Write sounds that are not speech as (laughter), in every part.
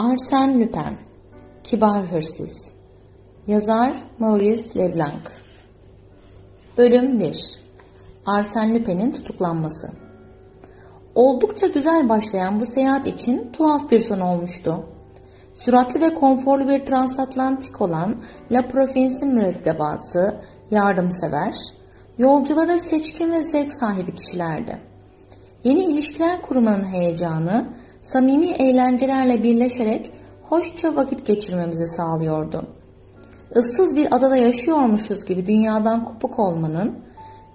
Arsène Lupin Kibar Hırsız Yazar Maurice Leblanc Bölüm 1 Arsène Lupin'in tutuklanması Oldukça güzel başlayan bu seyahat için tuhaf bir son olmuştu. Süratli ve konforlu bir transatlantik olan La Province'in mürettebatı, yardımsever, yolculara seçkin ve zevk sahibi kişilerdi. Yeni ilişkiler kurmanın heyecanı, samimi eğlencelerle birleşerek hoşça vakit geçirmemizi sağlıyordu. Issız bir adada yaşıyormuşuz gibi dünyadan kopuk olmanın,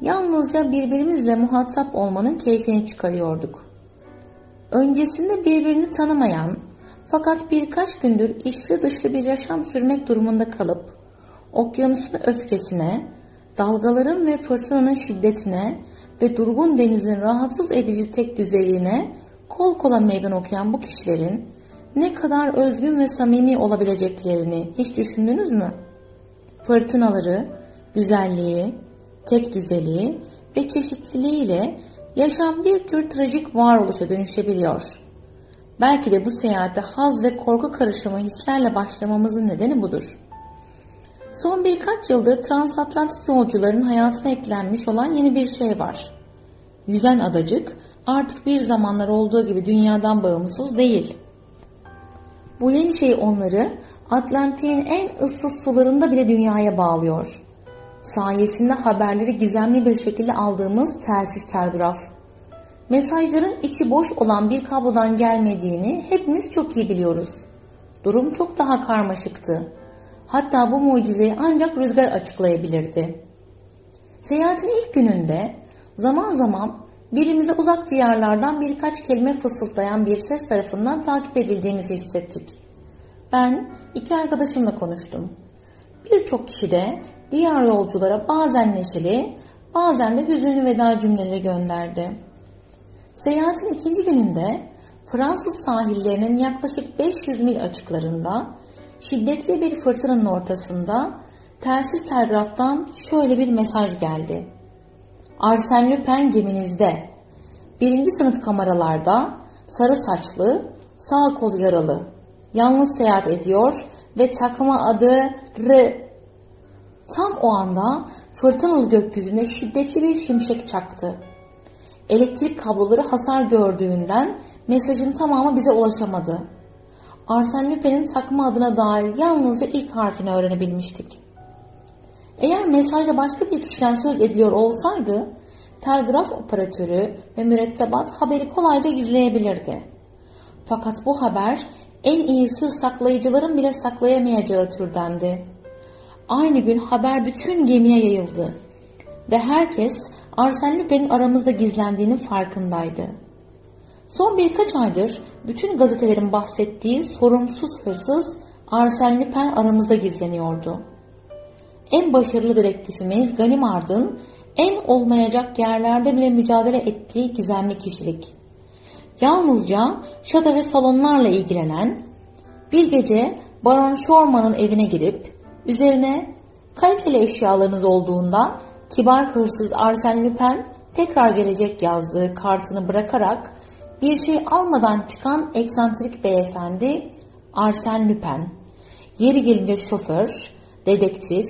yalnızca birbirimizle muhatap olmanın keyfini çıkarıyorduk. Öncesinde birbirini tanımayan, fakat birkaç gündür içli dışlı bir yaşam sürmek durumunda kalıp, okyanusun öfkesine, dalgaların ve fırtınanın şiddetine ve durgun denizin rahatsız edici tek düzeyliğine kol kola meydan okuyan bu kişilerin ne kadar özgün ve samimi olabileceklerini hiç düşündünüz mü? Fırtınaları, güzelliği, tek düzeliği ve çeşitliliğiyle yaşam bir tür trajik varoluşa dönüşebiliyor. Belki de bu seyahate haz ve korku karışımı hislerle başlamamızın nedeni budur. Son birkaç yıldır transatlantik yolcuların hayatına eklenmiş olan yeni bir şey var. Yüzen adacık artık bir zamanlar olduğu gibi dünyadan bağımsız değil. Bu yeni şey onları Atlantik'in en ıssız sularında bile dünyaya bağlıyor. Sayesinde haberleri gizemli bir şekilde aldığımız telsiz telgraf. Mesajların içi boş olan bir kablodan gelmediğini hepimiz çok iyi biliyoruz. Durum çok daha karmaşıktı. Hatta bu mucizeyi ancak rüzgar açıklayabilirdi. Seyahatin ilk gününde zaman zaman birimize uzak diyarlardan birkaç kelime fısıldayan bir ses tarafından takip edildiğimizi hissettik. Ben iki arkadaşımla konuştum. Birçok kişi de diğer yolculara bazen neşeli, bazen de hüzünlü veda cümleleri gönderdi. Seyahatin ikinci gününde Fransız sahillerinin yaklaşık 500 mil açıklarında şiddetli bir fırtınanın ortasında telsiz telgraftan şöyle bir mesaj geldi. Arsène Lupin geminizde. Birinci sınıf kameralarda sarı saçlı, sağ kol yaralı. Yalnız seyahat ediyor ve takma adı R. Tam o anda fırtınalı gökyüzünde şiddetli bir şimşek çaktı. Elektrik kabloları hasar gördüğünden mesajın tamamı bize ulaşamadı. Arsène Lupin'in takma adına dair yalnızca ilk harfini öğrenebilmiştik. Eğer mesajda başka bir kişiden söz ediliyor olsaydı, telgraf operatörü ve mürettebat haberi kolayca gizleyebilirdi. Fakat bu haber en iyi sır saklayıcıların bile saklayamayacağı türdendi. Aynı gün haber bütün gemiye yayıldı ve herkes Arsène Lupin'in aramızda gizlendiğinin farkındaydı. Son birkaç aydır bütün gazetelerin bahsettiği sorumsuz hırsız Arsène Lupin aramızda gizleniyordu. En başarılı direktifimiz Ganimard'ın en olmayacak yerlerde bile mücadele ettiği gizemli kişilik. Yalnızca şata ve salonlarla ilgilenen, bir gece Baron Shorman'ın evine girip, üzerine kaliteli eşyalarınız olduğunda kibar hırsız Arsène Lupin tekrar gelecek yazdığı kartını bırakarak bir şey almadan çıkan eksantrik beyefendi Arsène Lupin. Yeri gelince şoför, dedektif,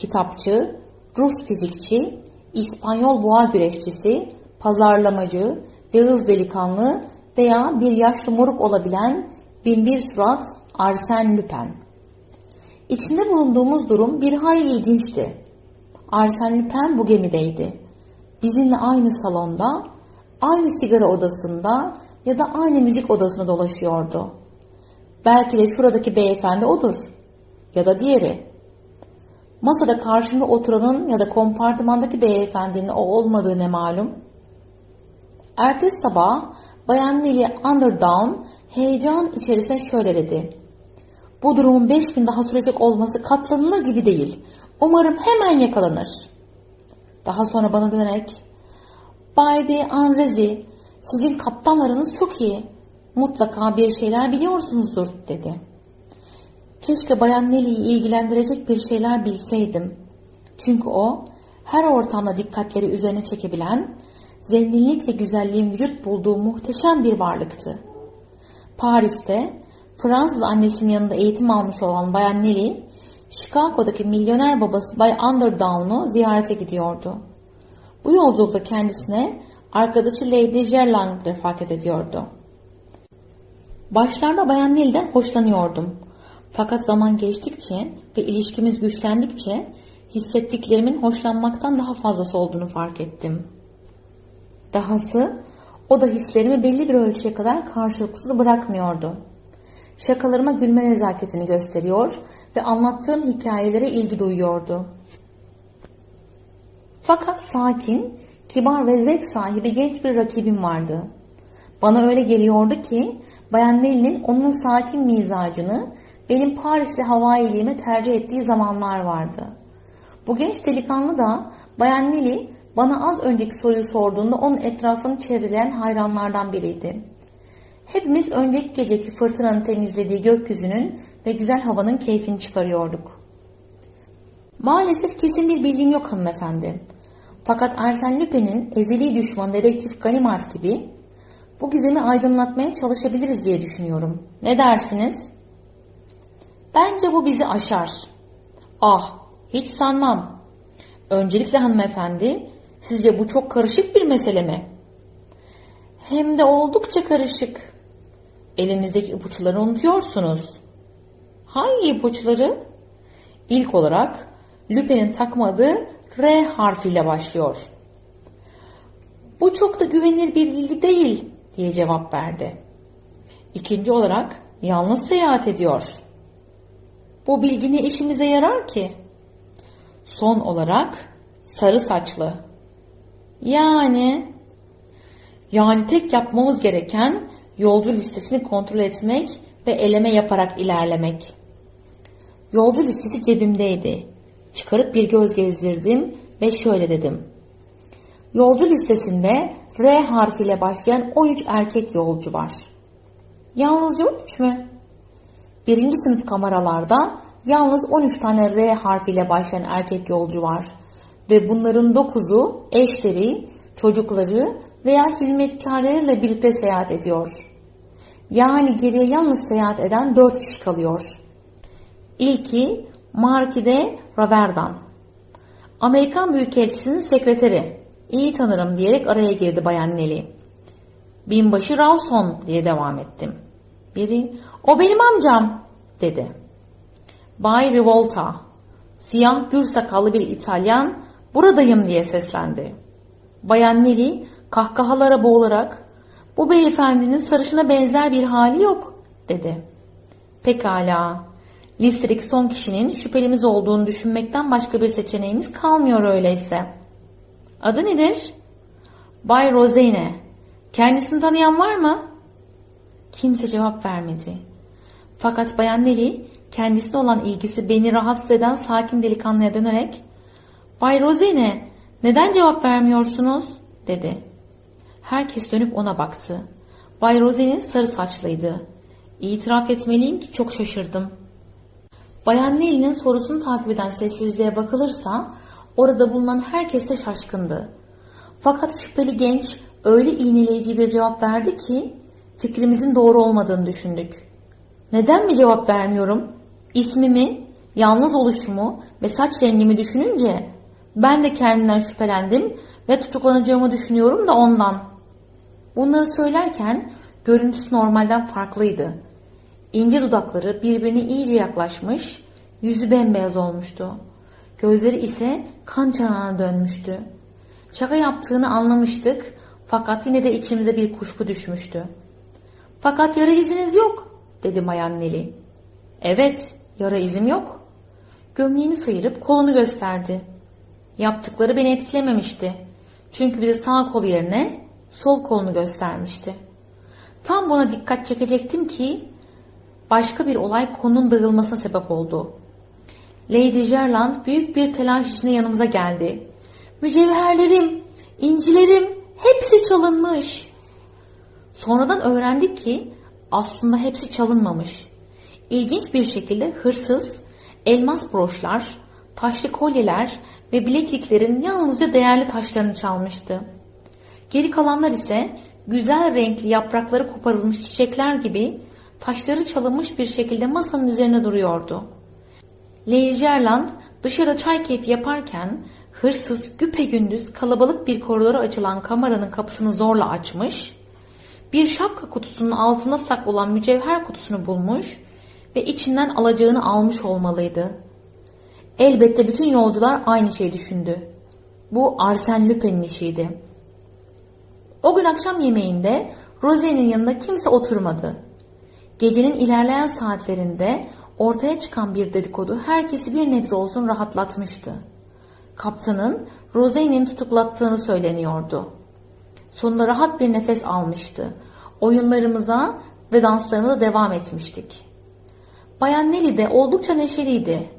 kitapçı, Rus fizikçi, İspanyol boğa güreşçisi, pazarlamacı, yağız delikanlı veya bir yaşlı moruk olabilen binbir surat Arsène Lupin. İçinde bulunduğumuz durum bir hayli ilginçti. Arsène Lupin bu gemideydi. Bizimle aynı salonda, aynı sigara odasında ya da aynı müzik odasında dolaşıyordu. Belki de şuradaki beyefendi odur. Ya da diğeri. Masada karşımda oturanın ya da kompartımandaki beyefendinin o olmadığı ne malum. Ertesi sabah Bayan Lily Underdown heyecan içerisinde şöyle dedi. Bu durumun beş gün daha sürecek olması katlanılır gibi değil. Umarım hemen yakalanır. Daha sonra bana dönerek Bay de Anrezi sizin kaptanlarınız çok iyi. Mutlaka bir şeyler biliyorsunuzdur dedi. Keşke Bayan Nelly'yi ilgilendirecek bir şeyler bilseydim. Çünkü o her ortamda dikkatleri üzerine çekebilen, zenginlik ve güzelliğin vücut bulduğu muhteşem bir varlıktı. Paris'te Fransız annesinin yanında eğitim almış olan Bayan Nelly, Chicago'daki milyoner babası Bay Underdown'u ziyarete gidiyordu. Bu yolculukta kendisine arkadaşı Lady Gerlang'ı refakat ediyordu. Başlarda Bayan Nelly'den hoşlanıyordum. Fakat zaman geçtikçe ve ilişkimiz güçlendikçe hissettiklerimin hoşlanmaktan daha fazlası olduğunu fark ettim. Dahası o da hislerimi belli bir ölçüye kadar karşılıksız bırakmıyordu. Şakalarıma gülme nezaketini gösteriyor ve anlattığım hikayelere ilgi duyuyordu. Fakat sakin, kibar ve zevk sahibi genç bir rakibim vardı. Bana öyle geliyordu ki Bayan Nelly'nin onun sakin mizacını benim Parisli havailiğime tercih ettiği zamanlar vardı. Bu genç delikanlı da Bayan Nelly bana az önceki soruyu sorduğunda onun etrafını çevreleyen hayranlardan biriydi. Hepimiz önceki geceki fırtınanın temizlediği gökyüzünün ve güzel havanın keyfini çıkarıyorduk. Maalesef kesin bir bilgim yok hanımefendi. Fakat Arsène Lupin'in ezeli düşmanı dedektif Ganimard gibi bu gizemi aydınlatmaya çalışabiliriz diye düşünüyorum. Ne dersiniz? Bence bu bizi aşar. Ah, hiç sanmam. Öncelikle hanımefendi, sizce bu çok karışık bir mesele mi? Hem de oldukça karışık. Elinizdeki ipuçları unutuyorsunuz. Hangi ipuçları? İlk olarak Lupin'in takma adı R harfiyle başlıyor. Bu çok da güvenilir bir bilgi değil diye cevap verdi. İkinci olarak yalnız seyahat ediyor. Bu bilgi ne işimize yarar ki? Son olarak sarı saçlı. Yani yani tek yapmamız gereken yolcu listesini kontrol etmek ve eleme yaparak ilerlemek. Yolcu listesi cebimdeydi. Çıkarıp bir göz gezdirdim ve şöyle dedim. Yolcu listesinde R harfiyle başlayan 13 erkek yolcu var. Yalnızca 13 mü? Birinci sınıf kameralarda yalnız 13 tane R harfiyle başlayan erkek yolcu var. Ve bunların 9'u eşleri, çocukları veya hizmetkarlarıyla birlikte seyahat ediyor. Yani geriye yalnız seyahat eden 4 kişi kalıyor. İlki Marquis de Raverdan. Amerikan Büyükelçisi'nin sekreteri. İyi tanırım diyerek araya girdi Bayan Nelly. Binbaşı Rawson diye devam ettim. Biri, o benim amcam dedi. Bay Rivolta, siyah gür sakallı bir İtalyan, buradayım diye seslendi. Bayan Nelly kahkahalara boğularak, bu beyefendinin sarışına benzer bir hali yok dedi. Pekala, listedeki son kişinin şüphelimiz olduğunu düşünmekten başka bir seçeneğimiz kalmıyor öyleyse. Adı nedir? Bay Rosine. Kendisini tanıyan var mı? Kimse cevap vermedi. Fakat Bayan Nelly kendisine olan ilgisi beni rahatsız eden sakin delikanlıya dönerek Bay Rosine neden cevap vermiyorsunuz? dedi. Herkes dönüp ona baktı. Bay Rosine sarı saçlıydı. İtiraf etmeliyim ki çok şaşırdım. Bayan Nelly'nin sorusunu takip eden sessizliğe bakılırsa orada bulunan herkes de şaşkındı. Fakat şüpheli genç öyle iğneleyici bir cevap verdi ki fikrimizin doğru olmadığını düşündük. Neden mi cevap vermiyorum? İsmimi, yalnız oluşumu ve saç rengimi düşününce ben de kendimden şüphelendim ve tutuklanacağımı düşünüyorum da ondan. Bunları söylerken görüntüsü normalden farklıydı. İnce dudakları birbirine iyice yaklaşmış, yüzü bembeyaz olmuştu. Gözleri ise kan çanağına dönmüştü. Şaka yaptığını anlamıştık fakat yine de içimize bir kuşku düşmüştü. Fakat yara iziniz yok dedi Mayan. Evet yara izim yok. Gömleğini sıyırıp kolunu gösterdi. Yaptıkları beni etkilememişti. Çünkü bize sağ kol yerine sol kolunu göstermişti. Tam buna dikkat çekecektim ki başka bir olay konunun dağılmasına sebep oldu. Lady Gerland büyük bir telaş içinde yanımıza geldi. Mücevherlerim, incilerim hepsi çalınmış. Sonradan öğrendik ki aslında hepsi çalınmamış. İlginç bir şekilde hırsız, elmas broşlar, taşlı kolyeler ve bilekliklerin yalnızca değerli taşlarını çalmıştı. Geri kalanlar ise güzel renkli yaprakları koparılmış çiçekler gibi taşları çalınmış bir şekilde masanın üzerine duruyordu. Lady Gerland dışarı çay keyfi yaparken hırsız güpegündüz kalabalık bir koridora açılan kameranın kapısını zorla açmış, bir şapka kutusunun altına saklı olan mücevher kutusunu bulmuş ve içinden alacağını almış olmalıydı. Elbette bütün yolcular aynı şeyi düşündü. Bu Arsène Lupin'in işiydi. O gün akşam yemeğinde Rosé'nin yanında kimse oturmadı. Gecenin ilerleyen saatlerinde ortaya çıkan bir dedikodu herkesi bir nebze olsun rahatlatmıştı. Kaptanın Rosé'nin tutuklattığını söyleniyordu. Sonunda rahat bir nefes almıştı. Oyunlarımıza ve danslarımıza devam etmiştik. Bayan Nelly de oldukça neşeliydi.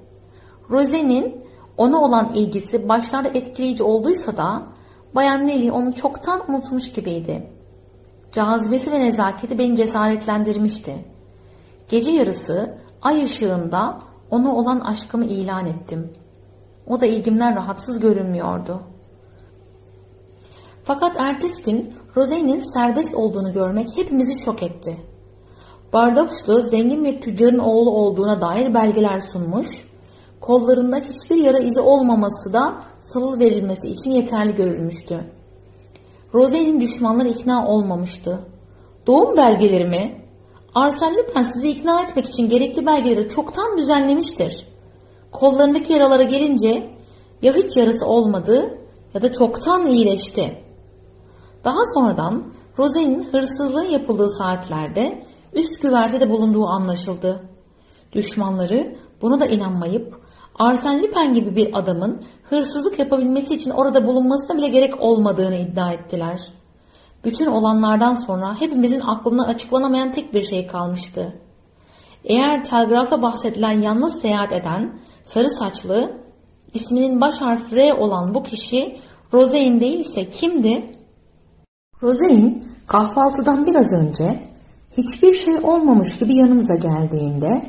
Rosé'nin ona olan ilgisi başlarda etkileyici olduysa da Bayan Nelly onu çoktan unutmuş gibiydi. Cazibesi ve nezaketi beni cesaretlendirmişti. Gece yarısı ay ışığında ona olan aşkımı ilan ettim. O da ilgimden rahatsız görünmüyordu. Fakat ertesi gün Rose'nin serbest olduğunu görmek hepimizi şok etti. Bardox'ta zengin bir tüccarın oğlu olduğuna dair belgeler sunmuş, kollarında hiçbir yara izi olmaması da salı verilmesi için yeterli görülmüştü. Rose'nin düşmanları ikna olmamıştı. Doğum belgeleri mi? Arsène Lupin sizi ikna etmek için gerekli belgeleri çoktan düzenlemiştir. Kollarındaki yaralara gelince ya hiç yarası olmadı ya da çoktan iyileşti. Daha sonradan Rose'nin hırsızlığın yapıldığı saatlerde üst güvertede bulunduğu anlaşıldı. Düşmanları buna da inanmayıp Arsène Lupin gibi bir adamın hırsızlık yapabilmesi için orada bulunmasına bile gerek olmadığını iddia ettiler. Bütün olanlardan sonra hepimizin aklına açıklanamayan tek bir şey kalmıştı. Eğer telgrafta bahsedilen yalnız seyahat eden, sarı saçlı, isminin baş harfi R olan bu kişi Rosein değilse kimdi? Rosein kahvaltıdan biraz önce hiçbir şey olmamış gibi yanımıza geldiğinde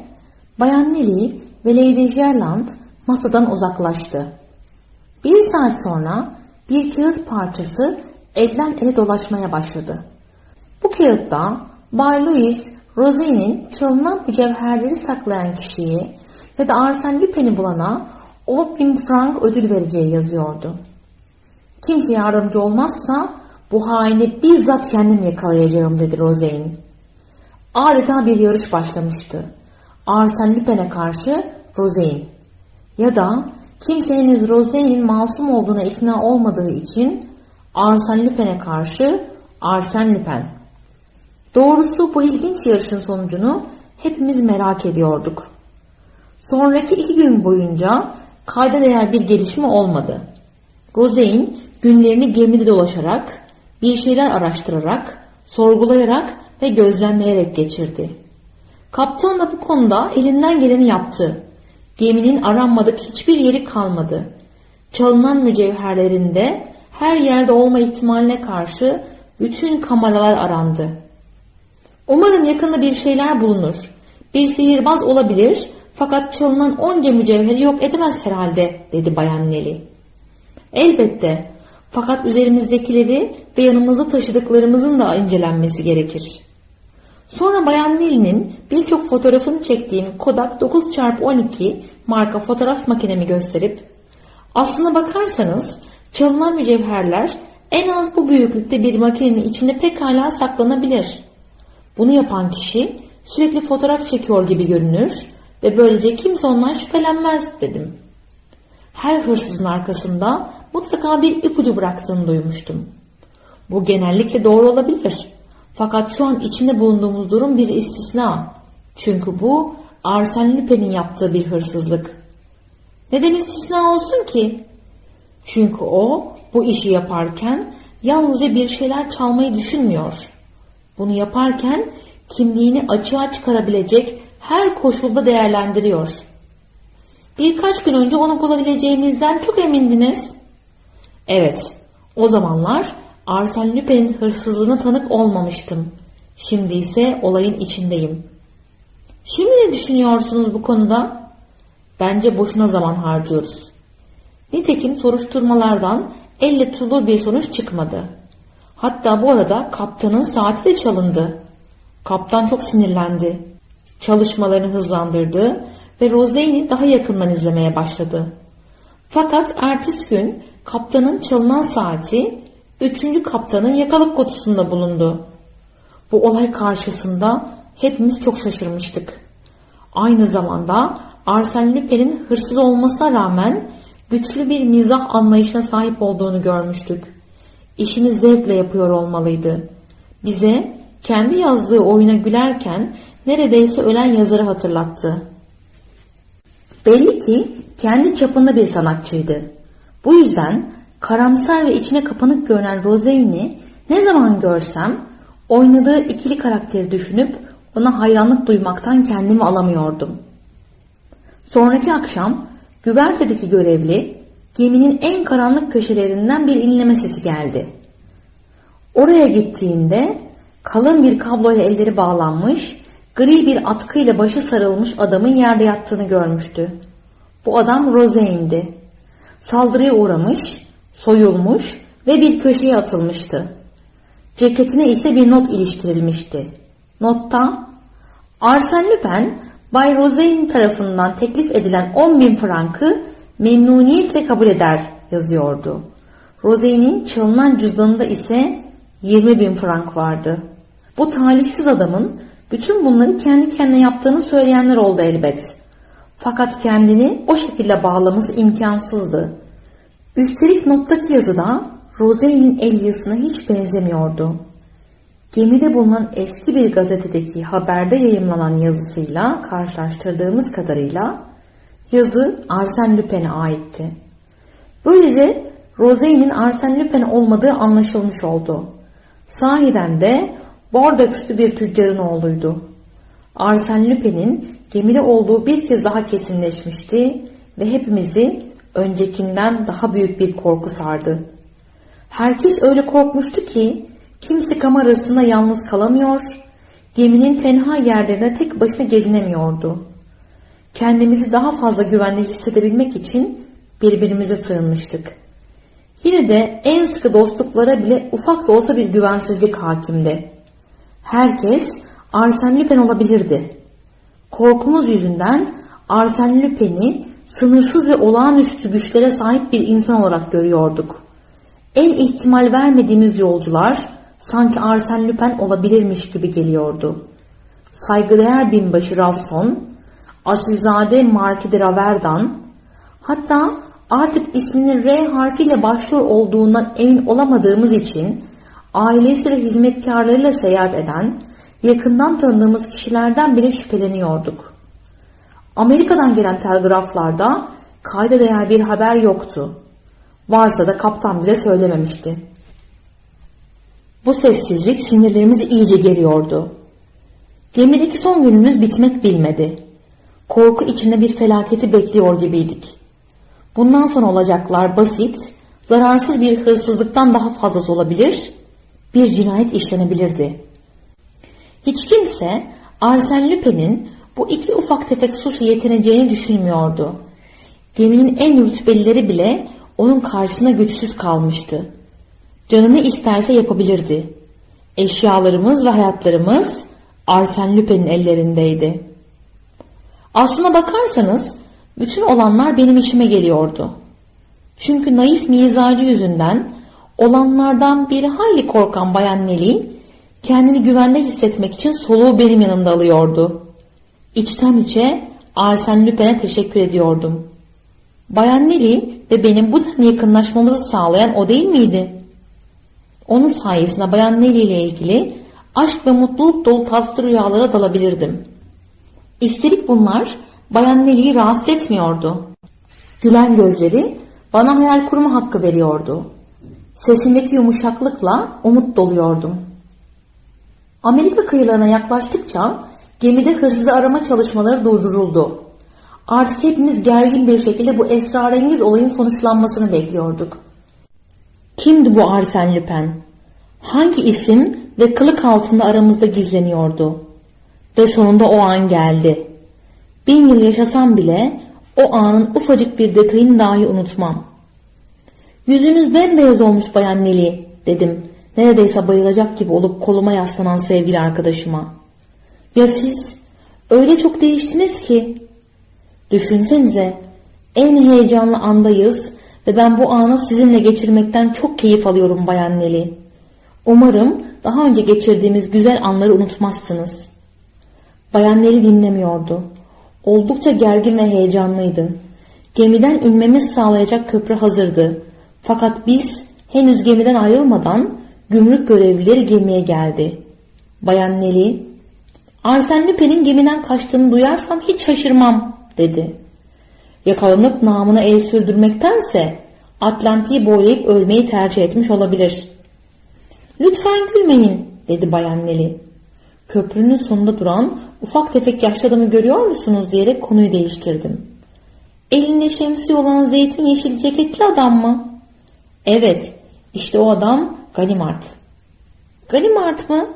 Bayan Nelly ve Lady Gerland masadan uzaklaştı. Bir saat sonra bir kağıt parçası elden ele dolaşmaya başladı. Bu kağıtta Bay Louis Rosie'nin çalınan mücevherleri saklayan kişiyi ya da Arsène Lupin'i bulana 10 bin frank ödül vereceği yazıyordu. Kimse yardımcı olmazsa bu haini bizzat kendim yakalayacağım dedi Rosein. Adeta bir yarış başlamıştı. Arsène Lupin'e karşı Rosein. Ya da kimsenin Rosein'in masum olduğuna ikna olmadığı için Arsène Lupin'e karşı Arsène Lupin. Doğrusu bu ilginç yarışın sonucunu hepimiz merak ediyorduk. Sonraki iki gün boyunca kayda değer bir gelişme olmadı. Rosein günlerini gemide dolaşarak, bir şeyler araştırarak, sorgulayarak ve gözlemleyerek geçirdi. Kaptan da bu konuda elinden geleni yaptı. Geminin aranmadık hiçbir yeri kalmadı. Çalınan mücevherlerinde her yerde olma ihtimaline karşı bütün kameralar arandı. Umarım yakında bir şeyler bulunur. Bir sihirbaz olabilir fakat çalınan onca mücevheri yok edemez herhalde dedi Bayan Nelly. Elbette fakat üzerimizdekileri ve yanımızda taşıdıklarımızın da incelenmesi gerekir. Sonra Bayan Nelly'nin birçok fotoğrafını çektiğim Kodak 9x12 marka fotoğraf makinemi gösterip aslına bakarsanız çalınan mücevherler en az bu büyüklükte bir makinenin içinde pekala saklanabilir. Bunu yapan kişi sürekli fotoğraf çekiyor gibi görünür ve böylece kimse ondan şüphelenmez dedim. Her hırsızın arkasında mutlaka bir ipucu bıraktığını duymuştum. Bu genellikle doğru olabilir. Fakat şu an içinde bulunduğumuz durum bir istisna. Çünkü bu Arsène Lupin'in yaptığı bir hırsızlık. Neden istisna olsun ki? Çünkü o bu işi yaparken yalnızca bir şeyler çalmayı düşünmüyor. Bunu yaparken kimliğini açığa çıkarabilecek her koşulda değerlendiriyor. Birkaç gün önce onu bulabileceğimizden çok emindiniz. Evet, o zamanlar Arsène Lupin'in hırsızlığına tanık olmamıştım. Şimdi ise olayın içindeyim. Şimdi ne düşünüyorsunuz bu konuda? Bence boşuna zaman harcıyoruz. Nitekim soruşturmalardan elle tutulur bir sonuç çıkmadı. Hatta bu arada kaptanın saati de çalındı. Kaptan çok sinirlendi. Çalışmalarını hızlandırdı ve Rose'yi daha yakından izlemeye başladı. Fakat ertesi gün kaptanın çalınan saati üçüncü kaptanın yakalık kutusunda bulundu. Bu olay karşısında hepimiz çok şaşırmıştık. Aynı zamanda Arsène Lupin'in hırsız olmasına rağmen güçlü bir mizah anlayışına sahip olduğunu görmüştük. İşini zevkle yapıyor olmalıydı. Bize kendi yazdığı oyuna gülerken neredeyse ölen yazarı hatırlattı. Belli ki kendi çapında bir sanatçıydı. Bu yüzden karamsar ve içine kapanık görünen Roseini ne zaman görsem oynadığı ikili karakteri düşünüp ona hayranlık duymaktan kendimi alamıyordum. Sonraki akşam güvertedeki görevli geminin en karanlık köşelerinden bir inleme sesi geldi. Oraya gittiğinde kalın bir kabloyla elleri bağlanmış, gri bir atkıyla başı sarılmış adamın yerde yattığını görmüştü. Bu adam Rosein'di. Saldırıya uğramış, soyulmuş ve bir köşeye atılmıştı. Ceketine ise bir not iliştirilmişti. Notta Arsène Lupin Bay Rosein tarafından teklif edilen 10 bin frankı memnuniyetle kabul eder yazıyordu. Rosein'in çalınan cüzdanında ise 20 bin frank vardı. Bu talihsiz adamın bütün bunları kendi kendine yaptığını söyleyenler oldu elbet. Fakat kendini o şekilde bağlaması imkansızdı. Üstelik nottaki yazıda Rosein'in el yazısına hiç benzemiyordu. Gemide bulunan eski bir gazetedeki haberde yayımlanan yazısıyla karşılaştırdığımız kadarıyla yazı Arsène Lupin'e aitti. Böylece Rosein'in Arsène Lupin olmadığı anlaşılmış oldu. Sahiden de Bordeaux'lu bir tüccarın oğluydu. Arsène Lupin'in gemide olduğu bir kez daha kesinleşmişti ve hepimizi öncekinden daha büyük bir korku sardı. Herkes öyle korkmuştu ki kimse kamerasında yalnız kalamıyor, geminin tenha yerlerine tek başına gezinemiyordu. Kendimizi daha fazla güvenli hissedebilmek için birbirimize sığınmıştık. Yine de en sıkı dostluklara bile ufak da olsa bir güvensizlik hakimdi. Herkes Arsène Lupin olabilirdi. Korkumuz yüzünden Arsène Lupin'i sınırsız ve olağanüstü güçlere sahip bir insan olarak görüyorduk. En ihtimal vermediğimiz yolcular sanki Arsène Lupin olabilirmiş gibi geliyordu. Saygıdeğer binbaşı Ravson, asilzade Marquis de Raverdan, hatta artık isminin R harfiyle başlıyor olduğundan emin olamadığımız için ailesi ve hizmetkarlarıyla seyahat eden, yakından tanıdığımız kişilerden bile şüpheleniyorduk. Amerika'dan gelen telgraflarda kayda değer bir haber yoktu. Varsa da kaptan bize söylememişti. Bu sessizlik sinirlerimizi iyice geriyordu. Gemideki son günümüz bitmek bilmedi. Korku içinde bir felaketi bekliyor gibiydik. Bundan sonra olacaklar basit, zararsız bir hırsızlıktan daha fazlası olabilir, bir cinayet işlenebilirdi. Hiç kimse Arsène Lupin'in bu iki ufak tefek suçla yetineceğini düşünmüyordu. Geminin en rütbelileri bile onun karşısına güçsüz kalmıştı. Canını isterse yapabilirdi. Eşyalarımız ve hayatlarımız Arsène Lupin'in ellerindeydi. Aslına bakarsanız bütün olanlar benim işime geliyordu. Çünkü naif mizacı yüzünden olanlardan bir hayli korkan Bayan Nelly kendini güvende hissetmek için soluğu benim yanımda alıyordu. İçten içe Arsène Lupin'e teşekkür ediyordum. Bayan Nelly ve benim bu denli yakınlaşmamızı sağlayan o değil miydi? Onun sayesinde Bayan Nelly ile ilgili aşk ve mutluluk dolu tatlı rüyalara dalabilirdim. Üstelik bunlar Bayan Nelly'yi rahatsız etmiyordu. Gülen gözleri bana hayal kurma hakkı veriyordu. Sesindeki yumuşaklıkla umut doluyordum. Amerika kıyılarına yaklaştıkça gemide hırsızı arama çalışmaları durduruldu. Artık hepimiz gergin bir şekilde bu esrarengiz olayın sonuçlanmasını bekliyorduk. Kimdi bu Arsène Lupin? Hangi isim ve kılık altında aramızda gizleniyordu? Ve sonunda o an geldi. Bin yıl yaşasam bile o anın ufacık bir detayını dahi unutmam. Yüzünüz bembeyaz olmuş Bayan Nelly dedim. Neredeyse bayılacak gibi olup koluma yaslanan sevgili arkadaşıma. Ya siz öyle çok değiştiniz ki. Düşünsenize en heyecanlı andayız ve ben bu anı sizinle geçirmekten çok keyif alıyorum Bayan Neli. Umarım daha önce geçirdiğimiz güzel anları unutmazsınız. Bayan Neli dinlemiyordu. Oldukça gergin ve heyecanlıydı. Gemiden inmemiz sağlayacak köprü hazırdı. Fakat biz henüz gemiden ayrılmadan gümrük görevlileri gemiye geldi. Bayan Neli, Arsen Lupin'in gemiden kaçtığını duyarsam hiç şaşırmam dedi. Yakalanıp namına el sürdürmektense Atlantik'i boylayıp ölmeyi tercih etmiş olabilir. Lütfen gülmeyin dedi Bayan Neli. Köprünün sonunda duran ufak tefek yaşlı adamı görüyor musunuz diyerek konuyu değiştirdim. Elinde şemsiye olan zeytin yeşil ceketli adam mı? Evet, işte o adam Ganimard. Ganimard mı?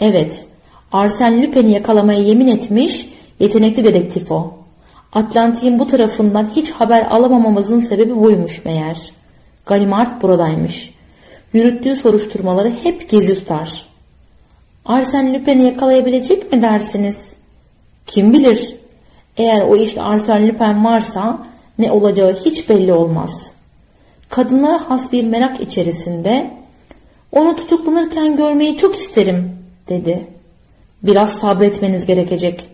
Evet, Arsen Lupin'i yakalamaya yemin etmiş yetenekli dedektif o. Atlantik'in bu tarafından hiç haber alamamamızın sebebi buymuş meğer. Ganimard buradaymış. Yürüttüğü soruşturmaları hep gezi tutar. Arsen Lupin'i yakalayabilecek mi dersiniz? Kim bilir? Eğer o işte Arsène Lupin varsa ne olacağı hiç belli olmaz. Kadınlara has bir merak içerisinde onu tutuklanırken görmeyi çok isterim dedi. Biraz sabretmeniz gerekecek.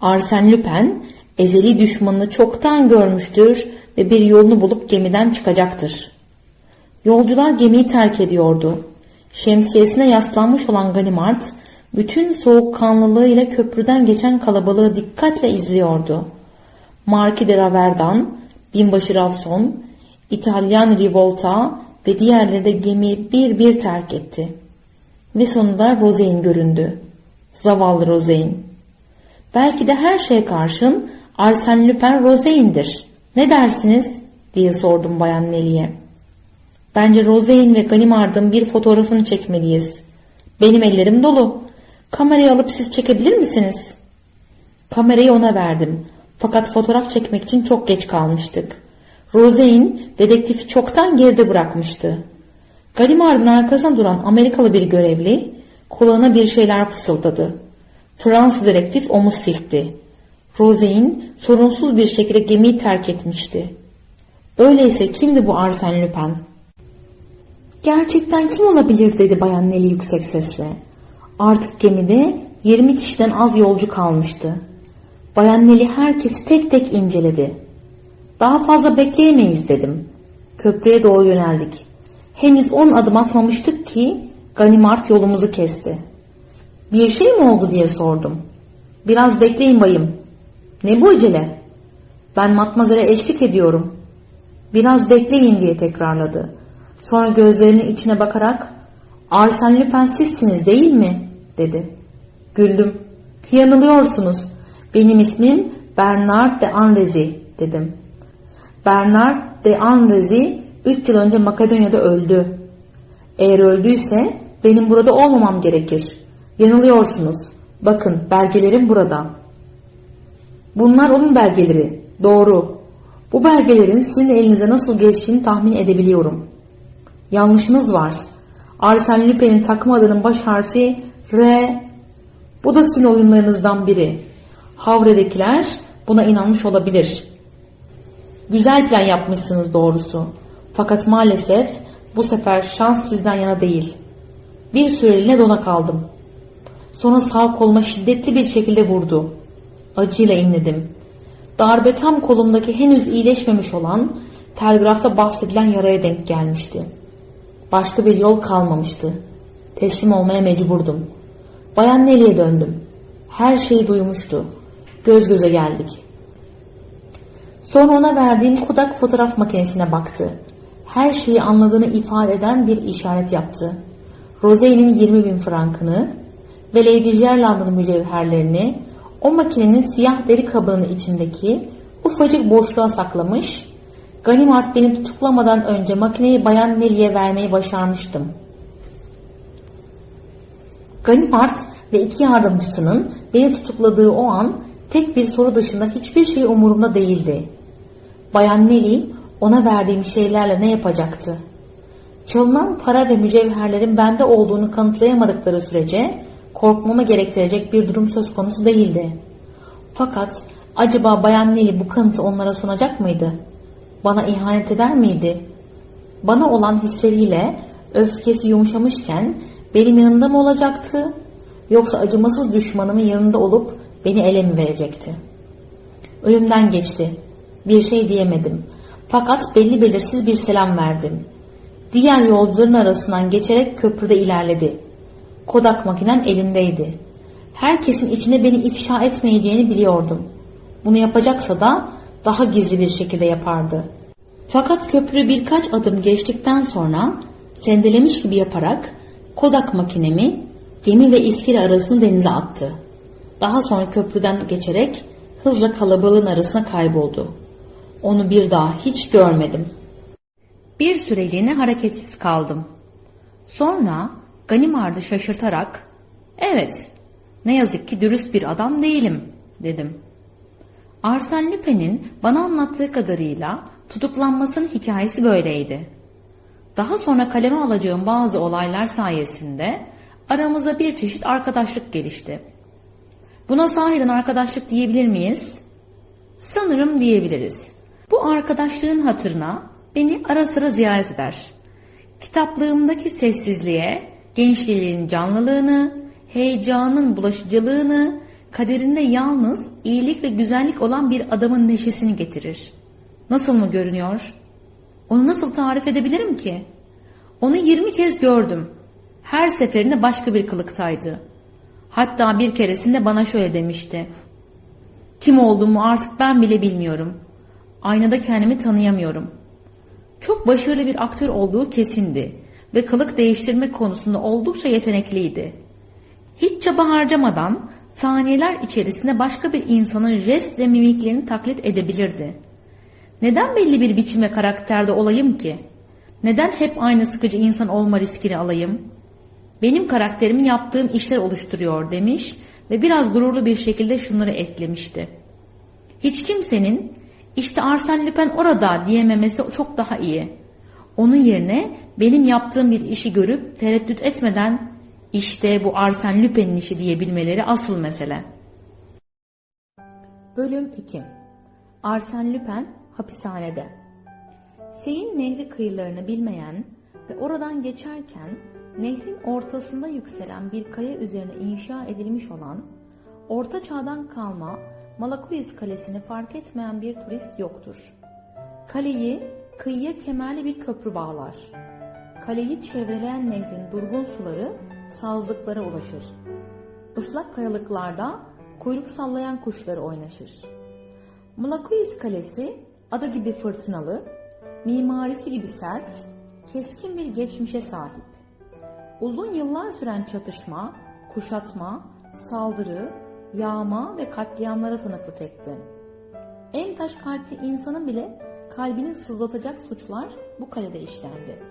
Arsène Lupin ezeli düşmanını çoktan görmüştür ve bir yolunu bulup gemiden çıkacaktır. Yolcular gemiyi terk ediyordu. Şemsiyesine yaslanmış olan Ganimard bütün soğukkanlılığıyla köprüden geçen kalabalığı dikkatle izliyordu. Marki de Raverdan, Binbaşı Ravson, İtalyan Rivolta ve diğerleri de gemiyi bir bir terk etti. Ve sonunda Rosein göründü. Zavallı Rosein. Belki de her şeye karşın Arsène Lupin Rosein'dir. Ne dersiniz? diye sordum Bayan Nelly'e. Bence Rosein ve Ganimard'ın bir fotoğrafını çekmeliyiz. Benim ellerim dolu. Kamerayı alıp siz çekebilir misiniz? Kamerayı ona verdim. Fakat fotoğraf çekmek için çok geç kalmıştık. Rosein dedektifi çoktan geride bırakmıştı. Galimard'ın arkasına duran Amerikalı bir görevli kulağına bir şeyler fısıldadı. Fransız dedektif omuz silkti. Rosein sorunsuz bir şekilde gemiyi terk etmişti. Öyleyse kimdi bu Arsène Lupin? Gerçekten kim olabilir dedi Bayan Nelly yüksek sesle. Artık gemide 20 kişiden az yolcu kalmıştı. Bayan Nelly herkesi tek tek inceledi. Daha fazla bekleyemeyiz dedim. Köprüye doğru yöneldik. Henüz 10 adım atmamıştık ki Ganimard yolumuzu kesti. Bir şey mi oldu diye sordum. Biraz bekleyin bayım. Ne bu acele? Ben matmazele eşlik ediyorum. Biraz bekleyin diye tekrarladı. Sonra gözlerinin içine bakarak Arsène Lupin sizsiniz değil mi? dedi. Güldüm. Yanılıyorsunuz. Benim ismim Bernard de Anrezi dedim. Bernard de Anrezi 3 yıl önce Makedonya'da öldü. Eğer öldüyse benim burada olmamam gerekir. Yanılıyorsunuz. Bakın belgelerim burada. Bunlar onun belgeleri. Doğru. Bu belgelerin sizin elinize nasıl geçtiğini tahmin edebiliyorum. Yanlışınız var. Arsène Lupin'in takma adının baş harfi R. Bu da sizin oyunlarınızdan biri. Havre'dekiler buna inanmış olabilir. Güzel plan yapmışsınız doğrusu. Fakat maalesef bu sefer şans sizden yana değil. Bir süreliğine dona kaldım. Sonra sağ koluma şiddetli bir şekilde vurdu. Acıyla inledim. Darbe tam kolumdaki henüz iyileşmemiş olan telgrafta bahsedilen yaraya denk gelmişti. Başka bir yol kalmamıştı. Teslim olmaya mecburdum. Bayan Nelly'e döndüm. Her şeyi duymuştu. Göz göze geldik. Sonra ona verdiğim Kodak fotoğraf makinesine baktı. Her şeyi anladığını ifade eden bir işaret yaptı. Rose'nin 20 bin frankını ve Lady Gerland'ın mücevherlerini o makinenin siyah deri kabının içindeki ufacık boşluğa saklamış Ganimard beni tutuklamadan önce makineyi Bayan Nelly'e vermeyi başarmıştım. Ganimard ve iki yardımcısının beni tutukladığı o an tek bir soru dışında hiçbir şey umurumda değildi. Bayan Nelly ona verdiğim şeylerle ne yapacaktı? Çalınan para ve mücevherlerin bende olduğunu kanıtlayamadıkları sürece korkmama gerektirecek bir durum söz konusu değildi. Fakat acaba Bayan Nelly bu kanıtı onlara sunacak mıydı? Bana ihanet eder miydi? Bana olan hisleriyle öfkesi yumuşamışken benim yanında mı olacaktı? Yoksa acımasız düşmanımın yanında olup beni ele mi verecekti? Ölümden geçti. Bir şey diyemedim. Fakat belli belirsiz bir selam verdim. Diğer yolcuların arasından geçerek köprüde ilerledi. Kodak makinem elimdeydi. Herkesin içine beni ifşa etmeyeceğini biliyordum. Bunu yapacaksa da daha gizli bir şekilde yapardı. Fakat köprü birkaç adım geçtikten sonra sendelemiş gibi yaparak Kodak makinemi gemi ve iskele arasını denize attı. Daha sonra köprüden geçerek hızla kalabalığın arasına kayboldu. Onu bir daha hiç görmedim. Bir süreliğine hareketsiz kaldım. Sonra Ganimard'ı şaşırtarak ''Evet, ne yazık ki dürüst bir adam değilim.'' dedim. Arsène Lupin'in bana anlattığı kadarıyla tutuklanmasının hikayesi böyleydi. Daha sonra kaleme alacağım bazı olaylar sayesinde aramızda bir çeşit arkadaşlık gelişti. Buna sahiden arkadaşlık diyebilir miyiz? Sanırım diyebiliriz. Bu arkadaşlığın hatırına beni ara sıra ziyaret eder. Kitaplığımdaki sessizliğe, gençliğin canlılığını, heyecanın bulaşıcılığını, kaderinde yalnız iyilik ve güzellik olan bir adamın neşesini getirir. Nasıl mı görünüyor? Onu nasıl tarif edebilirim ki? Onu 20 kez gördüm. Her seferinde başka bir kılıktaydı. Hatta bir keresinde bana şöyle demişti. Kim olduğumu artık ben bile bilmiyorum. Aynada kendimi tanıyamıyorum. Çok başarılı bir aktör olduğu kesindi ve kılık değiştirme konusunda oldukça yetenekliydi. Hiç çaba harcamadan saniyeler içerisinde başka bir insanın jest ve mimiklerini taklit edebilirdi. Neden belli bir biçim ve karakterde olayım ki? Neden hep aynı sıkıcı insan olma riskini alayım? Benim karakterimi yaptığım işler oluşturuyor demiş ve biraz gururlu bir şekilde şunları eklemişti. Hiç kimsenin işte Arsène Lupin orada diyememesi çok daha iyi. Onun yerine benim yaptığım bir işi görüp tereddüt etmeden işte bu Arsène Lupin'in işi diyebilmeleri asıl mesele. Bölüm 2 Arsène Lupin hapishanede Seyin nehri kıyılarını bilmeyen ve oradan geçerken nehrin ortasında yükselen bir kaya üzerine inşa edilmiş olan orta çağdan kalma Malakuis Kalesi'ni fark etmeyen bir turist yoktur. Kaleyi kıyıya kemerli bir köprü bağlar. Kaleyi çevreleyen nehrin durgun suları sazlıklara ulaşır. Islak kayalıklarda kuyruk sallayan kuşları oynaşır. Malakuis Kalesi ada gibi fırtınalı, mimarisi gibi sert, keskin bir geçmişe sahip. Uzun yıllar süren çatışma, kuşatma, saldırı, yağma ve katliamlara tanıklık etti. En taş kalpli insanın bile kalbini sızlatacak suçlar bu kalede işlendi.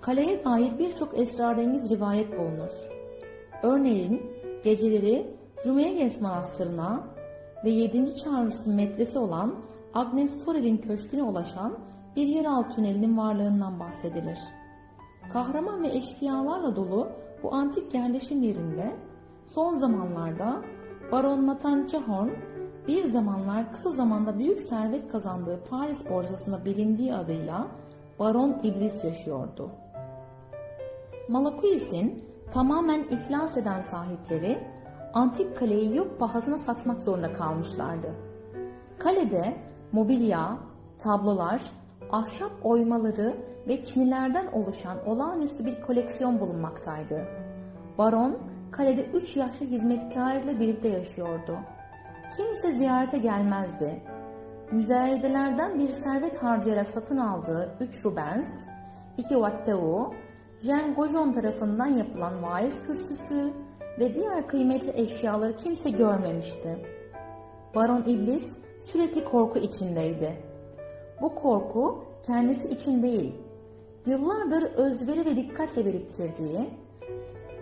Kaleye dair birçok esrarengiz rivayet bulunur. Örneğin geceleri Jumeges Manastırı'na ve 7. Charles'ın metresi olan Agnes Sorel'in köşküne ulaşan bir yeraltı tünelinin varlığından bahsedilir. Kahraman ve eşkıyalarla dolu bu antik yerleşim yerinde son zamanlarda Baron Nathan bir zamanlar kısa zamanda büyük servet kazandığı Paris borsasında bilindiği adıyla Baron İblis yaşıyordu. Malakuis'in tamamen iflas eden sahipleri antik kaleyi yok pahasına satmak zorunda kalmışlardı. Kalede mobilya, tablolar, ahşap oymaları ve çinilerden oluşan olağanüstü bir koleksiyon bulunmaktaydı. Baron kalede üç yaşlı hizmetkarıyla birlikte yaşıyordu. Kimse ziyarete gelmezdi. Müzayedelerden bir servet harcayarak satın aldığı üç Rubens, iki Watteu, Jean Goujon tarafından yapılan vaiz kürsüsü ve diğer kıymetli eşyaları kimse görmemişti. Baron İblis sürekli korku içindeydi. Bu korku kendisi için değil, yıllardır özveri ve dikkatle biriktirdiği,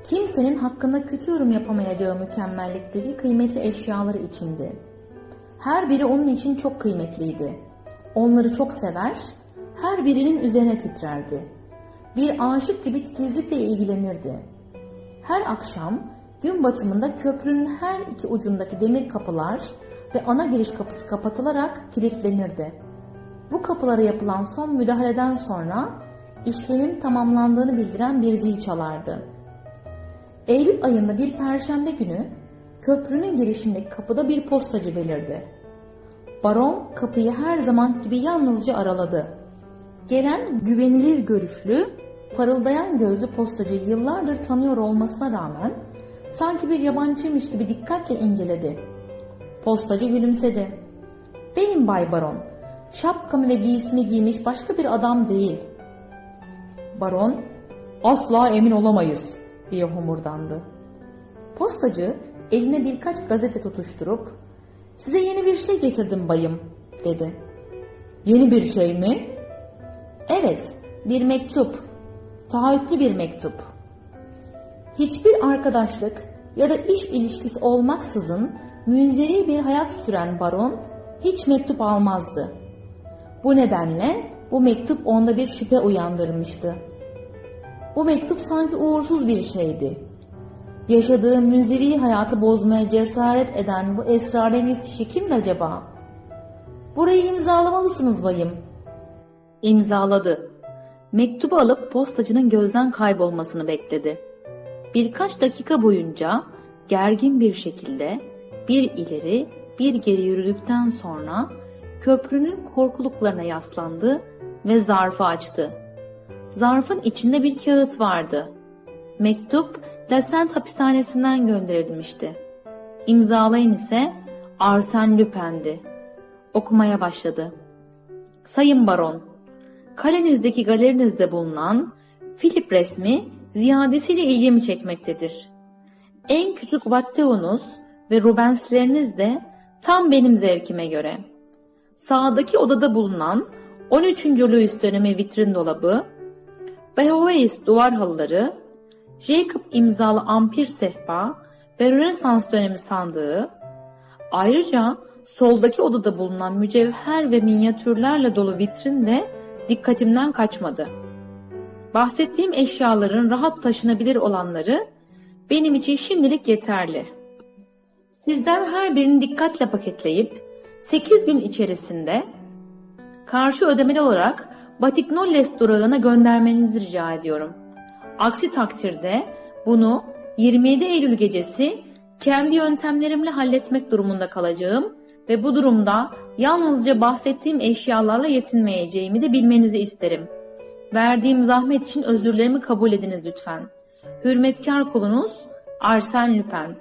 kimsenin hakkında kötü yorum yapamayacağı mükemmellikteki kıymetli eşyaları içindi. Her biri onun için çok kıymetliydi. Onları çok sever, her birinin üzerine titrerdi. Bir aşık gibi titizlikle ilgilenirdi. Her akşam Gün batımında köprünün her iki ucundaki demir kapılar ve ana giriş kapısı kapatılarak kilitlenirdi. Bu kapılara yapılan son müdahaleden sonra işlemin tamamlandığını bildiren bir zil çalardı. Eylül ayında bir perşembe günü köprünün girişindeki kapıda bir postacı belirdi. Baron kapıyı her zaman gibi yalnızca araladı. Gelen güvenilir görüşlü, parıldayan gözlü postacıyı yıllardır tanıyor olmasına rağmen sanki bir yabancıymış gibi dikkatle inceledi. Postacı gülümsedi. Benim Bay Baron, şapkamı ve giysimi giymiş başka bir adam değil. Baron, asla emin olamayız diye homurdandı. Postacı eline birkaç gazete tutuşturup size yeni bir şey getirdim bayım dedi. Yeni bir şey mi? Evet bir mektup. Taahhütlü bir mektup. Hiçbir arkadaşlık ya da iş ilişkisi olmaksızın münzeri bir hayat süren baron hiç mektup almazdı. Bu nedenle bu mektup onda bir şüphe uyandırmıştı. Bu mektup sanki uğursuz bir şeydi. Yaşadığı münzevi hayatı bozmaya cesaret eden bu esrarengiz kişi kimdi acaba? Burayı imzalamalısınız bayım. İmzaladı. Mektubu alıp postacının gözden kaybolmasını bekledi. Birkaç dakika boyunca gergin bir şekilde bir ileri bir geri yürüdükten sonra köprünün korkuluklarına yaslandı ve zarfı açtı. Zarfın içinde bir kağıt vardı. Mektup Descent hapishanesinden gönderilmişti. İmzalayın ise Arsen Lupin'di. Okumaya başladı. Sayın Baron, kalenizdeki galerinizde bulunan Philip resmi ziyadesiyle ilgimi çekmektedir. En küçük Vatteunuz ve Rubensleriniz de tam benim zevkime göre. Sağdaki odada bulunan 13. Louis dönemi vitrin dolabı, Behoveis duvar halıları, Jacob imzalı ampir sehpa ve Rönesans dönemi sandığı, ayrıca soldaki odada bulunan mücevher ve minyatürlerle dolu vitrin de dikkatimden kaçmadı. Bahsettiğim eşyaların rahat taşınabilir olanları benim için şimdilik yeterli. Sizden her birini dikkatle paketleyip 8 gün içerisinde karşı ödemeli olarak Batignolles durağına göndermenizi rica ediyorum. Aksi takdirde bunu 27 Eylül gecesi kendi yöntemlerimle halletmek durumunda kalacağım ve bu durumda yalnızca bahsettiğim eşyalarla yetinmeyeceğimi de bilmenizi isterim. Verdiğim zahmet için özürlerimi kabul ediniz lütfen. Hürmetkar kulunuz Arsène Lupin.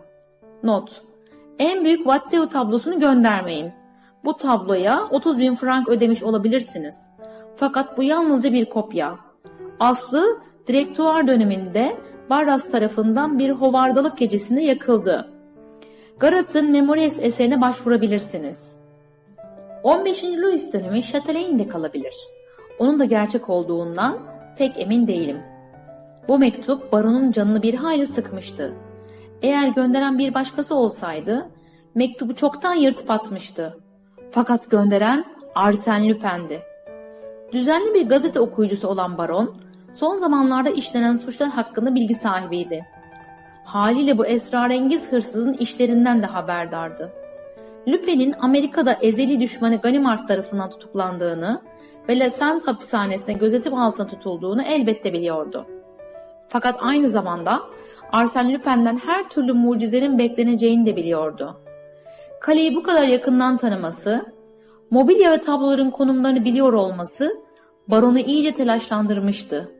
Not. En büyük Watteo tablosunu göndermeyin. Bu tabloya 30 bin frank ödemiş olabilirsiniz. Fakat bu yalnızca bir kopya. Aslı direktuar döneminde Barras tarafından bir hovardalık gecesinde yakıldı. Garat'ın Memories eserine başvurabilirsiniz. 15. Louis dönemi Chatelain'de kalabilir. Onun da gerçek olduğundan pek emin değilim. Bu mektup baronun canını bir hayli sıkmıştı. Eğer gönderen bir başkası olsaydı mektubu çoktan yırtıp atmıştı. Fakat gönderen Arsène Lupin'di. Düzenli bir gazete okuyucusu olan baron, son zamanlarda işlenen suçlar hakkında bilgi sahibiydi. Haliyle bu esrarengiz hırsızın işlerinden de haberdardı. Lupin'in Amerika'da ezeli düşmanı Ganimard tarafından tutuklandığını ve La Sainte hapishanesine gözetim altına tutulduğunu elbette biliyordu. Fakat aynı zamanda Arsène Lupin'den her türlü mucizenin bekleneceğini de biliyordu. Kaleyi bu kadar yakından tanıması, mobilya ve tabloların konumlarını biliyor olması baronu iyice telaşlandırmıştı.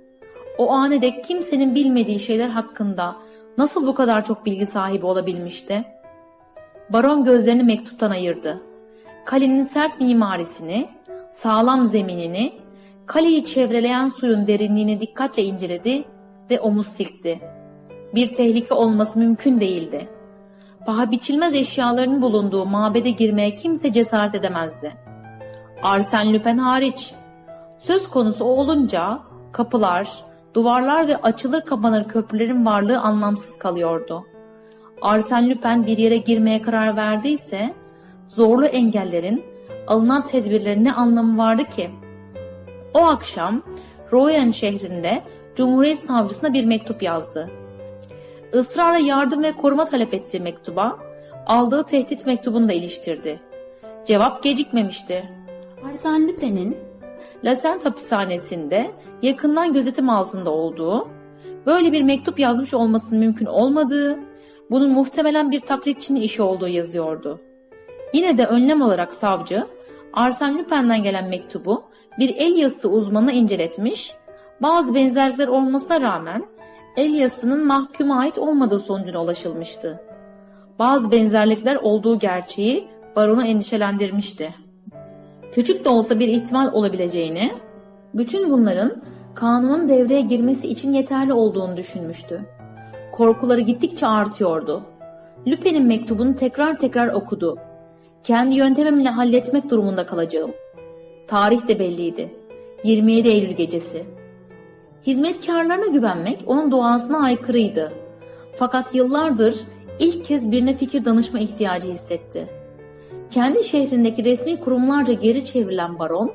O anede kimsenin bilmediği şeyler hakkında nasıl bu kadar çok bilgi sahibi olabilmişti? Baron gözlerini mektuptan ayırdı. Kalenin sert mimarisini, sağlam zeminini, kaleyi çevreleyen suyun derinliğini dikkatle inceledi ve omuz silkti. Bir tehlike olması mümkün değildi. Paha biçilmez eşyaların bulunduğu mabede girmeye kimse cesaret edemezdi. Arsen Lupin hariç. Söz konusu o olunca kapılar, duvarlar ve açılır kapanır köprülerin varlığı anlamsız kalıyordu. Arsen Lupin bir yere girmeye karar verdiyse zorlu engellerin alınan tedbirlerin ne anlamı vardı ki? O akşam Rouen şehrinde Cumhuriyet Savcısına bir mektup yazdı. Israrla yardım ve koruma talep ettiği mektuba aldığı tehdit mektubunu da iliştirdi. Cevap gecikmemişti. Arsène Lupin'in Lasent hapishanesinde yakından gözetim altında olduğu, böyle bir mektup yazmış olmasının mümkün olmadığı, bunun muhtemelen bir taklitçinin işi olduğu yazıyordu. Yine de önlem olarak savcı, Arsène Lupin'den gelen mektubu bir el yazısı uzmanına inceletmiş, bazı benzerlikler olmasına rağmen el yazısının mahkuma ait olmadığı sonucuna ulaşılmıştı. Bazı benzerlikler olduğu gerçeği baronu endişelendirmişti. Küçük de olsa bir ihtimal olabileceğini, bütün bunların kanunun devreye girmesi için yeterli olduğunu düşünmüştü. Korkuları gittikçe artıyordu. Lüpe'nin mektubunu tekrar tekrar okudu. Kendi yöntemimle halletmek durumunda kalacağım. Tarih de belliydi. 27 Eylül gecesi. Hizmetkarlarına güvenmek onun doğasına aykırıydı. Fakat yıllardır ilk kez birine fikir danışma ihtiyacı hissetti. Kendi şehrindeki resmi kurumlarca geri çevrilen baron,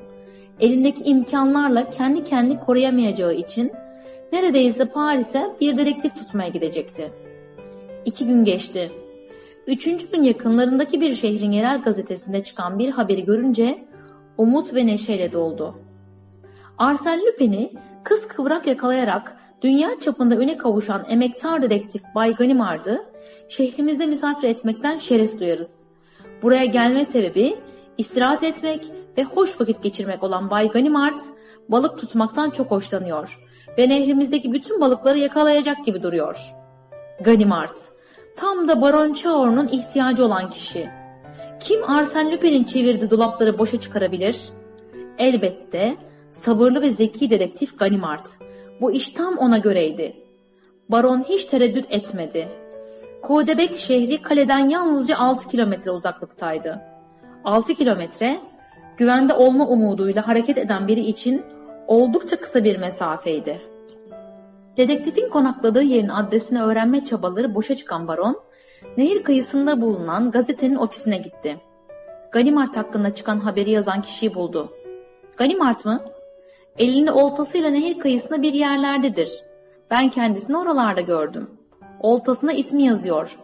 elindeki imkanlarla kendi kendini koruyamayacağı için neredeyse Paris'e bir dedektif tutmaya gidecekti. İki gün geçti. Üçüncü gün yakınlarındaki bir şehrin yerel gazetesinde çıkan bir haberi görünce umut ve neşeyle doldu. Arsène Lupin'i kız kıvrak yakalayarak dünya çapında öne kavuşan emektar dedektif Bay Ganimard'ı şehrimizde misafir etmekten şeref duyarız. Buraya gelme sebebi istirahat etmek ve hoş vakit geçirmek olan Bay Ganimard balık tutmaktan çok hoşlanıyor ve nehrimizdeki bütün balıkları yakalayacak gibi duruyor. Ganimard, tam da Baron Chaor'un ihtiyacı olan kişi. Kim Arsène Lupin'in çevirdiği dolapları boşa çıkarabilir? Elbette sabırlı ve zeki dedektif Ganimard. Bu iş tam ona göreydi. Baron hiç tereddüt etmedi. Kodebek şehri kaleden yalnızca 6 kilometre uzaklıktaydı. 6 kilometre, güvende olma umuduyla hareket eden biri için oldukça kısa bir mesafeydi. Dedektifin konakladığı yerin adresini öğrenme çabaları boşa çıkan baron, nehir kıyısında bulunan gazetenin ofisine gitti. Ganimart hakkında çıkan haberi yazan kişiyi buldu. Ganimart mı? Elinde oltasıyla nehir kıyısında bir yerlerdedir. Ben kendisini oralarda gördüm. Oltasında ismi yazıyor.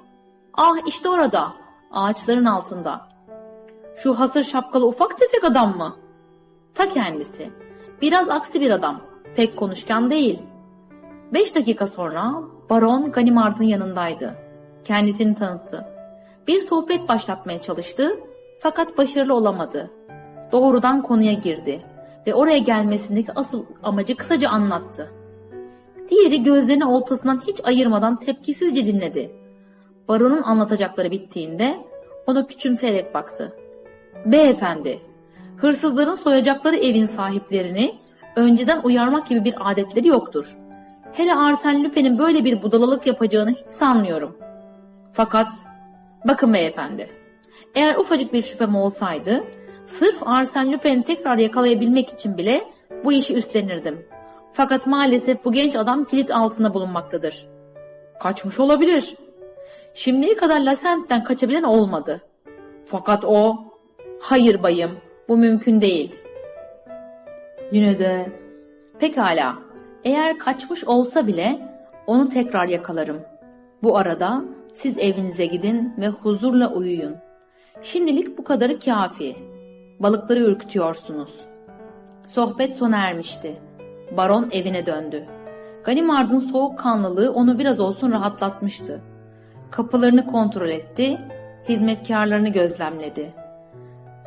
Ah işte orada. Ağaçların altında. Şu hasır şapkalı ufak tefek adam mı? Ta kendisi. Biraz aksi bir adam. Pek konuşkan değil. Beş dakika sonra Baron Ganimard'ın yanındaydı. Kendisini tanıttı. Bir sohbet başlatmaya çalıştı fakat başarılı olamadı. Doğrudan konuya girdi ve oraya gelmesindeki asıl amacı kısaca anlattı. Diğeri gözlerini oltasından hiç ayırmadan tepkisizce dinledi. Baron'un anlatacakları bittiğinde ona küçümseyerek baktı. Beyefendi, hırsızların soyacakları evin sahiplerini önceden uyarmak gibi bir adetleri yoktur. Hele Arsène Lupin'in böyle bir budalalık yapacağını hiç sanmıyorum. Fakat bakın beyefendi, eğer ufacık bir şüphem olsaydı, sırf Arsène Lupin'i tekrar yakalayabilmek için bile bu işi üstlenirdim. Fakat maalesef bu genç adam kilit altında bulunmaktadır. Kaçmış olabilir. Şimdiye kadar Lasent'ten kaçabilen olmadı. Fakat o, hayır bayım, bu mümkün değil. Yine de, pekala, eğer kaçmış olsa bile onu tekrar yakalarım. Bu arada siz evinize gidin ve huzurla uyuyun. Şimdilik bu kadarı kafi. Balıkları ürkütüyorsunuz. Sohbet sona ermişti. Baron evine döndü. Ganimard'ın soğukkanlılığı onu biraz olsun rahatlatmıştı. Kapılarını kontrol etti, hizmetkarlarını gözlemledi.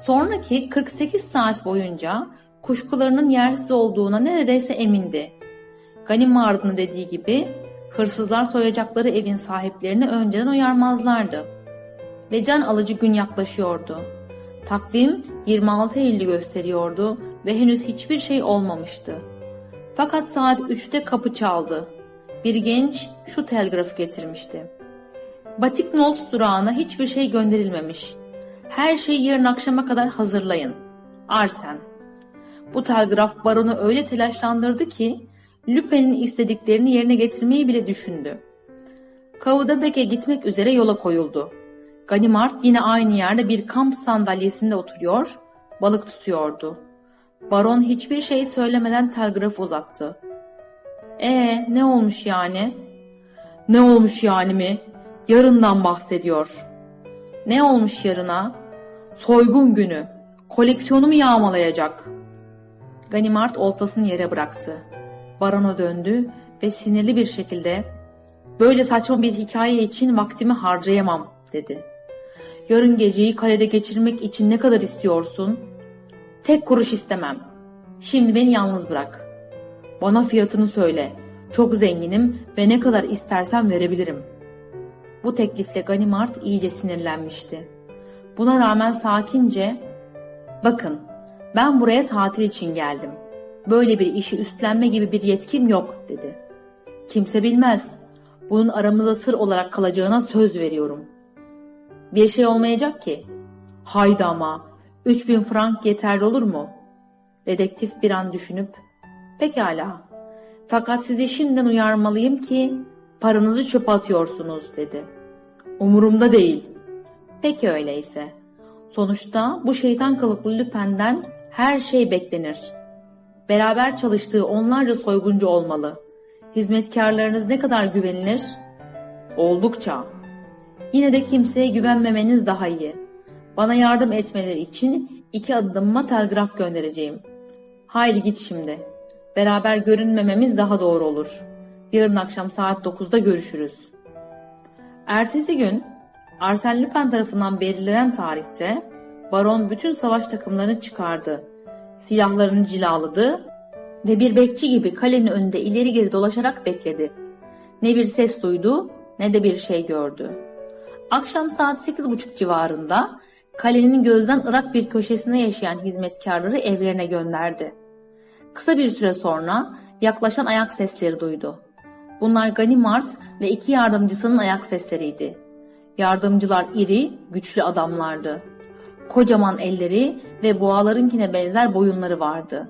Sonraki 48 saat boyunca kuşkularının yersiz olduğuna neredeyse emindi. Ganimard'ın dediği gibi hırsızlar soyacakları evin sahiplerini önceden uyarmazlardı. Ve can alıcı gün yaklaşıyordu. Takvim 26 Eylül'ü gösteriyordu ve henüz hiçbir şey olmamıştı. Fakat saat 3'te kapı çaldı. Bir genç şu telgrafı getirmişti. Batik Nols durağına hiçbir şey gönderilmemiş. Her şeyi yarın akşama kadar hazırlayın. Arsen. Bu telgraf baronu öyle telaşlandırdı ki Lüpe'nin istediklerini yerine getirmeyi bile düşündü. Kaudabek'e gitmek üzere yola koyuldu. Ganimard yine aynı yerde bir kamp sandalyesinde oturuyor, balık tutuyordu. Baron hiçbir şey söylemeden telgraf uzattı. Ee, ne olmuş yani? Ne olmuş yani mi? Yarından bahsediyor. Ne olmuş yarına? Soygun günü. Koleksiyonumu yağmalayacak. Ganimard oltasını yere bıraktı. Barona döndü ve sinirli bir şekilde ''Böyle saçma bir hikaye için vaktimi harcayamam.'' dedi. ''Yarın geceyi kalede geçirmek için ne kadar istiyorsun?'' ''Tek kuruş istemem. Şimdi beni yalnız bırak.'' ''Bana fiyatını söyle. Çok zenginim ve ne kadar istersen verebilirim.'' Bu teklifle Ganimard iyice sinirlenmişti. Buna rağmen sakince ''Bakın ben buraya tatil için geldim. Böyle bir işi üstlenme gibi bir yetkim yok dedi. Kimse bilmez. Bunun aramıza sır olarak kalacağına söz veriyorum. Bir şey olmayacak ki. Haydi ama 3000 frank yeterli olur mu? Dedektif bir an düşünüp pekala fakat sizi şimdiden uyarmalıyım ki paranızı çöpe atıyorsunuz dedi. Umurumda değil. Peki öyleyse. Sonuçta bu şeytan kılıklı Lüpen'den her şey beklenir. Beraber çalıştığı onlarca soyguncu olmalı. Hizmetkarlarınız ne kadar güvenilir? Oldukça. Yine de kimseye güvenmemeniz daha iyi. Bana yardım etmeleri için iki adımma telgraf göndereceğim. Haydi git şimdi. Beraber görünmememiz daha doğru olur. Yarın akşam saat 9'da görüşürüz. Ertesi gün Arsène Lupin tarafından belirlenen tarihte Baron bütün savaş takımlarını çıkardı. Silahlarını cilaladı ve bir bekçi gibi kalenin önünde ileri geri dolaşarak bekledi. Ne bir ses duydu ne de bir şey gördü. Akşam saat 8.30 civarında kalenin gözden ırak bir köşesine yaşayan hizmetkarları evlerine gönderdi. Kısa bir süre sonra yaklaşan ayak sesleri duydu. Bunlar Ganimard ve iki yardımcısının ayak sesleriydi. Yardımcılar iri, güçlü adamlardı. Kocaman elleri ve boğalarınkine benzer boyunları vardı.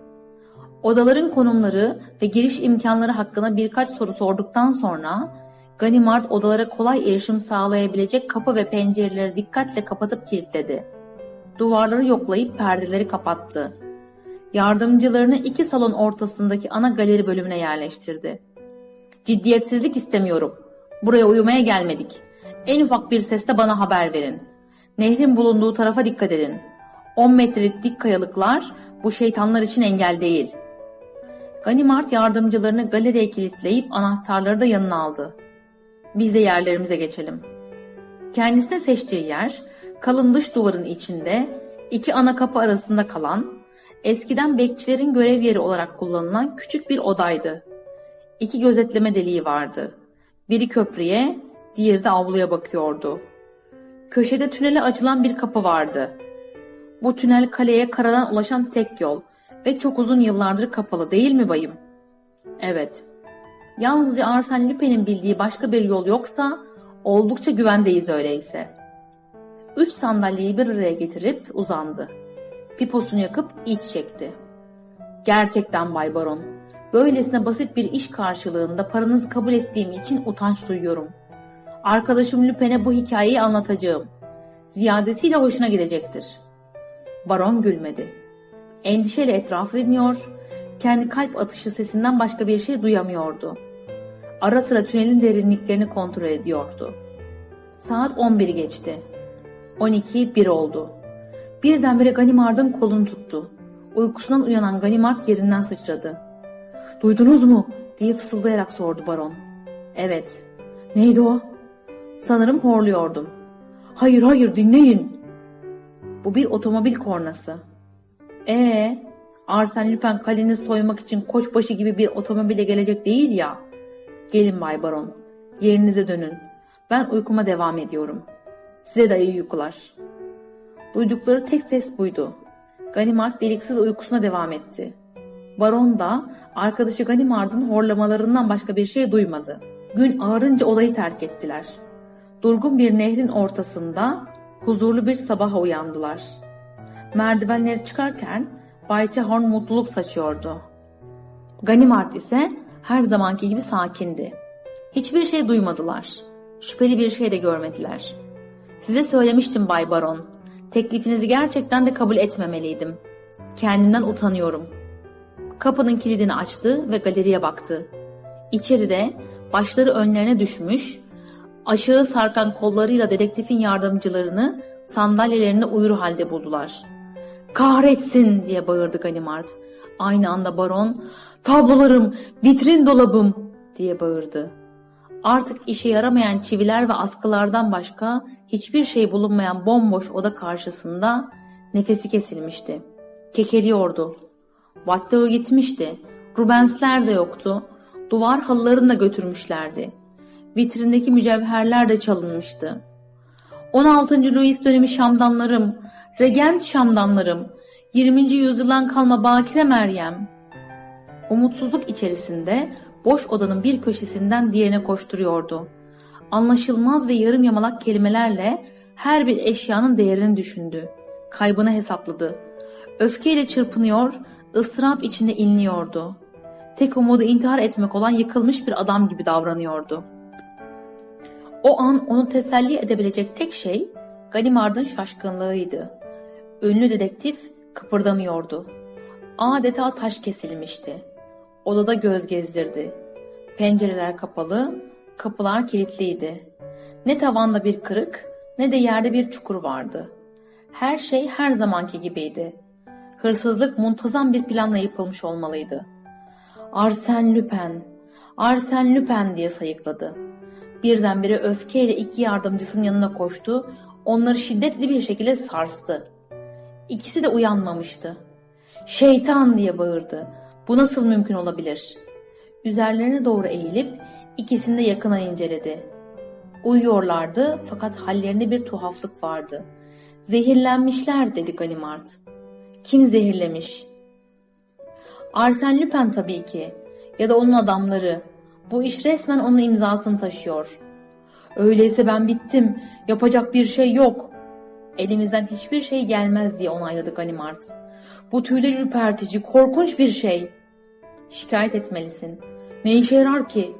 Odaların konumları ve giriş imkanları hakkında birkaç soru sorduktan sonra Ganimard odalara kolay erişim sağlayabilecek kapı ve pencereleri dikkatle kapatıp kilitledi. Duvarları yoklayıp perdeleri kapattı. Yardımcılarını iki salon ortasındaki ana galeri bölümüne yerleştirdi. Ciddiyetsizlik istemiyorum. Buraya uyumaya gelmedik. En ufak bir seste bana haber verin. Nehrin bulunduğu tarafa dikkat edin. 10 metrelik dik kayalıklar bu şeytanlar için engel değil. Ganimard yardımcılarını galeriye kilitleyip anahtarları da yanına aldı. Biz de yerlerimize geçelim. Kendisine seçtiği yer kalın dış duvarın içinde iki ana kapı arasında kalan eskiden bekçilerin görev yeri olarak kullanılan küçük bir odaydı. İki gözetleme deliği vardı. Biri köprüye, diğeri de avluya bakıyordu. Köşede tünele açılan bir kapı vardı. Bu tünel kaleye karadan ulaşan tek yol ve çok uzun yıllardır kapalı değil mi bayım? Evet. Yalnızca Arsène Lupin'in bildiği başka bir yol yoksa oldukça güvendeyiz öyleyse. Üç sandalyeyi bir araya getirip uzandı. Piposunu yakıp iç çekti. Gerçekten Bay Baron, böylesine basit bir iş karşılığında paranızı kabul ettiğim için utanç duyuyorum. Arkadaşım Lupin'e bu hikayeyi anlatacağım. Ziyadesiyle hoşuna gidecektir. Baron gülmedi. Endişeyle etrafı dinliyor, kendi kalp atışı sesinden başka bir şey duyamıyordu. Ara sıra tünelin derinliklerini kontrol ediyordu. Saat 11'i geçti. 12 bir oldu. Birdenbire Ganimard'ın kolunu tuttu. Uykusundan uyanan Ganimard yerinden sıçradı. ''Duydunuz mu?'' diye fısıldayarak sordu baron. ''Evet.'' ''Neydi o?'' ''Sanırım horluyordum.'' ''Hayır hayır dinleyin.'' Bu bir otomobil kornası. Ee, Arsène Lupin kaleni soymak için koçbaşı gibi bir otomobile gelecek değil ya. Gelin Bay Baron, yerinize dönün. Ben uykuma devam ediyorum. Size de iyi uykular. Duydukları tek ses buydu. Ganimard deliksiz uykusuna devam etti. Baron da arkadaşı Ganimard'ın horlamalarından başka bir şey duymadı. Gün ağarınca olayı terk ettiler. Durgun bir nehrin ortasında huzurlu bir sabaha uyandılar. Merdivenleri çıkarken Bayçe Horn mutluluk saçıyordu. Ganimard ise her zamanki gibi sakindi. Hiçbir şey duymadılar. Şüpheli bir şey de görmediler. Size söylemiştim Bay Baron. Teklifinizi gerçekten de kabul etmemeliydim. Kendimden utanıyorum. Kapının kilidini açtı ve galeriye baktı. İçeride başları önlerine düşmüş, aşağı sarkan kollarıyla dedektifin yardımcılarını sandalyelerine uyur halde buldular. Kahretsin diye bağırdı Ganimard. Aynı anda baron, tablolarım, vitrin dolabım diye bağırdı. Artık işe yaramayan çiviler ve askılardan başka hiçbir şey bulunmayan bomboş oda karşısında nefesi kesilmişti. Kekeliyordu. Vatteo gitmişti. Rubensler de yoktu. Duvar halılarını da götürmüşlerdi. Vitrindeki mücevherler de çalınmıştı. 16. Louis dönemi şamdanlarım, regent şamdanlarım, 20. yüzyıldan kalma bakire Meryem. Umutsuzluk içerisinde boş odanın bir köşesinden diğerine koşturuyordu. Anlaşılmaz ve yarım yamalak kelimelerle her bir eşyanın değerini düşündü. Kaybını hesapladı. Öfkeyle çırpınıyor, ıstırap içinde inliyordu. Tek umudu intihar etmek olan yıkılmış bir adam gibi davranıyordu. O an onu teselli edebilecek tek şey Ganimard'ın şaşkınlığıydı. Ünlü dedektif kıpırdamıyordu. Adeta taş kesilmişti. Odada göz gezdirdi. Pencereler kapalı, kapılar kilitliydi. Ne tavanda bir kırık, ne de yerde bir çukur vardı. Her şey her zamanki gibiydi. Hırsızlık muntazam bir planla yapılmış olmalıydı. Arsen Lüpen, Arsen Lüpen diye sayıkladı. Birdenbire öfkeyle iki yardımcısının yanına koştu, onları şiddetli bir şekilde sarstı. İkisi de uyanmamıştı. Şeytan diye bağırdı. Bu nasıl mümkün olabilir? Üzerlerine doğru eğilip ikisini de yakına inceledi. Uyuyorlardı fakat hallerinde bir tuhaflık vardı. Zehirlenmişler dedi Ganimard. Kim zehirlemiş? Arsen Lupin tabii ki. Ya da onun adamları. Bu iş resmen onun imzasını taşıyor. Öyleyse ben bittim. Yapacak bir şey yok. Elimizden hiçbir şey gelmez diye onayladı Ganimard. Bu tüyler ürpertici, korkunç bir şey. Şikayet etmelisin. Ne işe yarar ki?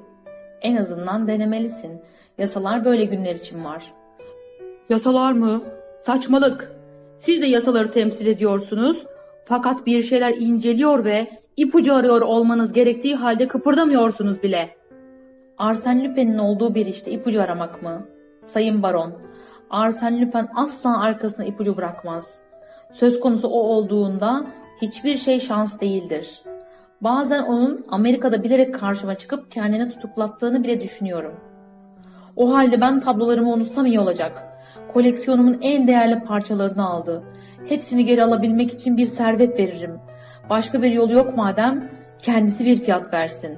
En azından denemelisin. Yasalar böyle günler için var. Yasalar mı? Saçmalık. Siz de yasaları temsil ediyorsunuz. Fakat bir şeyler inceliyor ve ipucu arıyor olmanız gerektiği halde kıpırdamıyorsunuz bile. Arsen Lupin'in olduğu bir işte ipucu aramak mı? Sayın Baron, Arsen Lupin asla arkasına ipucu bırakmaz. Söz konusu o olduğunda hiçbir şey şans değildir. Bazen onun Amerika'da bilerek karşıma çıkıp kendini tutuklattığını bile düşünüyorum. O halde ben tablolarımı unutsam iyi olacak. Koleksiyonumun en değerli parçalarını aldı. Hepsini geri alabilmek için bir servet veririm. Başka bir yolu yok madem kendisi bir fiyat versin.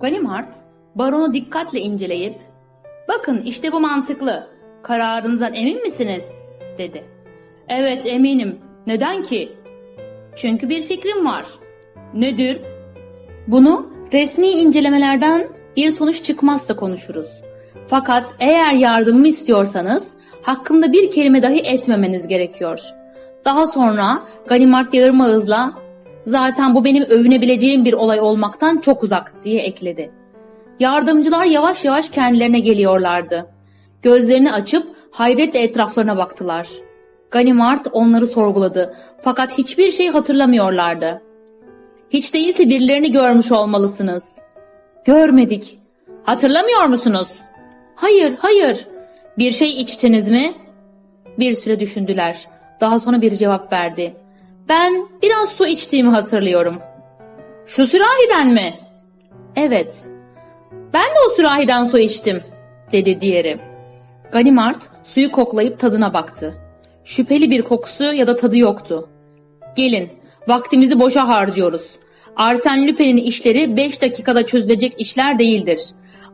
Ganimard baronu dikkatle inceleyip bakın işte bu mantıklı. Kararınızdan emin misiniz? dedi. Evet eminim. Neden ki? Çünkü bir fikrim var. Nedir? Bunu resmi incelemelerden bir sonuç çıkmazsa konuşuruz. Fakat eğer yardımımı istiyorsanız hakkımda bir kelime dahi etmemeniz gerekiyor. Daha sonra Ganimard yarım ağızla zaten bu benim övünebileceğim bir olay olmaktan çok uzak diye ekledi. Yardımcılar yavaş yavaş kendilerine geliyorlardı. Gözlerini açıp hayretle etraflarına baktılar. Ganimard onları sorguladı fakat hiçbir şey hatırlamıyorlardı. Hiç değilse birilerini görmüş olmalısınız. Görmedik. Hatırlamıyor musunuz? Hayır, hayır. Bir şey içtiniz mi? Bir süre düşündüler. Daha sonra bir cevap verdi. Ben biraz su içtiğimi hatırlıyorum. Şu sürahiden mi? Evet. Ben de o sürahiden su içtim, dedi diğeri. Ganimard suyu koklayıp tadına baktı. Şüpheli bir kokusu ya da tadı yoktu. Gelin, vaktimizi boşa harcıyoruz. Arsen Lupin'in işleri 5 dakikada çözülecek işler değildir.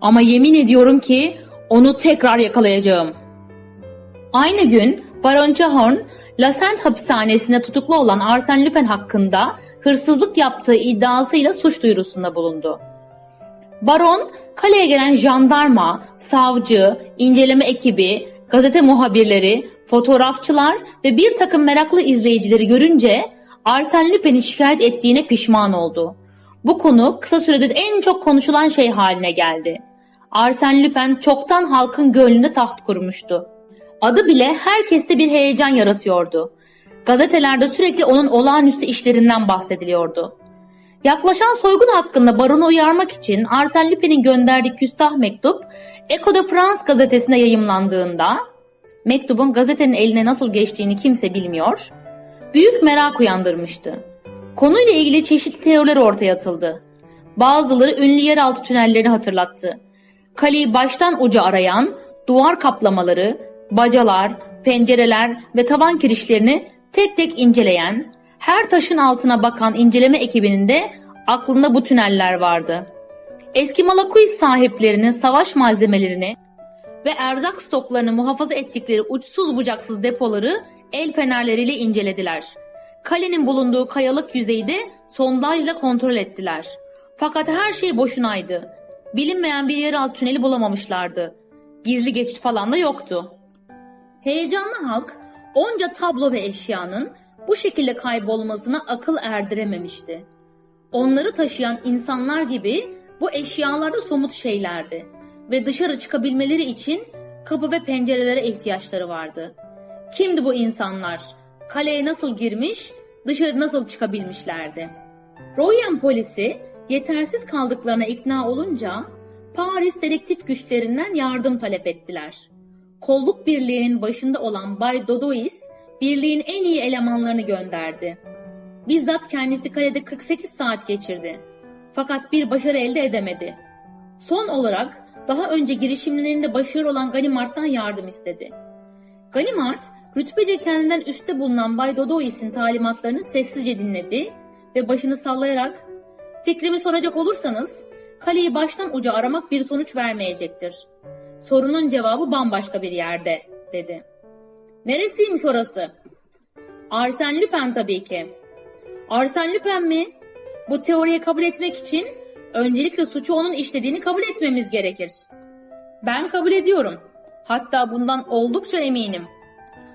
Ama yemin ediyorum ki onu tekrar yakalayacağım. Aynı gün Baron Cahorn, Lasent hapishanesinde tutuklu olan Arsen Lupin hakkında hırsızlık yaptığı iddiasıyla suç duyurusunda bulundu. Baron, kaleye gelen jandarma, savcı, inceleme ekibi, gazete muhabirleri, fotoğrafçılar ve bir takım meraklı izleyicileri görünce Arsen Lupin'i şikayet ettiğine pişman oldu. Bu konu kısa sürede en çok konuşulan şey haline geldi. Arsen Lupin çoktan halkın gönlünde taht kurmuştu. Adı bile herkeste bir heyecan yaratıyordu. Gazetelerde sürekli onun olağanüstü işlerinden bahsediliyordu. Yaklaşan soygun hakkında baronu uyarmak için Arsène Lupin'in gönderdiği küstah mektup Echo de France gazetesinde yayımlandığında mektubun gazetenin eline nasıl geçtiğini kimse bilmiyor, büyük merak uyandırmıştı. Konuyla ilgili çeşitli teoriler ortaya atıldı. Bazıları ünlü yeraltı tünellerini hatırlattı. Kaleyi baştan uca arayan, duvar kaplamaları, bacalar, pencereler ve tavan kirişlerini tek tek inceleyen, her taşın altına bakan inceleme ekibinin de aklında bu tüneller vardı. Eski Malakuis sahiplerinin savaş malzemelerini ve erzak stoklarını muhafaza ettikleri uçsuz bucaksız depoları el fenerleriyle incelediler. Kalenin bulunduğu kayalık yüzeyi de sondajla kontrol ettiler. Fakat her şey boşunaydı. Bilinmeyen bir yeraltı tüneli bulamamışlardı. Gizli geçit falan da yoktu. Heyecanlı halk onca tablo ve eşyanın bu şekilde kaybolmasına akıl erdirememişti. Onları taşıyan insanlar gibi bu eşyalar da somut şeylerdi ve dışarı çıkabilmeleri için kapı ve pencerelere ihtiyaçları vardı. Kimdi bu insanlar? Kaleye nasıl girmiş, dışarı nasıl çıkabilmişlerdi? Royan polisi yetersiz kaldıklarına ikna olunca Paris dedektif güçlerinden yardım talep ettiler. Kolluk birliğinin başında olan Bay Dodois birliğin en iyi elemanlarını gönderdi. Bizzat kendisi kalede 48 saat geçirdi. Fakat bir başarı elde edemedi. Son olarak daha önce girişimlerinde başarılı olan Ganimart'tan yardım istedi. Ganimart, rütbece kendinden üstte bulunan Bay Dodois'in talimatlarını sessizce dinledi ve başını sallayarak ''Fikrimi soracak olursanız, kaleyi baştan uca aramak bir sonuç vermeyecektir. Sorunun cevabı bambaşka bir yerde.'' dedi. ''Neresiymiş orası?'' ''Arsène Lupin tabii ki.'' ''Arsène Lupin mi?'' Bu teoriyi kabul etmek için öncelikle suçu onun işlediğini kabul etmemiz gerekir. Ben kabul ediyorum. Hatta bundan oldukça eminim.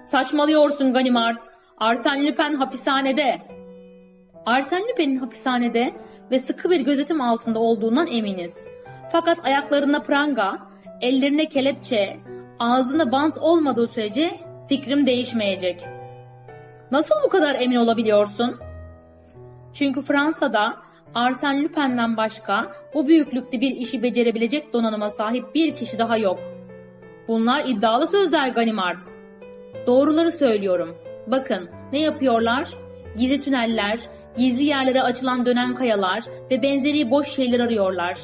Saçmalıyorsun Ganimard. Arsène Lupin hapishanede. Arsène Lupin'in hapishanede ve sıkı bir gözetim altında olduğundan eminiz. Fakat ayaklarında pranga, ellerine kelepçe, ağzında bant olmadığı sürece fikrim değişmeyecek. Nasıl bu kadar emin olabiliyorsun? Çünkü Fransa'da Arsène Lupin'den başka bu büyüklükte bir işi becerebilecek donanıma sahip bir kişi daha yok. Bunlar iddialı sözler Ganimard. Doğruları söylüyorum. Bakın ne yapıyorlar? Gizli tüneller, gizli yerlere açılan dönen kayalar ve benzeri boş şeyler arıyorlar.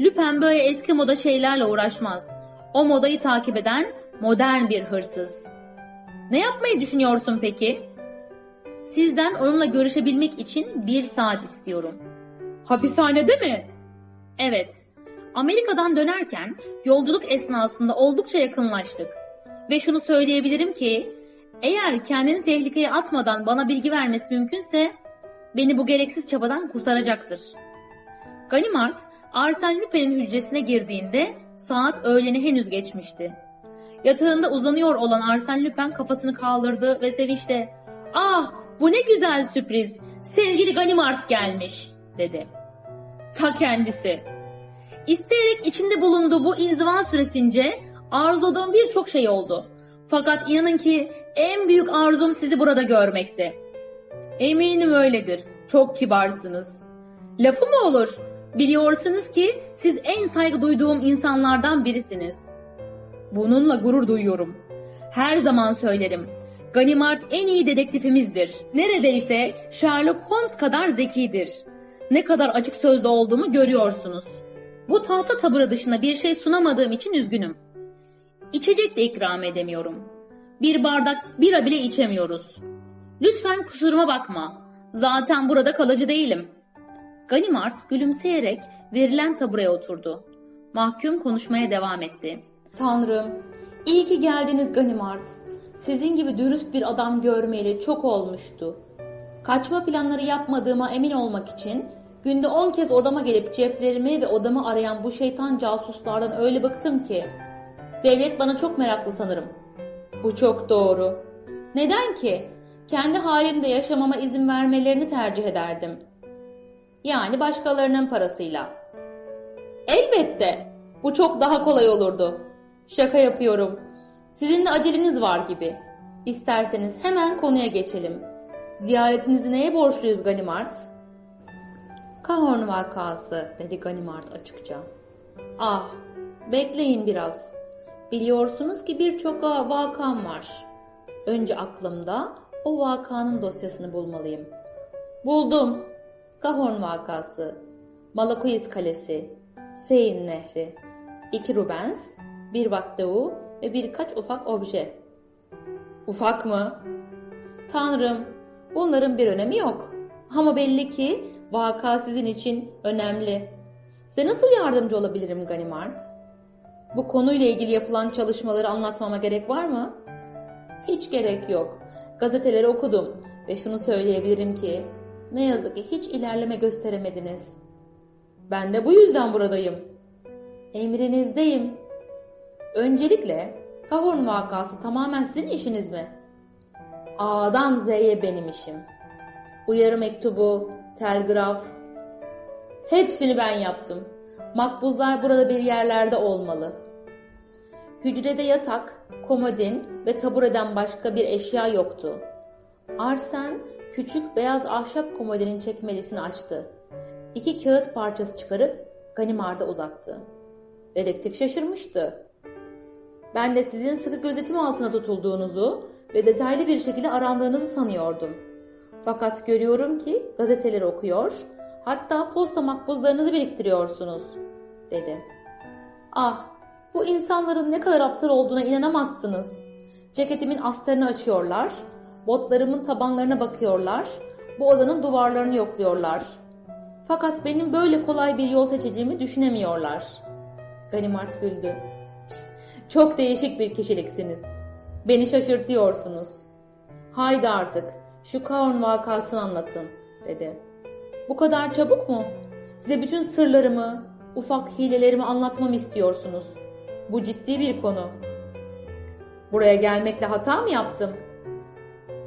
Lupin böyle eski moda şeylerle uğraşmaz. O modayı takip eden modern bir hırsız. Ne yapmayı düşünüyorsun peki? Sizden onunla görüşebilmek için bir saat istiyorum. Hapishanede mi? Evet. Amerika'dan dönerken yolculuk esnasında oldukça yakınlaştık. Ve şunu söyleyebilirim ki eğer kendini tehlikeye atmadan bana bilgi vermesi mümkünse beni bu gereksiz çabadan kurtaracaktır. Ganimard, Arsène Lupin'in hücresine girdiğinde saat öğleni henüz geçmişti. Yatağında uzanıyor olan Arsène Lupin kafasını kaldırdı ve sevinçle ''Ah bu ne güzel sürpriz. Sevgili Ganimard gelmiş dedi. Ta kendisi. İsteyerek içinde bulunduğu bu inziva süresince arzuladığım birçok şey oldu. Fakat inanın ki en büyük arzum sizi burada görmekti. Eminim öyledir. Çok kibarsınız. Lafı mı olur? Biliyorsunuz ki siz en saygı duyduğum insanlardan birisiniz. Bununla gurur duyuyorum. Her zaman söylerim. Ganimard en iyi dedektifimizdir. Neredeyse Sherlock Holmes kadar zekidir. Ne kadar açık sözlü olduğumu görüyorsunuz. Bu tahta tabura dışında bir şey sunamadığım için üzgünüm. İçecek de ikram edemiyorum. Bir bardak bira bile içemiyoruz. Lütfen kusuruma bakma. Zaten burada kalıcı değilim. Ganimard gülümseyerek verilen taburaya oturdu. Mahkum konuşmaya devam etti. Tanrım, iyi ki geldiniz Ganimard. Sizin gibi dürüst bir adam görmeyeli çok olmuştu. Kaçma planları yapmadığıma emin olmak için günde on kez odama gelip ceplerimi ve odamı arayan bu şeytan casuslardan öyle bıktım ki. Devlet bana çok meraklı sanırım. Bu çok doğru. Neden ki? Kendi halimde yaşamama izin vermelerini tercih ederdim. Yani başkalarının parasıyla. Elbette. Bu çok daha kolay olurdu. Şaka yapıyorum. Sizin de aceleniz var gibi. İsterseniz hemen konuya geçelim. Ziyaretinizi neye borçluyuz Ganimard? Kahorn vakası dedi Ganimard açıkça. Ah, bekleyin biraz. Biliyorsunuz ki birçok vakam var. Önce aklımda o vakanın dosyasını bulmalıyım. Buldum. Kahorn vakası, Malakois Kalesi, Seine Nehri, iki Rubens, bir Watteu ve birkaç ufak obje. Ufak mı? Tanrım, bunların bir önemi yok. Ama belli ki vaka sizin için önemli. Size nasıl yardımcı olabilirim Ganimard? Bu konuyla ilgili yapılan çalışmaları anlatmama gerek var mı? Hiç gerek yok. Gazeteleri okudum ve şunu söyleyebilirim ki ne yazık ki hiç ilerleme gösteremediniz. Ben de bu yüzden buradayım. Emrinizdeyim. Öncelikle Kahorn vakası tamamen sizin işiniz mi? A'dan Z'ye benim işim. Uyarı mektubu, telgraf, hepsini ben yaptım. Makbuzlar burada bir yerlerde olmalı. Hücrede yatak, komodin ve tabureden başka bir eşya yoktu. Arsen küçük beyaz ahşap komodinin çekmelisini açtı. İki kağıt parçası çıkarıp Ganimard'a uzattı. Dedektif şaşırmıştı. Ben de sizin sıkı gözetim altına tutulduğunuzu ve detaylı bir şekilde arandığınızı sanıyordum. Fakat görüyorum ki gazeteleri okuyor, hatta posta makbuzlarınızı biriktiriyorsunuz, dedi. Ah, bu insanların ne kadar aptal olduğuna inanamazsınız. Ceketimin astarını açıyorlar, botlarımın tabanlarına bakıyorlar, bu odanın duvarlarını yokluyorlar. Fakat benim böyle kolay bir yol seçeceğimi düşünemiyorlar. Ganimard güldü. Çok değişik bir kişiliksiniz. Beni şaşırtıyorsunuz. Haydi artık şu Kaorn vakasını anlatın, dedi. Bu kadar çabuk mu? Size bütün sırlarımı, ufak hilelerimi anlatmamı istiyorsunuz. Bu ciddi bir konu. Buraya gelmekle hata mı yaptım?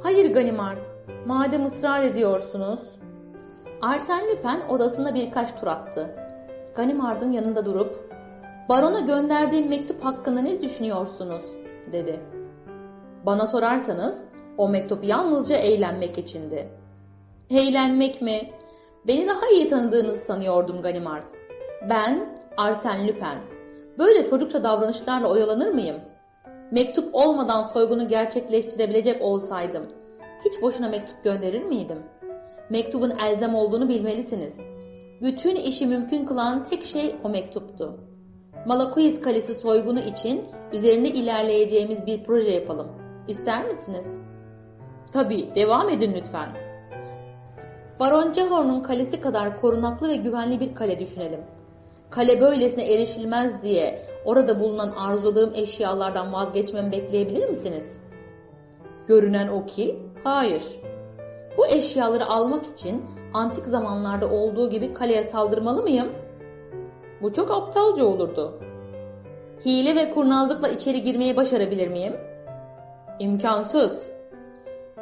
Hayır Ganimard, madem ısrar ediyorsunuz. Arsène Lupin odasında birkaç tur attı. Ganimard'ın yanında durup, Barona gönderdiğim mektup hakkında ne düşünüyorsunuz? dedi. Bana sorarsanız o mektup yalnızca eğlenmek içindi. Eğlenmek mi? Beni daha iyi tanıdığınızı sanıyordum Ganimard. Ben Arsène Lupin. Böyle çocukça davranışlarla oyalanır mıyım? Mektup olmadan soygunu gerçekleştirebilecek olsaydım hiç boşuna mektup gönderir miydim? Mektubun elzem olduğunu bilmelisiniz. Bütün işi mümkün kılan tek şey o mektuptu. Malakois Kalesi soygunu için üzerinde ilerleyeceğimiz bir proje yapalım. İster misiniz? Tabii, devam edin lütfen. Baron Cehorn'un kalesi kadar korunaklı ve güvenli bir kale düşünelim. Kale böylesine erişilmez diye orada bulunan arzuladığım eşyalardan vazgeçmemi bekleyebilir misiniz? Görünen o ki, hayır. Bu eşyaları almak için antik zamanlarda olduğu gibi kaleye saldırmalı mıyım? Bu çok aptalca olurdu. Hile ve kurnazlıkla içeri girmeyi başarabilir miyim? İmkansız.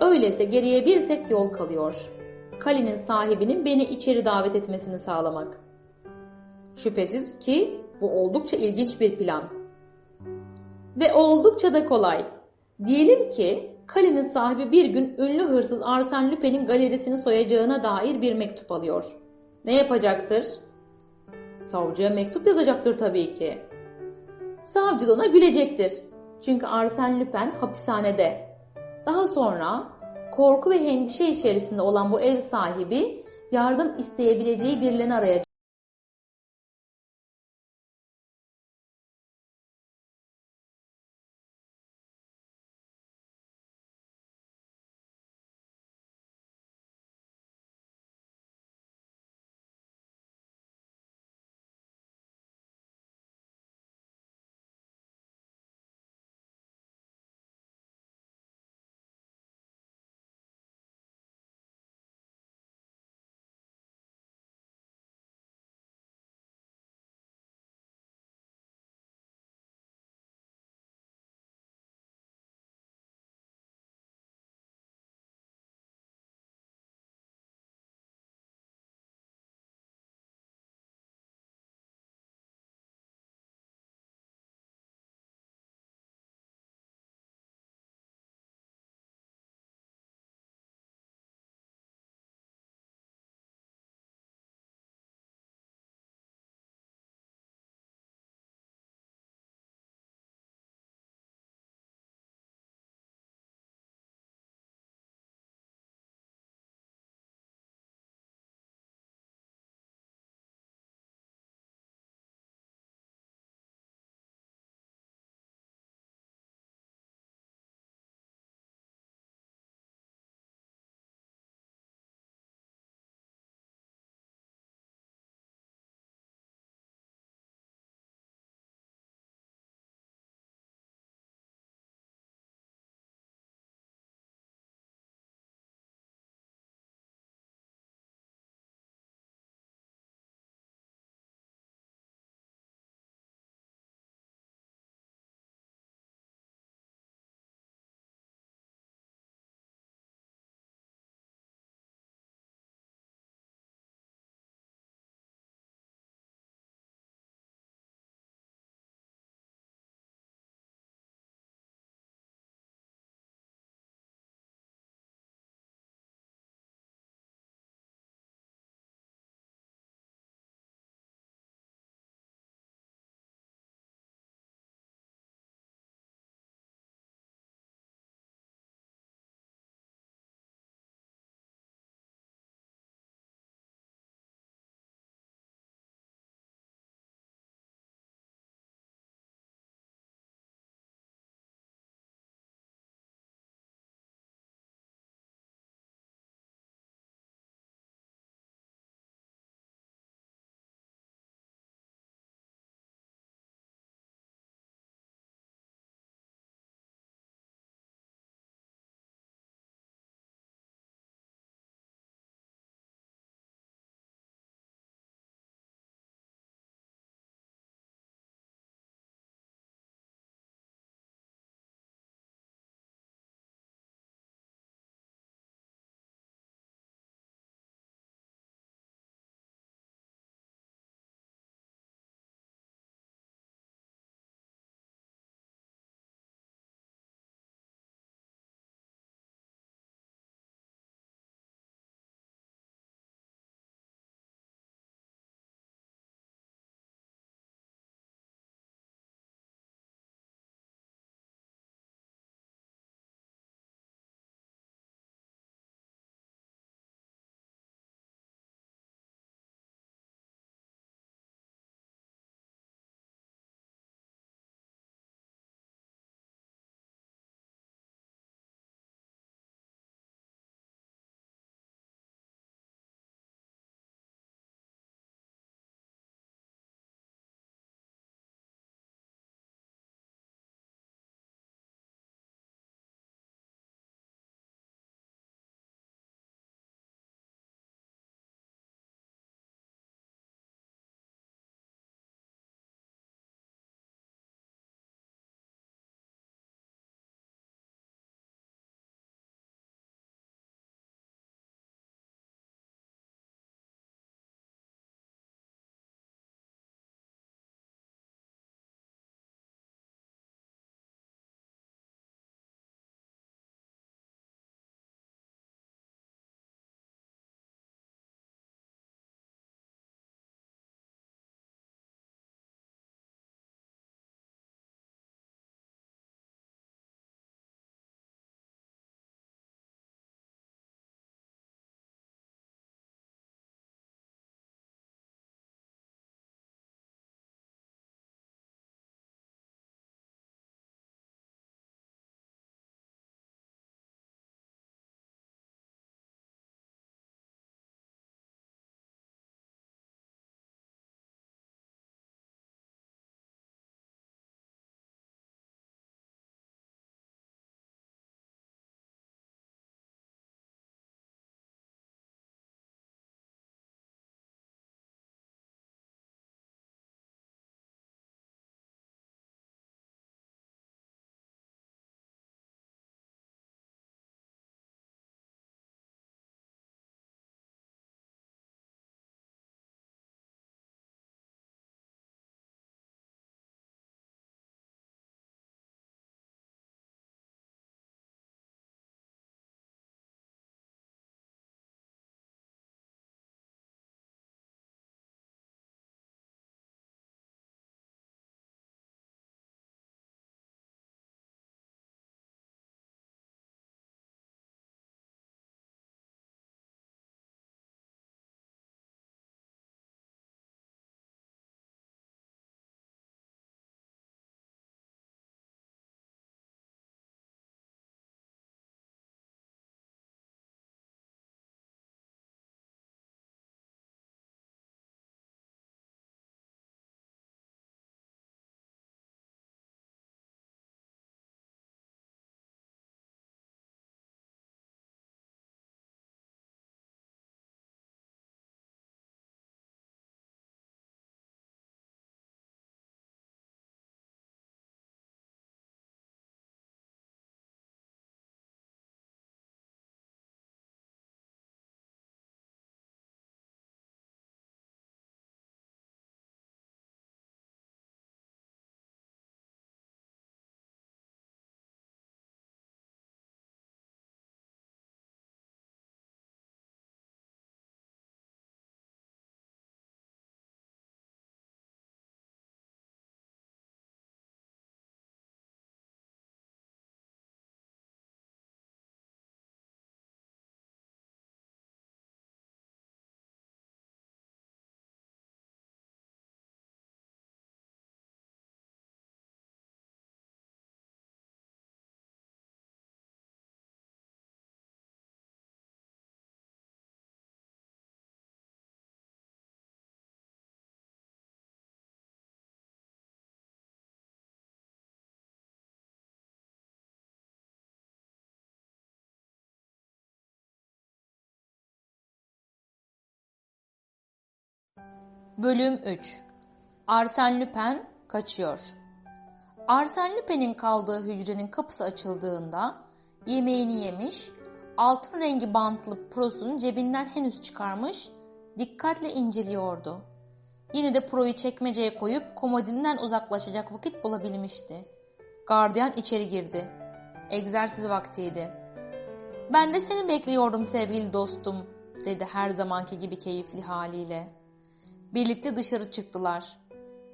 Öyleyse geriye bir tek yol kalıyor. Kalenin sahibinin beni içeri davet etmesini sağlamak. Şüphesiz ki bu oldukça ilginç bir plan. Ve oldukça da kolay. Diyelim ki kalenin sahibi bir gün ünlü hırsız Arsène Lupin'in galerisini soyacağına dair bir mektup alıyor. Ne yapacaktır? Savcıya mektup yazacaktır tabii ki. Savcı da ona gülecektir. Çünkü Arsène Lupin hapishanede. Daha sonra korku ve endişe içerisinde olan bu ev sahibi yardım isteyebileceği birilerini arayacak. Bölüm 3 Arsène Lupin kaçıyor. Arsène Lupin'in kaldığı hücrenin kapısı açıldığında yemeğini yemiş, altın rengi bantlı prosunu cebinden henüz çıkarmış, dikkatle inceliyordu. Yine de proyu çekmeceye koyup komodinden uzaklaşacak vakit bulabilmişti. Gardiyan içeri girdi. Egzersiz vaktiydi. Ben de seni bekliyordum sevgili dostum, dedi her zamanki gibi keyifli haliyle. Birlikte dışarı çıktılar.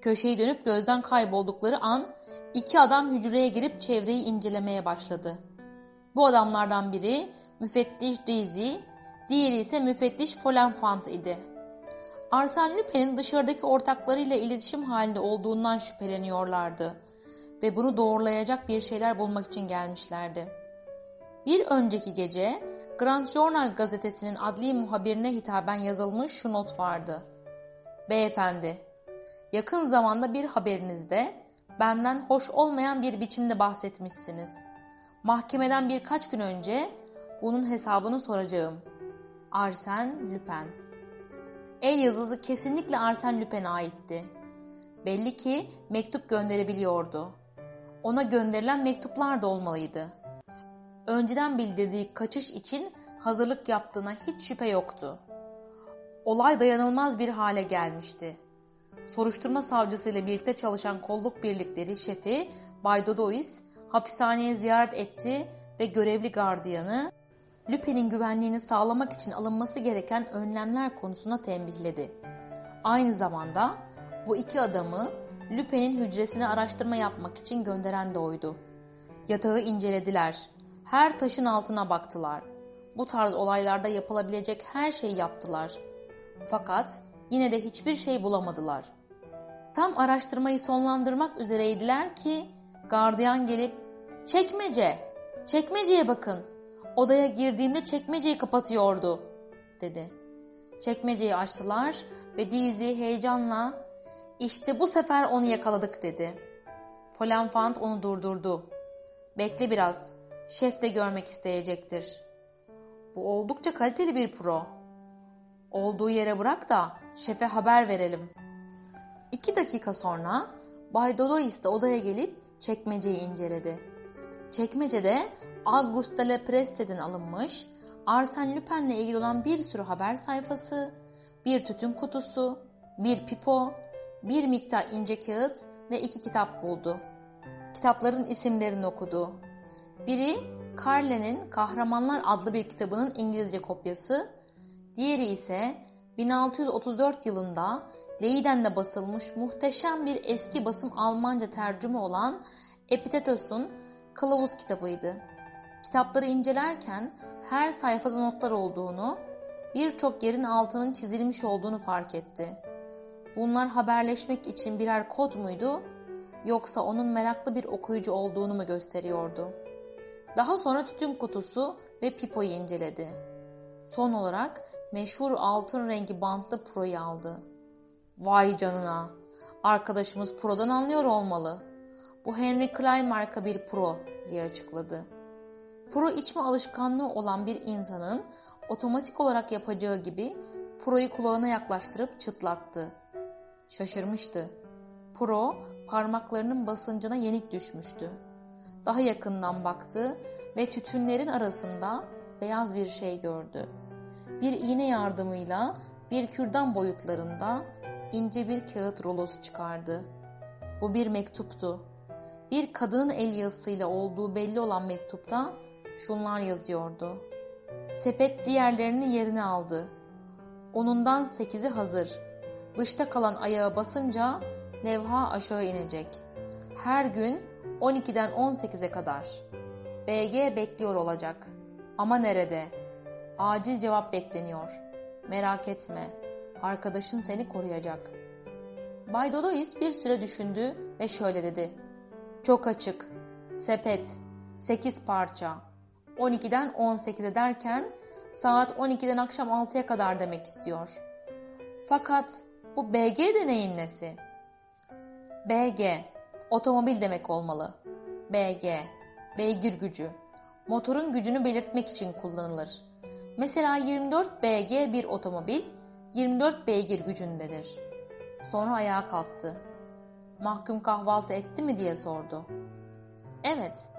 Köşeyi dönüp gözden kayboldukları an iki adam hücreye girip çevreyi incelemeye başladı. Bu adamlardan biri müfettiş Dizi, diğeri ise müfettiş Folenfant idi. Arsène Lupin'in dışarıdaki ortaklarıyla iletişim halinde olduğundan şüpheleniyorlardı ve bunu doğrulayacak bir şeyler bulmak için gelmişlerdi. Bir önceki gece Grand Journal gazetesinin adli muhabirine hitaben yazılmış şu not vardı. Beyefendi, yakın zamanda bir haberinizde benden hoş olmayan bir biçimde bahsetmişsiniz. Mahkemeden birkaç gün önce bunun hesabını soracağım. Arsène Lupin El yazısı kesinlikle Arsène Lupin'e aitti. Belli ki mektup gönderebiliyordu. Ona gönderilen mektuplar da olmalıydı. Önceden bildirdiği kaçış için hazırlık yaptığına hiç şüphe yoktu. Olay dayanılmaz bir hale gelmişti. Soruşturma savcısıyla birlikte çalışan kolluk birlikleri şefi Bay Dodois hapishaneye ziyaret etti ve görevli gardiyanı Lupin'in güvenliğini sağlamak için alınması gereken önlemler konusuna tembihledi. Aynı zamanda bu iki adamı Lupin'in hücresine araştırma yapmak için gönderen de oydu. Yatağı incelediler. Her taşın altına baktılar. Bu tarz olaylarda yapılabilecek her şeyi yaptılar. Fakat yine de hiçbir şey bulamadılar. Tam araştırmayı sonlandırmak üzereydiler ki gardiyan gelip ''Çekmece, çekmeceye bakın. Odaya girdiğimde çekmeceyi kapatıyordu.'' dedi. Çekmeceyi açtılar ve Dizi heyecanla ''İşte bu sefer onu yakaladık.'' dedi. Folenfant onu durdurdu. ''Bekle biraz, şef de görmek isteyecektir.'' Bu oldukça kaliteli bir pro. Olduğu yere bırak da şefe haber verelim. İki dakika sonra Bay Dodois de odaya gelip çekmeceyi inceledi. Çekmecede Auguste Le Presse'den alınmış Arsène Lupin'le ilgili olan bir sürü haber sayfası, bir tütün kutusu, bir pipo, bir miktar ince kağıt ve iki kitap buldu. Kitapların isimlerini okudu. Biri Carle'nin Kahramanlar adlı bir kitabının İngilizce kopyası, diğeri ise 1634 yılında Leyden'de basılmış muhteşem bir eski basım Almanca tercüme olan Epitetos'un kılavuz kitabıydı. Kitapları incelerken her sayfada notlar olduğunu, birçok yerin altının çizilmiş olduğunu fark etti. Bunlar haberleşmek için birer kod muydu yoksa onun meraklı bir okuyucu olduğunu mu gösteriyordu? Daha sonra tütün kutusu ve pipoyu inceledi. Son olarak meşhur altın rengi bantlı proyu aldı. Vay canına! Arkadaşımız prodan anlıyor olmalı. Bu Henry Klein marka bir pro diye açıkladı. Pro içme alışkanlığı olan bir insanın otomatik olarak yapacağı gibi proyu kulağına yaklaştırıp çıtlattı. Şaşırmıştı. Pro parmaklarının basıncına yenik düşmüştü. Daha yakından baktı ve tütünlerin arasında beyaz bir şey gördü. Bir iğne yardımıyla bir kürdan boyutlarında ince bir kağıt rolosu çıkardı. Bu bir mektuptu. Bir kadının el yazısıyla olduğu belli olan mektupta şunlar yazıyordu. Sepet diğerlerini yerine aldı. Onundan sekizi hazır. Dışta kalan ayağı basınca levha aşağı inecek. Her gün 12'den 18'e kadar. BG bekliyor olacak. Ama nerede? Acil cevap bekleniyor. Merak etme. Arkadaşın seni koruyacak. Bay Dodois bir süre düşündü ve şöyle dedi. Çok açık. Sepet. 8 parça. 12'den 18'e derken saat 12'den akşam 6'ya kadar demek istiyor. Fakat bu BG de neyin nesi? BG. Otomobil demek olmalı. BG. Beygir gücü. Motorun gücünü belirtmek için kullanılır. Mesela 24 BG bir otomobil 24 beygir gücündedir. Sonra ayağa kalktı. Mahkum kahvaltı etti mi diye sordu. Evet.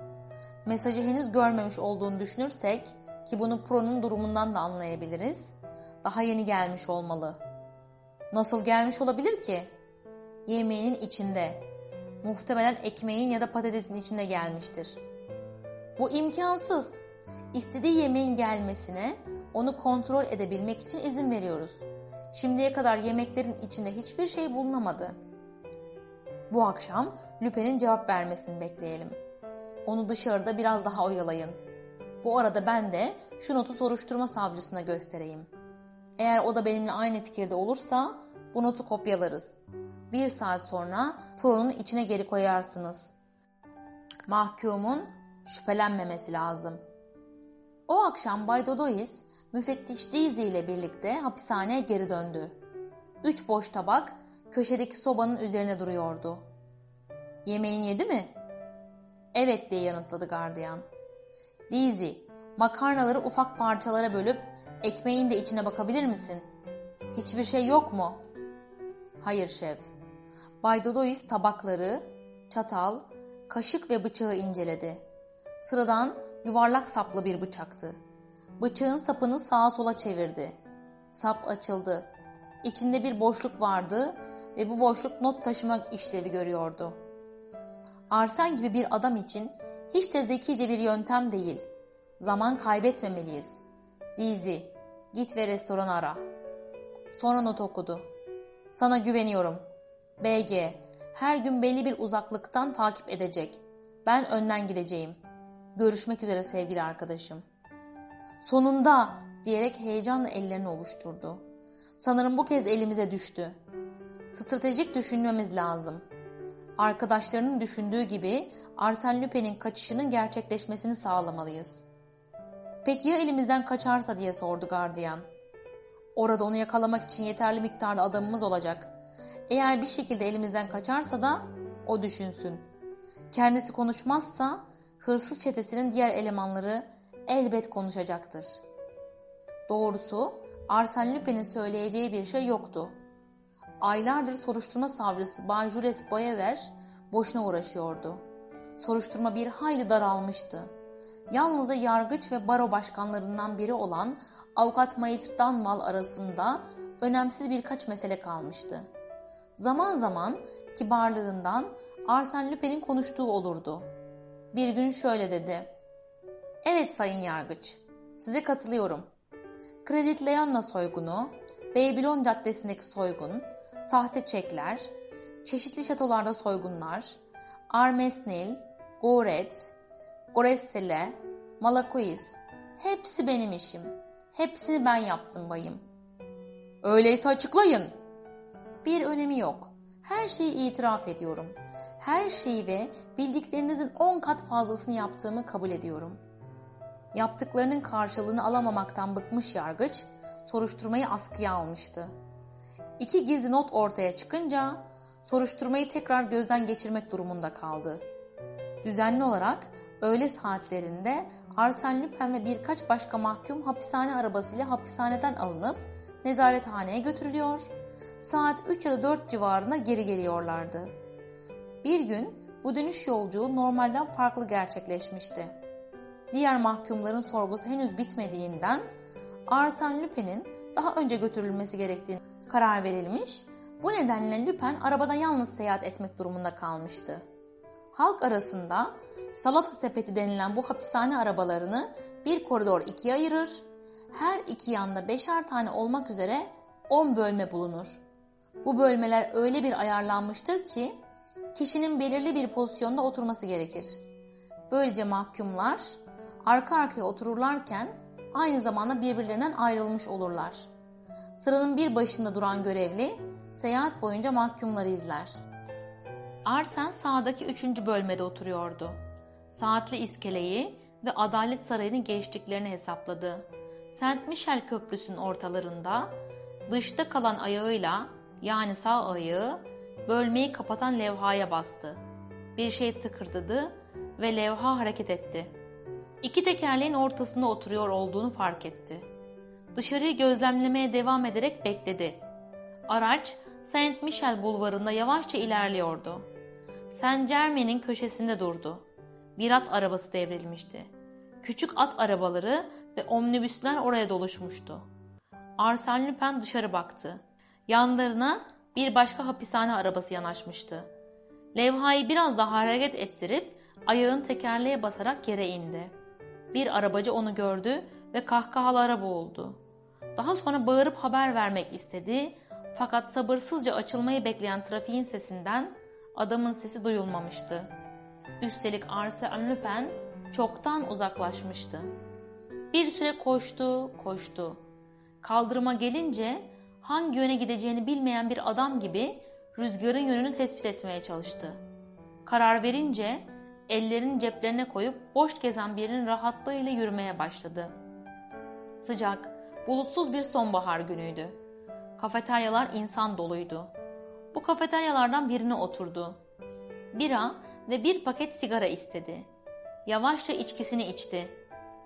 Mesajı henüz görmemiş olduğunu düşünürsek ki bunu Pro'nun durumundan da anlayabiliriz. Daha yeni gelmiş olmalı. Nasıl gelmiş olabilir ki? Yemeğinin içinde. Muhtemelen ekmeğin ya da patatesin içinde gelmiştir. Bu imkansız. İstediği yemeğin gelmesine onu kontrol edebilmek için izin veriyoruz. Şimdiye kadar yemeklerin içinde hiçbir şey bulunamadı. Bu akşam Lüpe'nin cevap vermesini bekleyelim. Onu dışarıda biraz daha oyalayın. Bu arada ben de şu notu soruşturma savcısına göstereyim. Eğer o da benimle aynı fikirde olursa bu notu kopyalarız. Bir saat sonra Pro'nun içine geri koyarsınız. Mahkumun şüphelenmemesi lazım. O akşam Bay Dodois müfettiş Daisy ile birlikte hapishaneye geri döndü. Üç boş tabak köşedeki sobanın üzerine duruyordu. Yemeğini yedi mi? Evet diye yanıtladı gardiyan. Daisy, makarnaları ufak parçalara bölüp ekmeğin de içine bakabilir misin? Hiçbir şey yok mu? Hayır şef. Bay Dodois tabakları, çatal, kaşık ve bıçağı inceledi. Sıradan yuvarlak saplı bir bıçaktı. Bıçağın sapını sağa sola çevirdi. Sap açıldı. İçinde bir boşluk vardı ve bu boşluk not taşımak işlevi görüyordu. Arsen gibi bir adam için hiç de zekice bir yöntem değil. Zaman kaybetmemeliyiz. Dizi, git ve restoran ara. Sonra not okudu. Sana güveniyorum. BG, her gün belli bir uzaklıktan takip edecek. Ben önden gideceğim. Görüşmek üzere sevgili arkadaşım. Sonunda diyerek heyecanla ellerini ovuşturdu. Sanırım bu kez elimize düştü. Stratejik düşünmemiz lazım. Arkadaşlarının düşündüğü gibi Arsène Lupin'in kaçışının gerçekleşmesini sağlamalıyız. Peki ya elimizden kaçarsa diye sordu gardiyan. Orada onu yakalamak için yeterli miktarda adamımız olacak. Eğer bir şekilde elimizden kaçarsa da o düşünsün. Kendisi konuşmazsa hırsız çetesinin diğer elemanları elbet konuşacaktır. Doğrusu Arsène Lupin'in söyleyeceği bir şey yoktu. Aylardır soruşturma savcısı Bay Jules Boyever boşuna uğraşıyordu. Soruşturma bir hayli daralmıştı. Yalnızca yargıç ve baro başkanlarından biri olan avukat Maitre Danmal arasında önemsiz birkaç mesele kalmıştı. Zaman zaman kibarlığından Arsène Lupin'in konuştuğu olurdu. Bir gün şöyle dedi. Evet sayın yargıç, size katılıyorum. Kredit Leanna soygunu, Babylon Caddesi'ndeki soygun, sahte çekler, çeşitli şatolarda soygunlar, Armesnil, Goret, Goressele, Malakois, hepsi benim işim. Hepsini ben yaptım bayım. Öyleyse açıklayın. Bir önemi yok. Her şeyi itiraf ediyorum. Her şeyi ve bildiklerinizin on kat fazlasını yaptığımı kabul ediyorum. Yaptıklarının karşılığını alamamaktan bıkmış yargıç, soruşturmayı askıya almıştı. İki gizli not ortaya çıkınca soruşturmayı tekrar gözden geçirmek durumunda kaldı. Düzenli olarak öğle saatlerinde Arsène Lupin ve birkaç başka mahkum hapishane arabasıyla hapishaneden alınıp nezarethaneye götürülüyor, saat 3 ya da 4 civarında geri geliyorlardı. Bir gün bu dönüş yolculuğu normalden farklı gerçekleşmişti. Diğer mahkumların sorgusu henüz bitmediğinden Arsène Lupin'in daha önce götürülmesi gerektiğini karar verilmiş, bu nedenle Lupin arabada yalnız seyahat etmek durumunda kalmıştı. Halk arasında salata sepeti denilen bu hapishane arabalarını bir koridor ikiye ayırır, her iki yanda beşer tane olmak üzere on bölme bulunur. Bu bölmeler öyle bir ayarlanmıştır ki kişinin belirli bir pozisyonda oturması gerekir. Böylece mahkumlar arka arkaya otururlarken aynı zamanda birbirlerinden ayrılmış olurlar. Sıranın bir başında duran görevli seyahat boyunca mahkumları izler. Arsen sağdaki üçüncü bölmede oturuyordu. Saatli iskeleyi ve Adalet Sarayı'nı geçtiklerini hesapladı. Saint Michel Köprüsü'nün ortalarında dışta kalan ayağıyla yani sağ ayağı bölmeyi kapatan levhaya bastı. Bir şey tıkırdadı ve levha hareket etti. İki tekerleğin ortasında oturuyor olduğunu fark etti. Dışarıyı gözlemlemeye devam ederek bekledi. Araç Saint Michel bulvarında yavaşça ilerliyordu. Saint Germain'in köşesinde durdu. Bir at arabası devrilmişti. Küçük at arabaları ve omnibüsler oraya doluşmuştu. Arsène Lupin dışarı baktı. Yanlarına bir başka hapishane arabası yanaşmıştı. Levhayı biraz daha hareket ettirip ayağın tekerleğe basarak yere indi. Bir arabacı onu gördü ve kahkahalara boğuldu. Daha sonra bağırıp haber vermek istedi fakat sabırsızca açılmayı bekleyen trafiğin sesinden adamın sesi duyulmamıştı. Üstelik Arsène Lupin çoktan uzaklaşmıştı. Bir süre koştu, koştu. Kaldırıma gelince hangi yöne gideceğini bilmeyen bir adam gibi rüzgarın yönünü tespit etmeye çalıştı. Karar verince ellerini ceplerine koyup boş gezen birinin rahatlığıyla yürümeye başladı. Sıcak, bulutsuz bir sonbahar günüydü. Kafeteryalar insan doluydu. Bu kafeteryalardan birine oturdu. Bira ve bir paket sigara istedi. Yavaşça içkisini içti.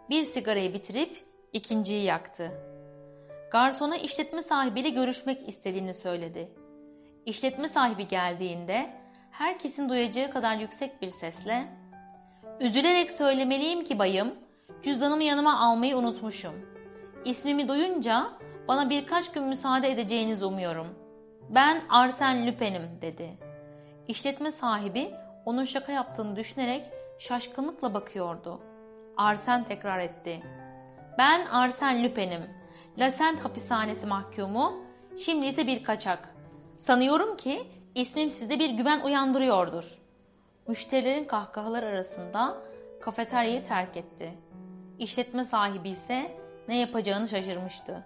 Bir sigarayı bitirip ikinciyi yaktı. Garsona işletme sahibiyle görüşmek istediğini söyledi. İşletme sahibi geldiğinde herkesin duyacağı kadar yüksek bir sesle ''Üzülerek söylemeliyim ki bayım, cüzdanımı yanıma almayı unutmuşum. İsmimi duyunca bana birkaç gün müsaade edeceğinizi umuyorum. Ben Arsène Lupin'im.'' dedi. İşletme sahibi onun şaka yaptığını düşünerek şaşkınlıkla bakıyordu. Arsen tekrar etti. Ben Arsène Lupin'im. Lasent hapishanesi mahkumu, şimdi ise bir kaçak. Sanıyorum ki ismim sizde bir güven uyandırıyordur. Müşterilerin kahkahalar arasında kafeteryayı terk etti. İşletme sahibi ise ne yapacağını şaşırmıştı.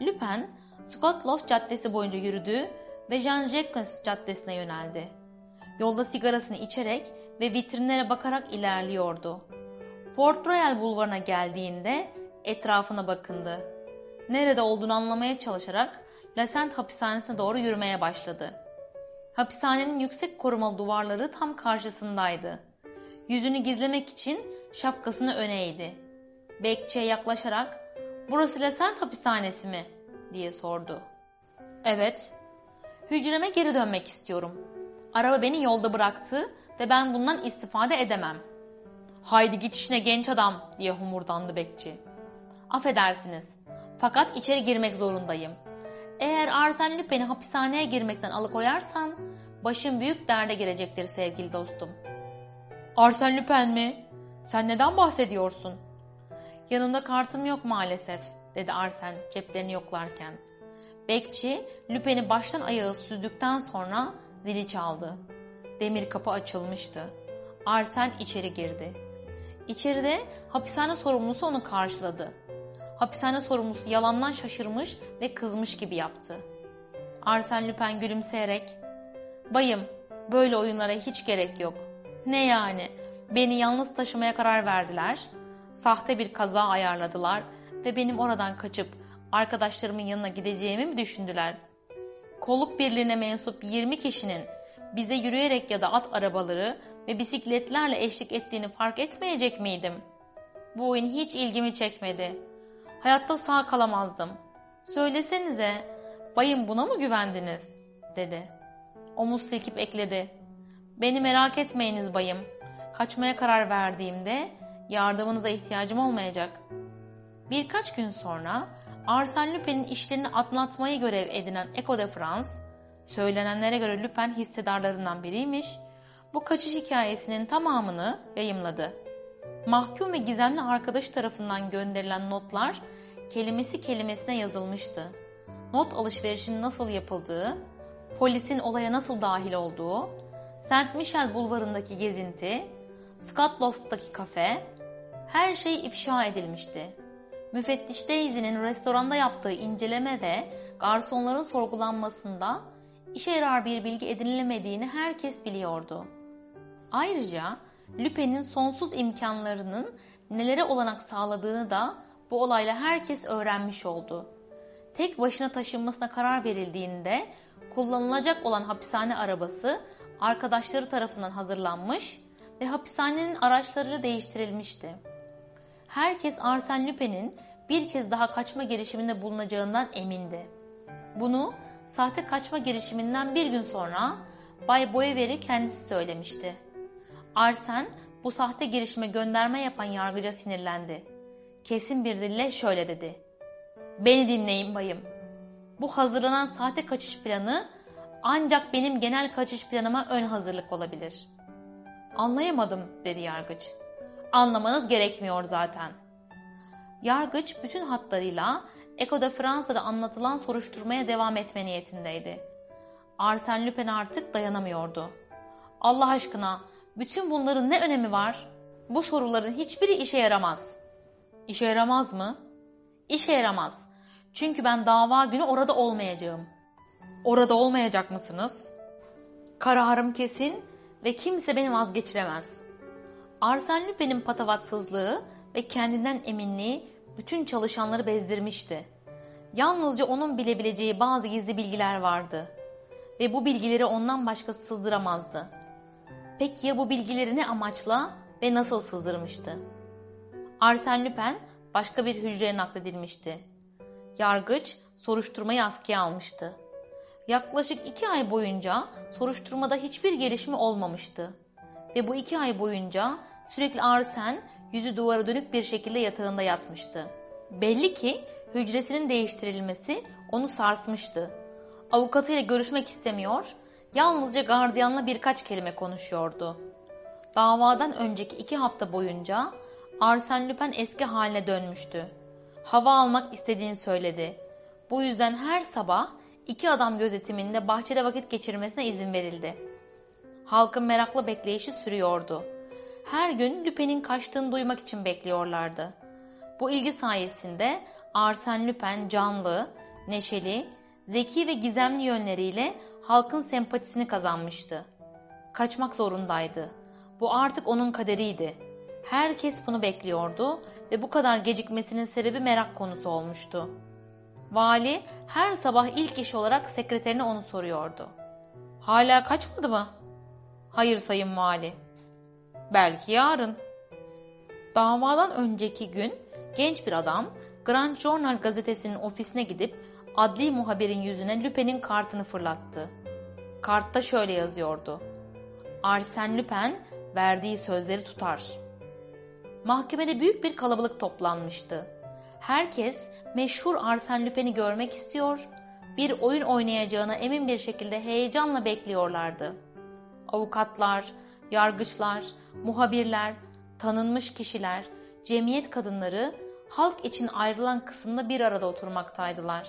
Lupin, Scott Loft Caddesi boyunca yürüdü ve Jean Jacques Caddesi'ne yöneldi. Yolda sigarasını içerek ve vitrinlere bakarak ilerliyordu. Port Royal bulvarına geldiğinde etrafına bakındı. Nerede olduğunu anlamaya çalışarak Lasent hapishanesine doğru yürümeye başladı. Hapishanenin yüksek korumalı duvarları tam karşısındaydı. Yüzünü gizlemek için şapkasını öne eğdi. Bekçiye yaklaşarak ''Burası Lasent hapishanesi mi?'' diye sordu. ''Evet. Hücreme geri dönmek istiyorum. Araba beni yolda bıraktı ve ben bundan istifade edemem.'' ''Haydi git işine genç adam'' diye humurdandı bekçi. ''Affedersiniz. Fakat içeri girmek zorundayım. Eğer Arsène Lupin'i hapishaneye girmekten alıkoyarsan başım büyük derde girecektir sevgili dostum. Arsène Lupin mi? Sen neden bahsediyorsun? Yanımda kartım yok maalesef dedi Arsen ceplerini yoklarken. Bekçi Lupin'i baştan ayağı süzdükten sonra zili çaldı. Demir kapı açılmıştı. Arsen içeri girdi. İçeride hapishane sorumlusu onu karşıladı. Hapishane sorumlusu yalandan şaşırmış ve kızmış gibi yaptı. Arsène Lupin gülümseyerek ''Bayım, böyle oyunlara hiç gerek yok. Ne yani? Beni yalnız taşımaya karar verdiler. Sahte bir kaza ayarladılar ve benim oradan kaçıp arkadaşlarımın yanına gideceğimi mi düşündüler? Kolluk birliğine mensup 20 kişinin bize yürüyerek ya da at arabaları ve bisikletlerle eşlik ettiğini fark etmeyecek miydim? Bu oyun hiç ilgimi çekmedi.'' Hayatta sağ kalamazdım. Söylesenize, bayım buna mı güvendiniz? dedi. Omuz silkip ekledi. Beni merak etmeyiniz bayım. Kaçmaya karar verdiğimde yardımınıza ihtiyacım olmayacak. Birkaç gün sonra Arsène Lupin'in işlerini atlatmayı görev edinen Echo de France, söylenenlere göre Lupin hissedarlarından biriymiş, bu kaçış hikayesinin tamamını yayımladı. Mahkum ve gizemli arkadaş tarafından gönderilen notlar kelimesi kelimesine yazılmıştı. Not alışverişinin nasıl yapıldığı, polisin olaya nasıl dahil olduğu, Saint Michel bulvarındaki gezinti, Scott Loft'taki kafe, her şey ifşa edilmişti. Müfettiş Daisy'nin restoranda yaptığı inceleme ve garsonların sorgulanmasında işe yarar bir bilgi edinilemediğini herkes biliyordu. Ayrıca Lüpe'nin sonsuz imkanlarının nelere olanak sağladığını da bu olayla herkes öğrenmiş oldu. Tek başına taşınmasına karar verildiğinde kullanılacak olan hapishane arabası arkadaşları tarafından hazırlanmış ve hapishanenin araçlarıyla değiştirilmişti. Herkes Arsène Lupin'in bir kez daha kaçma girişiminde bulunacağından emindi. Bunu sahte kaçma girişiminden bir gün sonra Bay Boyever'i kendisi söylemişti. Arsen bu sahte girişime gönderme yapan yargıca sinirlendi. Kesin bir dille şöyle dedi. Beni dinleyin bayım. Bu hazırlanan sahte kaçış planı ancak benim genel kaçış planıma ön hazırlık olabilir. Anlayamadım dedi yargıç. Anlamanız gerekmiyor zaten. Yargıç bütün hatlarıyla Eko de Fransa'da anlatılan soruşturmaya devam etme niyetindeydi. Arsène Lupin artık dayanamıyordu. Allah aşkına bütün bunların ne önemi var? Bu soruların hiçbiri işe yaramaz. İşe yaramaz mı? İşe yaramaz. Çünkü ben dava günü orada olmayacağım. Orada olmayacak mısınız? Kararım kesin ve kimse beni vazgeçiremez. Arsène Lupin'in patavatsızlığı ve kendinden eminliği bütün çalışanları bezdirmişti. Yalnızca onun bilebileceği bazı gizli bilgiler vardı. Ve bu bilgileri ondan başkası sızdıramazdı. Peki ya bu bilgileri ne amaçla ve nasıl sızdırmıştı? Arsène Lupin başka bir hücreye nakledilmişti. Yargıç soruşturmayı askıya almıştı. Yaklaşık iki ay boyunca soruşturmada hiçbir gelişme olmamıştı. Ve bu iki ay boyunca sürekli Arsen yüzü duvara dönük bir şekilde yatağında yatmıştı. Belli ki hücresinin değiştirilmesi onu sarsmıştı. Avukatıyla görüşmek istemiyor, yalnızca gardiyanla birkaç kelime konuşuyordu. Davadan önceki iki hafta boyunca Arsène Lupin eski haline dönmüştü. Hava almak istediğini söyledi. Bu yüzden her sabah iki adam gözetiminde bahçede vakit geçirmesine izin verildi. Halkın meraklı bekleyişi sürüyordu. Her gün Lupin'in kaçtığını duymak için bekliyorlardı. Bu ilgi sayesinde Arsène Lupin canlı, neşeli, zeki ve gizemli yönleriyle halkın sempatisini kazanmıştı. Kaçmak zorundaydı. Bu artık onun kaderiydi. Herkes bunu bekliyordu ve bu kadar gecikmesinin sebebi merak konusu olmuştu. Vali her sabah ilk iş olarak sekreterine onu soruyordu. Hala kaçmadı mı? Hayır sayın vali. Belki yarın. Davadan önceki gün genç bir adam Grand Journal gazetesinin ofisine gidip adli muhabirin yüzüne Lupin'in kartını fırlattı. Kartta şöyle yazıyordu. Arsène Lupin verdiği sözleri tutar. Mahkemede büyük bir kalabalık toplanmıştı. Herkes meşhur Arsène Lupin'i görmek istiyor, bir oyun oynayacağına emin bir şekilde heyecanla bekliyorlardı. Avukatlar, yargıçlar, muhabirler, tanınmış kişiler, cemiyet kadınları halk için ayrılan kısımda bir arada oturmaktaydılar.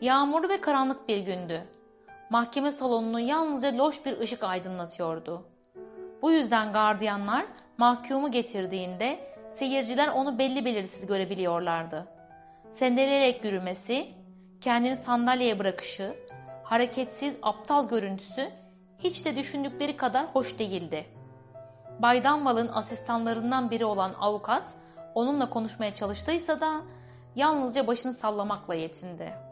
Yağmurlu ve karanlık bir gündü. Mahkeme salonunu yalnızca loş bir ışık aydınlatıyordu. Bu yüzden gardiyanlar mahkumu getirdiğinde seyirciler onu belli belirsiz görebiliyorlardı. Sendeleyerek yürümesi, kendini sandalyeye bırakışı, hareketsiz aptal görüntüsü hiç de düşündükleri kadar hoş değildi. Bay Danval'ın asistanlarından biri olan avukat onunla konuşmaya çalıştıysa da yalnızca başını sallamakla yetindi.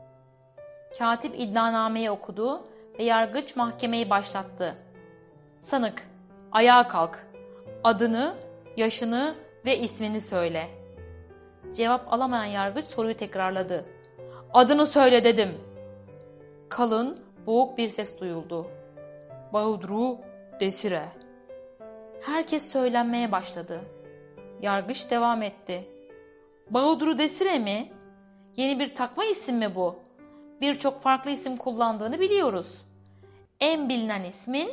Katip iddianameyi okudu ve yargıç mahkemeyi başlattı. Sanık, ayağa kalk. Adını, yaşını ve ismini söyle. Cevap alamayan yargıç soruyu tekrarladı. Adını söyle dedim. Kalın, boğuk bir ses duyuldu. Baudru Desire. Herkes söylenmeye başladı. Yargıç devam etti. Baudru Desire mi? Yeni bir takma isim mi bu? Birçok farklı isim kullandığını biliyoruz. En bilinen ismin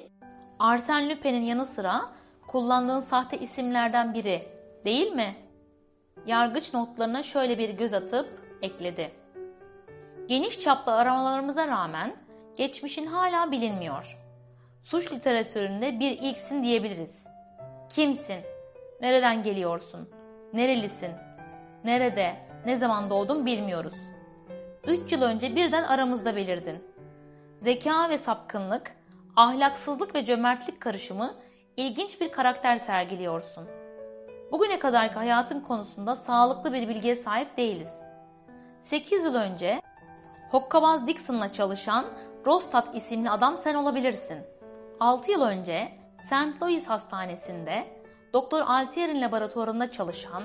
Arsène Lupin'in yanı sıra kullandığın sahte isimlerden biri değil mi? Yargıç notlarına şöyle bir göz atıp ekledi. Geniş çaplı aramalarımıza rağmen geçmişin hala bilinmiyor. Suç literatüründe bir ilksin diyebiliriz. Kimsin? Nereden geliyorsun? Nerelisin? Nerede, ne zaman doğdun bilmiyoruz. Üç yıl önce birden aramızda belirdin. Zeka ve sapkınlık, ahlaksızlık ve cömertlik karışımı ilginç bir karakter sergiliyorsun. Bugüne kadarki hayatın konusunda sağlıklı bir bilgiye sahip değiliz. 8 yıl önce Hokkabaz Dixon'la çalışan Rostat isimli adam sen olabilirsin. 6 yıl önce St. Louis Hastanesi'nde Doktor Altier'in laboratuvarında çalışan,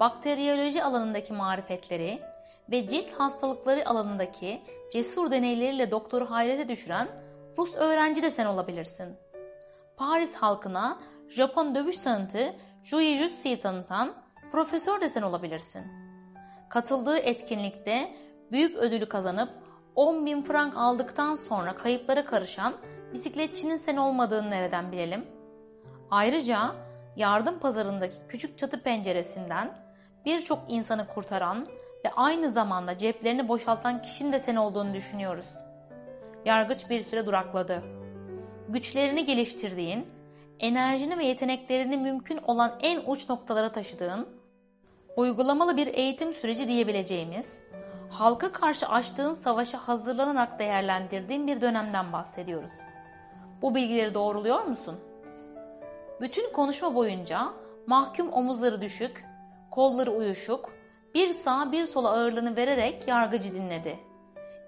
bakteriyoloji alanındaki marifetleri ve cilt hastalıkları alanındaki cesur deneyleriyle doktoru hayrete düşüren Rus öğrenci de sen olabilirsin. Paris halkına Japon dövüş sanatı Jiu-Jitsu'yu tanıtan profesör de sen olabilirsin. Katıldığı etkinlikte büyük ödülü kazanıp 10 bin frank aldıktan sonra kayıplara karışan bisikletçinin sen olmadığını nereden bilelim? Ayrıca yardım pazarındaki küçük çatı penceresinden birçok insanı kurtaran ve aynı zamanda ceplerini boşaltan kişinin de sen olduğunu düşünüyoruz. Yargıç bir süre durakladı. Güçlerini geliştirdiğin, enerjini ve yeteneklerini mümkün olan en uç noktalara taşıdığın, uygulamalı bir eğitim süreci diyebileceğimiz, halka karşı açtığın savaşa hazırlanarak değerlendirdiğin bir dönemden bahsediyoruz. Bu bilgileri doğruluyor musun? Bütün konuşma boyunca mahkum omuzları düşük, kolları uyuşuk, bir sağa bir sola ağırlığını vererek yargıcı dinledi.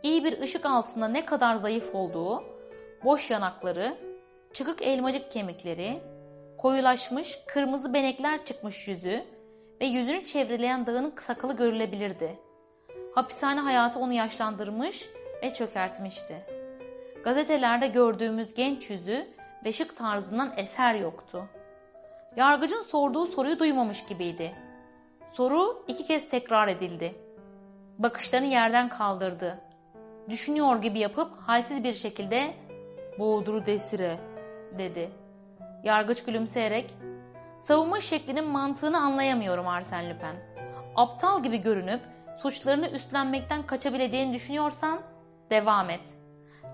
İyi bir ışık altında ne kadar zayıf olduğu, boş yanakları, çıkık elmacık kemikleri, koyulaşmış kırmızı benekler çıkmış yüzü ve yüzünü çevreleyen dağınık sakalı görülebilirdi. Hapishane hayatı onu yaşlandırmış ve çökertmişti. Gazetelerde gördüğümüz genç yüzü ve şık tarzından eser yoktu. Yargıcın sorduğu soruyu duymamış gibiydi. Soru iki kez tekrar edildi. Bakışlarını yerden kaldırdı. Düşünüyor gibi yapıp halsiz bir şekilde ''Boğduru Desire'' dedi. Yargıç gülümseyerek ''Savunma şeklinin mantığını anlayamıyorum Arsen Lüpen. Aptal gibi görünüp suçlarını üstlenmekten kaçabileceğini düşünüyorsan devam et.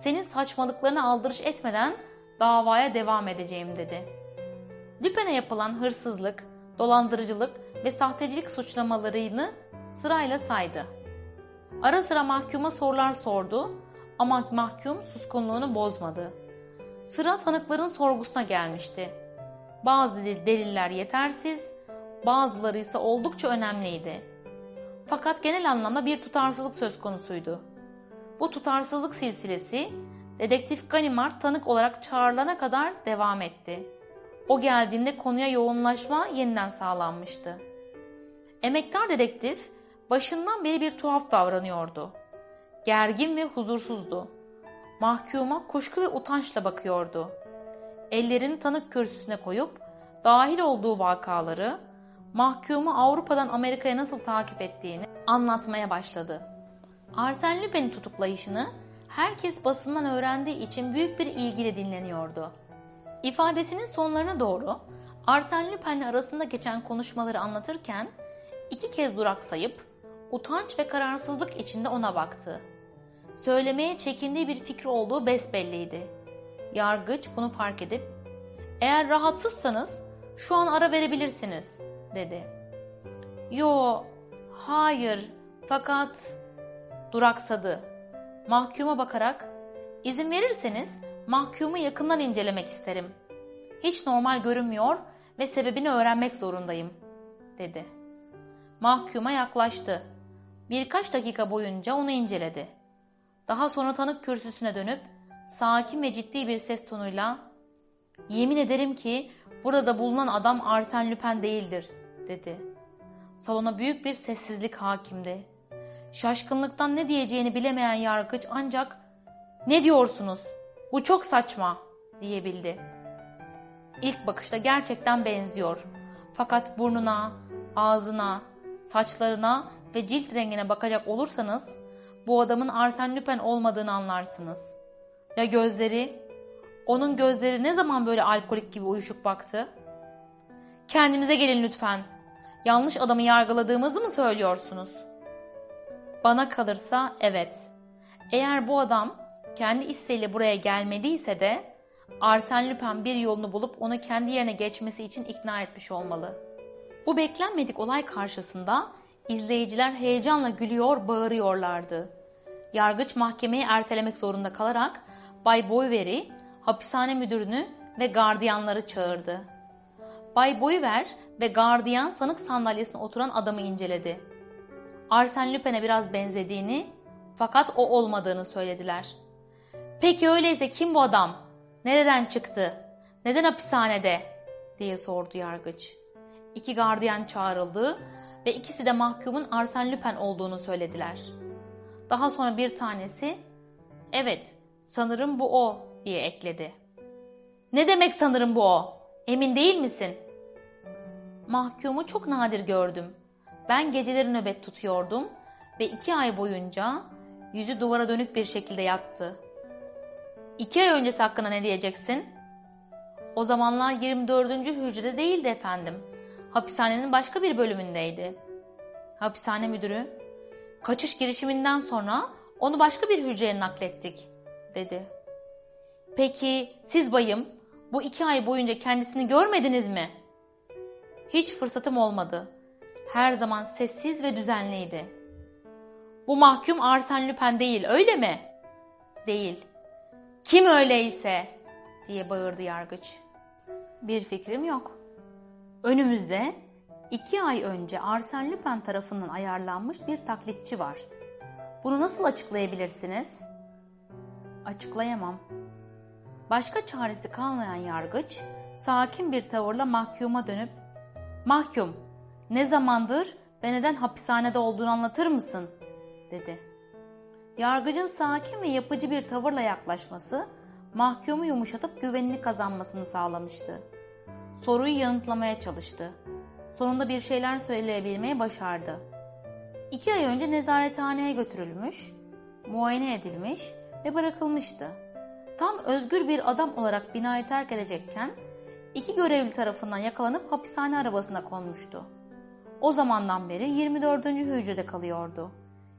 Senin saçmalıklarına aldırış etmeden davaya devam edeceğim dedi. Lüpen'e yapılan hırsızlık, dolandırıcılık ve sahtecilik suçlamalarını sırayla saydı. Ara sıra mahkuma sorular sordu ama mahkum suskunluğunu bozmadı. Sıra tanıkların sorgusuna gelmişti. Bazı deliller yetersiz, bazıları ise oldukça önemliydi. Fakat genel anlamda bir tutarsızlık söz konusuydu. Bu tutarsızlık silsilesi dedektif Ganimard tanık olarak çağrılana kadar devam etti. O geldiğinde konuya yoğunlaşma yeniden sağlanmıştı. Emektar dedektif başından beri bir tuhaf davranıyordu. Gergin ve huzursuzdu. Mahkuma kuşku ve utançla bakıyordu. Ellerini tanık kürsüsüne koyup dahil olduğu vakaları, mahkumu Avrupa'dan Amerika'ya nasıl takip ettiğini anlatmaya başladı. Arsène Lupin'in tutuklayışını herkes basından öğrendiği için büyük bir ilgiyle dinleniyordu. İfadesinin sonlarına doğru Arsène Lupin'le arasında geçen konuşmaları anlatırken iki kez duraksayıp utanç ve kararsızlık içinde ona baktı. Söylemeye çekindiği bir fikri olduğu besbelliydi. Yargıç bunu fark edip eğer rahatsızsanız şu an ara verebilirsiniz dedi. Yo, hayır fakat duraksadı. Mahkuma bakarak izin verirseniz mahkumu yakından incelemek isterim. Hiç normal görünmüyor ve sebebini öğrenmek zorundayım dedi. Mahkuma yaklaştı. Birkaç dakika boyunca onu inceledi. Daha sonra tanık kürsüsüne dönüp sakin ve ciddi bir ses tonuyla ''Yemin ederim ki burada bulunan adam Arsène Lupin değildir.'' dedi. Salona büyük bir sessizlik hakimdi. Şaşkınlıktan ne diyeceğini bilemeyen yargıç ancak ''Ne diyorsunuz? Bu çok saçma.'' diyebildi. İlk bakışta gerçekten benziyor. Fakat burnuna, ağzına, saçlarına ve cilt rengine bakacak olursanız bu adamın Arsène Lupin olmadığını anlarsınız. Ya gözleri? Onun gözleri ne zaman böyle alkolik gibi uyuşuk baktı? Kendinize gelin lütfen. Yanlış adamı yargıladığımızı mı söylüyorsunuz? Bana kalırsa evet. Eğer bu adam kendi isteğiyle buraya gelmediyse de Arsène Lupin bir yolunu bulup onu kendi yerine geçmesi için ikna etmiş olmalı. Bu beklenmedik olay karşısında izleyiciler heyecanla gülüyor, bağırıyorlardı. Yargıç mahkemeyi ertelemek zorunda kalarak Bay Boyver'i, hapishane müdürünü ve gardiyanları çağırdı. Bay Boyver ve gardiyan sanık sandalyesine oturan adamı inceledi. Arsène Lupin'e biraz benzediğini fakat o olmadığını söylediler. Peki öyleyse kim bu adam? Nereden çıktı? Neden hapishanede? diye sordu yargıç. İki gardiyan çağrıldı ve ikisi de mahkumun Arsène Lupin olduğunu söylediler. Daha sonra bir tanesi evet sanırım bu o diye ekledi. Ne demek sanırım bu o? Emin değil misin? Mahkumu çok nadir gördüm. Ben geceleri nöbet tutuyordum ve iki ay boyunca yüzü duvara dönük bir şekilde yattı. İki ay öncesi hakkında ne diyeceksin? O zamanlar 24. hücrede değildi efendim. Hapishanenin başka bir bölümündeydi. Hapishane müdürü, kaçış girişiminden sonra onu başka bir hücreye naklettik, dedi. Peki siz bayım, bu iki ay boyunca kendisini görmediniz mi? Hiç fırsatım olmadı. Her zaman sessiz ve düzenliydi. Bu mahkum Arsène Lupin değil, öyle mi? Değil. Kim öyleyse? diye bağırdı yargıç. Bir fikrim yok. Önümüzde iki ay önce Arsène Lupin tarafından ayarlanmış bir taklitçi var. Bunu nasıl açıklayabilirsiniz? Açıklayamam. Başka çaresi kalmayan yargıç, sakin bir tavırla mahkuma dönüp, ''Mahkum, ne zamandır ve neden hapishanede olduğunu anlatır mısın?'' dedi. Yargıcın sakin ve yapıcı bir tavırla yaklaşması, mahkumu yumuşatıp güvenini kazanmasını sağlamıştı. Soruyu yanıtlamaya çalıştı. Sonunda bir şeyler söyleyebilmeyi başardı. İki ay önce nezarethaneye götürülmüş, muayene edilmiş ve bırakılmıştı. Tam özgür bir adam olarak binayı terk edecekken iki görevli tarafından yakalanıp hapishane arabasına konmuştu. O zamandan beri 24. hücrede kalıyordu.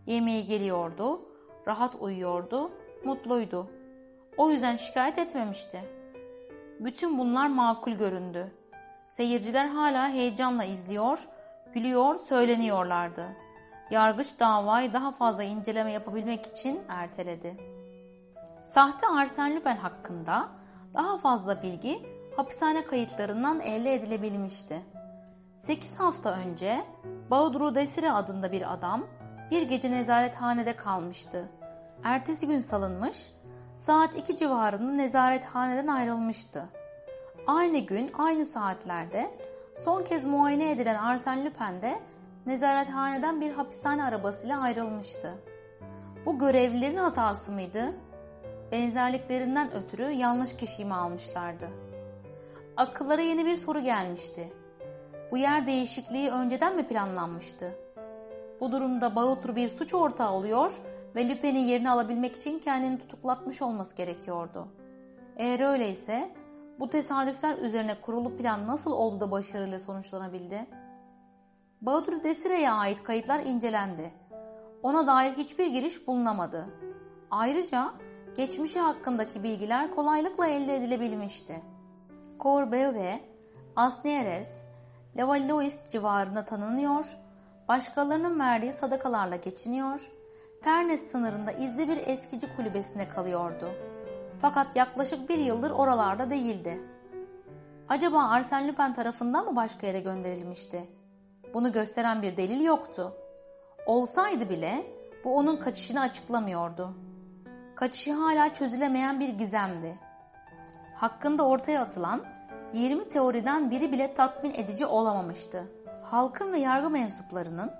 Yemeği geliyordu, rahat uyuyordu, mutluydu. O yüzden şikayet etmemişti. Bütün bunlar makul göründü. Seyirciler hala heyecanla izliyor, gülüyor, söyleniyorlardı. Yargıç davayı daha fazla inceleme yapabilmek için erteledi. Sahte Arsène Lupin hakkında daha fazla bilgi hapishane kayıtlarından elde edilebilmişti. 8 hafta önce Baudru Desire adında bir adam bir gece nezarethanede kalmıştı. Ertesi gün salınmış, saat 2 civarında nezarethaneden ayrılmıştı. Aynı gün aynı saatlerde son kez muayene edilen Arsène Lupin de nezarethaneden bir hapishane arabasıyla ayrılmıştı. Bu görevlilerin hatası mıydı? Benzerliklerinden ötürü yanlış kişiyi mi almışlardı? Akıllara yeni bir soru gelmişti. Bu yer değişikliği önceden mi planlanmıştı? Bu durumda Bautru bir suç ortağı oluyor ve Lupin'in yerini alabilmek için kendini tutuklatmış olması gerekiyordu. Eğer öyleyse bu tesadüfler üzerine kurulu plan nasıl oldu da başarıyla sonuçlanabildi? Baudru Desire'ye ait kayıtlar incelendi. Ona dair hiçbir giriş bulunamadı. Ayrıca geçmişi hakkındaki bilgiler kolaylıkla elde edilebilmişti. Corbeau ve Asnieres, Levallois civarında tanınıyor, başkalarının verdiği sadakalarla geçiniyor, Ternes sınırında izbe bir eskici kulübesinde kalıyordu. Fakat yaklaşık bir yıldır oralarda değildi. Acaba Arsène Lupin tarafından mı başka yere gönderilmişti? Bunu gösteren bir delil yoktu. Olsaydı bile bu onun kaçışını açıklamıyordu. Kaçışı hala çözülemeyen bir gizemdi. Hakkında ortaya atılan 20 teoriden biri bile tatmin edici olamamıştı. Halkın ve yargı mensuplarının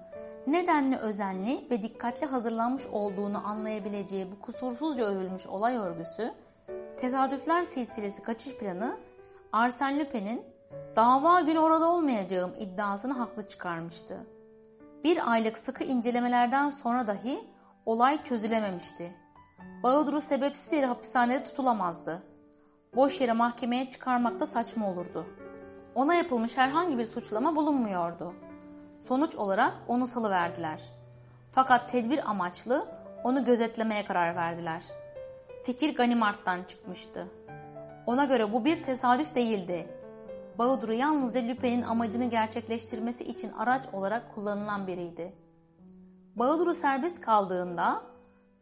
nedenli özenli ve dikkatli hazırlanmış olduğunu anlayabileceği bu kusursuzca örülmüş olay örgüsü, tesadüfler silsilesi kaçış planı Arsène Lupin'in dava günü orada olmayacağım iddiasını haklı çıkarmıştı. Bir aylık sıkı incelemelerden sonra dahi olay çözülememişti. Baudru sebepsiz yere hapishanede tutulamazdı. Boş yere mahkemeye çıkarmak da saçma olurdu. Ona yapılmış herhangi bir suçlama bulunmuyordu. Sonuç olarak onu salıverdiler. Fakat tedbir amaçlı onu gözetlemeye karar verdiler. Fikir Ganimart'tan çıkmıştı. Ona göre bu bir tesadüf değildi. Baudru yalnızca Lupin'in amacını gerçekleştirmesi için araç olarak kullanılan biriydi. Baudru serbest kaldığında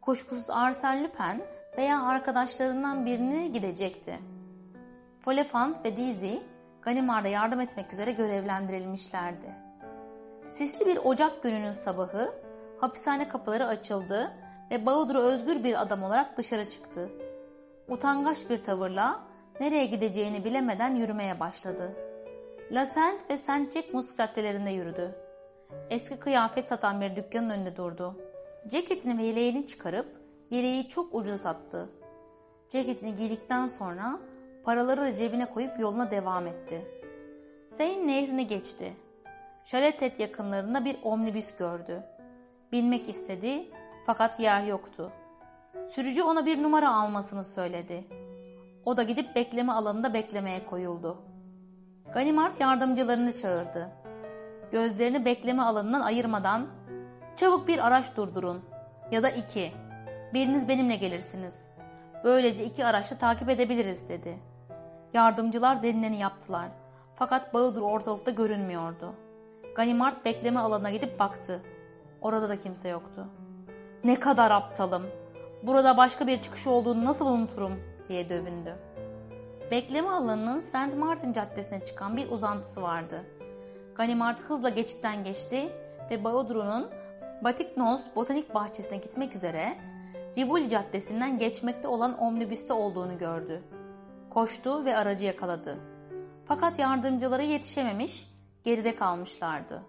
kuşkusuz Arsène Lupin veya arkadaşlarından birini gidecekti. Folefant ve Dizi Ganimar'da yardım etmek üzere görevlendirilmişlerdi. Sisli bir Ocak gününün sabahı hapishane kapıları açıldı ve Baudru özgür bir adam olarak dışarı çıktı. Utangaç bir tavırla nereye gideceğini bilemeden yürümeye başladı. La Sainte ve Saint Jacques caddelerinde yürüdü. Eski kıyafet satan bir dükkanın önünde durdu. Ceketini ve yeleğini çıkarıp yeleği çok ucuza sattı. Ceketini giydikten sonra paraları da cebine koyup yoluna devam etti. Seyn nehrini geçti. Şaletet yakınlarında bir omnibüs gördü. Binmek istedi fakat yer yoktu. Sürücü ona bir numara almasını söyledi. O da gidip bekleme alanında beklemeye koyuldu. Ganimard yardımcılarını çağırdı. Gözlerini bekleme alanından ayırmadan çabuk bir araç durdurun ya da iki. Biriniz benimle gelirsiniz. Böylece iki araçla takip edebiliriz dedi. Yardımcılar denileni yaptılar. Fakat Bağdur ortalıkta görünmüyordu. Ganimard bekleme alanına gidip baktı. Orada da kimse yoktu. Ne kadar aptalım. Burada başka bir çıkış olduğunu nasıl unuturum diye dövündü. Bekleme alanının St. Martin Caddesi'ne çıkan bir uzantısı vardı. Ganimard hızla geçitten geçti ve Baudru'nun Batiknos Botanik Bahçesi'ne gitmek üzere Rivoli Caddesi'nden geçmekte olan omnibüste olduğunu gördü. Koştu ve aracı yakaladı. Fakat yardımcıları yetişememiş, geride kalmışlardı.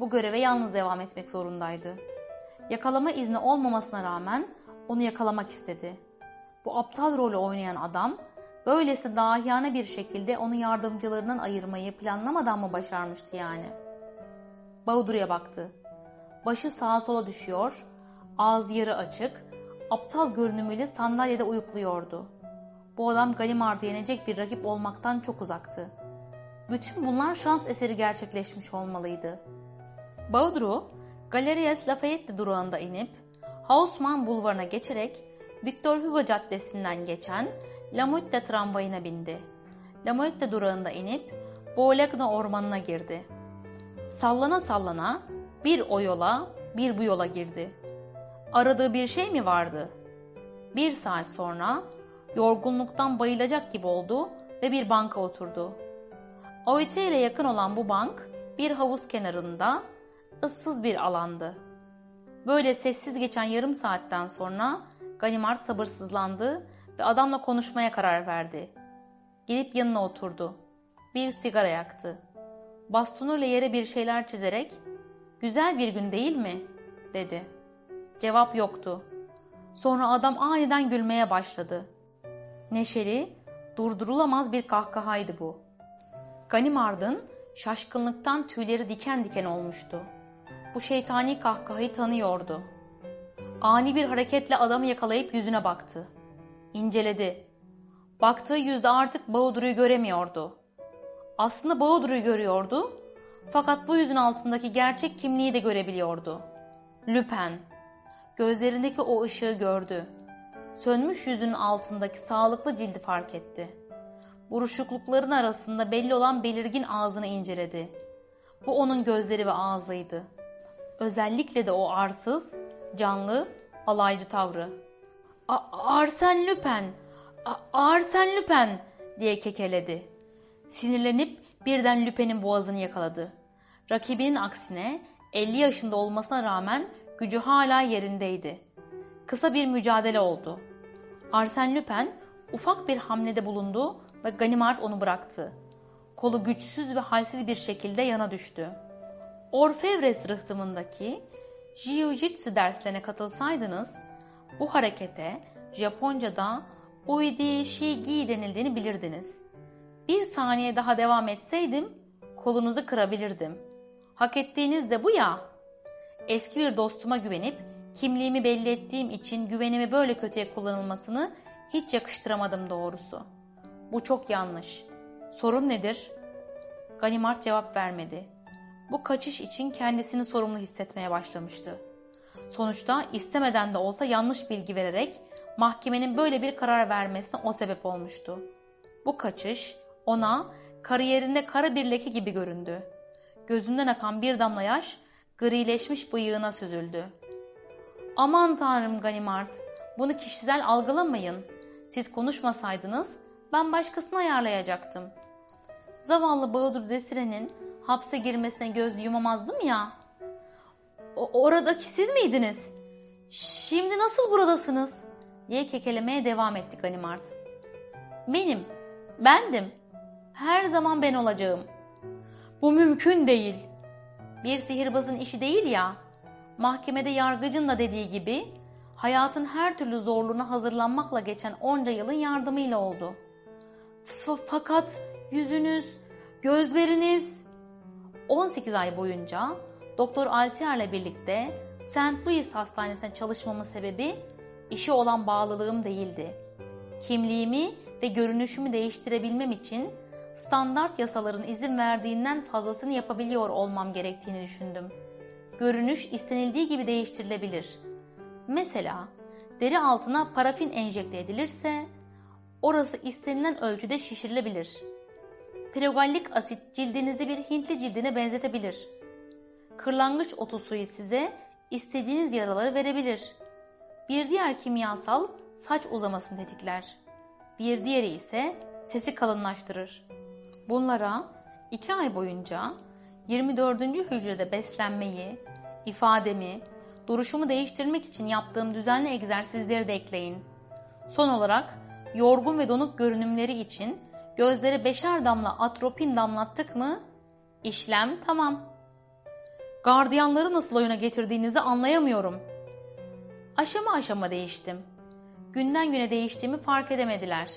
Bu göreve yalnız devam etmek zorundaydı. Yakalama izni olmamasına rağmen onu yakalamak istedi. Bu aptal rolü oynayan adam böylesi dahiyane bir şekilde onu yardımcılarından ayırmayı planlamadan mı başarmıştı yani? Baudru'ya baktı. Başı sağa sola düşüyor, ağız yarı açık, aptal görünümüyle sandalyede uyukluyordu. Bu adam Galimard'ı yenecek bir rakip olmaktan çok uzaktı. Bütün bunlar şans eseri gerçekleşmiş olmalıydı. Baudru, Galerias Lafayette durağında inip, Haussmann bulvarına geçerek Victor Hugo Caddesi'nden geçen La Mutte tramvayına bindi. La Mutte durağında inip Bologna ormanına girdi. Sallana sallana bir o yola bir bu yola girdi. Aradığı bir şey mi vardı? Bir saat sonra yorgunluktan bayılacak gibi oldu ve bir banka oturdu. Oitere'ye yakın olan bu bank bir havuz kenarında ıssız bir alandı. Böyle sessiz geçen yarım saatten sonra Ganimard sabırsızlandı ve adamla konuşmaya karar verdi. Gidip yanına oturdu. Bir sigara yaktı. Bastonuyla yere bir şeyler çizerek ''Güzel bir gün değil mi?'' dedi. Cevap yoktu. Sonra adam aniden gülmeye başladı. Neşeli, durdurulamaz bir kahkahaydı bu. Ganimard'ın şaşkınlıktan tüyleri diken diken olmuştu. Bu şeytani kahkahayı tanıyordu. Ani bir hareketle adamı yakalayıp yüzüne baktı. İnceledi. Baktığı yüzde artık Baudru'yu göremiyordu. Aslında Baudru'yu görüyordu. Fakat bu yüzün altındaki gerçek kimliği de görebiliyordu. Lüpen. Gözlerindeki o ışığı gördü. Sönmüş yüzünün altındaki sağlıklı cildi fark etti. Buruşuklukların arasında belli olan belirgin ağzını inceledi. Bu onun gözleri ve ağzıydı. Özellikle de o arsız, canlı, alaycı tavrı. Arsen Lüpen, Arsen Lüpen diye kekeledi. Sinirlenip birden Lüpen'in boğazını yakaladı. Rakibinin aksine 50 yaşında olmasına rağmen gücü hala yerindeydi. Kısa bir mücadele oldu. Arsen Lüpen ufak bir hamlede bulundu ve Ganimard onu bıraktı. Kolu güçsüz ve halsiz bir şekilde yana düştü. Orfevres rıhtımındaki Jiu-Jitsu derslerine katılsaydınız, bu harekete Japonca'da Uidi Shigi denildiğini bilirdiniz. Bir saniye daha devam etseydim, kolunuzu kırabilirdim. Hak ettiğiniz de bu ya. Eski bir dostuma güvenip, kimliğimi belli ettiğim için güvenimi böyle kötüye kullanılmasını hiç yakıştıramadım doğrusu. Bu çok yanlış. Sorun nedir? Ganimard cevap vermedi. Bu kaçış için kendisini sorumlu hissetmeye başlamıştı. Sonuçta istemeden de olsa yanlış bilgi vererek mahkemenin böyle bir karar vermesine o sebep olmuştu. Bu kaçış ona kariyerinde kara bir leke gibi göründü. Gözünden akan bir damla yaş grileşmiş bıyığına süzüldü. Aman tanrım Ganimard, bunu kişisel algılamayın. Siz konuşmasaydınız ben başkasını ayarlayacaktım. Zavallı Bahadır Desire'nin hapse girmesine göz yumamazdım ya. O, oradaki siz miydiniz? Şimdi nasıl buradasınız? diye kekelemeye devam etti Ganimard. Benim, bendim. Her zaman ben olacağım. Bu mümkün değil. Bir sihirbazın işi değil ya. Mahkemede yargıcın da dediği gibi hayatın her türlü zorluğuna hazırlanmakla geçen onca yılın yardımıyla oldu. Fakat yüzünüz, gözleriniz 18 ay boyunca Doktor Altier'le birlikte St. Louis Hastanesi'ne çalışmamın sebebi işe olan bağlılığım değildi. Kimliğimi ve görünüşümü değiştirebilmem için standart yasaların izin verdiğinden fazlasını yapabiliyor olmam gerektiğini düşündüm. Görünüş istenildiği gibi değiştirilebilir. Mesela deri altına parafin enjekte edilirse orası istenilen ölçüde şişirilebilir. Pregallik asit cildinizi bir Hintli cildine benzetebilir. Kırlangıç otu suyu size istediğiniz yaraları verebilir. Bir diğer kimyasal saç uzamasını tetikler. Bir diğeri ise sesi kalınlaştırır. Bunlara iki ay boyunca 24. hücrede beslenmeyi, ifademi, duruşumu değiştirmek için yaptığım düzenli egzersizleri de ekleyin. Son olarak yorgun ve donuk görünümleri için gözlere beşer damla atropin damlattık mı işlem tamam. Gardiyanları nasıl oyuna getirdiğinizi anlayamıyorum. Aşama aşama değiştim. Günden güne değiştiğimi fark edemediler.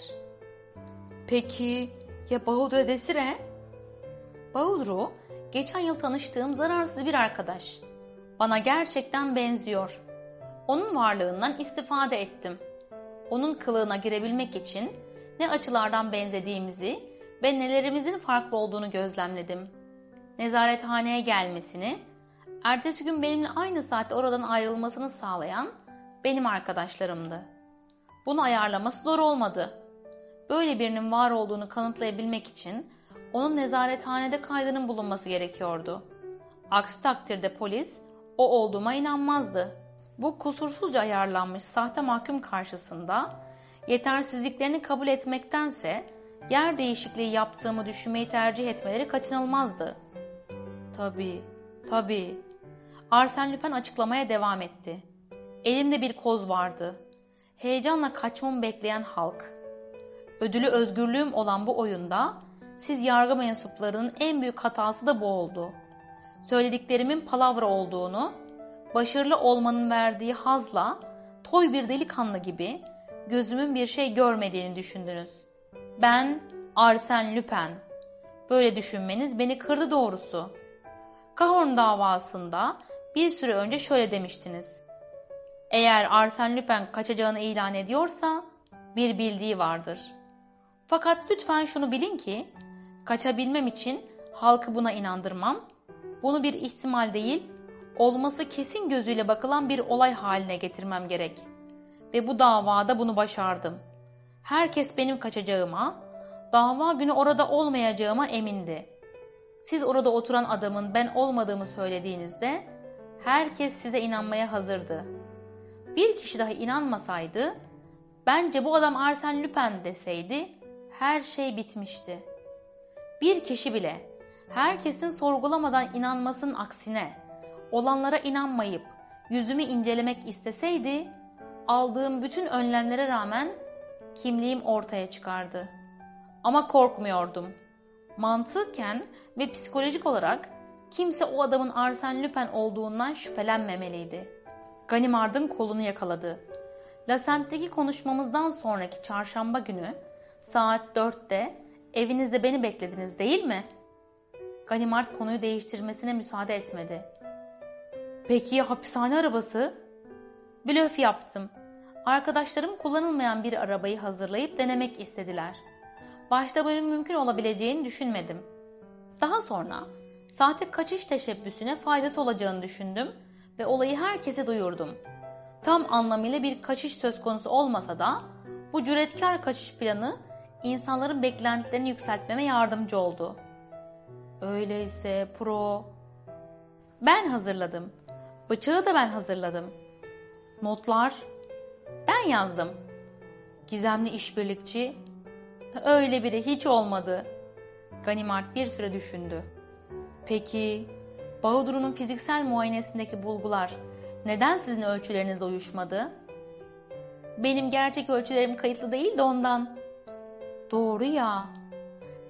Peki ya Bahudre Desire? Bahudru, geçen yıl tanıştığım zararsız bir arkadaş. Bana gerçekten benziyor. Onun varlığından istifade ettim. Onun kılığına girebilmek için ne açılardan benzediğimizi ve nelerimizin farklı olduğunu gözlemledim. Nezarethaneye gelmesini, ertesi gün benimle aynı saatte oradan ayrılmasını sağlayan benim arkadaşlarımdı. Bunu ayarlaması zor olmadı. Böyle birinin var olduğunu kanıtlayabilmek için onun nezarethanede kaydının bulunması gerekiyordu. Aksi takdirde polis o olduğuma inanmazdı. Bu kusursuzca ayarlanmış sahte mahkum karşısında yetersizliklerini kabul etmektense yer değişikliği yaptığımı düşünmeyi tercih etmeleri kaçınılmazdı. Tabii, tabii. Arsène Lupin açıklamaya devam etti. Elimde bir koz vardı. Heyecanla kaçmamı bekleyen halk. Ödülü özgürlüğüm olan bu oyunda siz yargı mensuplarının en büyük hatası da bu oldu. Söylediklerimin palavra olduğunu, başarılı olmanın verdiği hazla toy bir delikanlı gibi gözümün bir şey görmediğini düşündünüz. Ben Arsène Lupin. Böyle düşünmeniz beni kırdı doğrusu. Cahorn davasında bir süre önce şöyle demiştiniz. Eğer Arsène Lupin kaçacağını ilan ediyorsa bir bildiği vardır. Fakat lütfen şunu bilin ki kaçabilmem için halkı buna inandırmam, bunu bir ihtimal değil, olması kesin gözüyle bakılan bir olay haline getirmem gerek. Ve bu davada bunu başardım. Herkes benim kaçacağıma, dava günü orada olmayacağıma emindi. Siz orada oturan adamın ben olmadığımı söylediğinizde herkes size inanmaya hazırdı. Bir kişi dahi inanmasaydı, bence bu adam Arsène Lupin deseydi her şey bitmişti. Bir kişi bile herkesin sorgulamadan inanmasının aksine olanlara inanmayıp yüzümü incelemek isteseydi aldığım bütün önlemlere rağmen kimliğim ortaya çıkardı. Ama korkmuyordum. Mantıken ve psikolojik olarak kimse o adamın Arsène Lupin olduğundan şüphelenmemeliydi. Ganimard'ın kolunu yakaladı. Lasent'teki konuşmamızdan sonraki çarşamba günü saat dörtte evinizde beni beklediniz değil mi? Ganimard konuyu değiştirmesine müsaade etmedi. Peki ya hapishane arabası? Blöf yaptım. Arkadaşlarım kullanılmayan bir arabayı hazırlayıp denemek istediler. Başta bunun mümkün olabileceğini düşünmedim. Daha sonra sahte kaçış teşebbüsüne faydası olacağını düşündüm ve olayı herkese duyurdum. Tam anlamıyla bir kaçış söz konusu olmasa da bu cüretkar kaçış planı insanların beklentilerini yükseltmeme yardımcı oldu. Öyleyse pro... Ben hazırladım. Bıçağı da ben hazırladım. Notlar ben yazdım. Gizemli işbirlikçi öyle biri hiç olmadı. Ganimard bir süre düşündü. Peki Bahudur'un fiziksel muayenesindeki bulgular neden sizin ölçülerinizle uyuşmadı? Benim gerçek ölçülerim kayıtlı değil de ondan. Doğru ya.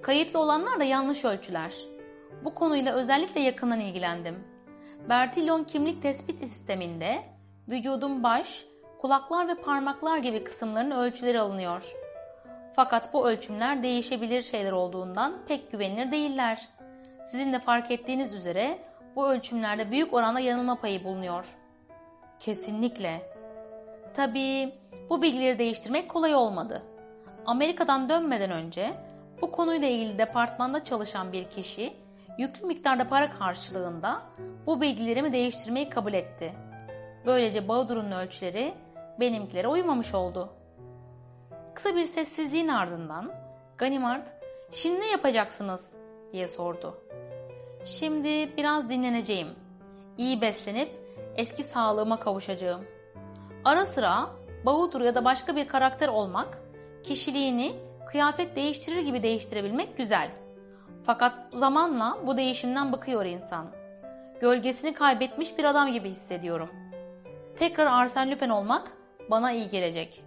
Kayıtlı olanlar da yanlış ölçüler. Bu konuyla özellikle yakından ilgilendim. Bertillon kimlik tespit sisteminde vücudun baş, kulaklar ve parmaklar gibi kısımların ölçüleri alınıyor. Fakat bu ölçümler değişebilir şeyler olduğundan pek güvenilir değiller. Sizin de fark ettiğiniz üzere bu ölçümlerde büyük oranda yanılma payı bulunuyor. Kesinlikle. Tabii bu bilgileri değiştirmek kolay olmadı. Amerika'dan dönmeden önce bu konuyla ilgili departmanda çalışan bir kişi yüklü miktarda para karşılığında bu bilgilerimi değiştirmeyi kabul etti. Böylece Bahadur'un ölçüleri benimkilere uymamış oldu. Kısa bir sessizliğin ardından Ganimard, "Şimdi ne yapacaksınız?" diye sordu. "Şimdi biraz dinleneceğim. İyi beslenip eski sağlığıma kavuşacağım. Ara sıra Bahadur ya da başka bir karakter olmak, kişiliğini kıyafet değiştirir gibi değiştirebilmek güzel. Fakat zamanla bu değişimden bıkıyor insan. Gölgesini kaybetmiş bir adam gibi hissediyorum. Tekrar Arsène Lupin olmak bana iyi gelecek.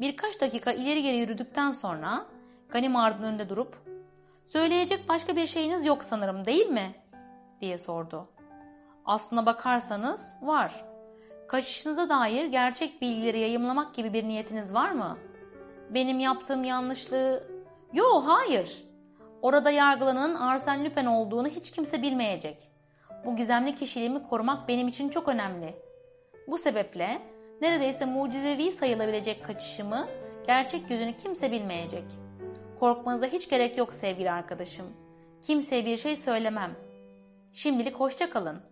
Birkaç dakika ileri geri yürüdükten sonra Ganimard'ın önünde durup ''Söyleyecek başka bir şeyiniz yok sanırım değil mi?'' diye sordu. Aslına bakarsanız var. Kaçışınıza dair gerçek bilgileri yayımlamak gibi bir niyetiniz var mı? Benim yaptığım yanlışlığı... Yo hayır. Orada yargılananın Arsène Lupin olduğunu hiç kimse bilmeyecek. Bu gizemli kişiliğimi korumak benim için çok önemli. Bu sebeple neredeyse mucizevi sayılabilecek kaçışımı, gerçek yüzünü kimse bilmeyecek. Korkmanıza hiç gerek yok sevgili arkadaşım. Kimseye bir şey söylemem. Şimdilik hoşça kalın.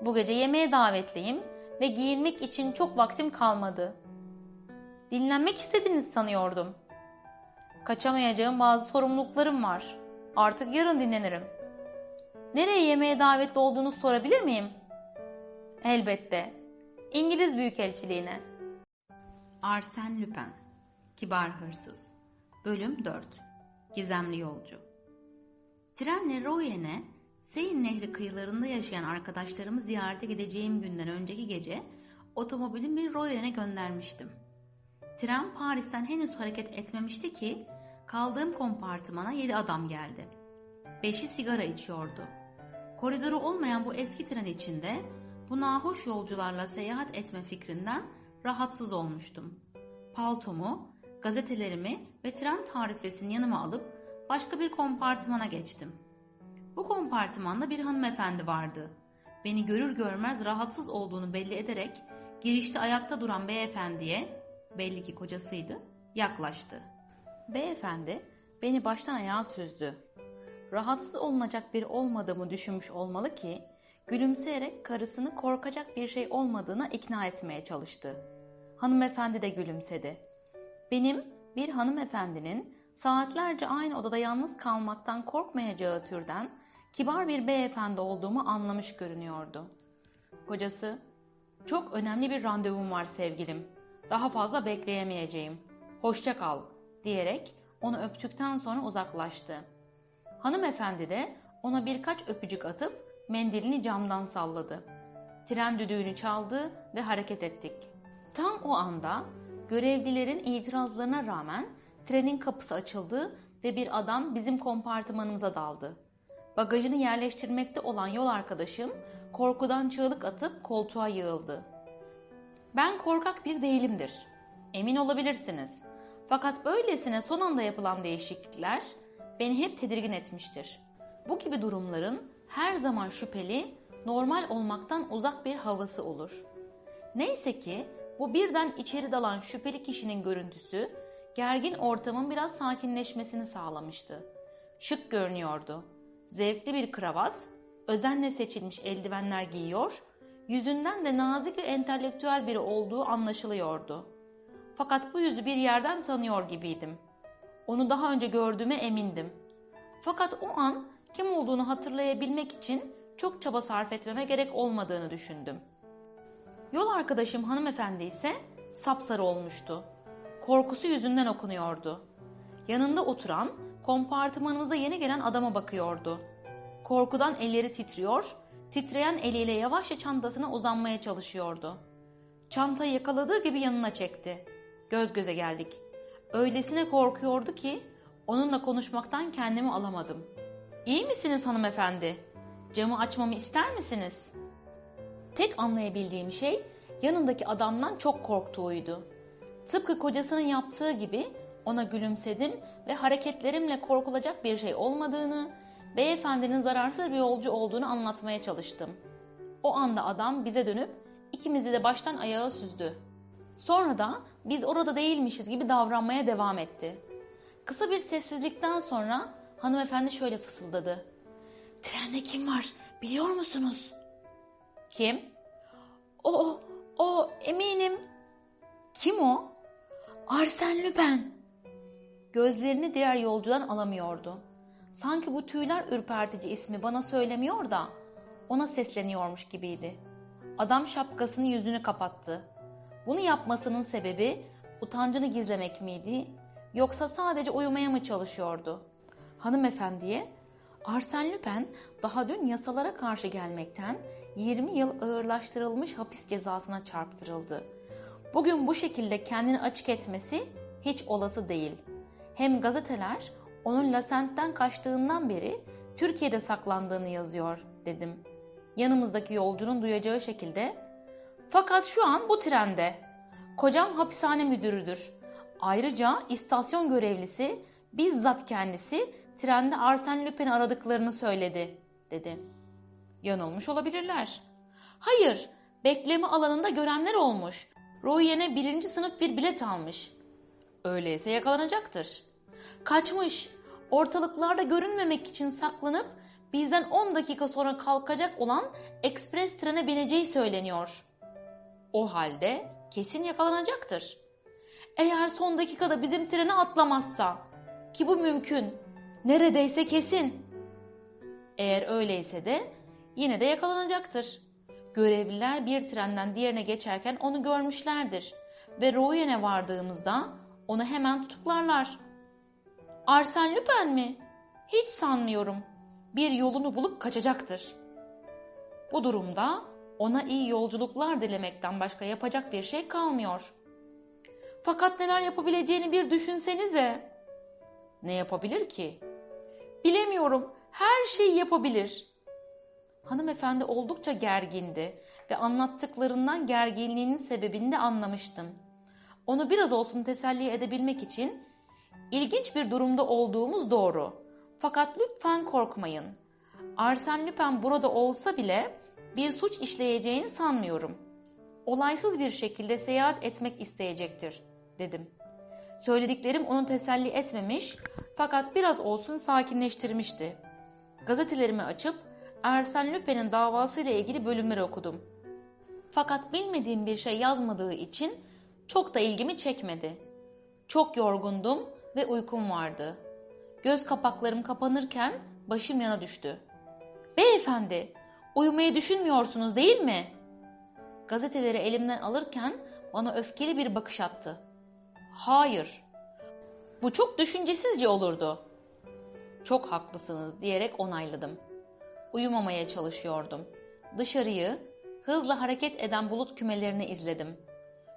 Bu gece yemeğe davetliyim ve giyinmek için çok vaktim kalmadı. Dinlenmek istediğinizi sanıyordum. Kaçamayacağım bazı sorumluluklarım var. Artık yarın dinlenirim. Nereye yemeğe davetli olduğunu sorabilir miyim? Elbette. İngiliz Büyükelçiliğine. Arsène Lupin Kibar Hırsız Bölüm 4 Gizemli Yolcu Trenle Royen'e Seine Nehri kıyılarında yaşayan arkadaşlarımı ziyarete gideceğim günden önceki gece otomobilimi Royen'e göndermiştim. Tren Paris'ten henüz hareket etmemişti ki kaldığım kompartımana yedi adam geldi. Beşi sigara içiyordu. Koridoru olmayan bu eski tren içinde bu nahoş yolcularla seyahat etme fikrinden rahatsız olmuştum. Paltomu, gazetelerimi ve tren tarifesini yanıma alıp başka bir kompartımana geçtim. Bu kompartımanda bir hanımefendi vardı. Beni görür görmez rahatsız olduğunu belli ederek girişte ayakta duran beyefendiye, belli ki kocasıydı, yaklaştı. Beyefendi beni baştan ayağa süzdü. Rahatsız olunacak bir olmadığımı düşünmüş olmalı ki gülümseyerek karısını korkacak bir şey olmadığına ikna etmeye çalıştı. Hanımefendi de gülümsedi. Benim bir hanımefendinin saatlerce aynı odada yalnız kalmaktan korkmayacağı türden kibar bir beyefendi olduğumu anlamış görünüyordu. Kocası, çok önemli bir randevum var sevgilim. Daha fazla bekleyemeyeceğim. Hoşça kal diyerek onu öptükten sonra uzaklaştı. Hanımefendi de ona birkaç öpücük atıp mendilini camdan salladı. Tren düdüğünü çaldı ve hareket ettik. Tam o anda görevlilerin itirazlarına rağmen trenin kapısı açıldı ve bir adam bizim kompartımanımıza daldı. Bagajını yerleştirmekte olan yol arkadaşım korkudan çığlık atıp koltuğa yığıldı. Ben korkak bir değilimdir. Emin olabilirsiniz. Fakat böylesine son anda yapılan değişiklikler beni hep tedirgin etmiştir. Bu gibi durumların her zaman şüpheli, normal olmaktan uzak bir havası olur. Neyse ki bu birden içeri dalan şüpheli kişinin görüntüsü gergin ortamın biraz sakinleşmesini sağlamıştı. Şık görünüyordu. Zevkli bir kravat, özenle seçilmiş eldivenler giyiyor, yüzünden de nazik ve entelektüel biri olduğu anlaşılıyordu. Fakat bu yüzü bir yerden tanıyor gibiydim. Onu daha önce gördüğüme emindim. Fakat o an kim olduğunu hatırlayabilmek için çok çaba sarf etmeme gerek olmadığını düşündüm. Yol arkadaşım hanımefendi ise sapsarı olmuştu. Korkusu yüzünden okunuyordu. Yanında oturan, kompartımanımıza yeni gelen adama bakıyordu. Korkudan elleri titriyor, titreyen eliyle yavaşça çantasına uzanmaya çalışıyordu. Çantayı yakaladığı gibi yanına çekti. Göz göze geldik. Öylesine korkuyordu ki onunla konuşmaktan kendimi alamadım. İyi misiniz hanımefendi? Camı açmamı ister misiniz? Tek anlayabildiğim şey yanındaki adamdan çok korktuğuydu. Tıpkı kocasının yaptığı gibi ona gülümsedim ve hareketlerimle korkulacak bir şey olmadığını, beyefendinin zararsız bir yolcu olduğunu anlatmaya çalıştım. O anda adam bize dönüp ikimizi de baştan ayağa süzdü. Sonra da biz orada değilmişiz gibi davranmaya devam etti. Kısa bir sessizlikten sonra hanımefendi şöyle fısıldadı. Trende kim var biliyor musunuz? Kim? O, o eminim. Kim o? Arsen Lüpen. Gözlerini diğer yolcudan alamıyordu. Sanki bu tüyler ürpertici ismi bana söylemiyor da ona sesleniyormuş gibiydi. Adam şapkasını yüzünü kapattı. Bunu yapmasının sebebi utancını gizlemek miydi yoksa sadece uyumaya mı çalışıyordu? Hanımefendiye Arsène Lupin daha dün yasalara karşı gelmekten 20 yıl ağırlaştırılmış hapis cezasına çarptırıldı. Bugün bu şekilde kendini açık etmesi hiç olası değil. Hem gazeteler onun Lasent'ten kaçtığından beri Türkiye'de saklandığını yazıyor dedim. Yanımızdaki yolcunun duyacağı şekilde fakat şu an bu trende. Kocam hapishane müdürüdür. Ayrıca istasyon görevlisi bizzat kendisi trende Arsen Lupin'i aradıklarını söyledi, dedi. Yanılmış olabilirler. Hayır, bekleme alanında görenler olmuş. Royen'e birinci sınıf bir bilet almış. Öyleyse yakalanacaktır. Kaçmış, ortalıklarda görünmemek için saklanıp bizden 10 dakika sonra kalkacak olan ekspres trene bineceği söyleniyor. O halde kesin yakalanacaktır. Eğer son dakikada bizim trene atlamazsa ki bu mümkün. Neredeyse kesin. Eğer öyleyse de yine de yakalanacaktır. Görevliler bir trenden diğerine geçerken onu görmüşlerdir ve Royen'e vardığımızda onu hemen tutuklarlar. Arsen Lupin mi? Hiç sanmıyorum. Bir yolunu bulup kaçacaktır. Bu durumda ona iyi yolculuklar dilemekten başka yapacak bir şey kalmıyor. Fakat neler yapabileceğini bir düşünsenize. Ne yapabilir ki? Bilemiyorum. Her şeyi yapabilir. Hanımefendi oldukça gergindi ve anlattıklarından gerginliğinin sebebini de anlamıştım. Onu biraz olsun teselli edebilmek için ilginç bir durumda olduğumuz doğru. Fakat lütfen korkmayın. Arsène Lupin burada olsa bile bir suç işleyeceğini sanmıyorum. Olaysız bir şekilde seyahat etmek isteyecektir, dedim. Söylediklerim onu teselli etmemiş fakat biraz olsun sakinleştirmişti. Gazetelerimi açıp Arsène Lupin'in davasıyla ilgili bölümleri okudum. Fakat bilmediğim bir şey yazmadığı için çok da ilgimi çekmedi. Çok yorgundum ve uykum vardı. Göz kapaklarım kapanırken başım yana düştü. Beyefendi, uyumayı düşünmüyorsunuz değil mi? Gazeteleri elimden alırken bana öfkeli bir bakış attı. Hayır. Bu çok düşüncesizce olurdu. Çok haklısınız diyerek onayladım. Uyumamaya çalışıyordum. Dışarıyı, hızla hareket eden bulut kümelerini izledim.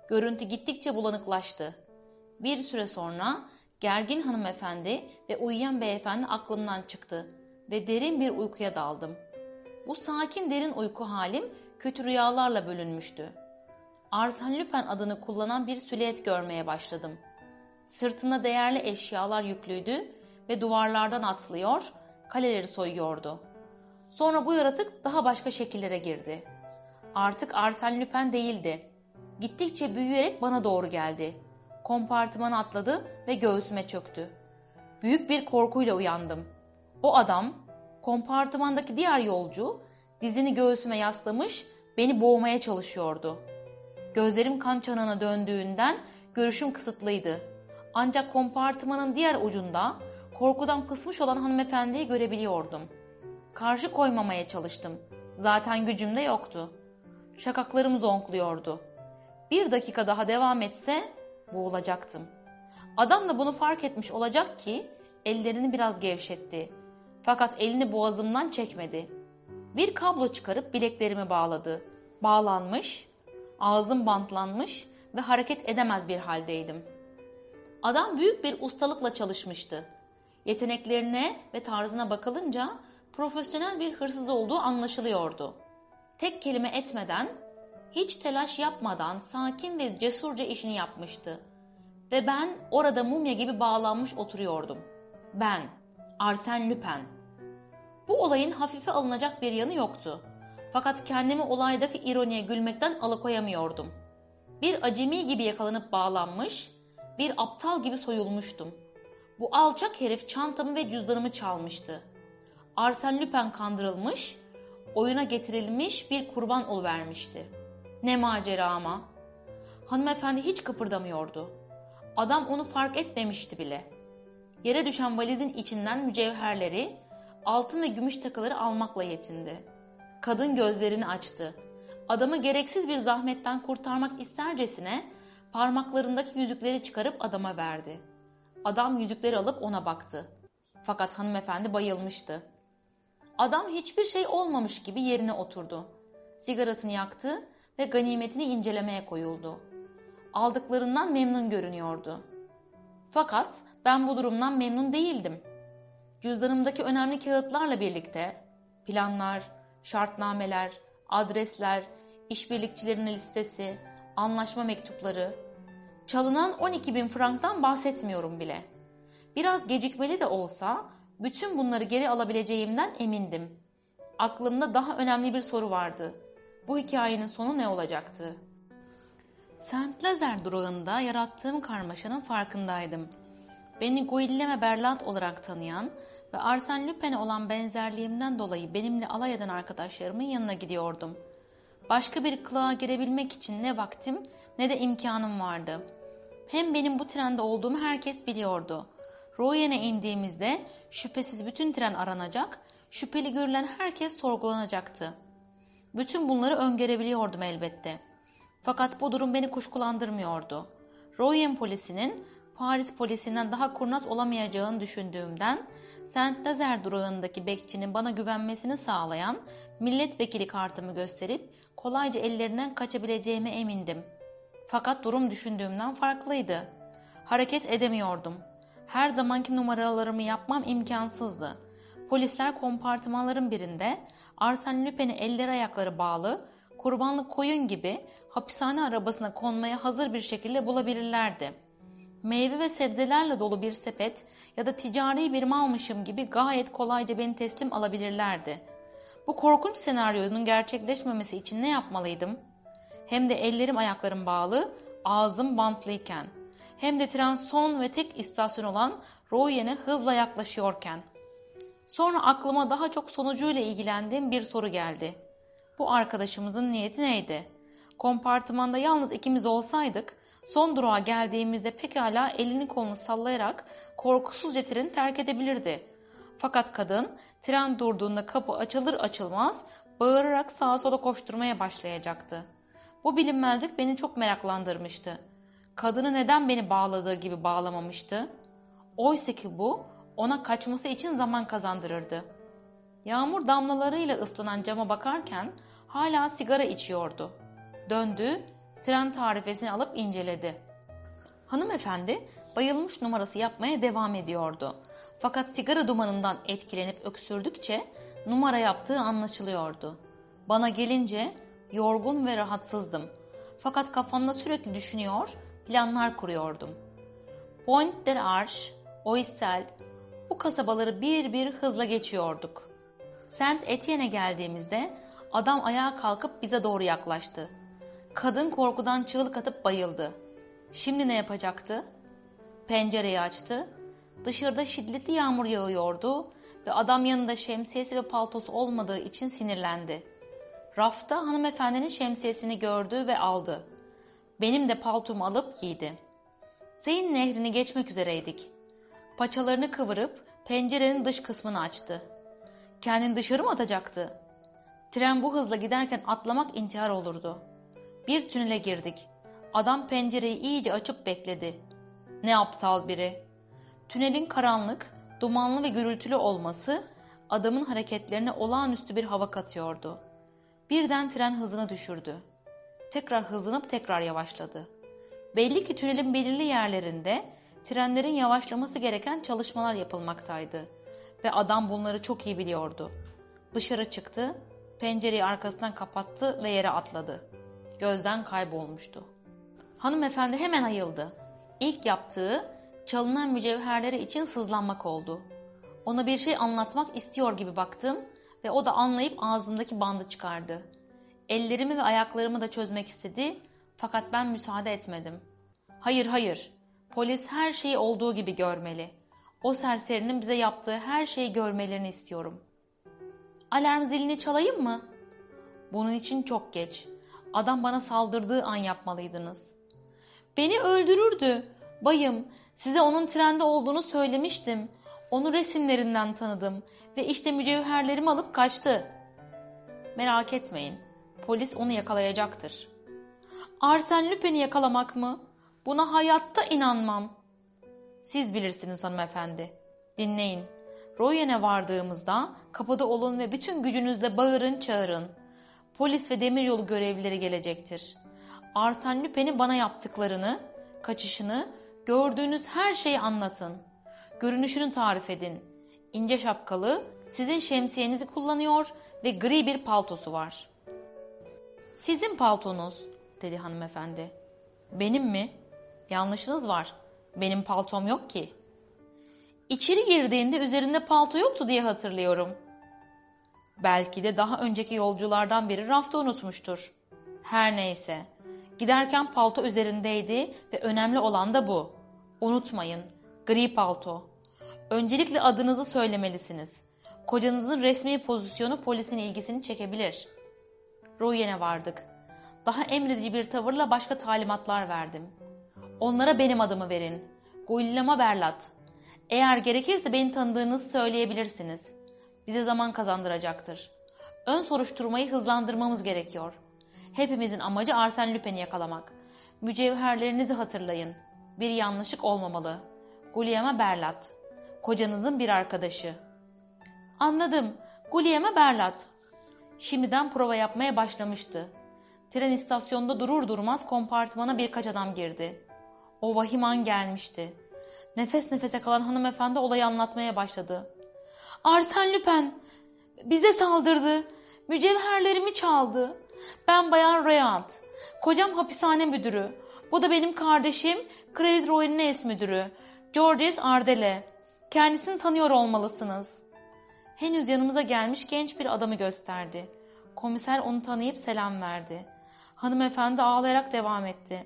Görüntü gittikçe bulanıklaştı. Bir süre sonra gergin hanımefendi ve uyuyan beyefendi aklımdan çıktı ve derin bir uykuya daldım. Bu sakin derin uyku halim kötü rüyalarla bölünmüştü. Arsène Lupin adını kullanan bir süliyet görmeye başladım. Sırtında değerli eşyalar yüklüydü ve duvarlardan atlıyor, kaleleri soyuyordu. Sonra bu yaratık daha başka şekillere girdi. Artık Arsène Lupin değildi. Gittikçe büyüyerek bana doğru geldi. Kompartımana atladı ve göğsüme çöktü. Büyük bir korkuyla uyandım. O adam, kompartımandaki diğer yolcu, dizini göğsüme yaslamış, beni boğmaya çalışıyordu. Gözlerim kan çanağına döndüğünden görüşüm kısıtlıydı. Ancak kompartımanın diğer ucunda korkudan kısmış olan hanımefendiyi görebiliyordum. Karşı koymamaya çalıştım. Zaten gücüm de yoktu. Şakaklarım zonkluyordu. Bir dakika daha devam etse boğulacaktım. Adam da bunu fark etmiş olacak ki ellerini biraz gevşetti. Fakat elini boğazımdan çekmedi. Bir kablo çıkarıp bileklerimi bağladı. Bağlanmış, ağzım bantlanmış ve hareket edemez bir haldeydim. Adam büyük bir ustalıkla çalışmıştı. Yeteneklerine ve tarzına bakılınca profesyonel bir hırsız olduğu anlaşılıyordu. tek kelime etmeden, hiç telaş yapmadan sakin ve cesurca işini yapmıştı. Ve ben orada mumya gibi bağlanmış oturuyordum. Ben, Arsène Lupin. Bu olayın hafife alınacak bir yanı yoktu. Fakat kendimi olaydaki ironiye gülmekten alıkoyamıyordum. Bir acemi gibi yakalanıp bağlanmış, bir aptal gibi soyulmuştum. Bu alçak herif çantamı ve cüzdanımı çalmıştı. Arsène Lupin kandırılmış, oyuna getirilmiş bir kurban oluvermişti. Ne macera ama. Hanımefendi hiç kıpırdamıyordu. Adam onu fark etmemişti bile. Yere düşen valizin içinden mücevherleri, altın ve gümüş takıları almakla yetindi. Kadın gözlerini açtı. Adamı gereksiz bir zahmetten kurtarmak istercesine parmaklarındaki yüzükleri çıkarıp adama verdi. Adam yüzükleri alıp ona baktı. Fakat hanımefendi bayılmıştı. Adam hiçbir şey olmamış gibi yerine oturdu. Sigarasını yaktı ve ganimetini incelemeye koyuldu. Aldıklarından memnun görünüyordu. Fakat ben bu durumdan memnun değildim. Cüzdanımdaki önemli kağıtlarla birlikte planlar, şartnameler, adresler, işbirlikçilerin listesi, anlaşma mektupları, çalınan 12 bin franktan bahsetmiyorum bile. Biraz gecikmeli de olsa bütün bunları geri alabileceğimden emindim. Aklımda daha önemli bir soru vardı. Bu hikayenin sonu ne olacaktı? Saint Lazare durağında yarattığım karmaşanın farkındaydım. Beni Guillaume Berlant olarak tanıyan ve Arsène Lupin'e olan benzerliğimden dolayı benimle alay eden arkadaşlarımın yanına gidiyordum. Başka bir kılığa girebilmek için ne vaktim ne de imkanım vardı. Hem benim bu trende olduğumu herkes biliyordu. Royen'e indiğimizde şüphesiz bütün tren aranacak, şüpheli görülen herkes sorgulanacaktı. Bütün bunları öngörebiliyordum elbette. Fakat bu durum beni kuşkulandırmıyordu. Royen polisinin Paris polisinden daha kurnaz olamayacağını düşündüğümden Nazaire durağındaki bekçinin bana güvenmesini sağlayan milletvekili kartımı gösterip kolayca ellerinden kaçabileceğime emindim. Fakat durum düşündüğümden farklıydı. Hareket edemiyordum. Her zamanki numaralarımı yapmam imkansızdı. Polisler kompartımanların birinde Arsène Lupin'i eller ayakları bağlı, kurbanlık koyun gibi hapishane arabasına konmaya hazır bir şekilde bulabilirlerdi. Meyve ve sebzelerle dolu bir sepet ya da ticari bir malmışım gibi gayet kolayca beni teslim alabilirlerdi. Bu korkunç senaryonun gerçekleşmemesi için ne yapmalıydım? Hem de ellerim ayaklarım bağlı, ağzım bantlıyken, hem de tren son ve tek istasyon olan Royen'e hızla yaklaşıyorken. Sonra aklıma daha çok sonucuyla ilgilendiğim bir soru geldi. Bu arkadaşımızın niyeti neydi? Kompartımanda yalnız ikimiz olsaydık, son durağa geldiğimizde pekala elini kolunu sallayarak korkusuzca treni terk edebilirdi. Fakat kadın tren durduğunda kapı açılır açılmaz bağırarak sağa sola koşturmaya başlayacaktı. Bu bilinmezlik beni çok meraklandırmıştı. Kadını neden beni bağladığı gibi bağlamamıştı? Oysa ki bu ona kaçması için zaman kazandırırdı. Yağmur damlalarıyla ıslanan cama bakarken hala sigara içiyordu. Döndü, tren tarifesini alıp inceledi. Hanımefendi bayılmış numarası yapmaya devam ediyordu. Fakat sigara dumanından etkilenip öksürdükçe numara yaptığı anlaşılıyordu. Bana gelince yorgun ve rahatsızdım. Fakat kafamda sürekli düşünüyor, planlar kuruyordum. Point del Arche, Oysel, bu kasabaları bir bir hızla geçiyorduk. Saint Etienne'e geldiğimizde adam ayağa kalkıp bize doğru yaklaştı. Kadın korkudan çığlık atıp bayıldı. Şimdi ne yapacaktı? Pencereyi açtı. Dışarıda şiddetli yağmur yağıyordu ve adam yanında şemsiyesi ve paltosu olmadığı için sinirlendi. Rafta hanımefendinin şemsiyesini gördü ve aldı. Benim de paltomu alıp giydi. Seyin nehrini geçmek üzereydik. Paçalarını kıvırıp pencerenin dış kısmını açtı. Kendini dışarı mı atacaktı? Tren bu hızla giderken atlamak intihar olurdu. Bir tünele girdik. Adam pencereyi iyice açıp bekledi. Ne aptal biri. Tünelin karanlık, dumanlı ve gürültülü olması adamın hareketlerine olağanüstü bir hava katıyordu. Birden tren hızını düşürdü. Tekrar hızlanıp tekrar yavaşladı. Belli ki tünelin belirli yerlerinde trenlerin yavaşlaması gereken çalışmalar yapılmaktaydı ve adam bunları çok iyi biliyordu. Dışarı çıktı Pencereyi arkasından kapattı ve yere atladı. Gözden kaybolmuştu. Hanımefendi hemen ayıldı. İlk yaptığı çalınan mücevherleri için sızlanmak oldu. Ona bir şey anlatmak istiyor gibi baktım ve o da anlayıp ağzındaki bandı çıkardı. Ellerimi ve ayaklarımı da çözmek istedi fakat ben müsaade etmedim. Hayır hayır, polis her şeyi olduğu gibi görmeli. O serserinin bize yaptığı her şeyi görmelerini istiyorum. Alarm zilini çalayım mı? Bunun için çok geç. Adam bana saldırdığı an yapmalıydınız. Beni öldürürdü. Bayım, size onun trende olduğunu söylemiştim. Onu resimlerinden tanıdım ve işte mücevherlerimi alıp kaçtı. Merak etmeyin, polis onu yakalayacaktır. Arsen Lupin'i yakalamak mı? Buna hayatta inanmam. Siz bilirsiniz hanımefendi. Dinleyin. Royen'e vardığımızda kapıda olun ve bütün gücünüzle bağırın çağırın. Polis ve demiryolu görevlileri gelecektir. Arsen Lupin'i bana yaptıklarını, kaçışını, gördüğünüz her şeyi anlatın. Görünüşünü tarif edin. İnce şapkalı, sizin şemsiyenizi kullanıyor ve gri bir paltosu var. Sizin paltonuz, dedi hanımefendi. Benim mi? Yanlışınız var. Benim paltom yok ki. İçeri girdiğinde üzerinde palto yoktu diye hatırlıyorum. Belki de daha önceki yolculardan biri rafta unutmuştur. Her neyse. Giderken palto üzerindeydi ve önemli olan da bu. Unutmayın, gri palto. Öncelikle adınızı söylemelisiniz. Kocanızın resmi pozisyonu polisin ilgisini çekebilir. Ruyen'e vardık. Daha emredici bir tavırla başka talimatlar verdim. Onlara benim adımı verin. Guillama Berlat. Eğer gerekirse beni tanıdığınızı söyleyebilirsiniz. Bize zaman kazandıracaktır. Ön soruşturmayı hızlandırmamız gerekiyor. Hepimizin amacı Arsen Lupin'i yakalamak. Mücevherlerinizi hatırlayın. Bir yanlışlık olmamalı. Guillaume Berlat. Kocanızın bir arkadaşı. Anladım. Guillaume Berlat. Şimdiden prova yapmaya başlamıştı. Tren istasyonunda durur durmaz kompartmana birkaç adam girdi. O vahim an gelmişti. Nefes nefese kalan hanımefendi olayı anlatmaya başladı. Arsen Lupin bize saldırdı. Mücevherlerimi çaldı. Ben Bayan Reyant. Kocam hapishane müdürü. Bu da benim kardeşim Kredi Royales müdürü. Georges Ardele. Kendisini tanıyor olmalısınız. Henüz yanımıza gelmiş genç bir adamı gösterdi. Komiser onu tanıyıp selam verdi. Hanımefendi ağlayarak devam etti.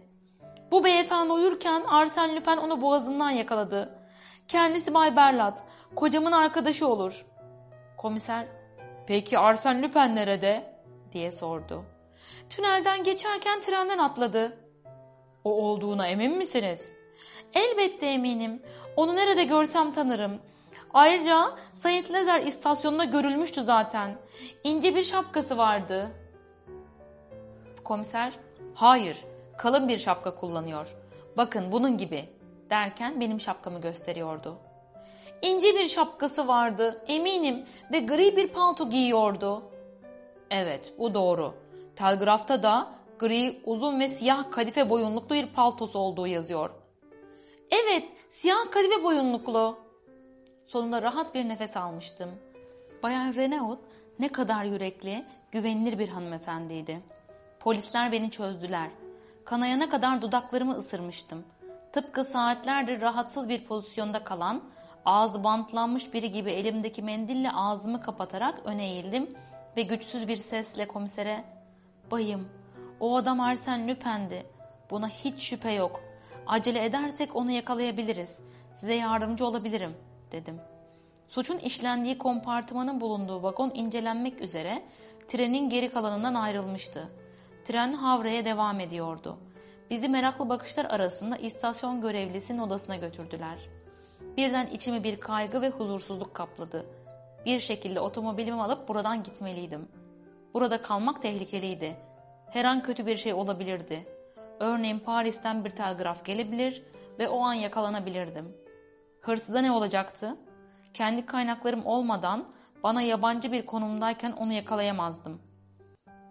Bu beyefendi uyurken Arsène Lupin onu boğazından yakaladı. Kendisi Bay Berlat, kocamın arkadaşı olur. Komiser, peki Arsène Lupin nerede? Diye sordu. Tünelden geçerken trenden atladı. O olduğuna emin misiniz? Elbette eminim. Onu nerede görsem tanırım. Ayrıca Saint Lazer istasyonunda görülmüştü zaten. İnce bir şapkası vardı. Komiser, hayır, kalın bir şapka kullanıyor. Bakın bunun gibi derken benim şapkamı gösteriyordu. İnce bir şapkası vardı, eminim ve gri bir palto giyiyordu. Evet, bu doğru. Telgrafta da gri, uzun ve siyah kadife boyunluklu bir paltosu olduğu yazıyor. Evet, siyah kadife boyunluklu. Sonunda rahat bir nefes almıştım. Bayan Renaud ne kadar yürekli, güvenilir bir hanımefendiydi. Polisler beni çözdüler. Kanayana kadar dudaklarımı ısırmıştım. Tıpkı saatlerdir rahatsız bir pozisyonda kalan, ağzı bantlanmış biri gibi elimdeki mendille ağzımı kapatarak öne eğildim ve güçsüz bir sesle komisere ''Bayım, o adam Arsen Lupin'di. Buna hiç şüphe yok. Acele edersek onu yakalayabiliriz. Size yardımcı olabilirim.'' dedim. Suçun işlendiği kompartımanın bulunduğu vagon incelenmek üzere trenin geri kalanından ayrılmıştı. Tren Havre'ye devam ediyordu. Bizi meraklı bakışlar arasında istasyon görevlisinin odasına götürdüler. Birden içimi bir kaygı ve huzursuzluk kapladı. Bir şekilde otomobilimi alıp buradan gitmeliydim. Burada kalmak tehlikeliydi. Her an kötü bir şey olabilirdi. Örneğin Paris'ten bir telgraf gelebilir ve o an yakalanabilirdim. Hırsıza ne olacaktı? Kendi kaynaklarım olmadan bana yabancı bir konumdayken onu yakalayamazdım.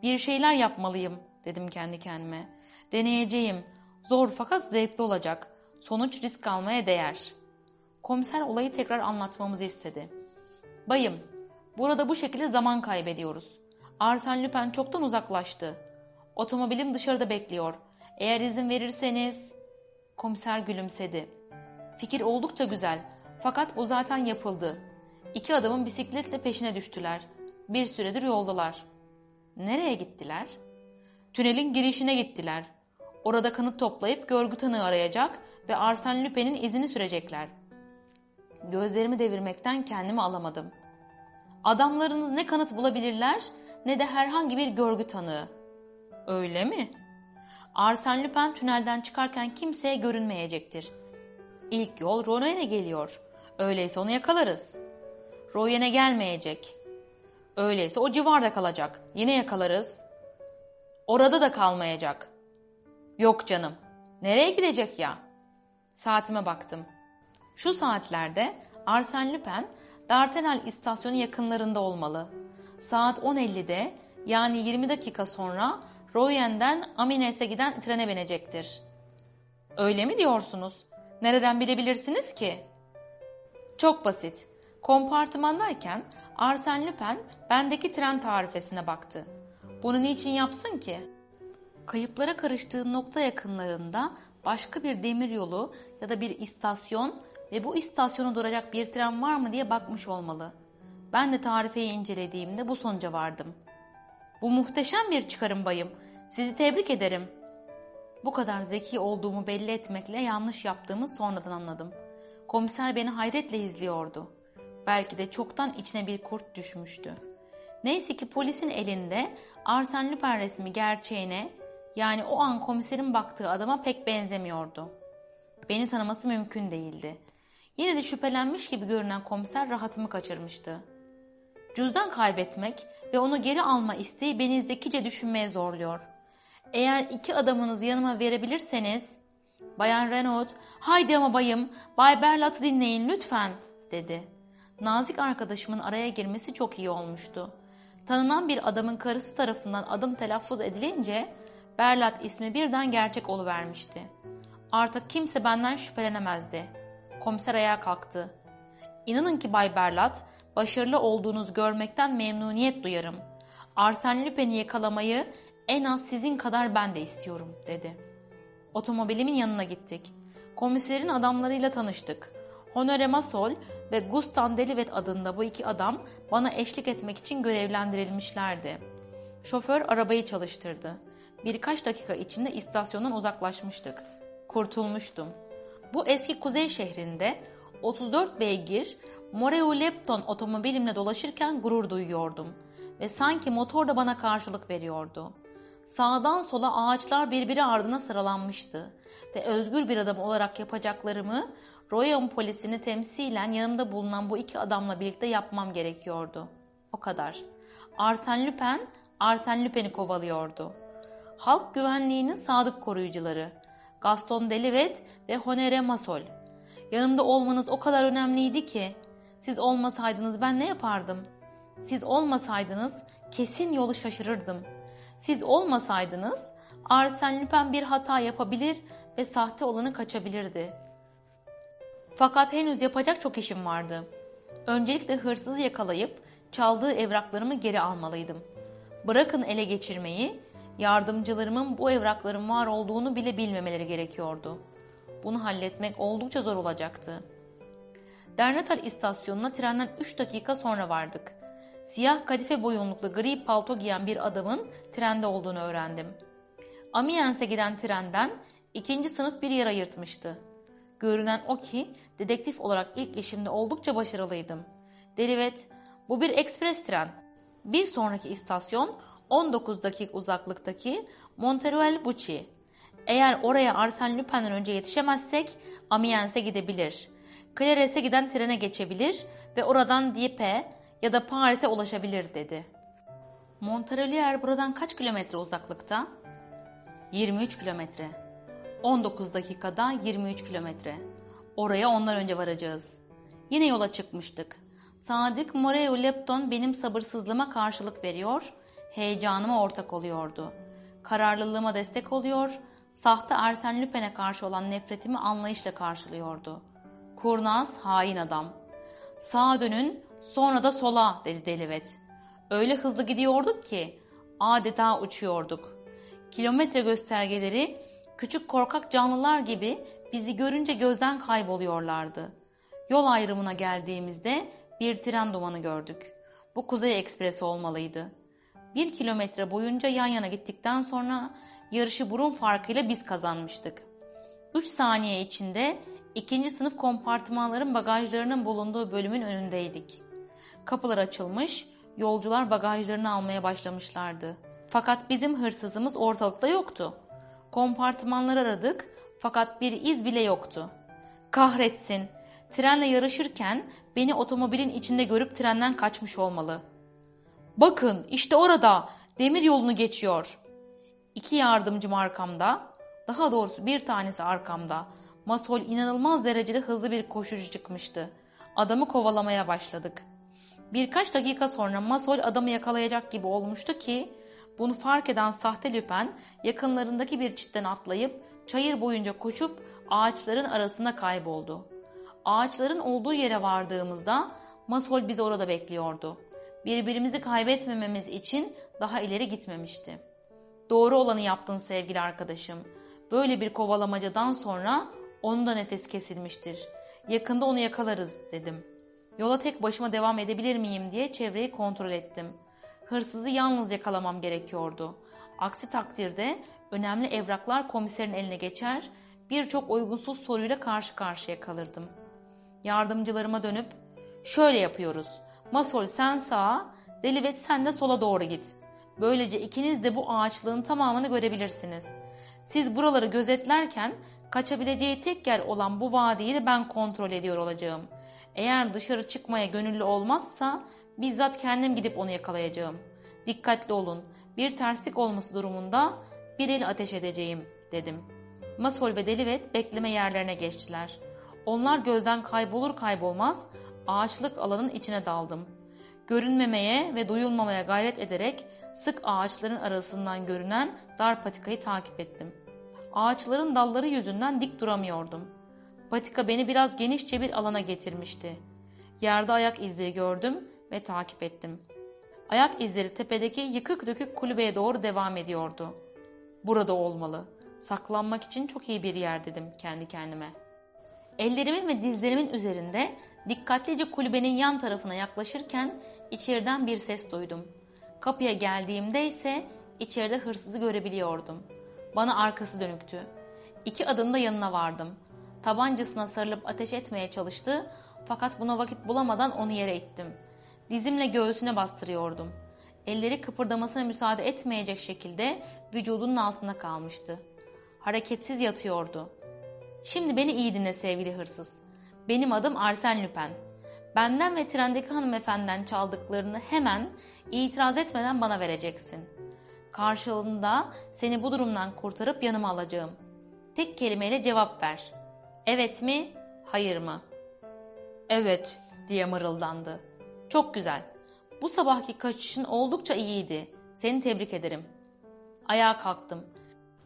Bir şeyler yapmalıyım dedim kendi kendime. Deneyeceğim. Zor fakat zevkli olacak. Sonuç risk almaya değer. Komiser olayı tekrar anlatmamızı istedi. Bayım, burada bu şekilde zaman kaybediyoruz. Arsène Lupin çoktan uzaklaştı. Otomobilim dışarıda bekliyor. Eğer izin verirseniz... Komiser gülümsedi. Fikir oldukça güzel. Fakat bu zaten yapıldı. İki adamın bisikletle peşine düştüler. Bir süredir yoldalar. Nereye gittiler? Tünelin girişine gittiler. Orada kanıt toplayıp görgü tanığı arayacak ve Arsène Lupin'in izini sürecekler. Gözlerimi devirmekten kendimi alamadım. Adamlarınız ne kanıt bulabilirler ne de herhangi bir görgü tanığı. Öyle mi? Arsène Lupin tünelden çıkarken kimseye görünmeyecektir. İlk yol Royen'e geliyor. Öyleyse onu yakalarız. Royen'e gelmeyecek. Öyleyse o civarda kalacak. Yine yakalarız. Orada da kalmayacak. Yok canım. Nereye gidecek ya? Saatime baktım. Şu saatlerde Arsène Lupin Dardanel istasyonu yakınlarında olmalı. Saat 10.50'de yani 20 dakika sonra Royen'den Amines'e giden trene binecektir. Öyle mi diyorsunuz? Nereden bilebilirsiniz ki? Çok basit. Kompartımandayken Arsène Lupin bendeki tren tarifesine baktı. Bunu niçin yapsın ki? Kayıplara karıştığı nokta yakınlarında başka bir demiryolu ya da bir istasyon ve bu istasyona duracak bir tren var mı diye bakmış olmalı. Ben de tarifeyi incelediğimde bu sonuca vardım. Bu muhteşem bir çıkarım bayım. Sizi tebrik ederim. Bu kadar zeki olduğumu belli etmekle yanlış yaptığımı sonradan anladım. Komiser beni hayretle izliyordu. Belki de çoktan içine bir kurt düşmüştü. Neyse ki polisin elinde Arsène Lupin resmi gerçeğine yani o an komiserin baktığı adama pek benzemiyordu. Beni tanıması mümkün değildi. Yine de şüphelenmiş gibi görünen komiser rahatımı kaçırmıştı. Cüzdan kaybetmek ve onu geri alma isteği beni zekice düşünmeye zorluyor. Eğer iki adamınızı yanıma verebilirseniz... Bayan Renaud, haydi ama bayım, Bay Berlat'ı dinleyin lütfen, dedi. Nazik arkadaşımın araya girmesi çok iyi olmuştu. Tanınan bir adamın karısı tarafından adım telaffuz edilince Berlat ismi birden gerçek oluvermişti. Artık kimse benden şüphelenemezdi. Komiser ayağa kalktı. İnanın ki Bay Berlat, başarılı olduğunuz görmekten memnuniyet duyarım. Arsène Lupin'i yakalamayı en az sizin kadar ben de istiyorum, dedi. Otomobilimin yanına gittik. Komiserin adamlarıyla tanıştık. Honore Masol ve Gustan Delivet adında bu iki adam bana eşlik etmek için görevlendirilmişlerdi. Şoför arabayı çalıştırdı. Birkaç dakika içinde istasyondan uzaklaşmıştık. Kurtulmuştum. Bu eski kuzey şehrinde 34 beygir Moreo Lepton otomobilimle dolaşırken gurur duyuyordum ve sanki motor da bana karşılık veriyordu. Sağdan sola ağaçlar birbiri ardına sıralanmıştı ve özgür bir adam olarak yapacaklarımı Royan polisini temsilen yanımda bulunan bu iki adamla birlikte yapmam gerekiyordu. O kadar. Arsène Lupin, Arsène Lupin'i kovalıyordu. Halk güvenliğinin sadık koruyucuları. Gaston Delivet ve Honore Masol. Yanımda olmanız o kadar önemliydi ki. Siz olmasaydınız ben ne yapardım? Siz olmasaydınız kesin yolu şaşırırdım. Siz olmasaydınız Arsène Lupin bir hata yapabilir ve sahte olanı kaçabilirdi. Fakat henüz yapacak çok işim vardı. Öncelikle hırsızı yakalayıp çaldığı evraklarımı geri almalıydım. Bırakın ele geçirmeyi, yardımcılarımın bu evrakların var olduğunu bile bilmemeleri gerekiyordu. Bunu halletmek oldukça zor olacaktı. Dernatal istasyonuna trenden 3 dakika sonra vardık. Siyah kadife boyunluklu gri palto giyen bir adamın trende olduğunu öğrendim. Amiens'e giden trenden ikinci sınıf bir yer ayırtmıştı. Görünen o ki dedektif olarak ilk işimde oldukça başarılıydım. Delivet, bu bir ekspres tren. Bir sonraki istasyon 19 dakika uzaklıktaki Monteruel Bucci. Eğer oraya Arsène Lupin'den önce yetişemezsek Amiens'e gidebilir. Clares'e giden trene geçebilir ve oradan Dieppe ya da Paris'e ulaşabilir dedi. Montreal buradan kaç kilometre uzaklıkta? 23 kilometre. 19 dakikada 23 kilometre. Oraya ondan önce varacağız. Yine yola çıkmıştık. Sadık Moreo Lepton benim sabırsızlığıma karşılık veriyor, heyecanıma ortak oluyordu. Kararlılığıma destek oluyor, sahte Arsène Lupin'e karşı olan nefretimi anlayışla karşılıyordu. Kurnaz, hain adam. Sağa dönün, sonra da sola dedi Delivet. Öyle hızlı gidiyorduk ki adeta uçuyorduk. Kilometre göstergeleri küçük korkak canlılar gibi bizi görünce gözden kayboluyorlardı. Yol ayrımına geldiğimizde bir tren dumanı gördük. Bu Kuzey Ekspresi olmalıydı. Bir kilometre boyunca yan yana gittikten sonra yarışı burun farkıyla biz kazanmıştık. Üç saniye içinde ikinci sınıf kompartımanların bagajlarının bulunduğu bölümün önündeydik. Kapılar açılmış, yolcular bagajlarını almaya başlamışlardı. Fakat bizim hırsızımız ortalıkta yoktu. Kompartımanları aradık fakat bir iz bile yoktu. Kahretsin, trenle yarışırken beni otomobilin içinde görüp trenden kaçmış olmalı. Bakın işte orada demir yolunu geçiyor. İki yardımcım arkamda, daha doğrusu bir tanesi arkamda. Masol inanılmaz derecede hızlı bir koşucu çıkmıştı. Adamı kovalamaya başladık. Birkaç dakika sonra Masol adamı yakalayacak gibi olmuştu ki bunu fark eden sahte lüpen yakınlarındaki bir çitten atlayıp çayır boyunca koşup ağaçların arasında kayboldu. Ağaçların olduğu yere vardığımızda Masol bizi orada bekliyordu. Birbirimizi kaybetmememiz için daha ileri gitmemişti. Doğru olanı yaptın sevgili arkadaşım. Böyle bir kovalamacadan sonra onun da nefes kesilmiştir. Yakında onu yakalarız dedim. Yola tek başıma devam edebilir miyim diye çevreyi kontrol ettim. Hırsızı yalnız yakalamam gerekiyordu. Aksi takdirde önemli evraklar komiserin eline geçer, birçok uygunsuz soruyla karşı karşıya kalırdım. Yardımcılarıma dönüp şöyle yapıyoruz. Masol sen sağa, Delivet sen de sola doğru git. Böylece ikiniz de bu ağaçlığın tamamını görebilirsiniz. Siz buraları gözetlerken kaçabileceği tek yer olan bu vadiyi de ben kontrol ediyor olacağım. Eğer dışarı çıkmaya gönüllü olmazsa bizzat kendim gidip onu yakalayacağım. Dikkatli olun. Bir terslik olması durumunda bir el ateş edeceğim dedim. Masol ve Delivet bekleme yerlerine geçtiler. Onlar gözden kaybolur kaybolmaz ağaçlık alanın içine daldım. Görünmemeye ve duyulmamaya gayret ederek sık ağaçların arasından görünen dar patikayı takip ettim. Ağaçların dalları yüzünden dik duramıyordum. Patika beni biraz genişçe bir alana getirmişti. Yerde ayak izleri gördüm ve takip ettim. Ayak izleri tepedeki yıkık dökük kulübeye doğru devam ediyordu. Burada olmalı. Saklanmak için çok iyi bir yer dedim kendi kendime. Ellerimin ve dizlerimin üzerinde dikkatlice kulübenin yan tarafına yaklaşırken içeriden bir ses duydum. Kapıya geldiğimde ise içeride hırsızı görebiliyordum. Bana arkası dönüktü. İki adımda yanına vardım. Tabancasına sarılıp ateş etmeye çalıştı fakat buna vakit bulamadan onu yere ittim. Dizimle göğsüne bastırıyordum. Elleri kıpırdamasına müsaade etmeyecek şekilde vücudunun altında kalmıştı. Hareketsiz yatıyordu. Şimdi beni iyi dinle sevgili hırsız. Benim adım Arsen Lüpen. Benden ve trendeki hanımefendiden çaldıklarını hemen itiraz etmeden bana vereceksin. Karşılığında seni bu durumdan kurtarıp yanıma alacağım. Tek kelimeyle cevap ver. Evet mi, hayır mı? Evet diye mırıldandı. Çok güzel. Bu sabahki kaçışın oldukça iyiydi. Seni tebrik ederim. Ayağa kalktım.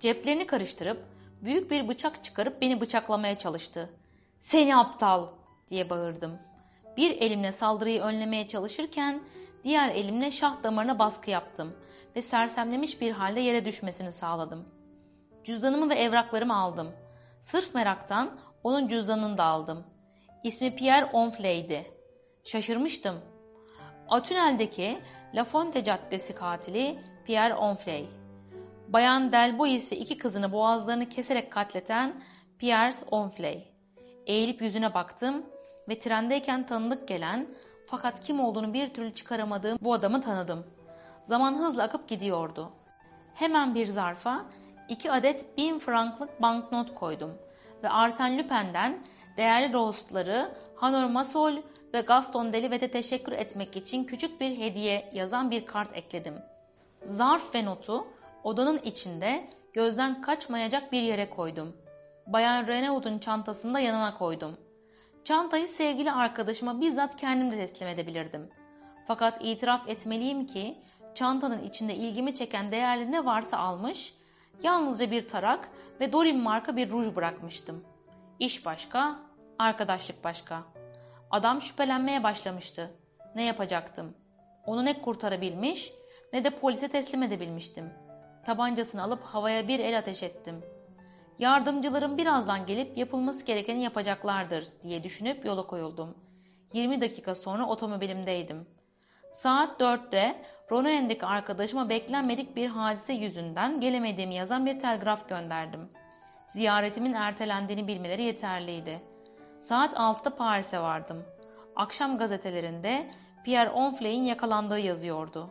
Ceplerini karıştırıp büyük bir bıçak çıkarıp beni bıçaklamaya çalıştı. Seni aptal diye bağırdım. Bir elimle saldırıyı önlemeye çalışırken diğer elimle şah damarına baskı yaptım ve sersemlemiş bir halde yere düşmesini sağladım. Cüzdanımı ve evraklarımı aldım. Sırf meraktan onun cüzdanını da aldım. İsmi Pierre Onfley'di. Şaşırmıştım. Atünel'deki La Fonte Caddesi katili Pierre Onfley. Bayan Delbois ve iki kızını boğazlarını keserek katleten Pierre Onfley. Eğilip yüzüne baktım ve trendeyken tanıdık gelen fakat kim olduğunu bir türlü çıkaramadığım bu adamı tanıdım. Zaman hızla akıp gidiyordu. Hemen bir zarfa iki adet bin franklık banknot koydum ve Arsène Lupin'den değerli roastları Hanor Masol ve Gaston Delivet'e teşekkür etmek için küçük bir hediye yazan bir kart ekledim. Zarf ve notu odanın içinde gözden kaçmayacak bir yere koydum. Bayan Renaud'un çantasını da yanına koydum. Çantayı sevgili arkadaşıma bizzat kendim de teslim edebilirdim. Fakat itiraf etmeliyim ki çantanın içinde ilgimi çeken değerli ne varsa almış, yalnızca bir tarak ve Dorin marka bir ruj bırakmıştım. İş başka, arkadaşlık başka. Adam şüphelenmeye başlamıştı. Ne yapacaktım? Onu ne kurtarabilmiş ne de polise teslim edebilmiştim. Tabancasını alıp havaya bir el ateş ettim. Yardımcılarım birazdan gelip yapılması gerekeni yapacaklardır diye düşünüp yola koyuldum. 20 dakika sonra otomobilimdeydim. Saat 4'te Ronoen'deki arkadaşıma beklenmedik bir hadise yüzünden gelemediğimi yazan bir telgraf gönderdim. Ziyaretimin ertelendiğini bilmeleri yeterliydi. Saat 6'da Paris'e vardım. Akşam gazetelerinde Pierre Onflay'in yakalandığı yazıyordu.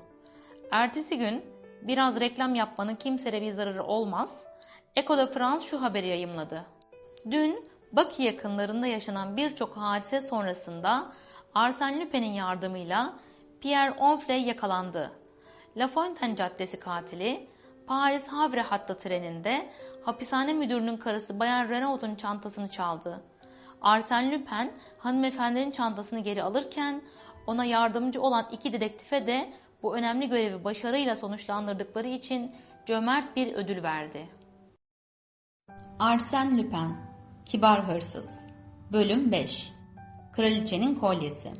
Ertesi gün biraz reklam yapmanın kimseye bir zararı olmaz. Echo de France şu haberi yayımladı. Dün Baki yakınlarında yaşanan birçok hadise sonrasında Arsène Lupin'in yardımıyla Pierre Onflay yakalandı. La Fontaine Caddesi katili Paris Havre hattı treninde hapishane müdürünün karısı Bayan Renaud'un çantasını çaldı. Arsène Lupin hanımefendinin çantasını geri alırken ona yardımcı olan iki dedektife de bu önemli görevi başarıyla sonuçlandırdıkları için cömert bir ödül verdi. Arsène Lupin Kibar Hırsız Bölüm 5 Kraliçenin Kolyesi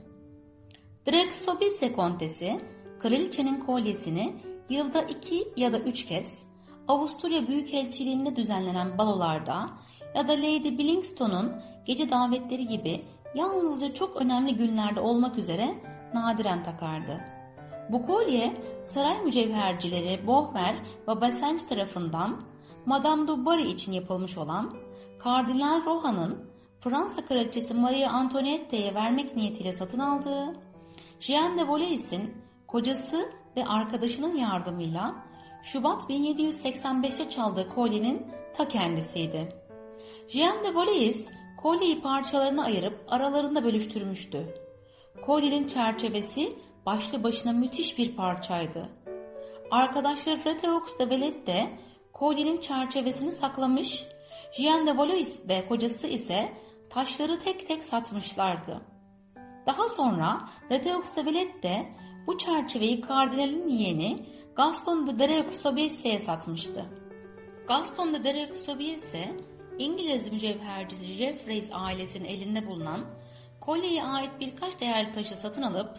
Drake Sobise Kontesi, kraliçenin kolyesini yılda iki ya da üç kez Avusturya Büyükelçiliğinde düzenlenen balolarda ya da Lady Blingstone'un gece davetleri gibi yalnızca çok önemli günlerde olmak üzere nadiren takardı. Bu kolye saray mücevhercileri Bohmer ve Bassenc tarafından Madame du Barry için yapılmış olan Kardinal Rohan'ın Fransa Kraliçesi Maria Antoinette'ye vermek niyetiyle satın aldığı, Jean de Valois'in kocası ve arkadaşının yardımıyla Şubat 1785'te çaldığı kolyenin ta kendisiydi. Jean de Valois kolyeyi parçalarına ayırıp aralarında bölüştürmüştü. Kolyenin çerçevesi başlı başına müthiş bir parçaydı. Arkadaşları Reteaux de Velet kolyenin çerçevesini saklamış, Jean de Valois ve kocası ise taşları tek tek satmışlardı. Daha sonra Reteaux de Velet de bu çerçeveyi kardinalin yeğeni Gaston de Dereux Sobiese'ye satmıştı. Gaston de Dereux Sobiese, İngiliz mücevhercisi Jeffreys ailesinin elinde bulunan kolyeye ait birkaç değerli taşı satın alıp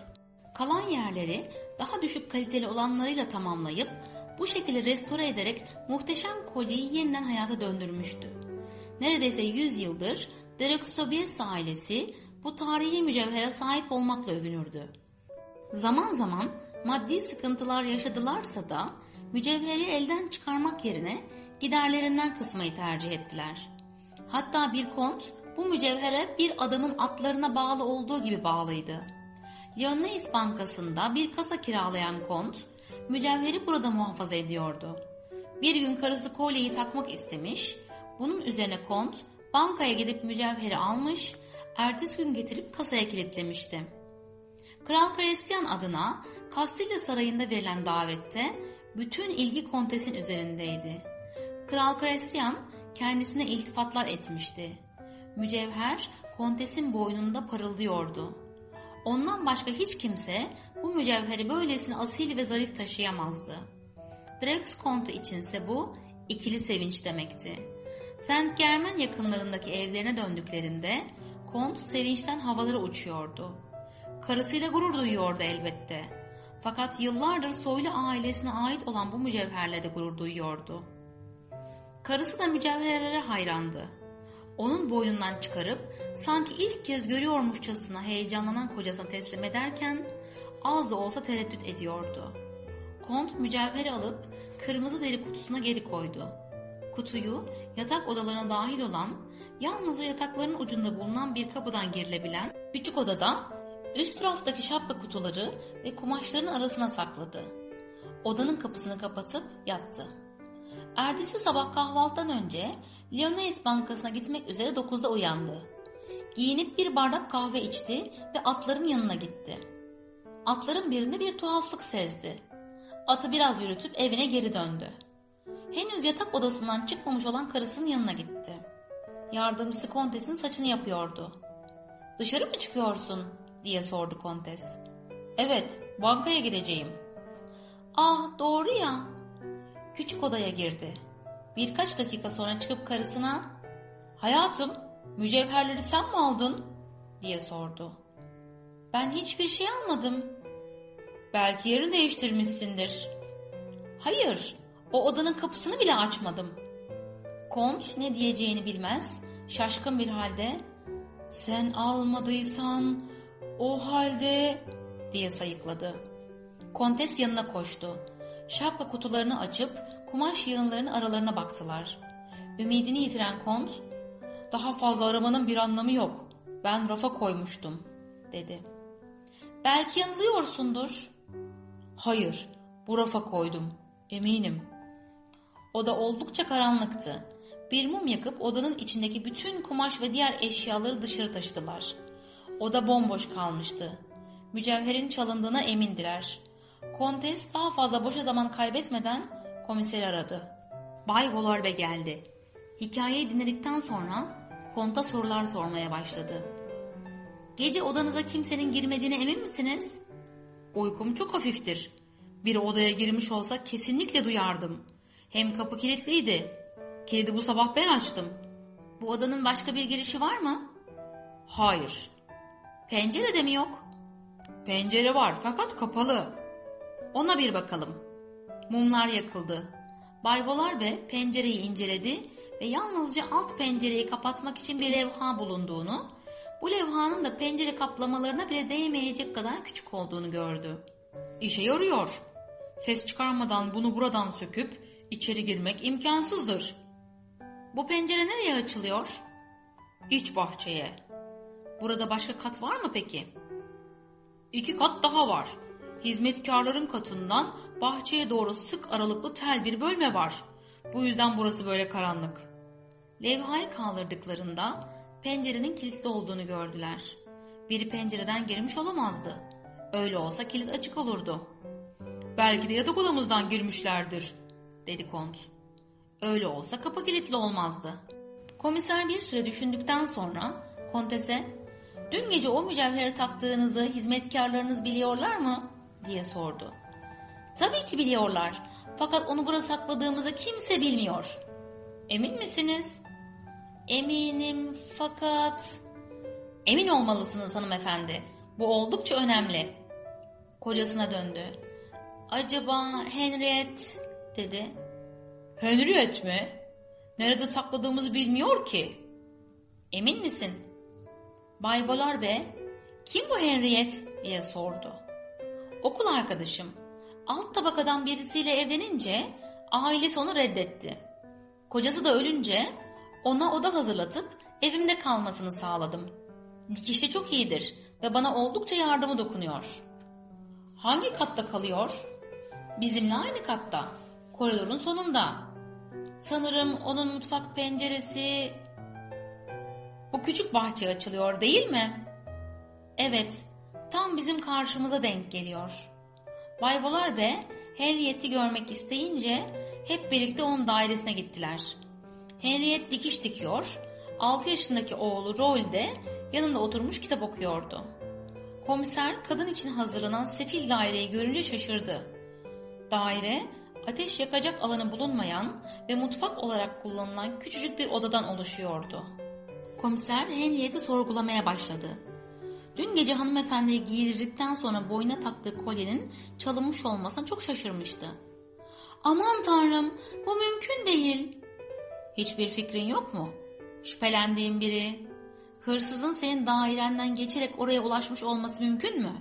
kalan yerleri daha düşük kaliteli olanlarıyla tamamlayıp bu şekilde restore ederek muhteşem kolyeyi yeniden hayata döndürmüştü. Neredeyse 100 yıldır Derek Sobies ailesi bu tarihi mücevhere sahip olmakla övünürdü. Zaman zaman maddi sıkıntılar yaşadılarsa da mücevheri elden çıkarmak yerine giderlerinden kısmayı tercih ettiler. Hatta bir kont bu mücevhere bir adamın atlarına bağlı olduğu gibi bağlıydı. Lyonnais Bankası'nda bir kasa kiralayan kont, mücevheri burada muhafaza ediyordu. Bir gün karısı kolyeyi takmak istemiş, bunun üzerine kont bankaya gidip mücevheri almış, ertesi gün getirip kasaya kilitlemişti. Kral Christian adına Kastilya Sarayı'nda verilen davette bütün ilgi kontesin üzerindeydi. Kral Christian kendisine iltifatlar etmişti. Mücevher kontesin boynunda parıldıyordu. Ondan başka hiç kimse bu mücevheri böylesine asil ve zarif taşıyamazdı. Drex kontu içinse bu ikili sevinç demekti. Saint Germain yakınlarındaki evlerine döndüklerinde kont sevinçten havalara uçuyordu. Karısıyla gurur duyuyordu elbette. Fakat yıllardır soylu ailesine ait olan bu mücevherle de gurur duyuyordu. Karısı da mücevherlere hayrandı. Onun boynundan çıkarıp sanki ilk kez görüyormuşçasına heyecanlanan kocasına teslim ederken az da olsa tereddüt ediyordu. Kont mücevheri alıp kırmızı deri kutusuna geri koydu. Kutuyu yatak odalarına dahil olan yalnızca yatakların ucunda bulunan bir kapıdan girilebilen küçük odada üst raftaki şapka kutuları ve kumaşların arasına sakladı. Odanın kapısını kapatıp yattı. Ertesi sabah kahvaltıdan önce Lyonnais Bankası'na gitmek üzere 9'da uyandı. Giyinip bir bardak kahve içti ve atların yanına gitti. Atların birinde bir tuhaflık sezdi. Atı biraz yürütüp evine geri döndü. Henüz yatak odasından çıkmamış olan karısının yanına gitti. Yardımcısı kontesin saçını yapıyordu. Dışarı mı çıkıyorsun diye sordu kontes. Evet bankaya gideceğim. Ah doğru ya. Küçük odaya girdi. Birkaç dakika sonra çıkıp karısına hayatım mücevherleri sen mi aldın diye sordu. Ben hiçbir şey almadım. Belki yerini değiştirmişsindir. Hayır, o odanın kapısını bile açmadım. Kont ne diyeceğini bilmez, şaşkın bir halde sen almadıysan o halde diye sayıkladı. Kontes yanına koştu. Şapka kutularını açıp kumaş yığınlarının aralarına baktılar. Ümidini yitiren kont, daha fazla aramanın bir anlamı yok. Ben rafa koymuştum, dedi. Belki yanılıyorsundur. Hayır, bu rafa koydum, eminim. Oda oldukça karanlıktı. Bir mum yakıp odanın içindeki bütün kumaş ve diğer eşyaları dışarı taşıdılar. Oda bomboş kalmıştı. Mücevherin çalındığına emindiler. Kontes daha fazla boşa zaman kaybetmeden komiseri aradı. Bay Volorbe geldi. Hikayeyi dinledikten sonra konta sorular sormaya başladı. Gece odanıza kimsenin girmediğine emin misiniz? Uykum çok hafiftir. Biri odaya girmiş olsa kesinlikle duyardım. Hem kapı kilitliydi. Kilidi bu sabah ben açtım. Bu odanın başka bir girişi var mı? Hayır. Pencere de mi yok? Pencere var fakat kapalı. Ona bir bakalım. Mumlar yakıldı. Bay Volarbe pencereyi inceledi ve yalnızca alt pencereyi kapatmak için bir levha bulunduğunu, bu levhanın da pencere kaplamalarına bile değmeyecek kadar küçük olduğunu gördü. İşe yarıyor. Ses çıkarmadan bunu buradan söküp içeri girmek imkansızdır. Bu pencere nereye açılıyor? İç bahçeye. Burada başka kat var mı peki? İki kat daha var. Hizmetkarların katından bahçeye doğru sık aralıklı tel bir bölme var. Bu yüzden burası böyle karanlık. Levhayı kaldırdıklarında pencerenin kilitli olduğunu gördüler. Biri pencereden girmiş olamazdı. Öyle olsa kilit açık olurdu. Belki de yatak odamızdan girmişlerdir, dedi kont. Öyle olsa kapı kilitli olmazdı. Komiser bir süre düşündükten sonra kontese, dün gece o mücevheri taktığınızı hizmetkarlarınız biliyorlar mı? diye sordu. Tabii ki biliyorlar. Fakat onu burada sakladığımızı kimse bilmiyor. Emin misiniz? Eminim fakat... Emin olmalısınız hanımefendi. Bu oldukça önemli. Kocasına döndü. Acaba Henriette dedi. Henriette mi? Nerede sakladığımızı bilmiyor ki. Emin misin? Bay Bolarbe, kim bu Henriette diye sordu. Okul arkadaşım. Alt tabakadan birisiyle evlenince ailesi onu reddetti. Kocası da ölünce ona oda hazırlatıp evimde kalmasını sağladım. Dikişte çok iyidir ve bana oldukça yardımı dokunuyor. Hangi katta kalıyor? Bizimle aynı katta. Koridorun sonunda. Sanırım onun mutfak penceresi... Bu küçük bahçe açılıyor değil mi? Evet, tam bizim karşımıza denk geliyor. Bay Volarbe, Henriette'i görmek isteyince hep birlikte onun dairesine gittiler. Henriette dikiş dikiyor, 6 yaşındaki oğlu Roll de yanında oturmuş kitap okuyordu. Komiser kadın için hazırlanan sefil daireyi görünce şaşırdı. Daire, ateş yakacak alanı bulunmayan ve mutfak olarak kullanılan küçücük bir odadan oluşuyordu. Komiser Henriette'i sorgulamaya başladı. Dün gece hanımefendiyi giydirdikten sonra boyuna taktığı kolyenin çalınmış olmasına çok şaşırmıştı. Aman tanrım bu mümkün değil. Hiçbir fikrin yok mu? Şüphelendiğin biri, hırsızın senin dairenden geçerek oraya ulaşmış olması mümkün mü?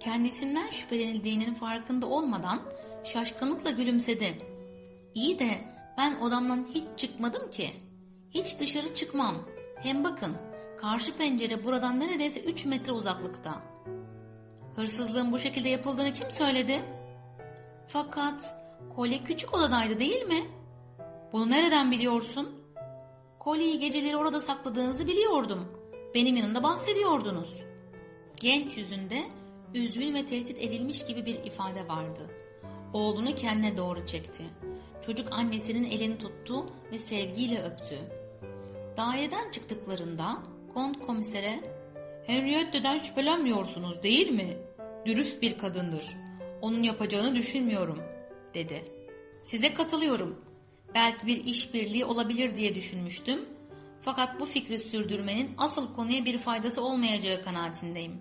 Kendisinden şüphelenildiğinin farkında olmadan şaşkınlıkla gülümsedi. İyi de ben odamdan hiç çıkmadım ki. Hiç dışarı çıkmam. Hem bakın karşı pencere buradan neredeyse 3 metre uzaklıkta. Hırsızlığın bu şekilde yapıldığını kim söyledi? Fakat kolye küçük odadaydı değil mi? Bunu nereden biliyorsun? Kolyeyi geceleri orada sakladığınızı biliyordum. Benim yanımda bahsediyordunuz. Genç yüzünde üzgün ve tehdit edilmiş gibi bir ifade vardı. Oğlunu kendine doğru çekti. Çocuk annesinin elini tuttu ve sevgiyle öptü. Daireden çıktıklarında kont komisere Henriette'den şüphelenmiyorsunuz değil mi? Dürüst bir kadındır. Onun yapacağını düşünmüyorum, dedi. Size katılıyorum. Belki bir işbirliği olabilir diye düşünmüştüm. Fakat bu fikri sürdürmenin asıl konuya bir faydası olmayacağı kanaatindeyim.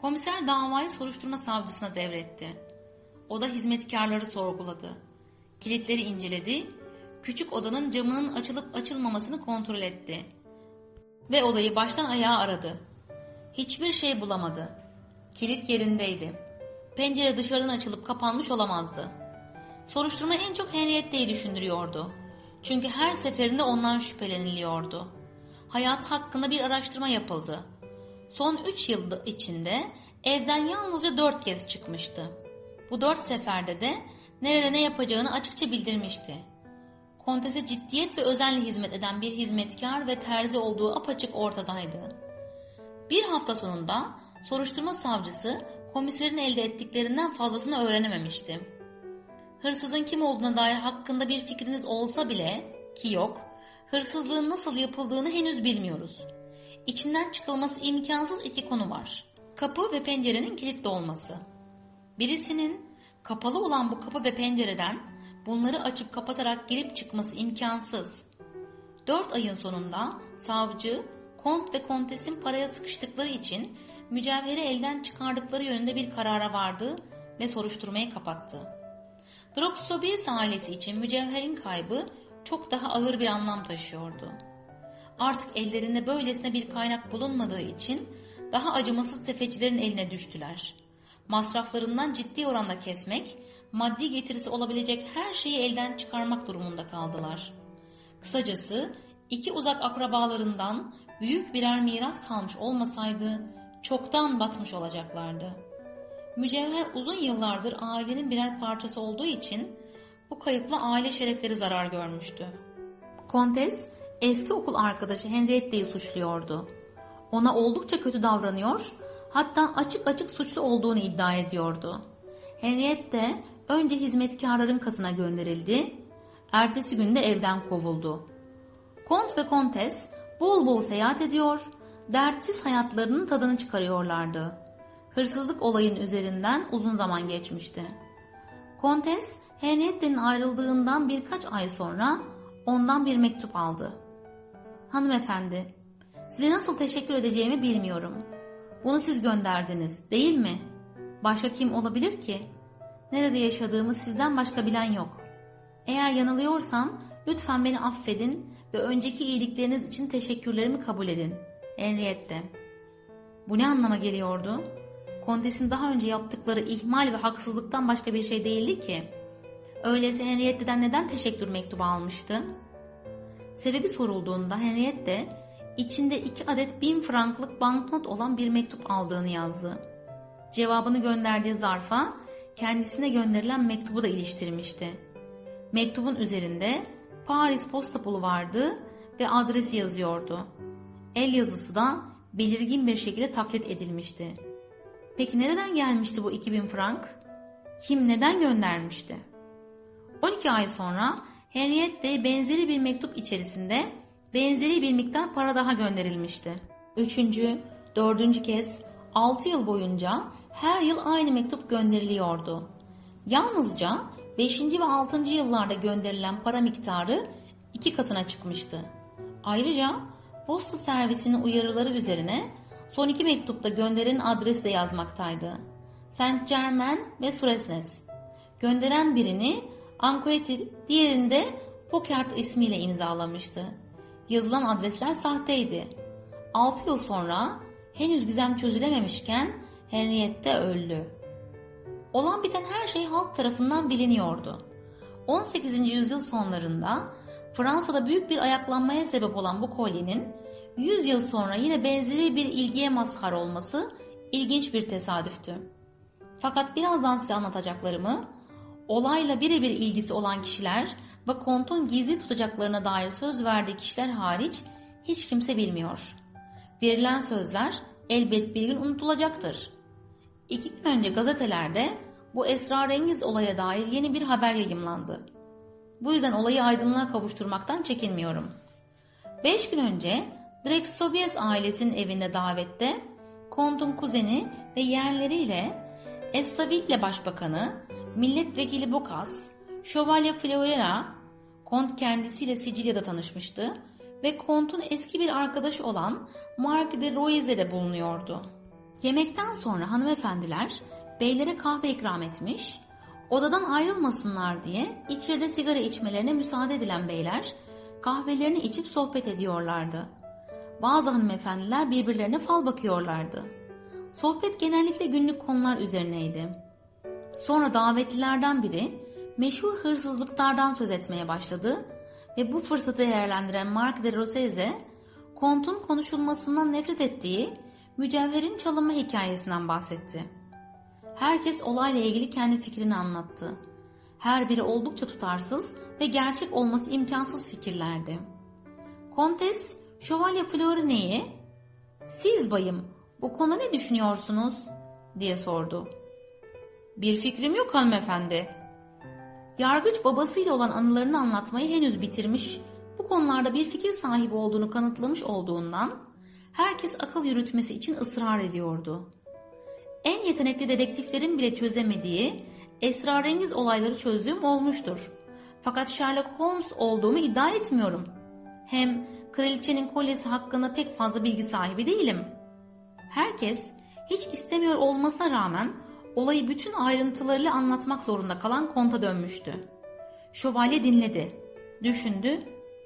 Komiser davayı soruşturma savcısına devretti. O da hizmetkarları sorguladı. Kilitleri inceledi, küçük odanın camının açılıp açılmamasını kontrol etti. Ve odayı baştan ayağa aradı. Hiçbir şey bulamadı. Kilit yerindeydi. Pencere dışarıdan açılıp kapanmış olamazdı. Soruşturma en çok Henriette'yi düşündürüyordu. Çünkü her seferinde ondan şüpheleniliyordu. Hayat hakkında bir araştırma yapıldı. Son 3 yıl içinde evden yalnızca 4 kez çıkmıştı. Bu 4 seferde de nerede ne yapacağını açıkça bildirmişti. Kontese ciddiyet ve özenle hizmet eden bir hizmetkar ve terzi olduğu apaçık ortadaydı. Bir hafta sonunda soruşturma savcısı komiserin elde ettiklerinden fazlasını öğrenememişti. Hırsızın kim olduğuna dair hakkında bir fikriniz olsa bile ki yok, hırsızlığın nasıl yapıldığını henüz bilmiyoruz. İçinden çıkılması imkansız iki konu var. Kapı ve pencerenin kilitli olması. Birisinin kapalı olan bu kapı ve pencereden bunları açıp kapatarak girip çıkması imkansız. Dört ayın sonunda savcı, kont ve kontesin paraya sıkıştıkları için mücevheri elden çıkardıkları yönünde bir karara vardı ve soruşturmayı kapattı. Droxobius ailesi için mücevherin kaybı çok daha ağır bir anlam taşıyordu. Artık ellerinde böylesine bir kaynak bulunmadığı için daha acımasız tefecilerin eline düştüler. Masraflarından ciddi oranda kesmek, maddi getirisi olabilecek her şeyi elden çıkarmak durumunda kaldılar. Kısacası iki uzak akrabalarından büyük birer miras kalmış olmasaydı çoktan batmış olacaklardı. Mücevher uzun yıllardır ailenin birer parçası olduğu için bu kayıpla aile şerefleri zarar görmüştü. Kontes eski okul arkadaşı Henriette'yi suçluyordu. Ona oldukça kötü davranıyor, hatta açık açık suçlu olduğunu iddia ediyordu. Henriette önce hizmetkarların katına gönderildi, ertesi günde evden kovuldu. Kont ve kontes bol bol seyahat ediyor, dertsiz hayatlarının tadını çıkarıyorlardı. Hırsızlık olayın üzerinden uzun zaman geçmişti. Kontes, Henriette'nin ayrıldığından birkaç ay sonra ondan bir mektup aldı. Hanımefendi, size nasıl teşekkür edeceğimi bilmiyorum. Bunu siz gönderdiniz, değil mi? Başka kim olabilir ki? Nerede yaşadığımı sizden başka bilen yok. Eğer yanılıyorsam lütfen beni affedin ve önceki iyilikleriniz için teşekkürlerimi kabul edin. Henriette. Bu ne anlama geliyordu? Kontesin daha önce yaptıkları ihmal ve haksızlıktan başka bir şey değildi ki. Öyleyse Henriette'den neden teşekkür mektubu almıştı? Sebebi sorulduğunda Henriette içinde iki adet bin franklık banknot olan bir mektup aldığını yazdı. Cevabını gönderdiği zarfa kendisine gönderilen mektubu da iliştirmişti. Mektubun üzerinde Paris posta pulu vardı ve adresi yazıyordu. El yazısı da belirgin bir şekilde taklit edilmişti. Peki nereden gelmişti bu 2000 frank? Kim neden göndermişti? 12 ay sonra Henriette benzeri bir mektup içerisinde benzeri bir miktar para daha gönderilmişti. Üçüncü, dördüncü kez 6 yıl boyunca her yıl aynı mektup gönderiliyordu. Yalnızca 5. ve 6. yıllarda gönderilen para miktarı iki katına çıkmıştı. Ayrıca posta servisinin uyarıları üzerine son iki mektupta gönderen adresi de yazmaktaydı. Saint Germain ve Suresnes. Gönderen birini Anquetil, diğerinde Pocart ismiyle imzalamıştı. Yazılan adresler sahteydi. 6 yıl sonra henüz gizem çözülememişken Henriette öldü. Olan biten her şey halk tarafından biliniyordu. 18. yüzyıl sonlarında Fransa'da büyük bir ayaklanmaya sebep olan bu kolyenin 100 yıl sonra yine benzeri bir ilgiye mazhar olması ilginç bir tesadüftü. Fakat birazdan size anlatacaklarımı olayla birebir ilgisi olan kişiler ve kontun gizli tutacaklarına dair söz verdiği kişiler hariç hiç kimse bilmiyor. Verilen sözler elbet bir gün unutulacaktır. İki gün önce gazetelerde bu esrarengiz olaya dair yeni bir haber yayımlandı. Bu yüzden olayı aydınlığa kavuşturmaktan çekinmiyorum. Beş gün önce Drex Sobies ailesinin evinde davette Kont'un kuzeni ve yeğenleriyle Estaville Başbakanı, Milletvekili Bocas, Şövalye Florella, Kont kendisiyle Sicilya'da tanışmıştı ve Kont'un eski bir arkadaşı olan Mark de Roise de bulunuyordu. Yemekten sonra hanımefendiler beylere kahve ikram etmiş, odadan ayrılmasınlar diye içeride sigara içmelerine müsaade edilen beyler kahvelerini içip sohbet ediyorlardı. Bazı hanımefendiler birbirlerine fal bakıyorlardı. Sohbet genellikle günlük konular üzerineydi. Sonra davetlilerden biri meşhur hırsızlıklardan söz etmeye başladı ve bu fırsatı değerlendiren Mark de Roseze, Kont'un konuşulmasından nefret ettiği mücevherin çalınma hikayesinden bahsetti. Herkes olayla ilgili kendi fikrini anlattı. Her biri oldukça tutarsız ve gerçek olması imkansız fikirlerdi. Kontes, Şövalye Florine'yi, ''Siz bayım, bu konuda ne düşünüyorsunuz?'' diye sordu. ''Bir fikrim yok hanımefendi.'' Yargıç babasıyla olan anılarını anlatmayı henüz bitirmiş, bu konularda bir fikir sahibi olduğunu kanıtlamış olduğundan herkes akıl yürütmesi için ısrar ediyordu. En yetenekli dedektiflerin bile çözemediği esrarengiz olayları çözdüğüm olmuştur. Fakat Sherlock Holmes olduğumu iddia etmiyorum. Hem kraliçenin kolyesi hakkında pek fazla bilgi sahibi değilim. Herkes hiç istemiyor olmasına rağmen olayı bütün ayrıntılarıyla anlatmak zorunda kalan konta dönmüştü. Şövalye dinledi, düşündü,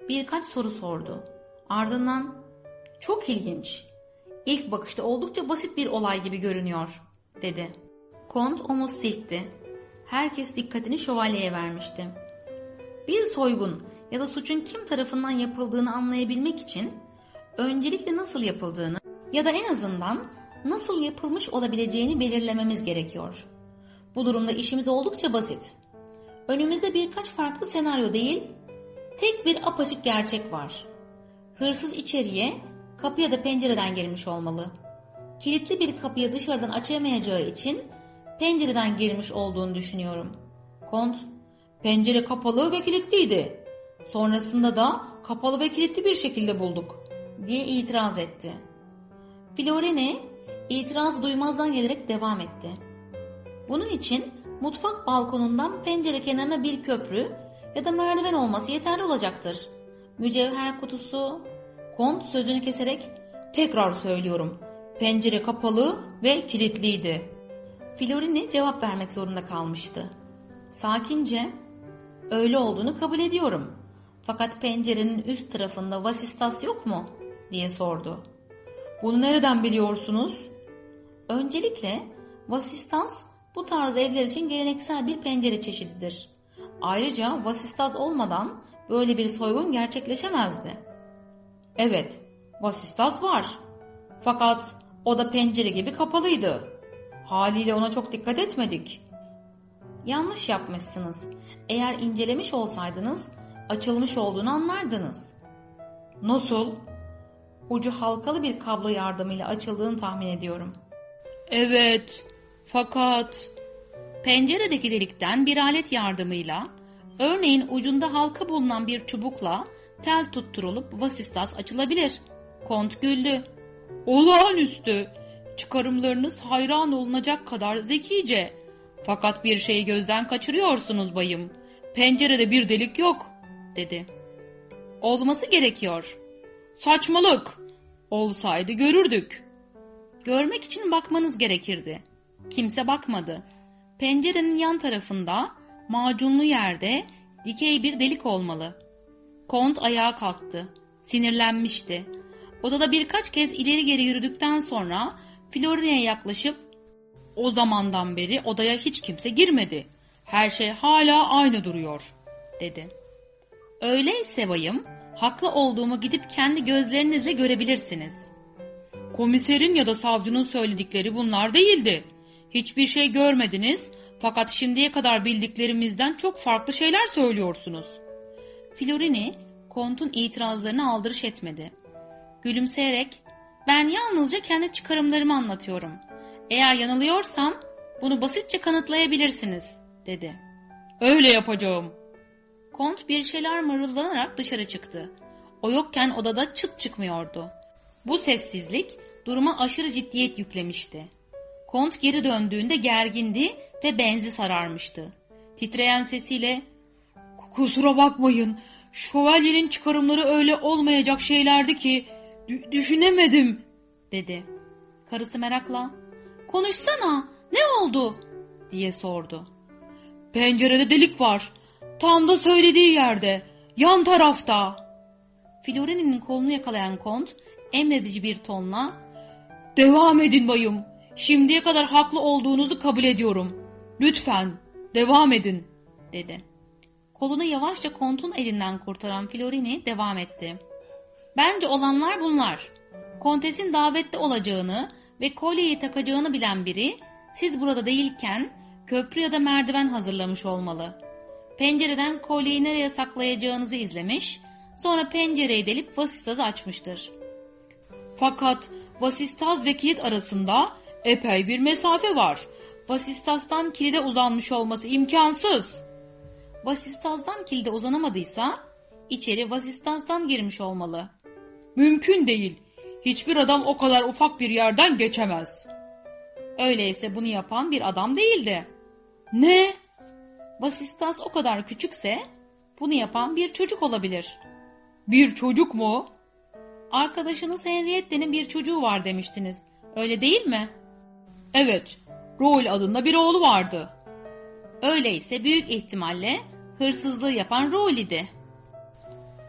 birkaç soru sordu. Ardından çok ilginç, ilk bakışta oldukça basit bir olay gibi görünüyor, dedi. Kont omuz silkti. Herkes dikkatini şövalyeye vermişti. Bir soygun ya da suçun kim tarafından yapıldığını anlayabilmek için öncelikle nasıl yapıldığını ya da en azından nasıl yapılmış olabileceğini belirlememiz gerekiyor. Bu durumda işimiz oldukça basit. Önümüzde birkaç farklı senaryo değil, tek bir apaçık gerçek var. Hırsız içeriye kapı ya da pencereden girmiş olmalı. Kilitli bir kapıyı dışarıdan açamayacağı için pencereden girmiş olduğunu düşünüyorum. Kont, pencere kapalı ve kilitliydi. Sonrasında da kapalı ve kilitli bir şekilde bulduk diye itiraz etti. Florene itiraz duymazdan gelerek devam etti. Bunun için mutfak balkonundan pencere kenarına bir köprü ya da merdiven olması yeterli olacaktır. Mücevher kutusu, kont sözünü keserek tekrar söylüyorum. Pencere kapalı ve kilitliydi. Florini cevap vermek zorunda kalmıştı. Sakince, öyle olduğunu kabul ediyorum. Fakat pencerenin üst tarafında vasistas yok mu? diye sordu. Bunu nereden biliyorsunuz? Öncelikle vasistas bu tarz evler için geleneksel bir pencere çeşididir. Ayrıca vasistas olmadan böyle bir soygun gerçekleşemezdi. Evet, vasistas var. Fakat o da pencere gibi kapalıydı. Haliyle ona çok dikkat etmedik. Yanlış yapmışsınız. Eğer incelemiş olsaydınız açılmış olduğunu anlardınız. Nasıl? Ucu halkalı bir kablo yardımıyla açıldığını tahmin ediyorum. Evet, fakat Penceredeki delikten bir alet yardımıyla, örneğin ucunda halka bulunan bir çubukla tel tutturulup vasistas açılabilir. Kont güldü. olağanüstü. Çıkarımlarınız hayran olunacak kadar zekice. Fakat bir şeyi gözden kaçırıyorsunuz bayım. Pencerede bir delik yok, dedi. Olması gerekiyor. Saçmalık. Olsaydı görürdük. Görmek için bakmanız gerekirdi. Kimse bakmadı. Pencerenin yan tarafında, macunlu yerde dikey bir delik olmalı. Kont ayağa kalktı. Sinirlenmişti. Odada birkaç kez ileri geri yürüdükten sonra Florine'ye yaklaşıp O zamandan beri odaya hiç kimse girmedi. Her şey hala aynı duruyor, dedi. Öyleyse bayım, haklı olduğumu gidip kendi gözlerinizle görebilirsiniz. Komiserin ya da savcının söyledikleri bunlar değildi. Hiçbir şey görmediniz fakat şimdiye kadar bildiklerimizden çok farklı şeyler söylüyorsunuz. Florini, kontun itirazlarına aldırış etmedi. Gülümseyerek, ben yalnızca kendi çıkarımlarımı anlatıyorum. Eğer yanılıyorsam bunu basitçe kanıtlayabilirsiniz, dedi. Öyle yapacağım. Kont bir şeyler mırıldanarak dışarı çıktı. O yokken odada çıt çıkmıyordu. Bu sessizlik duruma aşırı ciddiyet yüklemişti. Kont geri döndüğünde gergindi ve benzi sararmıştı. Titreyen sesiyle Kusura bakmayın. Şövalyenin çıkarımları öyle olmayacak şeylerdi ki düşünemedim, dedi. Karısı merakla konuşsana ne oldu diye sordu. Pencerede delik var. Tam da söylediği yerde. Yan tarafta. Florini'nin kolunu yakalayan kont emredici bir tonla Devam edin bayım. Şimdiye kadar haklı olduğunuzu kabul ediyorum. Lütfen devam edin dedi. Kolunu yavaşça kontun elinden kurtaran Florini devam etti. Bence olanlar bunlar. Kontesin davette olacağını ve kolyeyi takacağını bilen biri siz burada değilken köprü ya da merdiven hazırlamış olmalı. Pencereden kolyeyi nereye saklayacağınızı izlemiş, sonra pencereyi delip vasistazı açmıştır. Fakat vasistaz ve kilit arasında epey bir mesafe var. Vasistastan kilide uzanmış olması imkansız. Vasistazdan kilide uzanamadıysa içeri vasistazdan girmiş olmalı. Mümkün değil. Hiçbir adam o kadar ufak bir yerden geçemez. Öyleyse bunu yapan bir adam değildi. Ne? Vasistas o kadar küçükse bunu yapan bir çocuk olabilir. Bir çocuk mu? Arkadaşınız Henriette'nin bir çocuğu var demiştiniz. Öyle değil mi? Evet. Roll adında bir oğlu vardı. Öyleyse büyük ihtimalle hırsızlığı yapan Roll idi.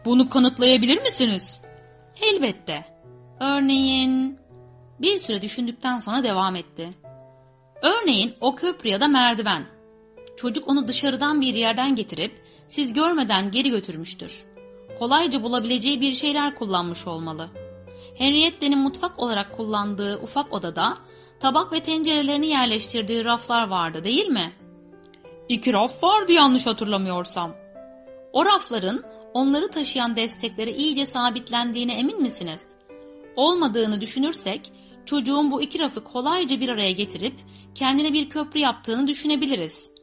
Bunu kanıtlayabilir misiniz? Elbette. Örneğin bir süre düşündükten sonra devam etti. Örneğin o köprü ya da merdiven. Çocuk onu dışarıdan bir yerden getirip siz görmeden geri götürmüştür. Kolayca bulabileceği bir şeyler kullanmış olmalı. Henriette'nin mutfak olarak kullandığı ufak odada tabak ve tencerelerini yerleştirdiği raflar vardı değil mi? İki raf vardı yanlış hatırlamıyorsam. O rafların onları taşıyan desteklere iyice sabitlendiğine emin misiniz? Olmadığını düşünürsek çocuğun bu iki rafı kolayca bir araya getirip kendine bir köprü yaptığını düşünebiliriz.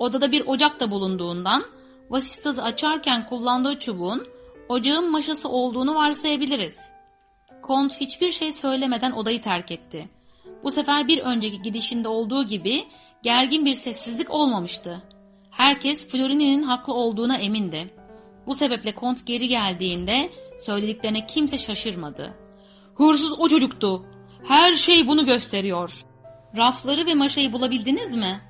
Odada bir ocak da bulunduğundan vasistazı açarken kullandığı çubuğun ocağın maşası olduğunu varsayabiliriz. Kont hiçbir şey söylemeden odayı terk etti. Bu sefer bir önceki gidişinde olduğu gibi gergin bir sessizlik olmamıştı. Herkes Florini'nin haklı olduğuna emindi. Bu sebeple Kont geri geldiğinde söylediklerine kimse şaşırmadı. Hırsız o çocuktu. Her şey bunu gösteriyor. Rafları ve maşayı bulabildiniz mi?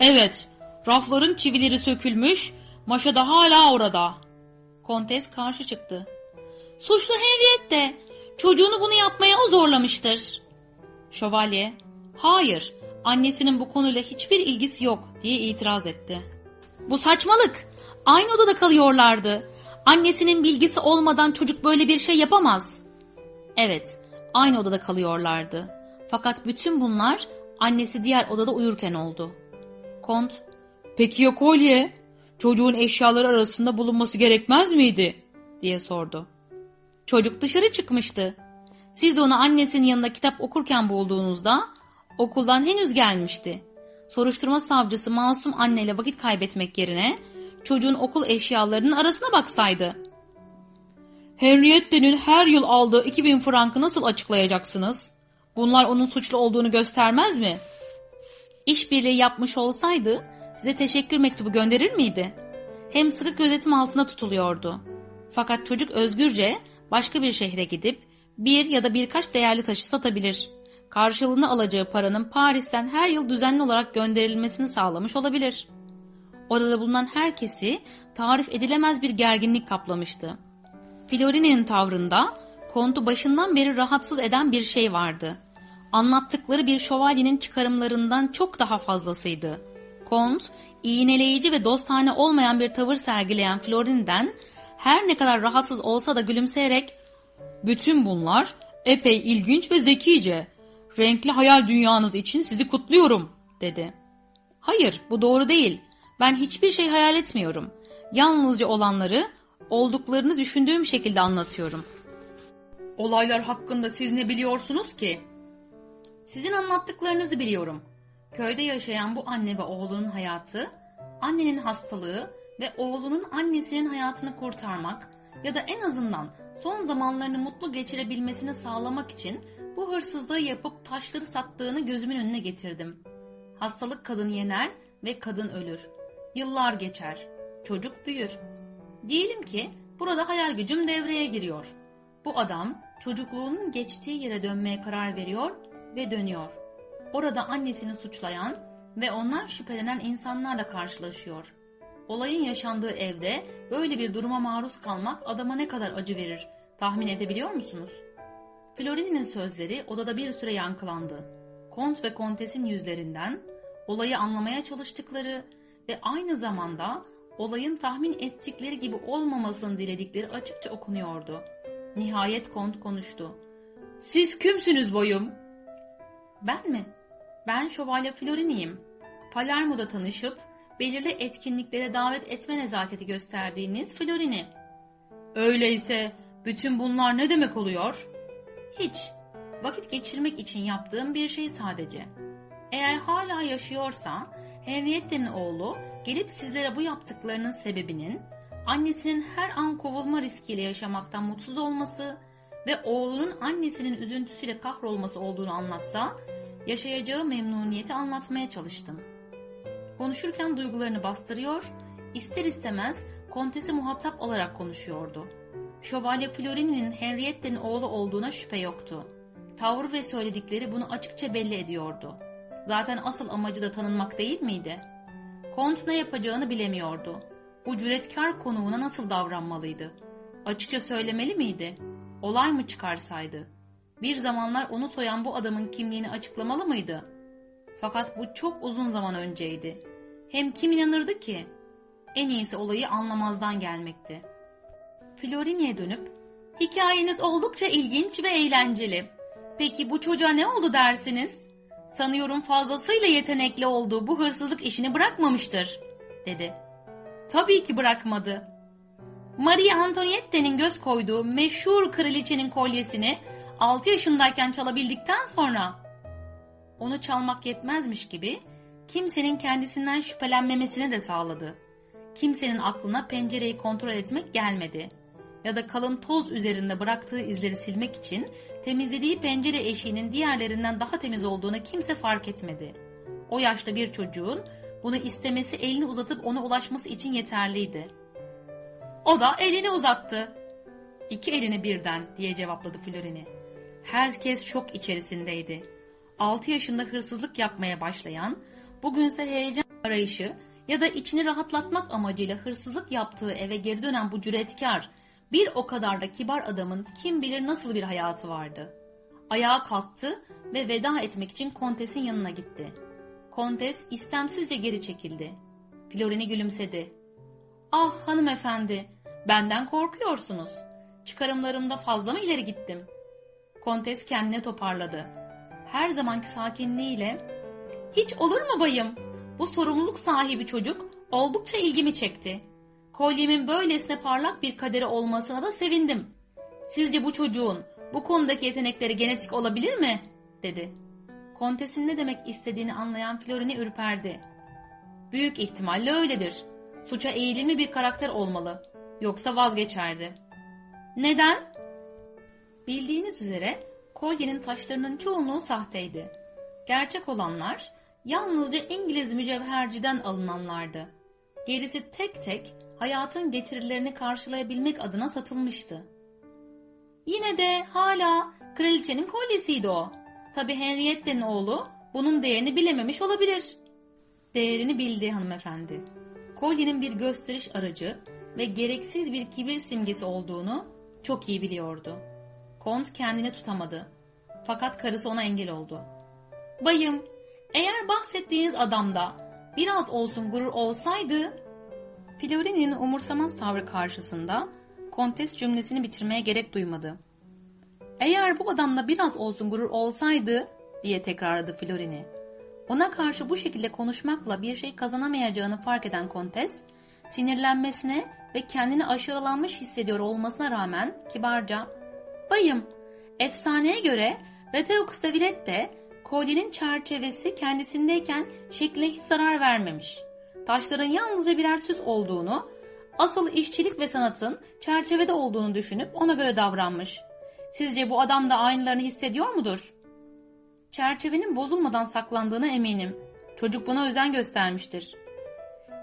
Evet, rafların çivileri sökülmüş, maşa da hala orada. Kontes karşı çıktı. Suçlu Henriette, çocuğunu bunu yapmaya o zorlamıştır. Şövalye, hayır, annesinin bu konuyla hiçbir ilgisi yok diye itiraz etti. Bu saçmalık. Aynı odada kalıyorlardı. Annesinin bilgisi olmadan çocuk böyle bir şey yapamaz. Evet, aynı odada kalıyorlardı. Fakat bütün bunlar annesi diğer odada uyurken oldu. Kont, peki ya kolye? Çocuğun eşyaları arasında bulunması gerekmez miydi? diye sordu. Çocuk dışarı çıkmıştı. Siz onu annesinin yanında kitap okurken bulduğunuzda okuldan henüz gelmişti. Soruşturma savcısı masum anneyle vakit kaybetmek yerine çocuğun okul eşyalarının arasına baksaydı. Henriette'nin her yıl aldığı 2000 frankı nasıl açıklayacaksınız? Bunlar onun suçlu olduğunu göstermez mi? İşbirliği yapmış olsaydı size teşekkür mektubu gönderir miydi? Hem sıkı gözetim altında tutuluyordu. Fakat çocuk özgürce başka bir şehre gidip bir ya da birkaç değerli taşı satabilir. Karşılığını alacağı paranın Paris'ten her yıl düzenli olarak gönderilmesini sağlamış olabilir. Odada bulunan herkesi tarif edilemez bir gerginlik kaplamıştı. Florini'nin tavrında kontu başından beri rahatsız eden bir şey vardı. Anlattıkları bir şövalyenin çıkarımlarından çok daha fazlasıydı. Kont, iğneleyici ve dostane olmayan bir tavır sergileyen Florini'den her ne kadar rahatsız olsa da gülümseyerek ''Bütün bunlar epey ilginç ve zekice. Renkli hayal dünyanız için sizi kutluyorum.'' dedi. ''Hayır, bu doğru değil. Ben hiçbir şey hayal etmiyorum. Yalnızca olanları olduklarını düşündüğüm şekilde anlatıyorum.'' Olaylar hakkında siz ne biliyorsunuz ki? Sizin anlattıklarınızı biliyorum. Köyde yaşayan bu anne ve oğlunun hayatı, annenin hastalığı ve oğlunun annesinin hayatını kurtarmak ya da en azından son zamanlarını mutlu geçirebilmesini sağlamak için bu hırsızlığı yapıp taşları sattığını gözümün önüne getirdim. Hastalık kadın yener ve kadın ölür. Yıllar geçer. Çocuk büyür. Diyelim ki burada hayal gücüm devreye giriyor. Bu adam çocukluğunun geçtiği yere dönmeye karar veriyor ve dönüyor. Orada annesini suçlayan ve ondan şüphelenen insanlarla karşılaşıyor. Olayın yaşandığı evde böyle bir duruma maruz kalmak adama ne kadar acı verir tahmin edebiliyor musunuz? Florini'nin sözleri odada bir süre yankılandı. Kont ve kontesin yüzlerinden olayı anlamaya çalıştıkları ve aynı zamanda olayın tahmin ettikleri gibi olmamasını diledikleri açıkça okunuyordu. Nihayet kont konuştu. Siz kimsiniz boyum? Ben mi? Ben Şövalye Florini'yim. Palermo'da tanışıp belirli etkinliklere davet etme nezaketi gösterdiğiniz Florini. Öyleyse bütün bunlar ne demek oluyor? Hiç. Vakit geçirmek için yaptığım bir şey sadece. Eğer hala yaşıyorsa Henriette'nin oğlu gelip sizlere bu yaptıklarının sebebinin annesinin her an kovulma riskiyle yaşamaktan mutsuz olması ve oğlunun annesinin üzüntüsüyle kahrolması olduğunu anlatsa yaşayacağı memnuniyeti anlatmaya çalıştım. Konuşurken duygularını bastırıyor, ister istemez kontesi muhatap olarak konuşuyordu. Şövalye Florini'nin Henriette'nin oğlu olduğuna şüphe yoktu. Tavır ve söyledikleri bunu açıkça belli ediyordu. Zaten asıl amacı da tanınmak değil miydi? Kont ne yapacağını bilemiyordu. Bu cüretkar konuğuna nasıl davranmalıydı? Açıkça söylemeli miydi? Olay mı çıkarsaydı? Bir zamanlar onu soyan bu adamın kimliğini açıklamalı mıydı? Fakat bu çok uzun zaman önceydi. Hem kim inanırdı ki? En iyisi olayı anlamazdan gelmekti. Florini'ye dönüp, hikayeniz oldukça ilginç ve eğlenceli. Peki bu çocuğa ne oldu dersiniz? Sanıyorum fazlasıyla yetenekli olduğu bu hırsızlık işini bırakmamıştır, dedi. Tabii ki bırakmadı. Maria Antoniette'nin göz koyduğu meşhur kraliçenin kolyesini 6 yaşındayken çalabildikten sonra onu çalmak yetmezmiş gibi kimsenin kendisinden şüphelenmemesini de sağladı. Kimsenin aklına pencereyi kontrol etmek gelmedi. Ya da kalın toz üzerinde bıraktığı izleri silmek için temizlediği pencere eşiğinin diğerlerinden daha temiz olduğunu kimse fark etmedi. O yaşta bir çocuğun bunu istemesi elini uzatıp ona ulaşması için yeterliydi. O da elini uzattı. İki elini birden diye cevapladı Florini. Herkes şok içerisindeydi. 6 yaşında hırsızlık yapmaya başlayan, bugünse heyecan arayışı ya da içini rahatlatmak amacıyla hırsızlık yaptığı eve geri dönen bu cüretkar, bir o kadar da kibar adamın kim bilir nasıl bir hayatı vardı. Ayağa kalktı ve veda etmek için kontesin yanına gitti. Kontes istemsizce geri çekildi. Florini gülümsedi. Ah hanımefendi, benden korkuyorsunuz. Çıkarımlarımda fazla mı ileri gittim? Kontes kendini toparladı. Her zamanki sakinliğiyle, hiç olur mu bayım? Bu sorumluluk sahibi çocuk oldukça ilgimi çekti. Kolyemin böylesine parlak bir kaderi olmasına da sevindim. Sizce bu çocuğun bu konudaki yetenekleri genetik olabilir mi? dedi. Kontesin ne demek istediğini anlayan Florini ürperdi. Büyük ihtimalle öyledir. Suça eğilimli bir karakter olmalı. Yoksa vazgeçerdi. Neden? Bildiğiniz üzere kolyenin taşlarının çoğunluğu sahteydi. Gerçek olanlar yalnızca İngiliz mücevherciden alınanlardı. Gerisi tek tek hayatın getirilerini karşılayabilmek adına satılmıştı. Yine de hala kraliçenin kolyesiydi o. Tabi Henriette'nin oğlu bunun değerini bilememiş olabilir. Değerini bildi hanımefendi. Kolyenin bir gösteriş aracı ve gereksiz bir kibir simgesi olduğunu çok iyi biliyordu. Kont kendini tutamadı. Fakat karısı ona engel oldu. Bayım, eğer bahsettiğiniz adamda biraz olsun gurur olsaydı... Florini'nin umursamaz tavrı karşısında Kontes cümlesini bitirmeye gerek duymadı. Eğer bu adamda biraz olsun gurur olsaydı diye tekrarladı Florini. Ona karşı bu şekilde konuşmakla bir şey kazanamayacağını fark eden Kontes, sinirlenmesine ve kendini aşağılanmış hissediyor olmasına rağmen kibarca ''Bayım, efsaneye göre Reteux de kolyenin çerçevesi kendisindeyken şekline hiç zarar vermemiş. Taşların yalnızca birer süs olduğunu, asıl işçilik ve sanatın çerçevede olduğunu düşünüp ona göre davranmış. Sizce bu adam da aynılarını hissediyor mudur? Çerçevenin bozulmadan saklandığına eminim. Çocuk buna özen göstermiştir.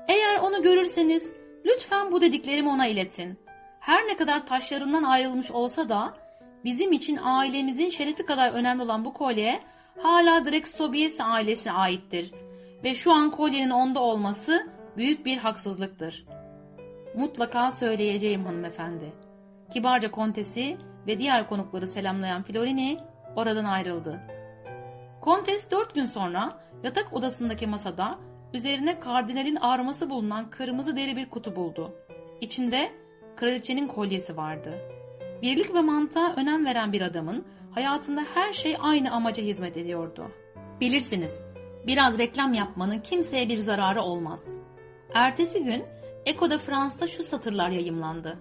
Eğer onu görürseniz lütfen bu dediklerimi ona iletin. Her ne kadar taşlarından ayrılmış olsa da bizim için ailemizin şerefi kadar önemli olan bu kolye hala Drex Sobies ailesine aittir ve şu an kolyenin onda olması büyük bir haksızlıktır. Mutlaka söyleyeceğim hanımefendi. Kibarca kontesi ve diğer konukları selamlayan Florini oradan ayrıldı. Kontes dört gün sonra yatak odasındaki masada üzerine kardinalin arması bulunan kırmızı deri bir kutu buldu. İçinde kraliçenin kolyesi vardı. Birlik ve mantığa önem veren bir adamın hayatında her şey aynı amaca hizmet ediyordu. Bilirsiniz, biraz reklam yapmanın kimseye bir zararı olmaz. Ertesi gün Eko'da Fransa'da şu satırlar yayımlandı.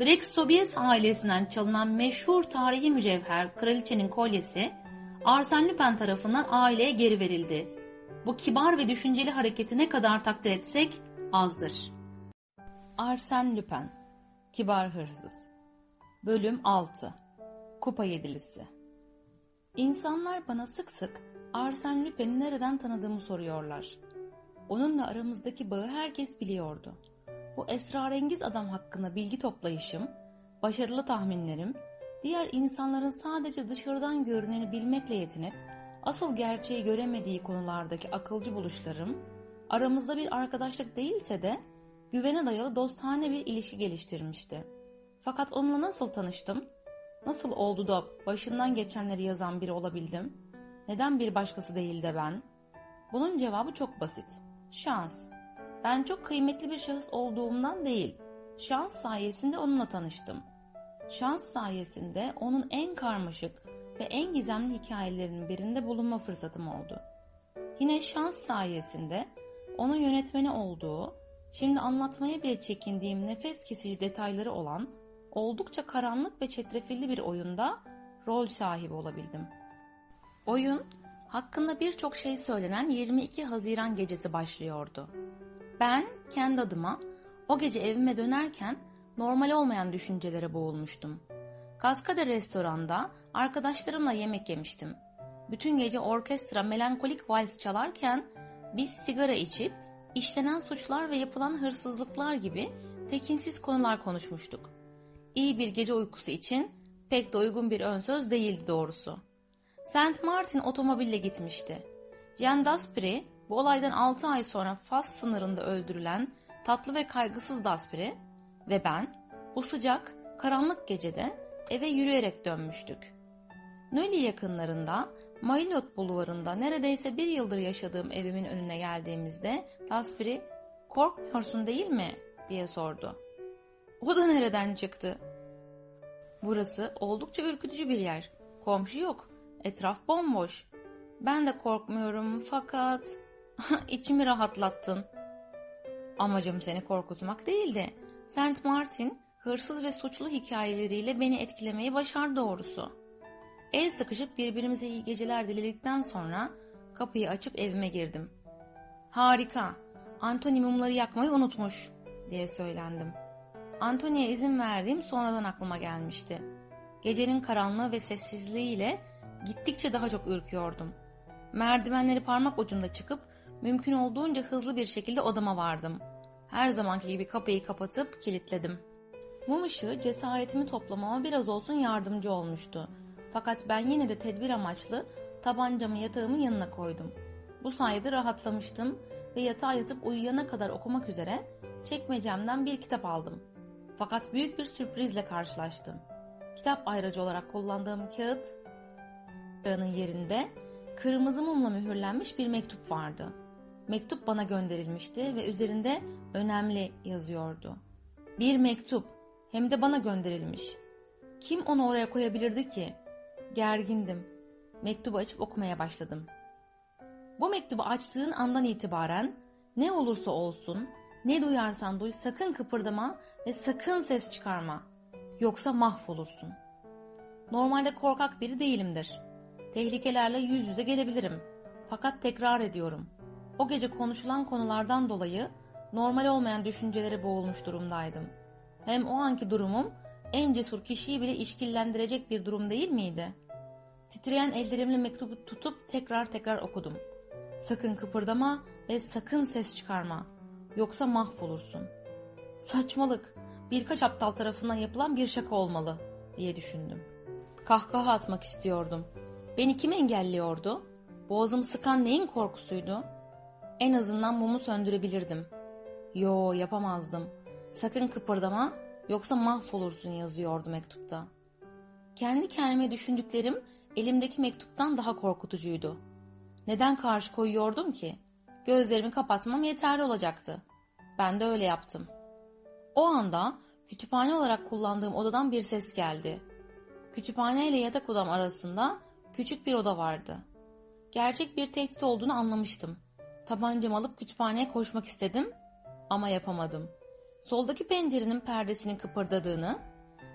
Drex Sobies ailesinden çalınan meşhur tarihi mücevher kraliçenin kolyesi Arsène Lupin tarafından aileye geri verildi. Bu kibar ve düşünceli hareketi ne kadar takdir etsek azdır. Arsène Lupin Kibar Hırsız Bölüm 6 Kupa Yedilisi İnsanlar bana sık sık Arsène Lupin'i nereden tanıdığımı soruyorlar. Onunla aramızdaki bağı herkes biliyordu. Bu esrarengiz adam hakkında bilgi toplayışım, başarılı tahminlerim, diğer insanların sadece dışarıdan görüneni bilmekle yetinip, asıl gerçeği göremediği konulardaki akılcı buluşlarım, aramızda bir arkadaşlık değilse de güvene dayalı dostane bir ilişki geliştirmişti. Fakat onunla nasıl tanıştım? Nasıl oldu da başından geçenleri yazan biri olabildim? Neden bir başkası değil de ben? Bunun cevabı çok basit. Şans. Ben çok kıymetli bir şahıs olduğumdan değil, şans sayesinde onunla tanıştım. Şans sayesinde onun en karmaşık ve en gizemli hikayelerinin birinde bulunma fırsatım oldu. Yine şans sayesinde onun yönetmeni olduğu, şimdi anlatmaya bile çekindiğim nefes kesici detayları olan oldukça karanlık ve çetrefilli bir oyunda rol sahibi olabildim. Oyun, hakkında birçok şey söylenen 22 Haziran gecesi başlıyordu. Ben kendi adıma o gece evime dönerken normal olmayan düşüncelere boğulmuştum. Kaskade restoranda arkadaşlarımla yemek yemiştim. Bütün gece orkestra melankolik vals çalarken biz sigara içip işlenen suçlar ve yapılan hırsızlıklar gibi tekinsiz konular konuşmuştuk. İyi bir gece uykusu için pek de uygun bir ön söz değildi doğrusu. St. Martin otomobille gitmişti. Jean Daspry bu olaydan 6 ay sonra Fas sınırında öldürülen tatlı ve kaygısız Daspry ve ben bu sıcak, karanlık gecede eve yürüyerek dönmüştük. Nöli yakınlarında Maillot bulvarında neredeyse bir yıldır yaşadığım evimin önüne geldiğimizde Daspry korkmuyorsun değil mi diye sordu. O da nereden çıktı? Burası oldukça ürkütücü bir yer. Komşu yok. Etraf bomboş. Ben de korkmuyorum fakat (laughs) içimi rahatlattın. Amacım seni korkutmak değildi. Saint Martin hırsız ve suçlu hikayeleriyle beni etkilemeyi başardı doğrusu. El sıkışıp birbirimize iyi geceler diledikten sonra kapıyı açıp evime girdim. Harika, Anthony mumları yakmayı unutmuş diye söylendim. Anthony'ye izin verdiğim sonradan aklıma gelmişti. Gecenin karanlığı ve sessizliğiyle gittikçe daha çok ürküyordum. Merdivenleri parmak ucunda çıkıp mümkün olduğunca hızlı bir şekilde odama vardım. Her zamanki gibi kapıyı kapatıp kilitledim. Mum ışığı cesaretimi toplamama biraz olsun yardımcı olmuştu. Fakat ben yine de tedbir amaçlı tabancamı yatağımın yanına koydum. Bu sayede rahatlamıştım ve yatağa yatıp uyuyana kadar okumak üzere çekmecemden bir kitap aldım. Fakat büyük bir sürprizle karşılaştım. Kitap ayracı olarak kullandığım kağıt kağının yerinde kırmızı mumla mühürlenmiş bir mektup vardı. Mektup bana gönderilmişti ve üzerinde önemli yazıyordu. Bir mektup hem de bana gönderilmiş. Kim onu oraya koyabilirdi ki? Gergindim. Mektubu açıp okumaya başladım. Bu mektubu açtığın andan itibaren ne olursa olsun, ne duyarsan duy sakın kıpırdama ve sakın ses çıkarma. Yoksa mahvolursun. Normalde korkak biri değilimdir. Tehlikelerle yüz yüze gelebilirim. Fakat tekrar ediyorum. O gece konuşulan konulardan dolayı normal olmayan düşüncelere boğulmuş durumdaydım. Hem o anki durumum en cesur kişiyi bile işkillendirecek bir durum değil miydi? Titreyen ellerimle mektubu tutup tekrar tekrar okudum. Sakın kıpırdama ve sakın ses çıkarma. Yoksa mahvolursun. Saçmalık. Birkaç aptal tarafından yapılan bir şaka olmalı diye düşündüm. Kahkaha atmak istiyordum. Beni kim engelliyordu? Boğazımı sıkan neyin korkusuydu? En azından mumu söndürebilirdim. Yo yapamazdım. Sakın kıpırdama yoksa mahvolursun yazıyordu mektupta. Kendi kendime düşündüklerim elimdeki mektuptan daha korkutucuydu. Neden karşı koyuyordum ki? Gözlerimi kapatmam yeterli olacaktı. Ben de öyle yaptım. O anda kütüphane olarak kullandığım odadan bir ses geldi. Kütüphane ile yatak odam arasında küçük bir oda vardı. Gerçek bir tehdit olduğunu anlamıştım. Tabancamı alıp kütüphaneye koşmak istedim ama yapamadım. Soldaki pencerenin perdesinin kıpırdadığını,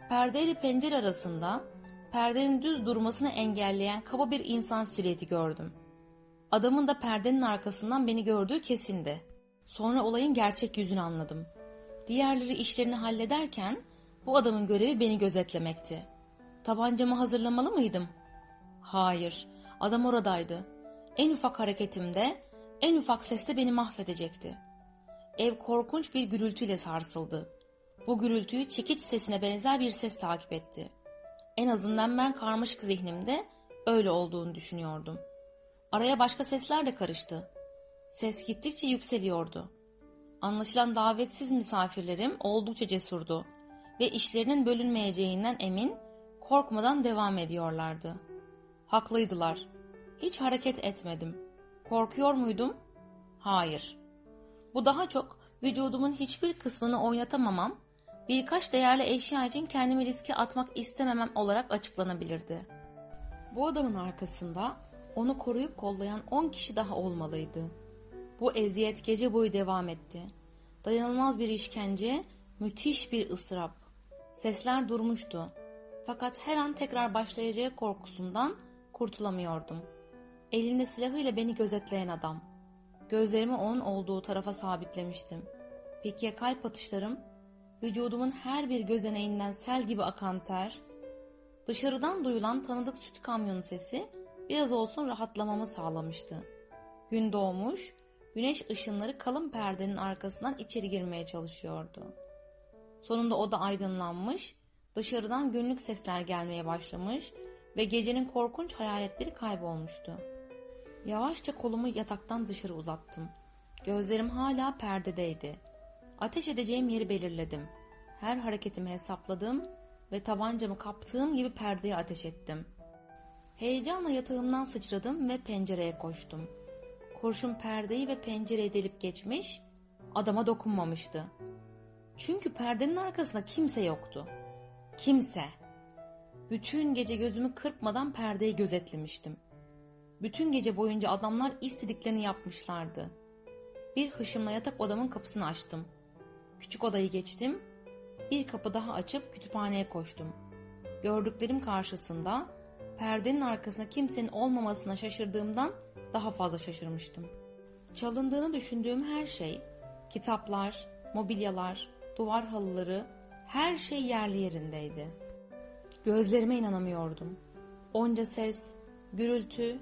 perde ile pencere arasında perdenin düz durmasını engelleyen kaba bir insan silüeti gördüm. Adamın da perdenin arkasından beni gördüğü kesindi. Sonra olayın gerçek yüzünü anladım. Diğerleri işlerini hallederken bu adamın görevi beni gözetlemekti. Tabancamı hazırlamalı mıydım? Hayır, adam oradaydı. En ufak hareketimde, en ufak seste beni mahvedecekti. Ev korkunç bir gürültüyle sarsıldı. Bu gürültüyü çekiç sesine benzer bir ses takip etti. En azından ben karmaşık zihnimde öyle olduğunu düşünüyordum. Araya başka sesler de karıştı. Ses gittikçe yükseliyordu. Anlaşılan davetsiz misafirlerim oldukça cesurdu ve işlerinin bölünmeyeceğinden emin, korkmadan devam ediyorlardı. Haklıydılar. Hiç hareket etmedim. Korkuyor muydum? Hayır. Bu daha çok vücudumun hiçbir kısmını oynatamamam, birkaç değerli eşya için kendimi riske atmak istememem olarak açıklanabilirdi. Bu adamın arkasında onu koruyup kollayan on kişi daha olmalıydı. Bu eziyet gece boyu devam etti. Dayanılmaz bir işkence, müthiş bir ıstırap. Sesler durmuştu. Fakat her an tekrar başlayacağı korkusundan kurtulamıyordum. Elinde silahıyla beni gözetleyen adam. Gözlerimi onun olduğu tarafa sabitlemiştim. Peki ya kalp atışlarım? Vücudumun her bir gözeneğinden sel gibi akan ter. Dışarıdan duyulan tanıdık süt kamyonu sesi biraz olsun rahatlamamı sağlamıştı. Gün doğmuş, güneş ışınları kalın perdenin arkasından içeri girmeye çalışıyordu. Sonunda oda aydınlanmış, dışarıdan günlük sesler gelmeye başlamış ve gecenin korkunç hayaletleri kaybolmuştu. Yavaşça kolumu yataktan dışarı uzattım. Gözlerim hala perdedeydi. Ateş edeceğim yeri belirledim. Her hareketimi hesapladım ve tabancamı kaptığım gibi perdeye ateş ettim. Heyecanla yatağımdan sıçradım ve pencereye koştum. Kurşun perdeyi ve pencereyi delip geçmiş, adama dokunmamıştı. Çünkü perdenin arkasında kimse yoktu. Kimse. Bütün gece gözümü kırpmadan perdeyi gözetlemiştim. Bütün gece boyunca adamlar istediklerini yapmışlardı. Bir hışımla yatak odamın kapısını açtım. Küçük odayı geçtim. Bir kapı daha açıp kütüphaneye koştum. Gördüklerim karşısında perdenin arkasında kimsenin olmamasına şaşırdığımdan daha fazla şaşırmıştım. Çalındığını düşündüğüm her şey, kitaplar, mobilyalar, duvar halıları, her şey yerli yerindeydi. Gözlerime inanamıyordum. Onca ses, gürültü,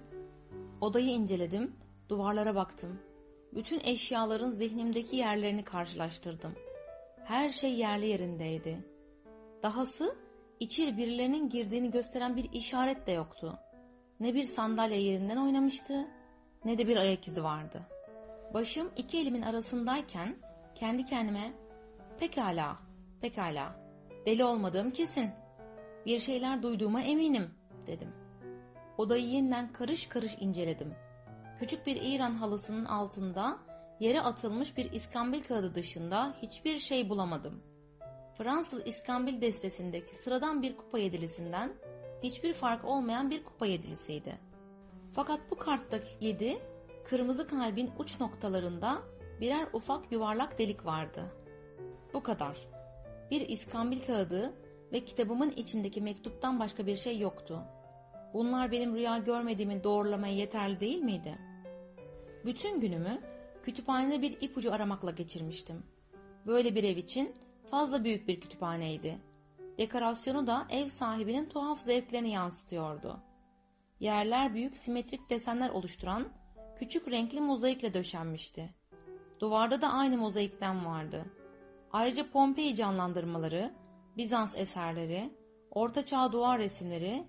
odayı inceledim, duvarlara baktım. Bütün eşyaların zihnimdeki yerlerini karşılaştırdım. Her şey yerli yerindeydi. Dahası içeri birilerinin girdiğini gösteren bir işaret de yoktu. Ne bir sandalye yerinden oynamıştı ne de bir ayak izi vardı. Başım iki elimin arasındayken kendi kendime pekala, pekala, deli olmadığım kesin. Bir şeyler duyduğuma eminim dedim. Odayı yeniden karış karış inceledim. Küçük bir İran halısının altında yere atılmış bir iskambil kağıdı dışında hiçbir şey bulamadım. Fransız iskambil destesindeki sıradan bir kupa yedilisinden hiçbir fark olmayan bir kupa yedilisiydi. Fakat bu karttaki yedi, kırmızı kalbin uç noktalarında birer ufak yuvarlak delik vardı. Bu kadar. Bir iskambil kağıdı ve kitabımın içindeki mektuptan başka bir şey yoktu. Bunlar benim rüya görmediğimi doğrulamaya yeterli değil miydi? Bütün günümü kütüphanede bir ipucu aramakla geçirmiştim. Böyle bir ev için fazla büyük bir kütüphaneydi. Dekorasyonu da ev sahibinin tuhaf zevklerini yansıtıyordu. Yerler büyük simetrik desenler oluşturan küçük renkli mozaikle döşenmişti. Duvarda da aynı mozaikten vardı. Ayrıca Pompei canlandırmaları, Bizans eserleri, Orta Çağ duvar resimleri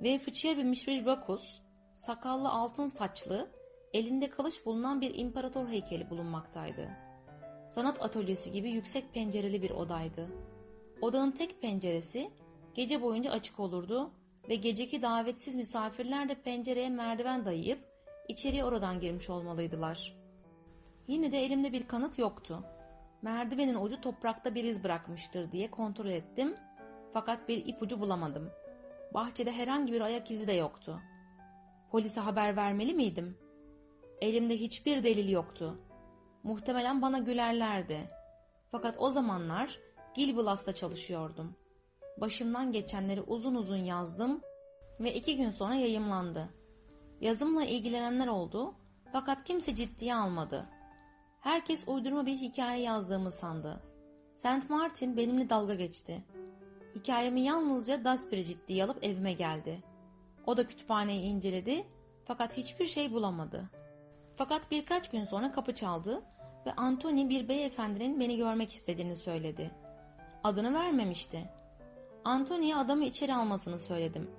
ve fıçıya binmiş bir bakus, sakallı altın saçlı, elinde kılıç bulunan bir imparator heykeli bulunmaktaydı. Sanat atölyesi gibi yüksek pencereli bir odaydı. Odanın tek penceresi gece boyunca açık olurdu ve geceki davetsiz misafirler de pencereye merdiven dayayıp içeriye oradan girmiş olmalıydılar. Yine de elimde bir kanıt yoktu. Merdivenin ucu toprakta bir iz bırakmıştır diye kontrol ettim fakat bir ipucu bulamadım. Bahçede herhangi bir ayak izi de yoktu. Polise haber vermeli miydim? Elimde hiçbir delil yoktu. Muhtemelen bana gülerlerdi. Fakat o zamanlar Gilblas'ta çalışıyordum. Başımdan geçenleri uzun uzun yazdım ve iki gün sonra yayımlandı. Yazımla ilgilenenler oldu fakat kimse ciddiye almadı. Herkes uydurma bir hikaye yazdığımı sandı. Saint Martin benimle dalga geçti. Hikayemi yalnızca Dasper'i ciddiye alıp evime geldi. O da kütüphaneyi inceledi fakat hiçbir şey bulamadı. Fakat birkaç gün sonra kapı çaldı ve Anthony bir beyefendinin beni görmek istediğini söyledi. Adını vermemişti. Anthony'ye adamı içeri almasını söyledim.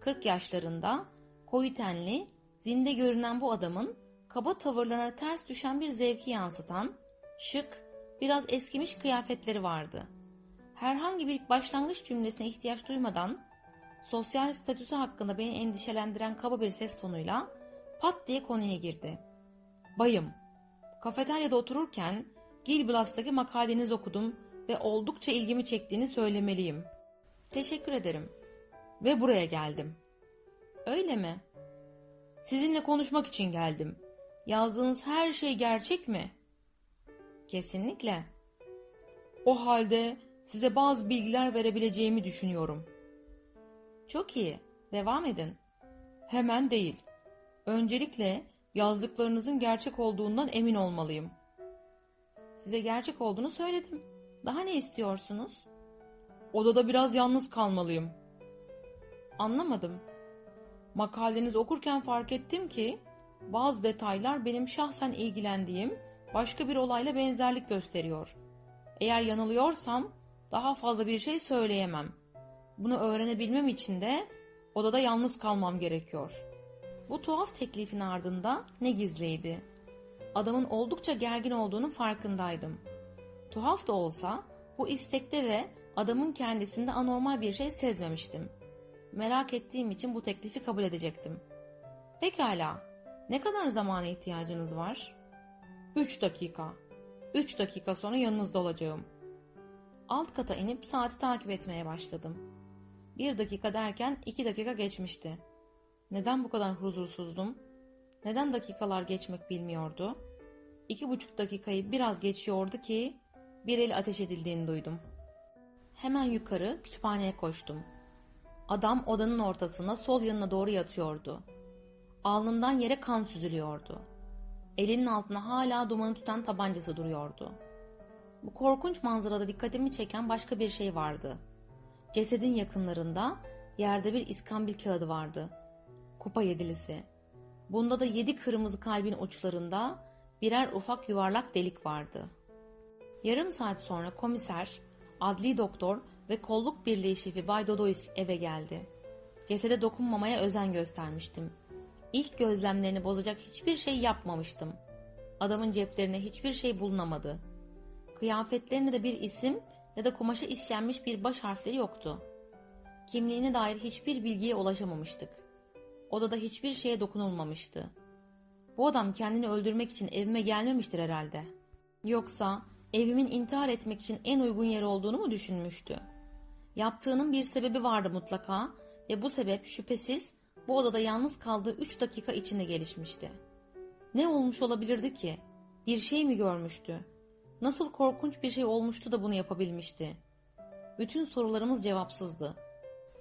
40 yaşlarında, koyu tenli, zinde görünen bu adamın kaba tavırlarına ters düşen bir zevki yansıtan, şık, biraz eskimiş kıyafetleri vardı. Herhangi bir başlangıç cümlesine ihtiyaç duymadan, sosyal statüsü hakkında beni endişelendiren kaba bir ses tonuyla pat diye konuya girdi. Bayım, kafeteryada otururken Gilblas'taki makalenizi okudum ve oldukça ilgimi çektiğini söylemeliyim. Teşekkür ederim. Ve buraya geldim. Öyle mi? Sizinle konuşmak için geldim. Yazdığınız her şey gerçek mi? Kesinlikle. O halde size bazı bilgiler verebileceğimi düşünüyorum. Çok iyi. Devam edin. Hemen değil. Öncelikle yazdıklarınızın gerçek olduğundan emin olmalıyım. Size gerçek olduğunu söyledim. Daha ne istiyorsunuz? Odada biraz yalnız kalmalıyım. Anlamadım. Makalenizi okurken fark ettim ki bazı detaylar benim şahsen ilgilendiğim başka bir olayla benzerlik gösteriyor. Eğer yanılıyorsam daha fazla bir şey söyleyemem. Bunu öğrenebilmem için de odada yalnız kalmam gerekiyor. Bu tuhaf teklifin ardında ne gizliydi? Adamın oldukça gergin olduğunu farkındaydım. Tuhaf da olsa bu istekte ve adamın kendisinde anormal bir şey sezmemiştim. Merak ettiğim için bu teklifi kabul edecektim. Pekala, ne kadar zamana ihtiyacınız var? Üç dakika. Üç dakika sonra yanınızda olacağım. Alt kata inip saati takip etmeye başladım. Bir dakika derken iki dakika geçmişti. Neden bu kadar huzursuzdum? Neden dakikalar geçmek bilmiyordu? İki buçuk dakikayı biraz geçiyordu ki bir el ateş edildiğini duydum. Hemen yukarı kütüphaneye koştum. Adam odanın ortasında sol yanına doğru yatıyordu. Alnından yere kan süzülüyordu. Elinin altına hala dumanı tutan tabancası duruyordu. Bu korkunç manzarada dikkatimi çeken başka bir şey vardı. Cesedin yakınlarında yerde bir iskambil kağıdı vardı. Kupa yedilisi. Bunda da yedi kırmızı kalbin uçlarında birer ufak yuvarlak delik vardı. Yarım saat sonra komiser, adli doktor ve kolluk birliği şefi Bay Dodois eve geldi. Cesede dokunmamaya özen göstermiştim. İlk gözlemlerini bozacak hiçbir şey yapmamıştım. Adamın ceplerine hiçbir şey bulunamadı. Kıyafetlerinde de bir isim ya da kumaşa işlenmiş bir baş harfleri yoktu. Kimliğine dair hiçbir bilgiye ulaşamamıştık. Odada hiçbir şeye dokunulmamıştı. Bu adam kendini öldürmek için evime gelmemiştir herhalde. Yoksa evimin intihar etmek için en uygun yer olduğunu mu düşünmüştü? Yaptığının bir sebebi vardı mutlaka ve bu sebep şüphesiz bu odada yalnız kaldığı üç dakika içinde gelişmişti. Ne olmuş olabilirdi ki? Bir şey mi görmüştü? Nasıl korkunç bir şey olmuştu da bunu yapabilmişti? Bütün sorularımız cevapsızdı.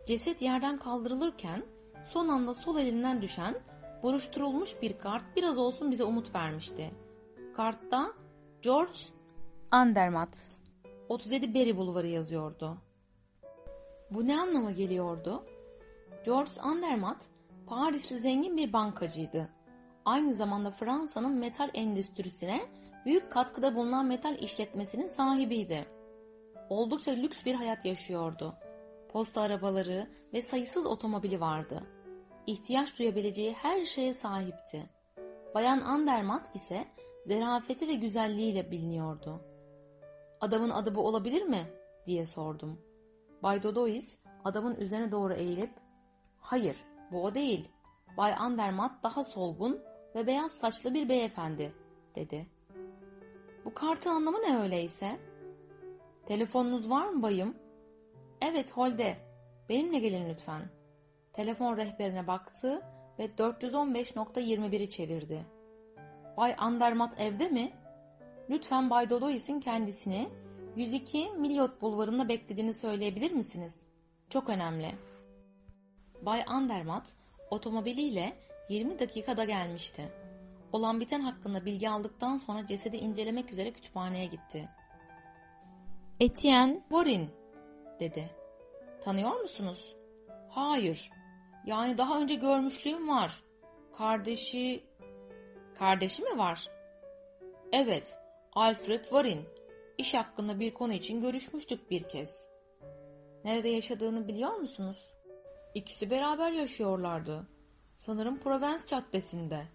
Ceset yerden kaldırılırken son anda sol elinden düşen buruşturulmuş bir kart biraz olsun bize umut vermişti. Kartta George Andermatt 37 Berry Bulvarı yazıyordu. Bu ne anlama geliyordu? George Andermatt Parisli zengin bir bankacıydı. Aynı zamanda Fransa'nın metal endüstrisine büyük katkıda bulunan metal işletmesinin sahibiydi. Oldukça lüks bir hayat yaşıyordu. Posta arabaları ve sayısız otomobili vardı. İhtiyaç duyabileceği her şeye sahipti. Bayan Andermatt ise zerafeti ve güzelliğiyle biliniyordu. Adamın adı bu olabilir mi? diye sordum. Bay Dodois adamın üzerine doğru eğilip hayır bu o değil. Bay Andermatt daha solgun ve beyaz saçlı bir beyefendi dedi. Bu kartın anlamı ne öyleyse? Telefonunuz var mı bayım? Evet holde. Benimle gelin lütfen. Telefon rehberine baktı ve 415.21'i çevirdi. Bay Andermatt evde mi? Lütfen Bay Dodois'in kendisini 102 Milliot bulvarında beklediğini söyleyebilir misiniz? Çok önemli. Bay Andermatt otomobiliyle 20 dakikada gelmişti. Olan biten hakkında bilgi aldıktan sonra cesedi incelemek üzere kütüphaneye gitti. Etienne Warren dedi. Tanıyor musunuz? Hayır. Yani daha önce görmüşlüğüm var. Kardeşi... Kardeşi mi var? Evet. Alfred Warren. İş hakkında bir konu için görüşmüştük bir kez. Nerede yaşadığını biliyor musunuz? İkisi beraber yaşıyorlardı. Sanırım Provence caddesinde.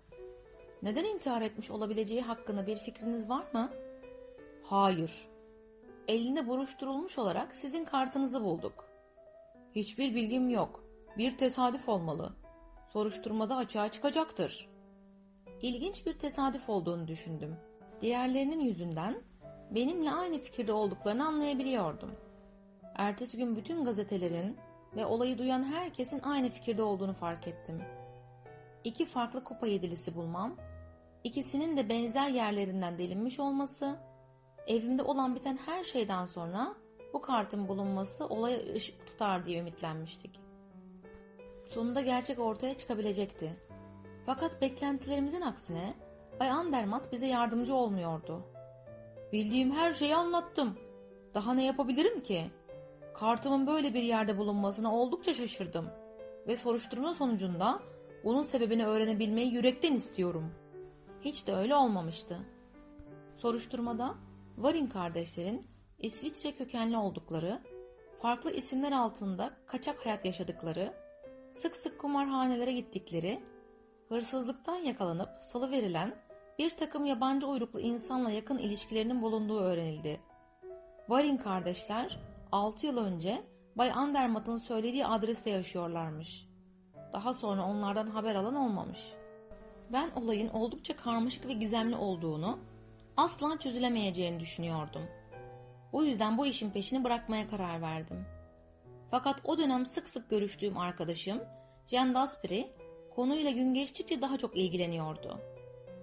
Neden intihar etmiş olabileceği hakkında bir fikriniz var mı? Hayır. Elinde buruşturulmuş olarak sizin kartınızı bulduk. Hiçbir bilgim yok. Bir tesadüf olmalı. Soruşturmada açığa çıkacaktır. İlginç bir tesadüf olduğunu düşündüm. Diğerlerinin yüzünden benimle aynı fikirde olduklarını anlayabiliyordum. Ertesi gün bütün gazetelerin ve olayı duyan herkesin aynı fikirde olduğunu fark ettim. İki farklı kupa yedilisi bulmam, ikisinin de benzer yerlerinden delinmiş olması, evimde olan biten her şeyden sonra bu kartın bulunması olaya ışık tutar diye ümitlenmiştik. Sonunda gerçek ortaya çıkabilecekti. Fakat beklentilerimizin aksine Bay Andermatt bize yardımcı olmuyordu. Bildiğim her şeyi anlattım. Daha ne yapabilirim ki? Kartımın böyle bir yerde bulunmasına oldukça şaşırdım. Ve soruşturma sonucunda bunun sebebini öğrenebilmeyi yürekten istiyorum. Hiç de öyle olmamıştı. Soruşturmada Varin kardeşlerin İsviçre kökenli oldukları, farklı isimler altında kaçak hayat yaşadıkları, sık sık kumarhanelere gittikleri, hırsızlıktan yakalanıp salı verilen bir takım yabancı uyruklu insanla yakın ilişkilerinin bulunduğu öğrenildi. Varin kardeşler 6 yıl önce Bay Andermatt'ın söylediği adreste yaşıyorlarmış. Daha sonra onlardan haber alan olmamış. Ben olayın oldukça karmaşık ve gizemli olduğunu, asla çözülemeyeceğini düşünüyordum. Bu yüzden bu işin peşini bırakmaya karar verdim. Fakat o dönem sık sık görüştüğüm arkadaşım Jean Daspry konuyla gün geçtikçe daha çok ilgileniyordu.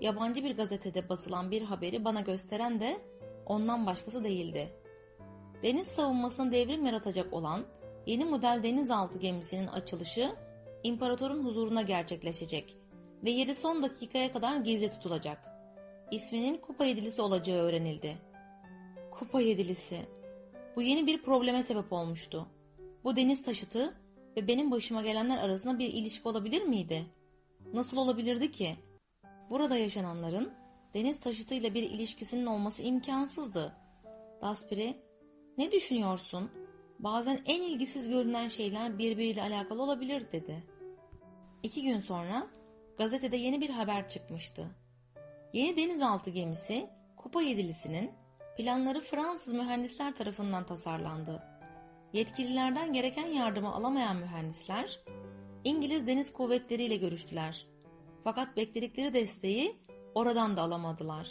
Yabancı bir gazetede basılan bir haberi bana gösteren de ondan başkası değildi. Deniz savunmasına devrim yaratacak olan yeni model denizaltı gemisinin açılışı imparatorun huzuruna gerçekleşecek ve yeri son dakikaya kadar gizli tutulacak. İsminin kupa yedilisi olacağı öğrenildi. Kupa yedilisi. Bu yeni bir probleme sebep olmuştu. Bu deniz taşıtı ve benim başıma gelenler arasında bir ilişki olabilir miydi? Nasıl olabilirdi ki? Burada yaşananların deniz taşıtıyla bir ilişkisinin olması imkansızdı. Daspiri, ne düşünüyorsun? Bazen en ilgisiz görünen şeyler birbiriyle alakalı olabilir dedi. İki gün sonra gazetede yeni bir haber çıkmıştı. Yeni denizaltı gemisi Kupa Yedilisinin planları Fransız mühendisler tarafından tasarlandı. Yetkililerden gereken yardımı alamayan mühendisler İngiliz deniz kuvvetleriyle görüştüler. Fakat bekledikleri desteği oradan da alamadılar.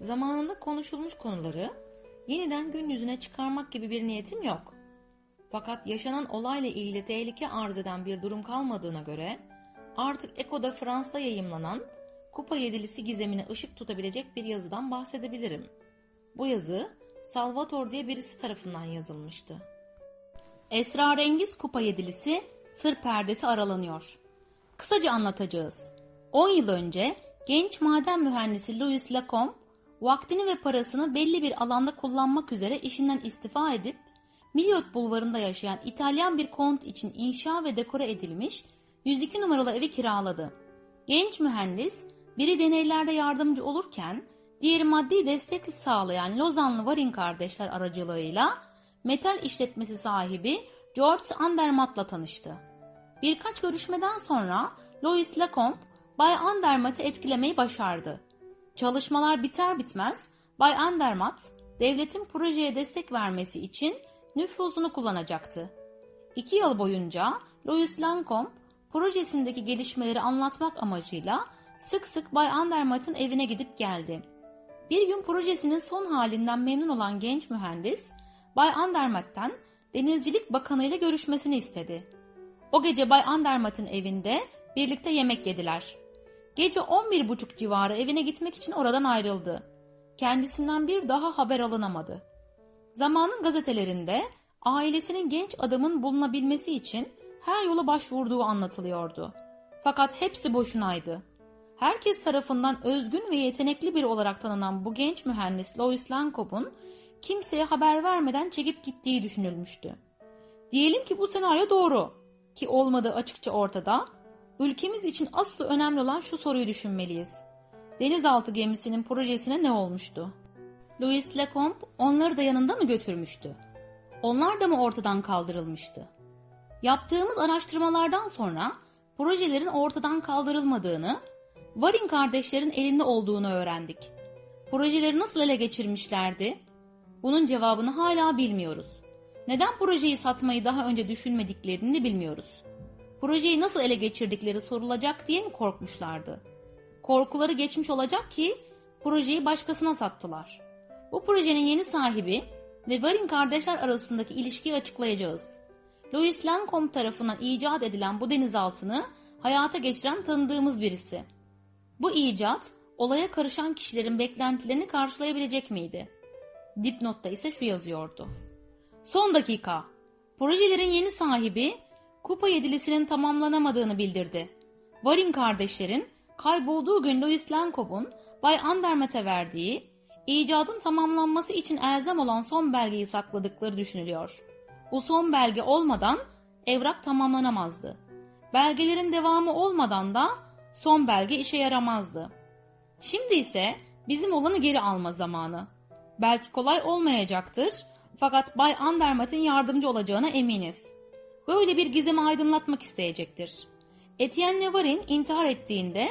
Zamanında konuşulmuş konuları yeniden gün yüzüne çıkarmak gibi bir niyetim yok. Fakat yaşanan olayla ilgili tehlike arz eden bir durum kalmadığına göre artık Eko'da Fransa'da yayımlanan Kupa Yedilisi gizemine ışık tutabilecek bir yazıdan bahsedebilirim. Bu yazı Salvator diye birisi tarafından yazılmıştı. Esrarengiz Kupa Yedilisi sır perdesi aralanıyor. Kısaca anlatacağız. 10 yıl önce genç maden mühendisi Louis Lacombe vaktini ve parasını belli bir alanda kullanmak üzere işinden istifa edip Miliot bulvarında yaşayan İtalyan bir kont için inşa ve dekore edilmiş 102 numaralı evi kiraladı. Genç mühendis biri deneylerde yardımcı olurken diğeri maddi destek sağlayan Lozanlı Varin kardeşler aracılığıyla metal işletmesi sahibi George Andermatt'la tanıştı. Birkaç görüşmeden sonra Louis Lacombe Bay Andermatt'ı etkilemeyi başardı. Çalışmalar biter bitmez Bay Andermatt devletin projeye destek vermesi için nüfuzunu kullanacaktı. İki yıl boyunca Louis Lacombe projesindeki gelişmeleri anlatmak amacıyla sık sık Bay Andermatt'ın evine gidip geldi. Bir gün projesinin son halinden memnun olan genç mühendis, Bay Andermatt'tan Denizcilik Bakanı ile görüşmesini istedi. O gece Bay Andermatt'ın evinde birlikte yemek yediler. Gece 11.30 civarı evine gitmek için oradan ayrıldı. Kendisinden bir daha haber alınamadı. Zamanın gazetelerinde ailesinin genç adamın bulunabilmesi için her yola başvurduğu anlatılıyordu. Fakat hepsi boşunaydı. Herkes tarafından özgün ve yetenekli biri olarak tanınan bu genç mühendis Louis Lancob'un kimseye haber vermeden çekip gittiği düşünülmüştü. Diyelim ki bu senaryo doğru ki olmadığı açıkça ortada. Ülkemiz için asıl önemli olan şu soruyu düşünmeliyiz. Denizaltı gemisinin projesine ne olmuştu? Louis Lacombe onları da yanında mı götürmüştü? Onlar da mı ortadan kaldırılmıştı? Yaptığımız araştırmalardan sonra projelerin ortadan kaldırılmadığını, Varin kardeşlerin elinde olduğunu öğrendik. Projeleri nasıl ele geçirmişlerdi? Bunun cevabını hala bilmiyoruz. Neden projeyi satmayı daha önce düşünmediklerini bilmiyoruz. Projeyi nasıl ele geçirdikleri sorulacak diye mi korkmuşlardı? Korkuları geçmiş olacak ki projeyi başkasına sattılar. Bu projenin yeni sahibi ve Varin kardeşler arasındaki ilişkiyi açıklayacağız. Louis Lancombe tarafından icat edilen bu denizaltını hayata geçiren tanıdığımız birisi. Bu icat olaya karışan kişilerin beklentilerini karşılayabilecek miydi? Dipnotta ise şu yazıyordu. Son dakika. Projelerin yeni sahibi Kupa yedilisinin tamamlanamadığını bildirdi. Varin kardeşlerin kaybolduğu gün Louis Lancombe'un Bay Andermatt'e verdiği, icadın tamamlanması için elzem olan son belgeyi sakladıkları düşünülüyor. Bu son belge olmadan evrak tamamlanamazdı. Belgelerin devamı olmadan da son belge işe yaramazdı. Şimdi ise bizim olanı geri alma zamanı. Belki kolay olmayacaktır fakat Bay Andermatt'in yardımcı olacağına eminiz. Böyle bir gizemi aydınlatmak isteyecektir. Etienne Nevarin intihar ettiğinde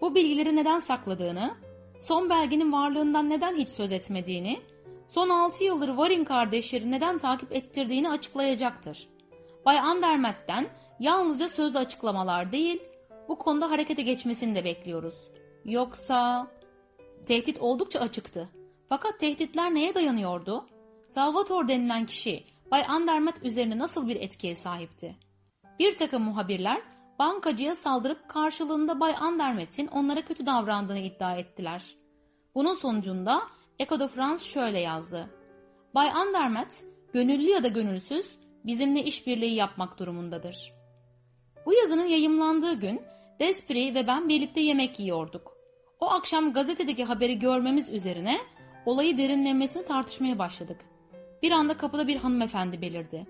bu bilgileri neden sakladığını, son belgenin varlığından neden hiç söz etmediğini, son 6 yıldır Varin kardeşleri neden takip ettirdiğini açıklayacaktır. Bay Andermatt'ten yalnızca sözlü açıklamalar değil, bu konuda harekete geçmesini de bekliyoruz. Yoksa... Tehdit oldukça açıktı. Fakat tehditler neye dayanıyordu? Salvatore denilen kişi Bay Andermatt üzerine nasıl bir etkiye sahipti? Bir takım muhabirler bankacıya saldırıp karşılığında Bay Andermatt'in onlara kötü davrandığını iddia ettiler. Bunun sonucunda Echo de France şöyle yazdı. Bay Andermatt, gönüllü ya da gönülsüz bizimle işbirliği yapmak durumundadır. Bu yazının yayımlandığı gün Despri ve ben birlikte yemek yiyorduk. O akşam gazetedeki haberi görmemiz üzerine olayı derinlemesine tartışmaya başladık. Bir anda kapıda bir hanımefendi belirdi.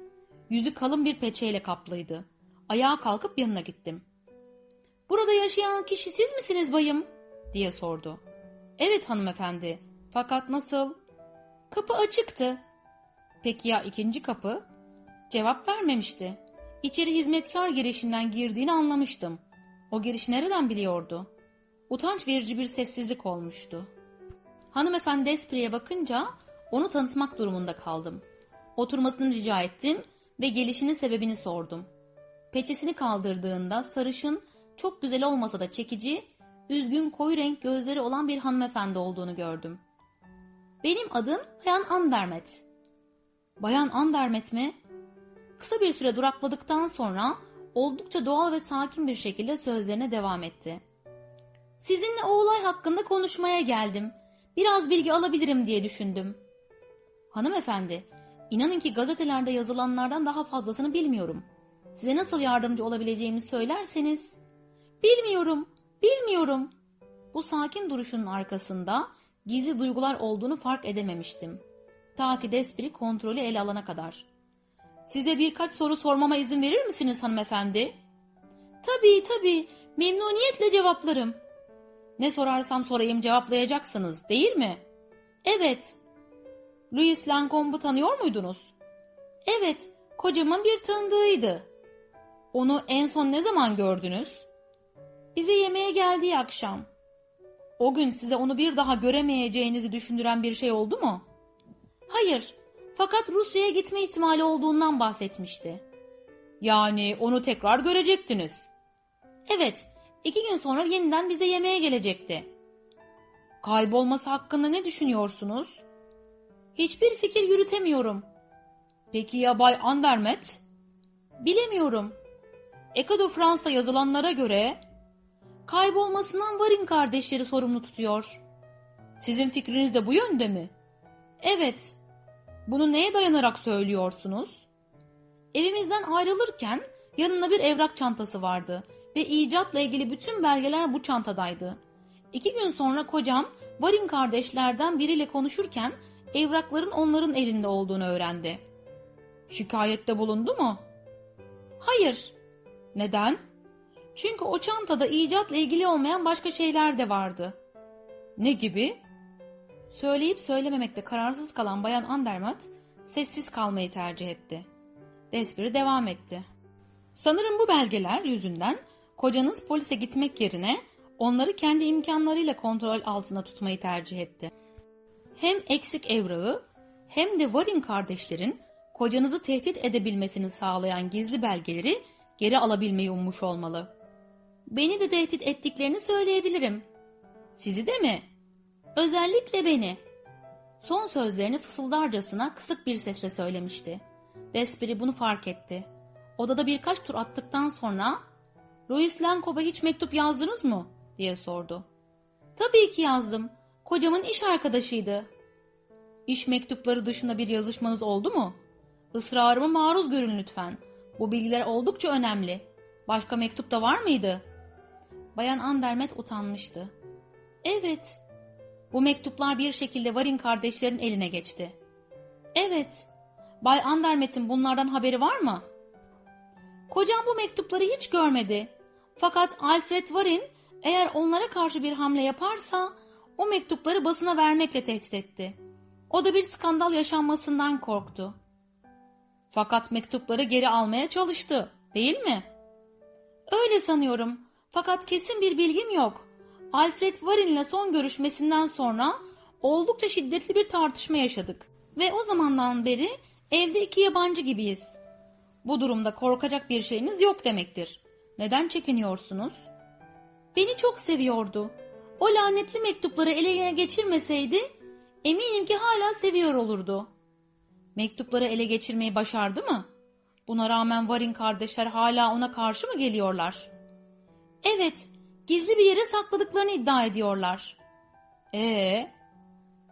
Yüzü kalın bir peçeyle kaplıydı. Ayağa kalkıp yanına gittim. Burada yaşayan kişi siz misiniz bayım? diye sordu. Evet hanımefendi. Fakat nasıl? Kapı açıktı. Peki ya ikinci kapı? Cevap vermemişti. İçeri hizmetkar girişinden girdiğini anlamıştım. O girişi nereden biliyordu? Utanç verici bir sessizlik olmuştu. Hanımefendi Espri'ye bakınca onu tanıtmak durumunda kaldım. Oturmasını rica ettim ve gelişinin sebebini sordum. Peçesini kaldırdığında sarışın, çok güzel olmasa da çekici, üzgün koyu renk gözleri olan bir hanımefendi olduğunu gördüm. Benim adım Bayan Andermet. Bayan Andermet mi? Kısa bir süre durakladıktan sonra oldukça doğal ve sakin bir şekilde sözlerine devam etti. Sizinle o olay hakkında konuşmaya geldim. Biraz bilgi alabilirim diye düşündüm. Hanımefendi, inanın ki gazetelerde yazılanlardan daha fazlasını bilmiyorum. Size nasıl yardımcı olabileceğimi söylerseniz... Bilmiyorum, bilmiyorum. Bu sakin duruşunun arkasında gizli duygular olduğunu fark edememiştim. Ta ki Despri kontrolü ele alana kadar. Size birkaç soru sormama izin verir misiniz hanımefendi? Tabii tabii, memnuniyetle cevaplarım. Ne sorarsam sorayım cevaplayacaksınız değil mi? Evet. Louis Lancombe'u tanıyor muydunuz? Evet, Kocamın bir tanıdığıydı. Onu en son ne zaman gördünüz? Bize yemeğe geldiği akşam. O gün size onu bir daha göremeyeceğinizi düşündüren bir şey oldu mu? Hayır. Fakat Rusya'ya gitme ihtimali olduğundan bahsetmişti. Yani onu tekrar görecektiniz. Evet. iki gün sonra yeniden bize yemeğe gelecekti. Kaybolması hakkında ne düşünüyorsunuz? Hiçbir fikir yürütemiyorum. Peki ya Bay Andermet? Bilemiyorum. Ekado Fransa yazılanlara göre kaybolmasından Varin kardeşleri sorumlu tutuyor. Sizin fikriniz de bu yönde mi? Evet. Bunu neye dayanarak söylüyorsunuz? Evimizden ayrılırken yanında bir evrak çantası vardı ve icatla ilgili bütün belgeler bu çantadaydı. İki gün sonra kocam Varin kardeşlerden biriyle konuşurken evrakların onların elinde olduğunu öğrendi. Şikayette bulundu mu? Hayır. Neden? Çünkü o çantada icatla ilgili olmayan başka şeyler de vardı. Ne gibi? Söyleyip söylememekte kararsız kalan Bayan Andermatt sessiz kalmayı tercih etti. Despiri devam etti. Sanırım bu belgeler yüzünden kocanız polise gitmek yerine onları kendi imkanlarıyla kontrol altında tutmayı tercih etti. Hem eksik evrağı hem de Varin kardeşlerin kocanızı tehdit edebilmesini sağlayan gizli belgeleri geri alabilmeyi ummuş olmalı. Beni de tehdit ettiklerini söyleyebilirim. Sizi de mi? Özellikle beni. Son sözlerini fısıldarcasına kısık bir sesle söylemişti. Desperi bunu fark etti. Odada birkaç tur attıktan sonra ''Louis Lankop'a hiç mektup yazdınız mı?'' diye sordu. ''Tabii ki yazdım. Kocamın iş arkadaşıydı.'' ''İş mektupları dışında bir yazışmanız oldu mu?'' ''Israrıma maruz görün lütfen. Bu bilgiler oldukça önemli. Başka mektup da var mıydı?'' Bayan Andermet utanmıştı. ''Evet.'' Bu mektuplar bir şekilde Varin kardeşlerin eline geçti. ''Evet.'' Bay Andermet'in bunlardan haberi var mı? Kocam bu mektupları hiç görmedi. Fakat Alfred Varin eğer onlara karşı bir hamle yaparsa o mektupları basına vermekle tehdit etti. O da bir skandal yaşanmasından korktu. Fakat mektupları geri almaya çalıştı, değil mi? Öyle sanıyorum. Fakat kesin bir bilgim yok. Alfred Varin'le son görüşmesinden sonra oldukça şiddetli bir tartışma yaşadık. Ve o zamandan beri evde iki yabancı gibiyiz. Bu durumda korkacak bir şeyiniz yok demektir. Neden çekiniyorsunuz? Beni çok seviyordu. O lanetli mektupları ele geçirmeseydi eminim ki hala seviyor olurdu. Mektupları ele geçirmeyi başardı mı? Buna rağmen Varin kardeşler hala ona karşı mı geliyorlar? Evet, gizli bir yere sakladıklarını iddia ediyorlar. Ee,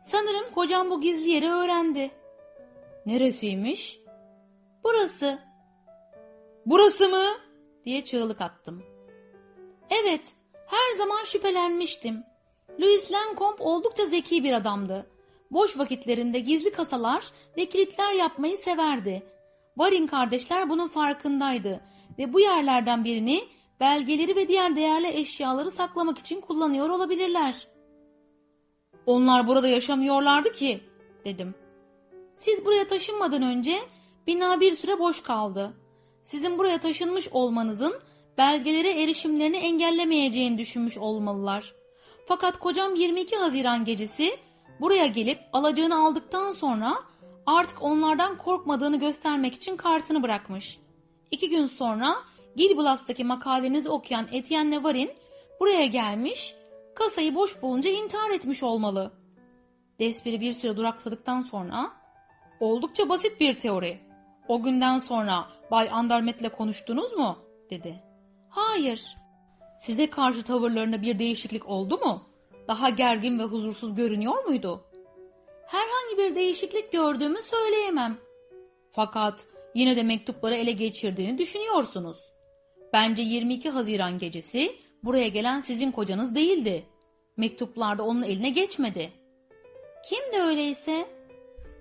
sanırım kocam bu gizli yeri öğrendi. Neresiymiş? Burası. Burası mı? diye çığlık attım. Evet, her zaman şüphelenmiştim. Louis Lancombe oldukça zeki bir adamdı. Boş vakitlerinde gizli kasalar ve kilitler yapmayı severdi. Varin kardeşler bunun farkındaydı ve bu yerlerden birini belgeleri ve diğer değerli eşyaları saklamak için kullanıyor olabilirler. Onlar burada yaşamıyorlardı ki, dedim. Siz buraya taşınmadan önce bina bir süre boş kaldı. Sizin buraya taşınmış olmanızın belgelere erişimlerini engellemeyeceğini düşünmüş olmalılar. Fakat kocam 22 Haziran gecesi buraya gelip alacağını aldıktan sonra artık onlardan korkmadığını göstermek için kartını bırakmış. İki gün sonra Gilblas'taki makalenizi okuyan Etienne Varin buraya gelmiş, kasayı boş bulunca intihar etmiş olmalı. Desperi bir süre duraksadıktan sonra oldukça basit bir teori. O günden sonra Bay Andermet'le konuştunuz mu? dedi. Hayır. Size karşı tavırlarında bir değişiklik oldu mu? Daha gergin ve huzursuz görünüyor muydu? Herhangi bir değişiklik gördüğümü söyleyemem. Fakat yine de mektupları ele geçirdiğini düşünüyorsunuz. Bence 22 Haziran gecesi buraya gelen sizin kocanız değildi. Mektuplarda onun eline geçmedi. Kim de öyleyse?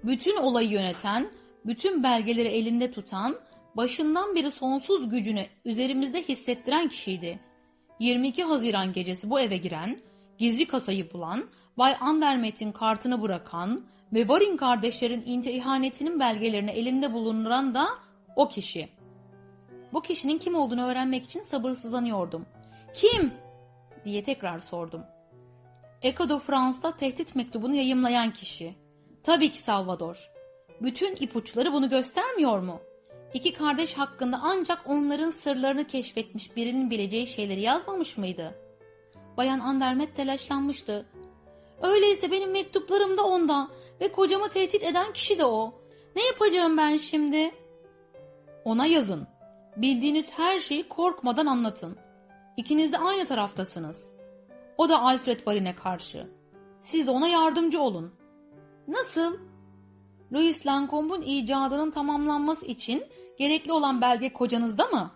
Bütün olayı yöneten, bütün belgeleri elinde tutan, başından beri sonsuz gücünü üzerimizde hissettiren kişiydi. 22 Haziran gecesi bu eve giren, gizli kasayı bulan, Bay Andermet'in kartını bırakan ve Varin kardeşlerin ihanetinin belgelerini elinde bulunduran da O kişi. Bu kişinin kim olduğunu öğrenmek için sabırsızlanıyordum. Kim? diye tekrar sordum. Echo de France'da tehdit mektubunu yayımlayan kişi. Tabii ki Salvador. Bütün ipuçları bunu göstermiyor mu? İki kardeş hakkında ancak onların sırlarını keşfetmiş birinin bileceği şeyleri yazmamış mıydı? Bayan Andermet telaşlanmıştı. Öyleyse benim mektuplarım da onda ve kocamı tehdit eden kişi de o. Ne yapacağım ben şimdi? Ona yazın. Bildiğiniz her şeyi korkmadan anlatın. İkiniz de aynı taraftasınız. O da Alfred Varin'e karşı. Siz de ona yardımcı olun. Nasıl? Louis Lancomb'un icadının tamamlanması için gerekli olan belge kocanızda mı?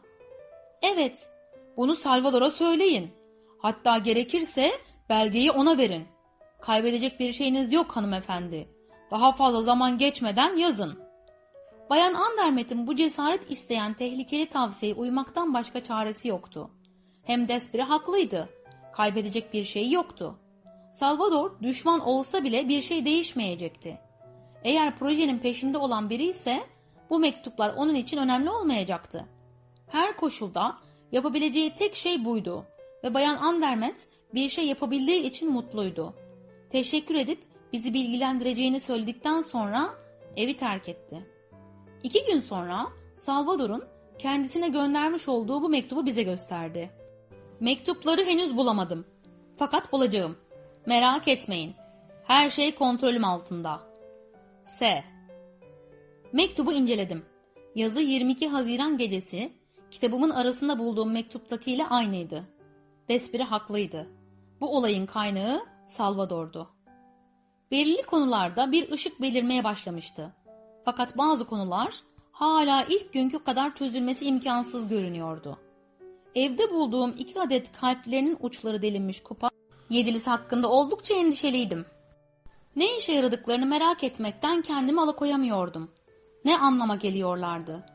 Evet. Bunu Salvador'a söyleyin. Hatta gerekirse belgeyi ona verin. Kaybedecek bir şeyiniz yok hanımefendi. Daha fazla zaman geçmeden yazın. Bayan Andermet'in bu cesaret isteyen tehlikeli tavsiyeye uymaktan başka çaresi yoktu. Hem Despre haklıydı. Kaybedecek bir şey yoktu. Salvador düşman olsa bile bir şey değişmeyecekti. Eğer projenin peşinde olan biri ise bu mektuplar onun için önemli olmayacaktı. Her koşulda yapabileceği tek şey buydu ve Bayan Andermet bir şey yapabildiği için mutluydu. Teşekkür edip bizi bilgilendireceğini söyledikten sonra evi terk etti. İki gün sonra Salvador'un kendisine göndermiş olduğu bu mektubu bize gösterdi. Mektupları henüz bulamadım. Fakat bulacağım. Merak etmeyin. Her şey kontrolüm altında. S. Mektubu inceledim. Yazı 22 Haziran gecesi kitabımın arasında bulduğum mektuptakiyle aynıydı. Despiri haklıydı. Bu olayın kaynağı Salvador'du. Belirli konularda bir ışık belirmeye başlamıştı. Fakat bazı konular hala ilk günkü kadar çözülmesi imkansız görünüyordu. Evde bulduğum iki adet kalplerinin uçları delinmiş kupa yedilisi hakkında oldukça endişeliydim. Ne işe yaradıklarını merak etmekten kendimi alakoyamıyordum. Ne anlama geliyorlardı?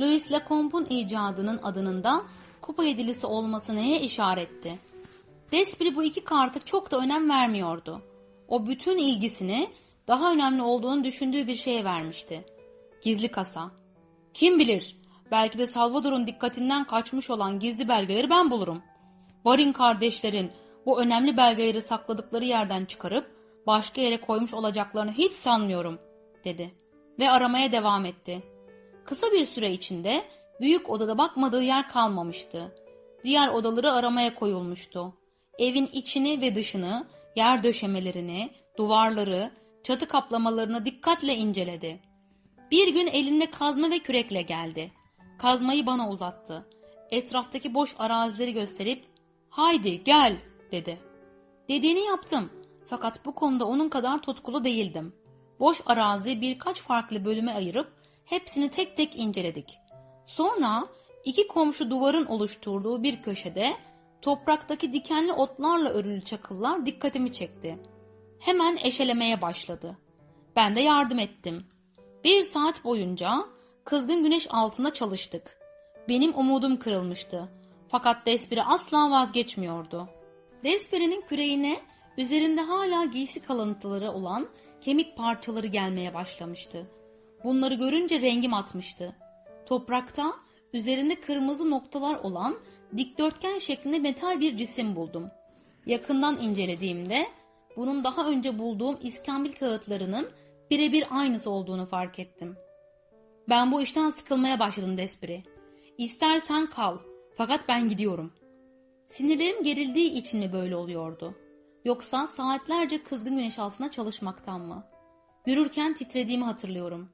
Louis Lacombe'un icadının adının da kupa yedilisi olması neye işaretti? Despri bu iki kartı çok da önem vermiyordu. O bütün ilgisini daha önemli olduğunu düşündüğü bir şeye vermişti. Gizli kasa. Kim bilir, belki de Salvador'un dikkatinden kaçmış olan gizli belgeleri ben bulurum. Varin kardeşlerin bu önemli belgeleri sakladıkları yerden çıkarıp başka yere koymuş olacaklarını hiç sanmıyorum, dedi. Ve aramaya devam etti. Kısa bir süre içinde büyük odada bakmadığı yer kalmamıştı. Diğer odaları aramaya koyulmuştu. Evin içini ve dışını, yer döşemelerini, duvarları, çatı kaplamalarını dikkatle inceledi. Bir gün elinde kazma ve kürekle geldi. Kazmayı bana uzattı. Etraftaki boş arazileri gösterip "Haydi gel." dedi. Dediğini yaptım. Fakat bu konuda onun kadar tutkulu değildim. Boş arazi birkaç farklı bölüme ayırıp hepsini tek tek inceledik. Sonra iki komşu duvarın oluşturduğu bir köşede topraktaki dikenli otlarla örülü çakıllar dikkatimi çekti. Hemen eşelemeye başladı. Ben de yardım ettim. Bir saat boyunca kızgın güneş altında çalıştık. Benim umudum kırılmıştı. Fakat Despiri asla vazgeçmiyordu. Despiri'nin küreğine üzerinde hala giysi kalıntıları olan kemik parçaları gelmeye başlamıştı. Bunları görünce rengim atmıştı. Toprakta üzerinde kırmızı noktalar olan dikdörtgen şeklinde metal bir cisim buldum. Yakından incelediğimde bunun daha önce bulduğum iskambil kağıtlarının birebir aynısı olduğunu fark ettim. Ben bu işten sıkılmaya başladım Despri. İstersen kal fakat ben gidiyorum. Sinirlerim gerildiği için mi böyle oluyordu? Yoksa saatlerce kızgın güneş altında çalışmaktan mı? Yürürken titrediğimi hatırlıyorum.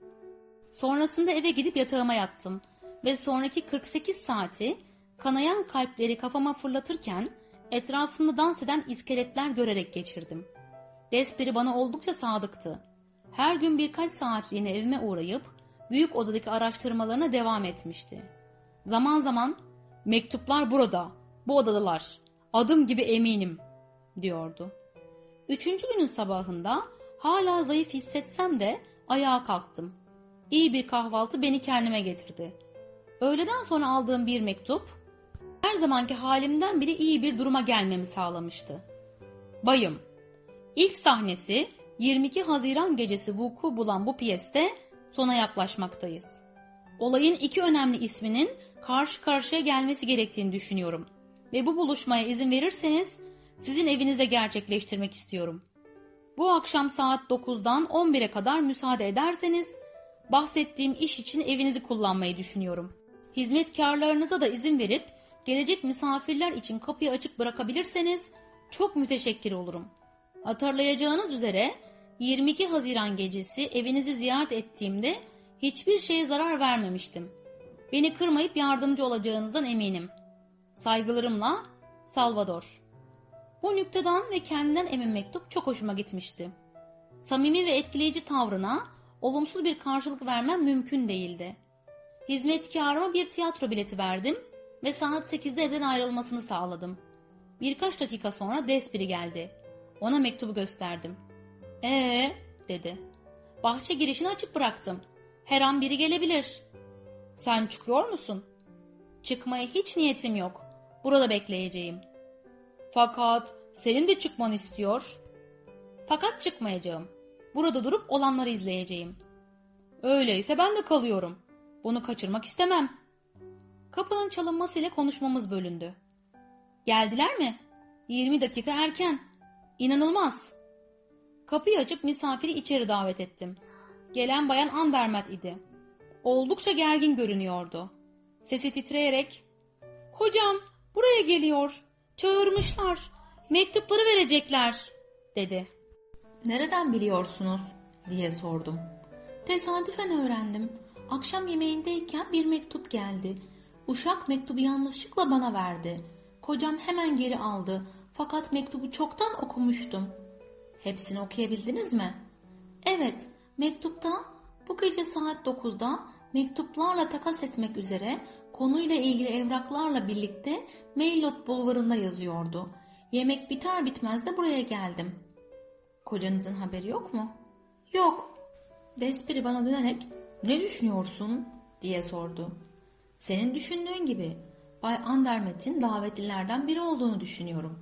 Sonrasında eve gidip yatağıma yattım ve sonraki 48 saati kanayan kalpleri kafama fırlatırken etrafımda dans eden iskeletler görerek geçirdim. Desperi bana oldukça sadıktı. Her gün birkaç saatliğine evime uğrayıp büyük odadaki araştırmalarına devam etmişti. Zaman zaman mektuplar burada, bu odadalar, adım gibi eminim diyordu. Üçüncü günün sabahında hala zayıf hissetsem de ayağa kalktım. İyi bir kahvaltı beni kendime getirdi. Öğleden sonra aldığım bir mektup her zamanki halimden bile iyi bir duruma gelmemi sağlamıştı. Bayım, ilk sahnesi 22 Haziran gecesi vuku bulan bu piyeste sona yaklaşmaktayız. Olayın iki önemli isminin karşı karşıya gelmesi gerektiğini düşünüyorum. Ve bu buluşmaya izin verirseniz sizin evinizde gerçekleştirmek istiyorum. Bu akşam saat 9'dan 11'e kadar müsaade ederseniz bahsettiğim iş için evinizi kullanmayı düşünüyorum. Hizmetkarlarınıza da izin verip gelecek misafirler için kapıyı açık bırakabilirseniz çok müteşekkir olurum. Hatırlayacağınız üzere 22 Haziran gecesi evinizi ziyaret ettiğimde hiçbir şeye zarar vermemiştim. Beni kırmayıp yardımcı olacağınızdan eminim. Saygılarımla Salvador. Bu nükteden ve kendinden emin mektup çok hoşuma gitmişti. Samimi ve etkileyici tavrına olumsuz bir karşılık vermem mümkün değildi. Hizmetkarıma bir tiyatro bileti verdim ve saat 8'de evden ayrılmasını sağladım. Birkaç dakika sonra Despiri geldi. Ona mektubu gösterdim. Ee, dedi. Bahçe girişini açık bıraktım. Her an biri gelebilir. Sen çıkıyor musun? Çıkmaya hiç niyetim yok. Burada bekleyeceğim. Fakat senin de çıkman istiyor. Fakat çıkmayacağım. Burada durup olanları izleyeceğim. Öyleyse ben de kalıyorum. Bunu kaçırmak istemem. Kapının çalınmasıyla konuşmamız bölündü. Geldiler mi? 20 dakika erken. İnanılmaz. Kapıyı açıp misafiri içeri davet ettim. Gelen bayan Andermet idi. Oldukça gergin görünüyordu. Sesi titreyerek ''Kocam buraya geliyor. Çağırmışlar. Mektupları verecekler.'' dedi. Nereden biliyorsunuz? diye sordum. Tesadüfen öğrendim. Akşam yemeğindeyken bir mektup geldi. Uşak mektubu yanlışlıkla bana verdi. Kocam hemen geri aldı. Fakat mektubu çoktan okumuştum. Hepsini okuyabildiniz mi? Evet, mektupta bu gece saat 9'da mektuplarla takas etmek üzere konuyla ilgili evraklarla birlikte Maillot bulvarında yazıyordu. Yemek biter bitmez de buraya geldim. Kocanızın haberi yok mu? Yok, Despiri bana dönerek ne düşünüyorsun diye sordu. Senin düşündüğün gibi Bay Andermet'in davetlilerden biri olduğunu düşünüyorum.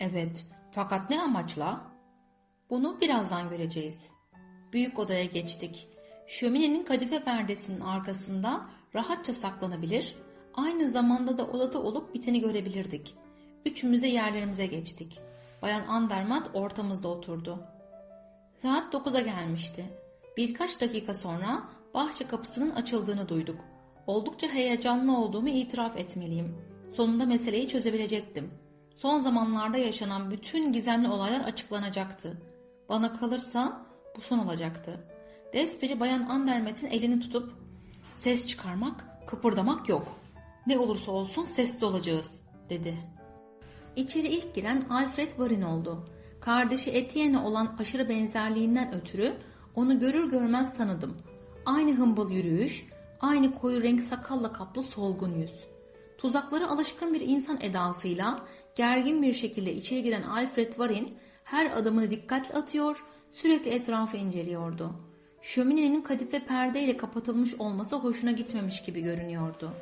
Evet fakat ne amaçla? Bunu birazdan göreceğiz. Büyük odaya geçtik. Şöminenin kadife perdesinin arkasında rahatça saklanabilir, aynı zamanda da odada olup biteni görebilirdik. Üçümüz de yerlerimize geçtik. Bayan Andermat ortamızda oturdu. Saat 9'a gelmişti. Birkaç dakika sonra bahçe kapısının açıldığını duyduk. Oldukça heyecanlı olduğumu itiraf etmeliyim. Sonunda meseleyi çözebilecektim. Son zamanlarda yaşanan bütün gizemli olaylar açıklanacaktı. Bana kalırsa bu son olacaktı. Desperi Bayan Andermet'in elini tutup ses çıkarmak, kıpırdamak yok. Ne olursa olsun sessiz olacağız dedi. İçeri ilk giren Alfred Varin oldu. Kardeşi Etienne olan aşırı benzerliğinden ötürü onu görür görmez tanıdım. Aynı hımbıl yürüyüş, aynı koyu renk sakalla kaplı solgun yüz. Tuzaklara alışkın bir insan edasıyla gergin bir şekilde içeri giren Alfred Varin her adımını dikkatle atıyor, sürekli etrafı inceliyordu. Şöminenin kadife perdeyle kapatılmış olması hoşuna gitmemiş gibi görünüyordu.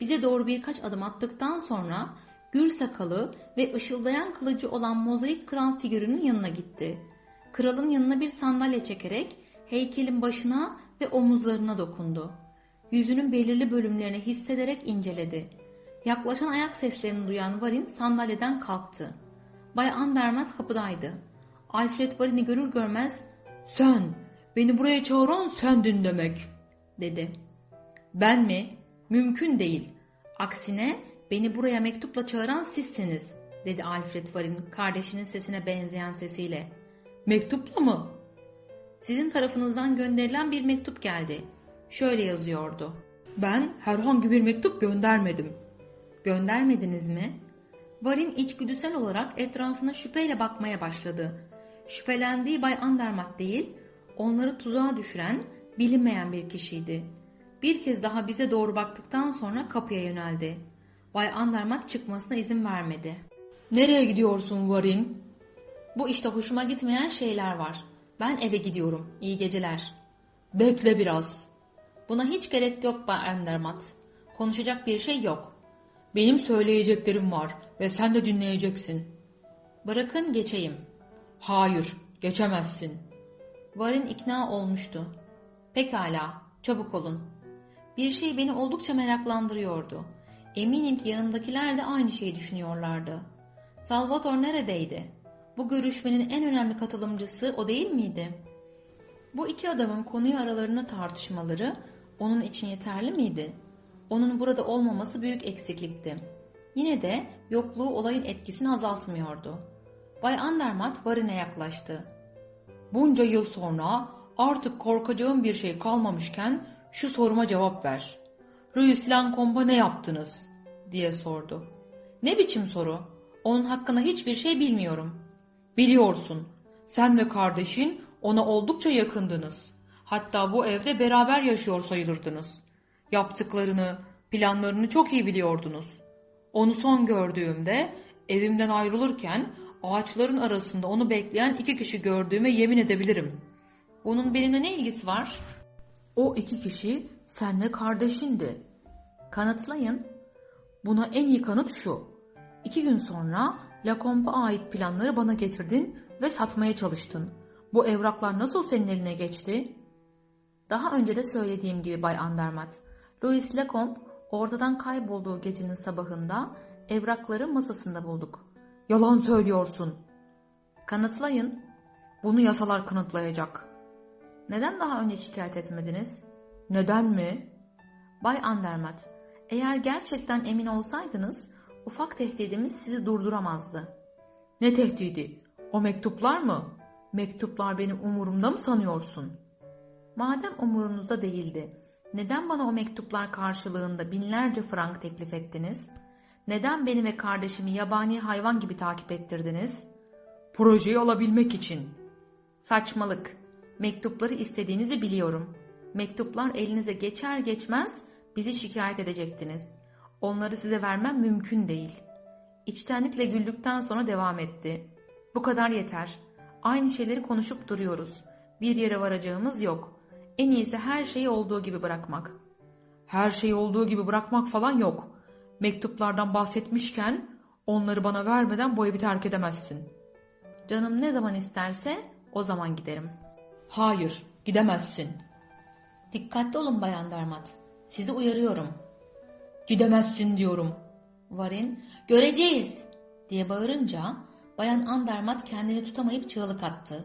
Bize doğru birkaç adım attıktan sonra gür sakalı ve ışıldayan kılıcı olan mozaik kral figürünün yanına gitti. Kralın yanına bir sandalye çekerek heykelin başına ve omuzlarına dokundu. Yüzünün belirli bölümlerini hissederek inceledi. Yaklaşan ayak seslerini duyan Varin sandalyeden kalktı. Bay Andermat kapıdaydı. Alfred Varin'i görür görmez ''Sen, beni buraya çağıran sendin demek.'' dedi. ''Ben mi? Mümkün değil. Aksine beni buraya mektupla çağıran sizsiniz.'' dedi Alfred Varin kardeşinin sesine benzeyen sesiyle. ''Mektupla mı?'' Sizin tarafınızdan gönderilen bir mektup geldi. Şöyle yazıyordu. Ben herhangi bir mektup göndermedim. Göndermediniz mi? Varin içgüdüsel olarak etrafına şüpheyle bakmaya başladı. Şüphelendiği Bay Andermatt değil, onları tuzağa düşüren, bilinmeyen bir kişiydi. Bir kez daha bize doğru baktıktan sonra kapıya yöneldi. Bay Andermatt çıkmasına izin vermedi. Nereye gidiyorsun Varin? Bu işte hoşuma gitmeyen şeyler var. Ben eve gidiyorum. İyi geceler. Bekle biraz. Buna hiç gerek yok Bay Andermatt. Konuşacak bir şey yok. Benim söyleyeceklerim var ve sen de dinleyeceksin. Bırakın geçeyim. Hayır, geçemezsin. Varın ikna olmuştu. Pekala, çabuk olun. Bir şey beni oldukça meraklandırıyordu. Eminim ki yanımdakiler de aynı şeyi düşünüyorlardı. Salvatore neredeydi? Bu görüşmenin en önemli katılımcısı o değil miydi? Bu iki adamın konuyu aralarına tartışmaları onun için yeterli miydi? Onun burada olmaması büyük eksiklikti. Yine de yokluğu olayın etkisini azaltmıyordu. Bay Andermatt varine yaklaştı. Bunca yıl sonra artık korkacağım bir şey kalmamışken şu soruma cevap ver. Louis Lancomb'a ne yaptınız? diye sordu. Ne biçim soru? Onun hakkında hiçbir şey bilmiyorum. Biliyorsun. Sen ve kardeşin ona oldukça yakındınız. Hatta bu evde beraber yaşıyor sayılırdınız. Yaptıklarını, planlarını çok iyi biliyordunuz. Onu son gördüğümde evimden ayrılırken ağaçların arasında onu bekleyen iki kişi gördüğüme yemin edebilirim. Bunun benimle ne ilgisi var? O iki kişi sen ve kardeşindi. Kanıtlayın. Buna en iyi kanıt şu. İki gün sonra Lacombe'a ait planları bana getirdin ve satmaya çalıştın. Bu evraklar nasıl senin eline geçti? Daha önce de söylediğim gibi Bay Andermatt. Louis Lacombe ortadan kaybolduğu gecenin sabahında evrakları masasında bulduk. Yalan söylüyorsun. Kanıtlayın. Bunu yasalar kanıtlayacak. Neden daha önce şikayet etmediniz? Neden mi? Bay Andermatt, eğer gerçekten emin olsaydınız ufak tehdidimiz sizi durduramazdı. Ne tehdidi? O mektuplar mı? Mektuplar benim umurumda mı sanıyorsun? Madem umurunuzda değildi, neden bana o mektuplar karşılığında binlerce frank teklif ettiniz? Neden beni ve kardeşimi yabani hayvan gibi takip ettirdiniz? Projeyi alabilmek için. Saçmalık. Mektupları istediğinizi biliyorum. Mektuplar elinize geçer geçmez bizi şikayet edecektiniz. Onları size vermem mümkün değil. İçtenlikle güldükten sonra devam etti. Bu kadar yeter. Aynı şeyleri konuşup duruyoruz. Bir yere varacağımız yok. En iyisi her şeyi olduğu gibi bırakmak. Her şeyi olduğu gibi bırakmak falan yok. Mektuplardan bahsetmişken onları bana vermeden bu evi terk edemezsin. Canım ne zaman isterse o zaman giderim. Hayır, gidemezsin. Dikkatli olun Bayan Darmat. Sizi uyarıyorum. Gidemezsin diyorum. Varin, göreceğiz diye bağırınca Bayan Andermatt kendini tutamayıp çığlık attı.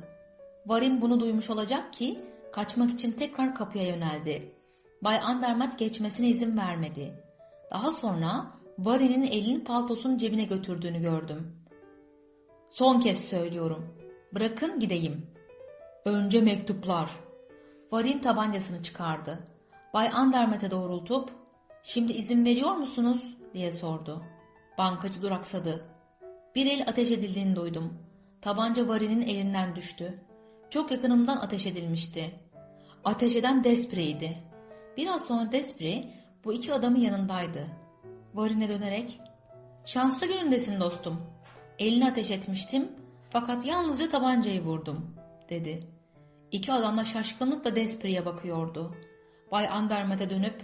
Varin bunu duymuş olacak ki kaçmak için tekrar kapıya yöneldi. Bay Andermatt geçmesine izin vermedi. Daha sonra Varin'in elini paltosunun cebine götürdüğünü gördüm. Son kez söylüyorum. Bırakın gideyim. Önce mektuplar. Varin tabancasını çıkardı. Bay Andermatt'e doğrultup ''Şimdi izin veriyor musunuz?'' diye sordu. Bankacı duraksadı. Bir el ateş edildiğini duydum. Tabanca Varin'in elinden düştü. Çok yakınımdan ateş edilmişti. Ateş eden Despre'ydi. Biraz sonra Despre bu iki adamın yanındaydı. Varin'e dönerek ''Şanslı günündesin dostum. Elini ateş etmiştim fakat yalnızca tabancayı vurdum.'' dedi. İki adam da şaşkınlıkla Despre'ye bakıyordu. Bay Andermatt'e dönüp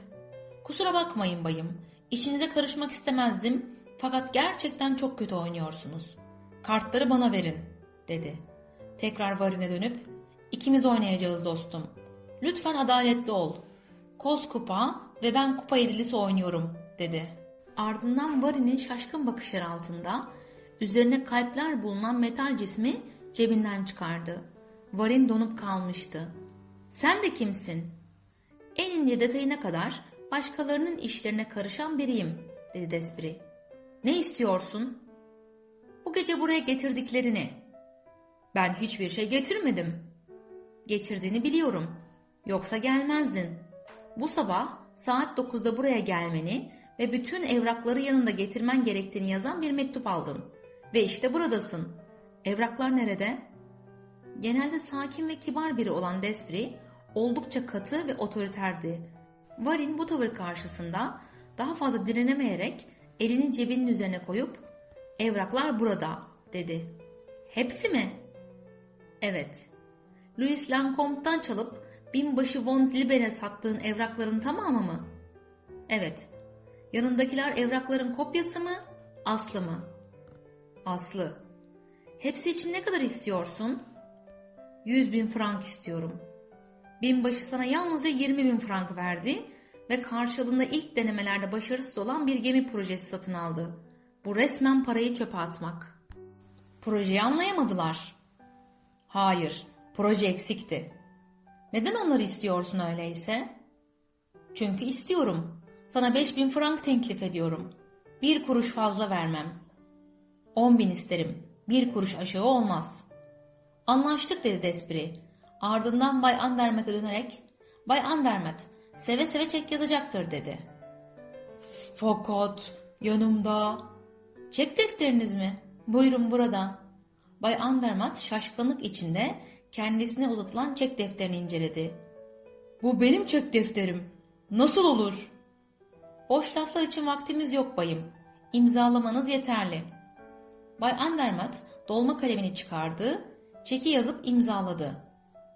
''Kusura bakmayın bayım, işinize karışmak istemezdim fakat gerçekten çok kötü oynuyorsunuz. Kartları bana verin.'' dedi. Tekrar Varin'e dönüp ''İkimiz oynayacağız dostum. Lütfen adaletli ol. Koz kupa ve ben kupa yedilisi oynuyorum.'' dedi. Ardından Varin'in şaşkın bakışları altında üzerine kalpler bulunan metal cismi cebinden çıkardı. Varin donup kalmıştı. Sen de kimsin? En ince detayına kadar başkalarının işlerine karışan biriyim, dedi Despri. Ne istiyorsun? Bu gece buraya getirdiklerini. Ben hiçbir şey getirmedim. Getirdiğini biliyorum. Yoksa gelmezdin. Bu sabah saat 9'da buraya gelmeni ve bütün evrakları yanında getirmen gerektiğini yazan bir mektup aldın. Ve işte buradasın. Evraklar nerede?'' Genelde sakin ve kibar biri olan Despri oldukça katı ve otoriterdi. Varin bu tavır karşısında daha fazla direnemeyerek elini cebinin üzerine koyup evraklar burada dedi. Hepsi mi? Evet. Louis Lancombe'dan çalıp binbaşı von Liben'e sattığın evrakların tamamı mı? Evet. Yanındakiler evrakların kopyası mı? Aslı mı? Aslı. Hepsi için ne kadar istiyorsun? 100 bin frank istiyorum. Binbaşı sana yalnızca 20 bin frank verdi ve karşılığında ilk denemelerde başarısız olan bir gemi projesi satın aldı. Bu resmen parayı çöpe atmak. Projeyi anlayamadılar. Hayır, proje eksikti. Neden onları istiyorsun öyleyse? Çünkü istiyorum. Sana 5000 frank teklif ediyorum. Bir kuruş fazla vermem. 10 bin isterim. Bir kuruş aşağı olmaz. Anlaştık dedi Despri. Ardından Bay Andermet'e dönerek Bay Andermet seve seve çek yazacaktır dedi. Fakat yanımda... Çek defteriniz mi? Buyurun burada. Bay Andermat şaşkınlık içinde kendisine uzatılan çek defterini inceledi. Bu benim çek defterim. Nasıl olur? Boş laflar için vaktimiz yok bayım. İmzalamanız yeterli. Bay Andermat dolma kalemini çıkardı, çeki yazıp imzaladı.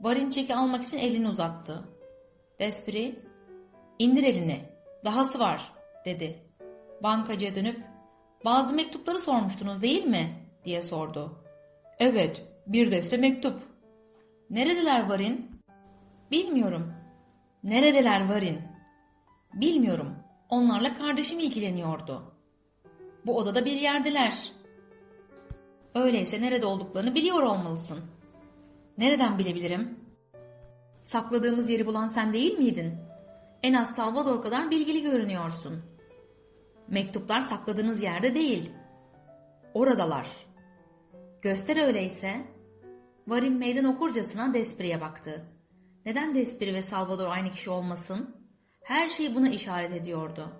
Varin çeki almak için elini uzattı. Despri, indir elini, dahası var, dedi. Bankacıya dönüp, bazı mektupları sormuştunuz değil mi? diye sordu. Evet, bir deste mektup. Neredeler Varin? Bilmiyorum. Neredeler Varin? Bilmiyorum. Onlarla kardeşim ilgileniyordu. Bu odada bir yerdeler. Öyleyse nerede olduklarını biliyor olmalısın. Nereden bilebilirim? Sakladığımız yeri bulan sen değil miydin? En az Salvador kadar bilgili görünüyorsun. Mektuplar sakladığınız yerde değil. Oradalar. Göster öyleyse. Varim meydan okurcasına Despri'ye baktı. Neden Despri ve Salvador aynı kişi olmasın? Her şey buna işaret ediyordu.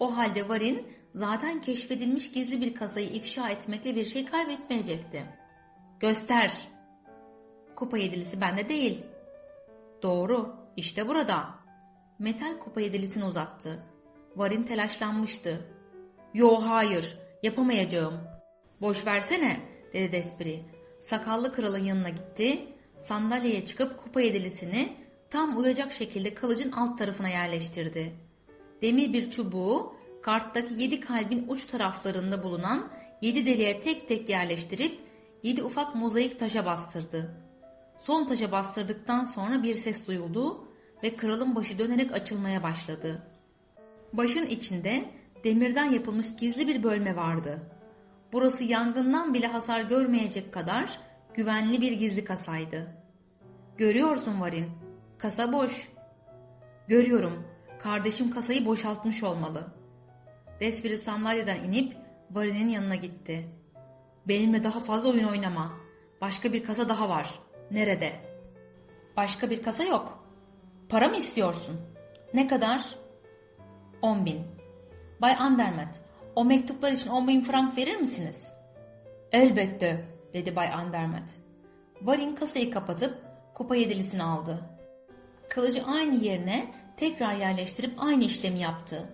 O halde Varin zaten keşfedilmiş gizli bir kasayı ifşa etmekle bir şey kaybetmeyecekti. Göster. Kupa yedilisi bende değil. Doğru, işte burada. Metal kupa yedilisini uzattı. Varin telaşlanmıştı. Yo hayır, yapamayacağım. Boş versene, dedi Despri. Sakallı kralın yanına gitti, sandalyeye çıkıp kupa yedilisini tam uyacak şekilde kılıcın alt tarafına yerleştirdi. Demir bir çubuğu karttaki yedi kalbin uç taraflarında bulunan yedi deliğe tek tek yerleştirip yedi ufak mozaik taşa bastırdı. Son taşa bastırdıktan sonra bir ses duyuldu ve kralın başı dönerek açılmaya başladı. Başın içinde demirden yapılmış gizli bir bölme vardı. Burası yangından bile hasar görmeyecek kadar güvenli bir gizli kasaydı. Görüyorsun Varin, kasa boş. Görüyorum, kardeşim kasayı boşaltmış olmalı. Despiri sandalyeden inip Varin'in yanına gitti. Benimle daha fazla oyun oynama. Başka bir kasa daha var. Nerede? Başka bir kasa yok. Para mı istiyorsun? Ne kadar? On bin. Bay Andermet, o mektuplar için on bin frank verir misiniz? Elbette, dedi Bay Andermet. Varin kasayı kapatıp kupa yedilisini aldı. Kılıcı aynı yerine tekrar yerleştirip aynı işlemi yaptı.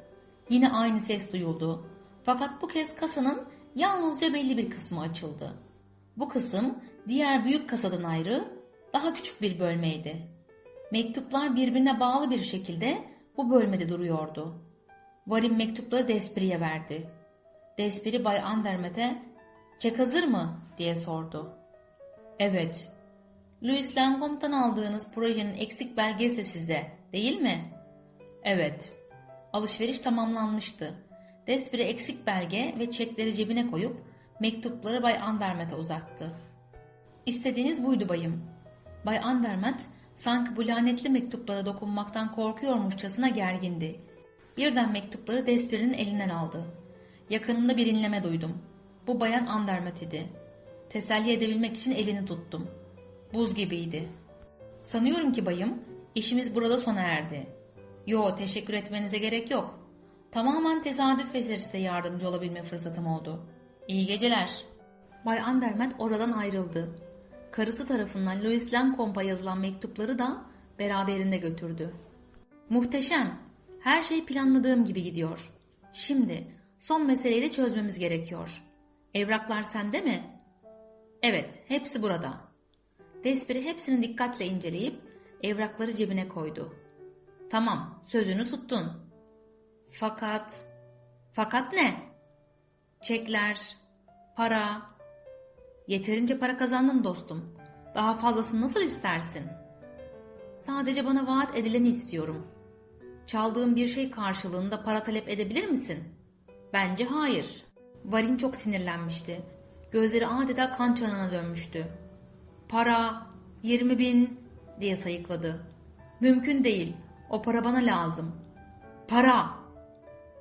Yine aynı ses duyuldu. Fakat bu kez kasanın yalnızca belli bir kısmı açıldı. Bu kısım diğer büyük kasadan ayrı, daha küçük bir bölmeydi. Mektuplar birbirine bağlı bir şekilde bu bölmede duruyordu. Varin mektupları Despri'ye verdi. Despri Bay Andermet'e "Çek hazır mı?" diye sordu. "Evet." Louis Langom'dan aldığınız projenin eksik belgesi de sizde, değil mi? Evet. Alışveriş tamamlanmıştı. Despri eksik belge ve çekleri cebine koyup mektupları Bay Andermet'e uzattı. İstediğiniz buydu bayım. Bay Andermet sanki bu lanetli mektuplara dokunmaktan korkuyormuşçasına gergindi. Birden mektupları Despri'nin elinden aldı. Yakınında bir inleme duydum. Bu bayan Andermet idi. Teselli edebilmek için elini tuttum. Buz gibiydi. Sanıyorum ki bayım, işimiz burada sona erdi. Yo, teşekkür etmenize gerek yok. Tamamen tesadüf eseri size yardımcı olabilme fırsatım oldu. İyi geceler. Bay Andermet oradan ayrıldı. Karısı tarafından Louis Lancomp'a yazılan mektupları da beraberinde götürdü. Muhteşem. Her şey planladığım gibi gidiyor. Şimdi son meseleyi de çözmemiz gerekiyor. Evraklar sende mi? Evet, hepsi burada. Despri hepsini dikkatle inceleyip evrakları cebine koydu. Tamam, sözünü tuttun. Fakat, fakat ne? Çekler, para. Yeterince para kazandın dostum. Daha fazlasını nasıl istersin? Sadece bana vaat edileni istiyorum. Çaldığın bir şey karşılığında para talep edebilir misin? Bence hayır. Varin çok sinirlenmişti. Gözleri adeta kan çanağına dönmüştü. Para, 20 bin diye sayıkladı. Mümkün değil. O para bana lazım. Para!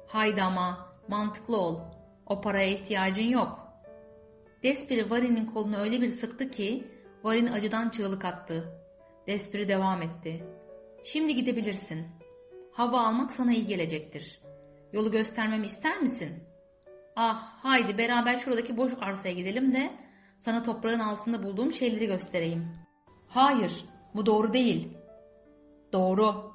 Haydi ama mantıklı ol. O paraya ihtiyacın yok. Despiri Varin'in kolunu öyle bir sıktı ki Varin acıdan çığlık attı. Despiri devam etti. Şimdi gidebilirsin. Hava almak sana iyi gelecektir. Yolu göstermemi ister misin? Ah haydi beraber şuradaki boş arsaya gidelim de sana toprağın altında bulduğum şeyleri göstereyim. Hayır bu doğru değil. Doğru.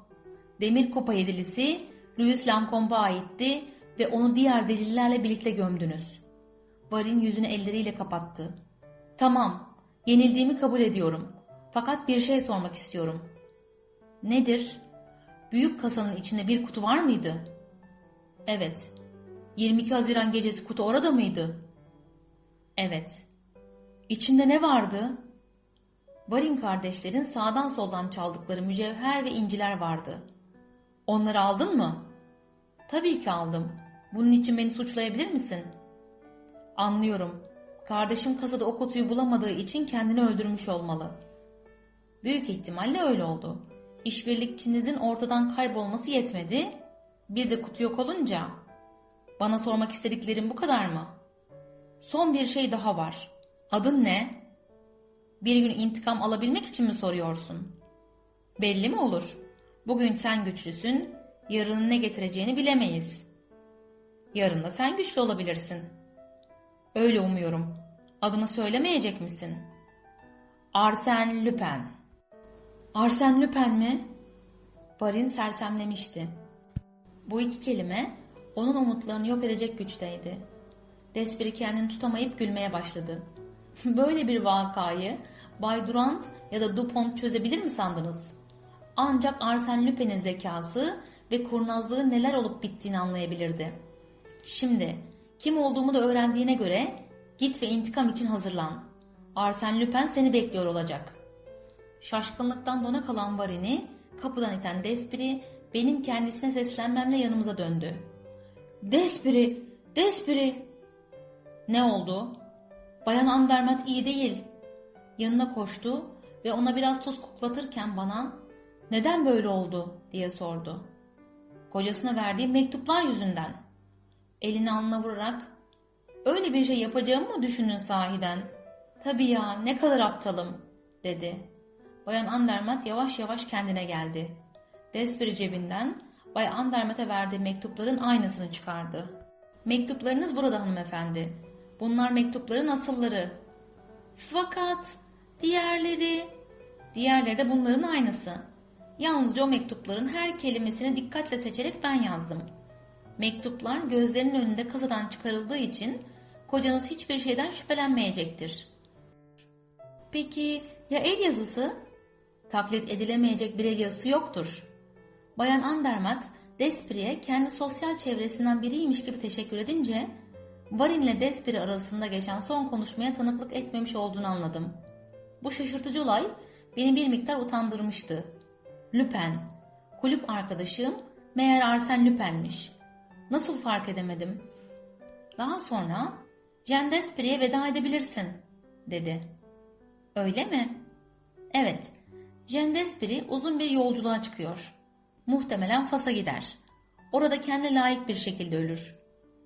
Demir Kopa yedilisi Louis Lancomb'a aitti ve onu diğer delillerle birlikte gömdünüz. Varin yüzünü elleriyle kapattı. Tamam, yenildiğimi kabul ediyorum. Fakat bir şey sormak istiyorum. Nedir? Büyük kasanın içinde bir kutu var mıydı? Evet. 22 Haziran gecesi kutu orada mıydı? Evet. İçinde ne vardı? Varin kardeşlerin sağdan soldan çaldıkları mücevher ve inciler vardı. Onları aldın mı? Tabii ki aldım. Bunun için beni suçlayabilir misin? Anlıyorum. Kardeşim kasada o kutuyu bulamadığı için kendini öldürmüş olmalı. Büyük ihtimalle öyle oldu. İşbirlikçinizin ortadan kaybolması yetmedi. Bir de kutu yok olunca. Bana sormak istediklerim bu kadar mı? Son bir şey daha var. Adın ne? Bir gün intikam alabilmek için mi soruyorsun? Belli mi olur? Bugün sen güçlüsün, yarının ne getireceğini bilemeyiz. Yarın da sen güçlü olabilirsin. Öyle umuyorum. Adını söylemeyecek misin? Arsen Lupin. Arsen Lupin mi? Varin sersemlemişti. Bu iki kelime onun umutlarını yok edecek güçteydi. Despiri kendini tutamayıp gülmeye başladı. (laughs) Böyle bir vakayı Bay Durant ya da Dupont çözebilir mi sandınız? Ancak Arsène Lupin'in zekası ve kurnazlığı neler olup bittiğini anlayabilirdi. Şimdi kim olduğumu da öğrendiğine göre git ve intikam için hazırlan. Arsène Lupin seni bekliyor olacak. Şaşkınlıktan dona kalan Varin'i kapıdan iten Despiri benim kendisine seslenmemle yanımıza döndü. Despiri! Despiri! Ne oldu? Bayan Andermat iyi değil. Yanına koştu ve ona biraz tuz koklatırken bana neden böyle oldu diye sordu. Kocasına verdiği mektuplar yüzünden. Elini alnına vurarak öyle bir şey yapacağımı mı düşünün sahiden? Tabii ya ne kadar aptalım dedi. Bayan Andermat yavaş yavaş kendine geldi. Desperi cebinden Bay Andermat'a verdiği mektupların aynısını çıkardı. Mektuplarınız burada hanımefendi. Bunlar mektupların asılları. Fakat diğerleri... Diğerleri de bunların aynısı. Yalnızca o mektupların her kelimesini dikkatle seçerek ben yazdım. Mektuplar gözlerinin önünde kasadan çıkarıldığı için kocanız hiçbir şeyden şüphelenmeyecektir. Peki ya el yazısı? Taklit edilemeyecek bir yazısı yoktur. Bayan Andermatt, Despri'ye kendi sosyal çevresinden biriymiş gibi teşekkür edince Varin ile Despri arasında geçen son konuşmaya tanıklık etmemiş olduğunu anladım. Bu şaşırtıcı olay beni bir miktar utandırmıştı. Lupin, kulüp arkadaşım meğer Arsène Lupin'miş. Nasıl fark edemedim? Daha sonra Jean Despri'ye veda edebilirsin dedi. Öyle mi? Evet. Jean Despri uzun bir yolculuğa çıkıyor. Muhtemelen Fas'a gider. Orada kendine layık bir şekilde ölür.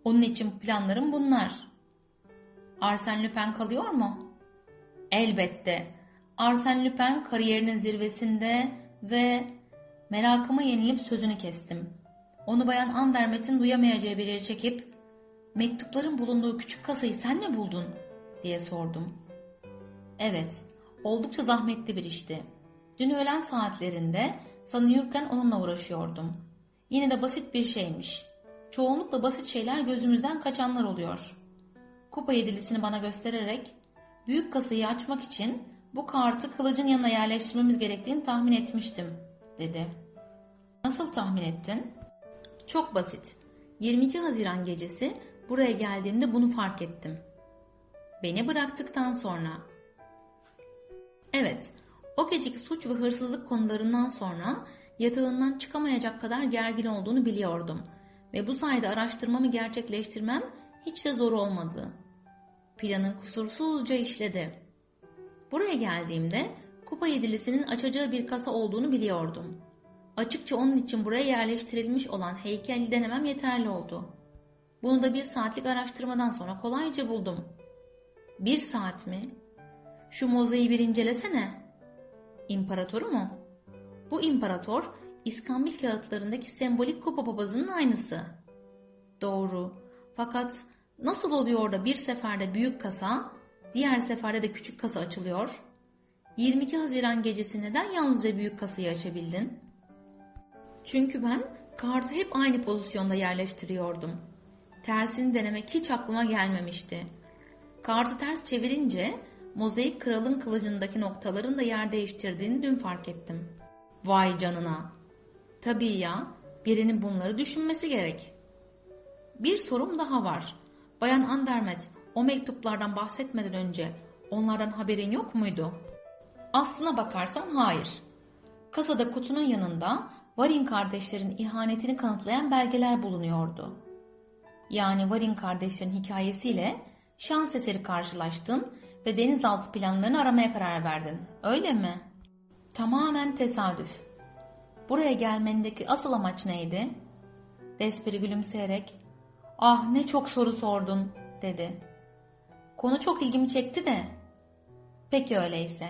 Onun için planlarım bunlar. Arsène Lupin kalıyor mu? Elbette. Arsène Lupin kariyerinin zirvesinde ve merakımı yenilip sözünü kestim. Onu bayan Andermet'in duyamayacağı bir yere çekip mektupların bulunduğu küçük kasayı sen mi buldun diye sordum. Evet, oldukça zahmetli bir işti. Dün öğlen saatlerinde sanıyorken onunla uğraşıyordum. Yine de basit bir şeymiş. Çoğunlukla basit şeyler gözümüzden kaçanlar oluyor. Kupa yedilisini bana göstererek büyük kasayı açmak için bu kartı kılıcın yanına yerleştirmemiz gerektiğini tahmin etmiştim, dedi. Nasıl tahmin ettin? Çok basit. 22 Haziran gecesi buraya geldiğimde bunu fark ettim. Beni bıraktıktan sonra. Evet, o geceki suç ve hırsızlık konularından sonra yatağından çıkamayacak kadar gergin olduğunu biliyordum ve bu sayede araştırmamı gerçekleştirmem hiç de zor olmadı. Planın kusursuzca işledi. Buraya geldiğimde kupa yedilisinin açacağı bir kasa olduğunu biliyordum. Açıkça onun için buraya yerleştirilmiş olan heykeli denemem yeterli oldu. Bunu da bir saatlik araştırmadan sonra kolayca buldum. Bir saat mi? Şu mozaiği bir incelesene. İmparatoru mu? Bu imparator İskambil kağıtlarındaki sembolik kupa papazının aynısı. Doğru. Fakat nasıl oluyor da bir seferde büyük kasa, diğer seferde de küçük kasa açılıyor? 22 Haziran gecesi neden yalnızca büyük kasayı açabildin? Çünkü ben kartı hep aynı pozisyonda yerleştiriyordum. Tersini denemek hiç aklıma gelmemişti. Kartı ters çevirince mozaik kralın kılıcındaki noktaların da yer değiştirdiğini dün fark ettim. Vay canına. Tabii ya, birinin bunları düşünmesi gerek. Bir sorum daha var. Bayan Andermet, o mektuplardan bahsetmeden önce onlardan haberin yok muydu? Aslına bakarsan hayır. Kasada kutunun yanında Varin kardeşlerin ihanetini kanıtlayan belgeler bulunuyordu. Yani Varin kardeşlerin hikayesiyle şans eseri karşılaştın ve denizaltı planlarını aramaya karar verdin. Öyle mi? Tamamen tesadüf. Buraya gelmendeki asıl amaç neydi? Desperi gülümseyerek, ah ne çok soru sordun dedi. Konu çok ilgimi çekti de. Peki öyleyse.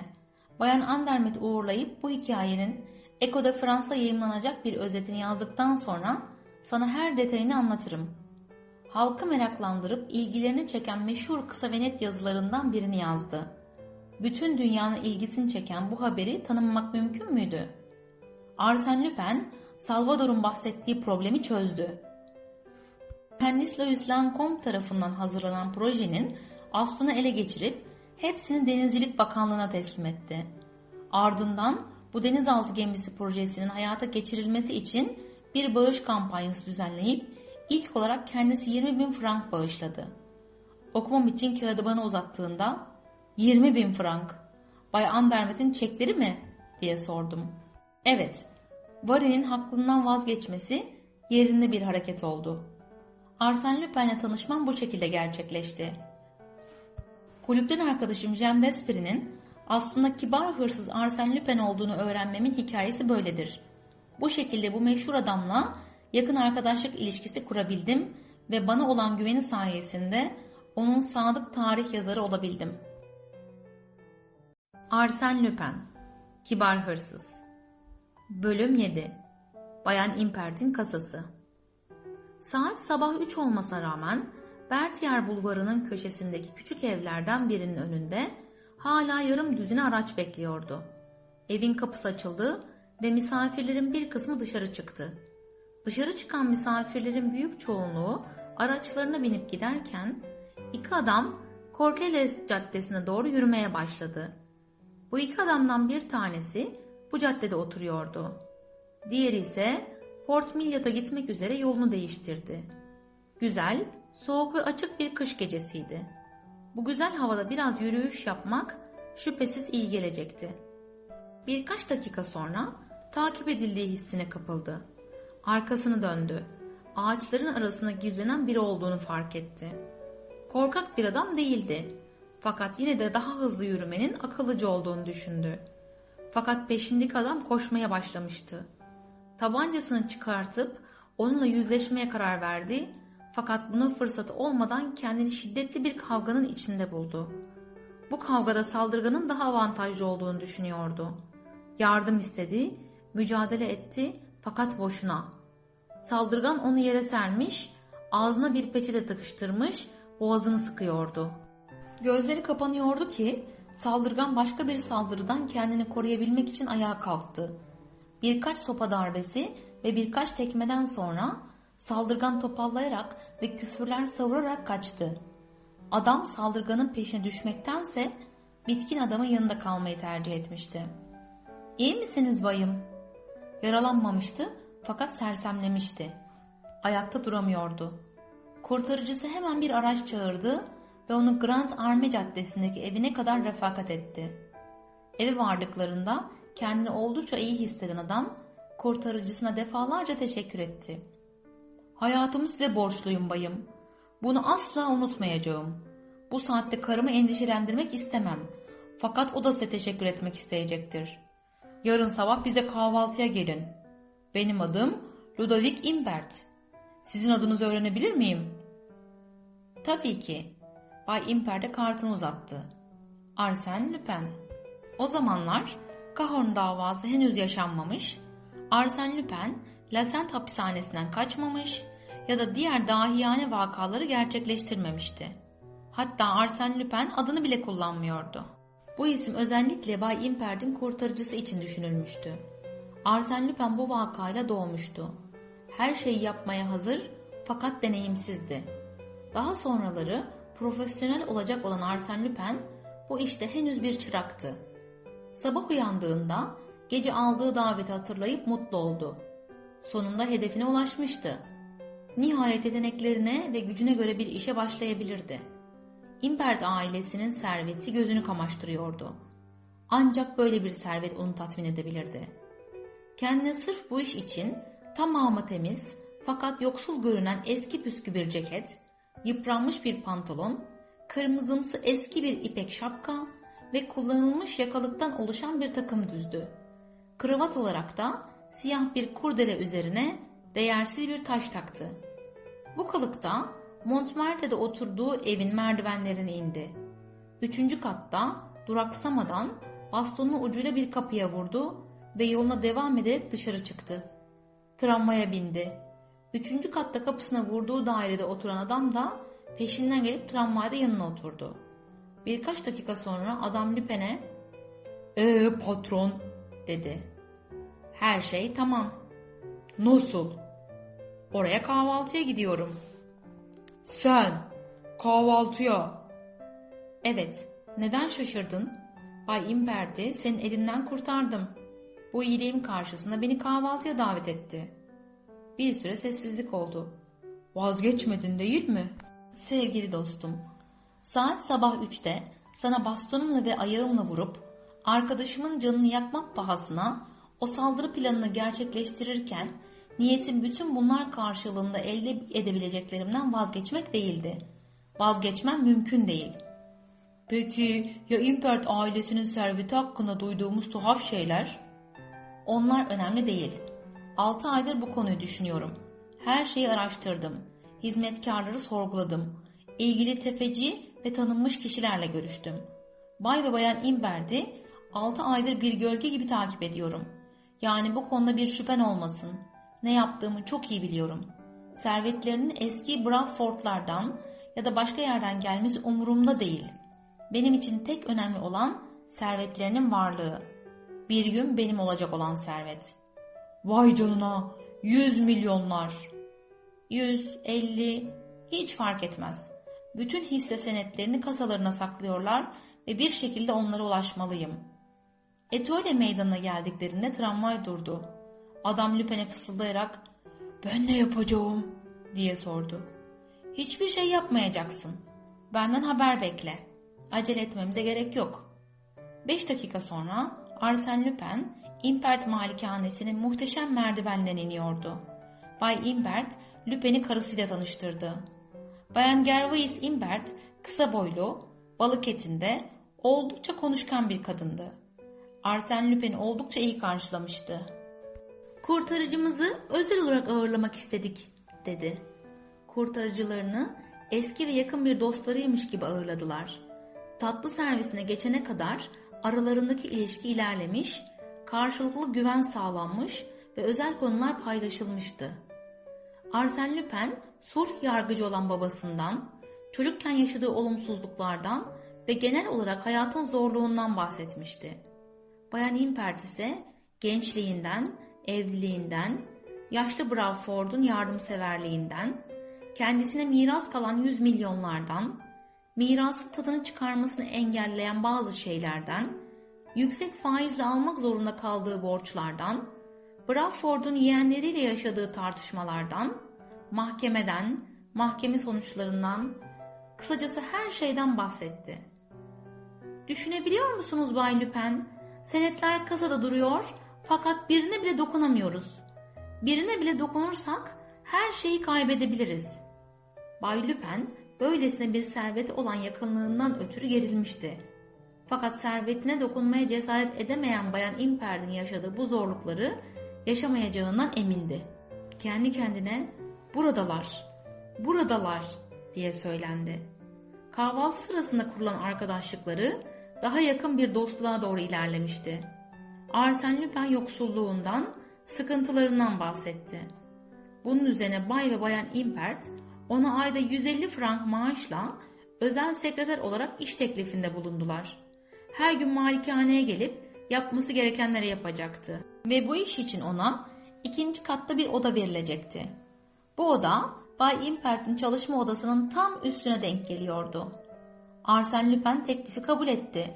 Bayan Andermet uğurlayıp bu hikayenin Eko'da Fransa yayınlanacak bir özetini yazdıktan sonra sana her detayını anlatırım. Halkı meraklandırıp ilgilerini çeken meşhur kısa ve net yazılarından birini yazdı. Bütün dünyanın ilgisini çeken bu haberi tanımlamak mümkün müydü? Arsène Lupin, Salvador'un bahsettiği problemi çözdü. Stanislas Lancôme tarafından hazırlanan projenin aslını ele geçirip hepsini Denizcilik Bakanlığı'na teslim etti. Ardından bu denizaltı gemisi projesinin hayata geçirilmesi için bir bağış kampanyası düzenleyip ilk olarak kendisi 20 bin frank bağışladı. Okumam için kağıdı bana uzattığında 20 bin frank, Bay Andermet'in çekleri mi diye sordum. Evet, Varin'in hakkından vazgeçmesi yerinde bir hareket oldu. Arsène Lupin'le tanışmam bu şekilde gerçekleşti. Kulüpten arkadaşım Jean Despret'in aslında kibar hırsız Arsène Lupin olduğunu öğrenmemin hikayesi böyledir. Bu şekilde bu meşhur adamla yakın arkadaşlık ilişkisi kurabildim ve bana olan güveni sayesinde onun sadık tarih yazarı olabildim. Arsène Lupin Kibar Hırsız Bölüm 7 Bayan Impert'in kasası Saat sabah 3 olmasına rağmen Bertier Bulvarı'nın köşesindeki küçük evlerden birinin önünde hala yarım düzine araç bekliyordu. Evin kapısı açıldı ve misafirlerin bir kısmı dışarı çıktı. Dışarı çıkan misafirlerin büyük çoğunluğu araçlarına binip giderken iki adam Korkeles Caddesi'ne doğru yürümeye başladı. Bu iki adamdan bir tanesi bu caddede oturuyordu. Diğeri ise Port Milyot'a gitmek üzere yolunu değiştirdi. Güzel, soğuk ve açık bir kış gecesiydi. Bu güzel havada biraz yürüyüş yapmak şüphesiz iyi gelecekti. Birkaç dakika sonra takip edildiği hissine kapıldı. Arkasını döndü. Ağaçların arasına gizlenen biri olduğunu fark etti. Korkak bir adam değildi. Fakat yine de daha hızlı yürümenin akıllıcı olduğunu düşündü. Fakat peşindeki adam koşmaya başlamıştı. Tabancasını çıkartıp onunla yüzleşmeye karar verdi fakat buna fırsat olmadan kendini şiddetli bir kavganın içinde buldu. Bu kavgada saldırganın daha avantajlı olduğunu düşünüyordu. Yardım istedi, mücadele etti fakat boşuna. Saldırgan onu yere sermiş, ağzına bir peçete tıkıştırmış, boğazını sıkıyordu. Gözleri kapanıyordu ki saldırgan başka bir saldırıdan kendini koruyabilmek için ayağa kalktı. Birkaç sopa darbesi ve birkaç tekmeden sonra saldırgan topallayarak ve küfürler savurarak kaçtı. Adam saldırganın peşine düşmektense bitkin adamın yanında kalmayı tercih etmişti. İyi misiniz bayım? Yaralanmamıştı fakat sersemlemişti. Ayakta duramıyordu. Kurtarıcısı hemen bir araç çağırdı ve onu Grand Army Caddesi'ndeki evine kadar refakat etti. Evi vardıklarında kendini oldukça iyi hisseden adam Kurtarıcısına defalarca teşekkür etti. Hayatımı size borçluyum bayım. Bunu asla unutmayacağım. Bu saatte karımı endişelendirmek istemem. Fakat o da size teşekkür etmek isteyecektir. Yarın sabah bize kahvaltıya gelin. Benim adım Ludovic Imbert. Sizin adınızı öğrenebilir miyim? Tabii ki. Bay Imper de kartını uzattı. Arsène Lupin. O zamanlar Cahorn davası henüz yaşanmamış, Arsène Lupin, Lasent hapishanesinden kaçmamış ya da diğer dahiyane vakaları gerçekleştirmemişti. Hatta Arsène Lupin adını bile kullanmıyordu. Bu isim özellikle Bay Imper'in kurtarıcısı için düşünülmüştü. Arsène Lupin bu vakayla doğmuştu. Her şeyi yapmaya hazır fakat deneyimsizdi. Daha sonraları profesyonel olacak olan Arsène Lupin bu işte henüz bir çıraktı. Sabah uyandığında gece aldığı daveti hatırlayıp mutlu oldu. Sonunda hedefine ulaşmıştı. Nihayet yeteneklerine ve gücüne göre bir işe başlayabilirdi. Imbert ailesinin serveti gözünü kamaştırıyordu. Ancak böyle bir servet onu tatmin edebilirdi. Kendine sırf bu iş için tamamı temiz fakat yoksul görünen eski püskü bir ceket, yıpranmış bir pantolon, kırmızımsı eski bir ipek şapka ve kullanılmış yakalıktan oluşan bir takım düzdü. Kravat olarak da siyah bir kurdele üzerine değersiz bir taş taktı. Bu kılıkta Montmartre'de oturduğu evin merdivenlerine indi. Üçüncü katta duraksamadan bastonun ucuyla bir kapıya vurdu ve yoluna devam ederek dışarı çıktı. Tramvaya bindi. Üçüncü katta kapısına vurduğu dairede oturan adam da peşinden gelip tramvayda yanına oturdu. Birkaç dakika sonra adam Lüpen'e ''Ee patron'' dedi. ''Her şey tamam.'' ''Nasıl?'' ''Oraya kahvaltıya gidiyorum.'' ''Sen kahvaltıya?'' ''Evet, neden şaşırdın? Bay Imperti senin elinden kurtardım. Bu iyiliğim karşısında beni kahvaltıya davet etti.'' Bir süre sessizlik oldu. ''Vazgeçmedin değil mi?'' ''Sevgili dostum, saat sabah üçte sana bastonumla ve ayağımla vurup arkadaşımın canını yakmak pahasına o saldırı planını gerçekleştirirken niyetim bütün bunlar karşılığında elde edebileceklerimden vazgeçmek değildi. Vazgeçmem mümkün değil. Peki ya Impert ailesinin serveti hakkında duyduğumuz tuhaf şeyler? Onlar önemli değil. 6 aydır bu konuyu düşünüyorum. Her şeyi araştırdım. Hizmetkarları sorguladım. İlgili tefeci ve tanınmış kişilerle görüştüm. Bay ve Bayan Imbert'i 6 aydır bir gölge gibi takip ediyorum. Yani bu konuda bir şüphen olmasın. Ne yaptığımı çok iyi biliyorum. Servetlerinin eski Bradford'lardan ya da başka yerden gelmesi umurumda değil. Benim için tek önemli olan servetlerinin varlığı. Bir gün benim olacak olan servet. Vay canına, yüz milyonlar. Yüz, elli, hiç fark etmez. Bütün hisse senetlerini kasalarına saklıyorlar ve bir şekilde onlara ulaşmalıyım. Etole meydanına geldiklerinde tramvay durdu. Adam Lüpen'e fısıldayarak ben ne yapacağım diye sordu. Hiçbir şey yapmayacaksın. Benden haber bekle. Acele etmemize gerek yok. Beş dakika sonra Arsène Lupin Impert malikanesinin muhteşem merdivenden iniyordu. Bay Imbert, Lupin'i karısıyla tanıştırdı. Bayan Gervais Imbert, kısa boylu, balık etinde, oldukça konuşkan bir kadındı. Arsène Lupin'i oldukça iyi karşılamıştı. Kurtarıcımızı özel olarak ağırlamak istedik, dedi. Kurtarıcılarını eski ve yakın bir dostlarıymış gibi ağırladılar. Tatlı servisine geçene kadar aralarındaki ilişki ilerlemiş, karşılıklı güven sağlanmış ve özel konular paylaşılmıştı. Arsène Lupin, sulh yargıcı olan babasından, çocukken yaşadığı olumsuzluklardan ve genel olarak hayatın zorluğundan bahsetmişti. Bayan Impert ise gençliğinden, evliliğinden, yaşlı Bradford'un yardımseverliğinden, kendisine miras kalan yüz milyonlardan, mirasın tadını çıkarmasını engelleyen bazı şeylerden, yüksek faizle almak zorunda kaldığı borçlardan, Bradford'un yeğenleriyle yaşadığı tartışmalardan, mahkemeden, mahkeme sonuçlarından, kısacası her şeyden bahsetti. Düşünebiliyor musunuz Bay Lupin? Senetler kasada duruyor Fakat birine bile dokunamıyoruz. Birine bile dokunursak her şeyi kaybedebiliriz. Bay Lupin böylesine bir serveti olan yakınlığından ötürü gerilmişti. Fakat servetine dokunmaya cesaret edemeyen Bayan Imper'in yaşadığı bu zorlukları yaşamayacağından emindi. Kendi kendine buradalar, buradalar diye söylendi. Kahvaltı sırasında kurulan arkadaşlıkları daha yakın bir dostluğa doğru ilerlemişti. Arsène Lupin yoksulluğundan, sıkıntılarından bahsetti. Bunun üzerine Bay ve Bayan Impert ona ayda 150 frank maaşla özel sekreter olarak iş teklifinde bulundular. Her gün malikaneye gelip yapması gerekenleri yapacaktı. Ve bu iş için ona ikinci katta bir oda verilecekti. Bu oda Bay Impert'in çalışma odasının tam üstüne denk geliyordu. Arsène Lupin teklifi kabul etti.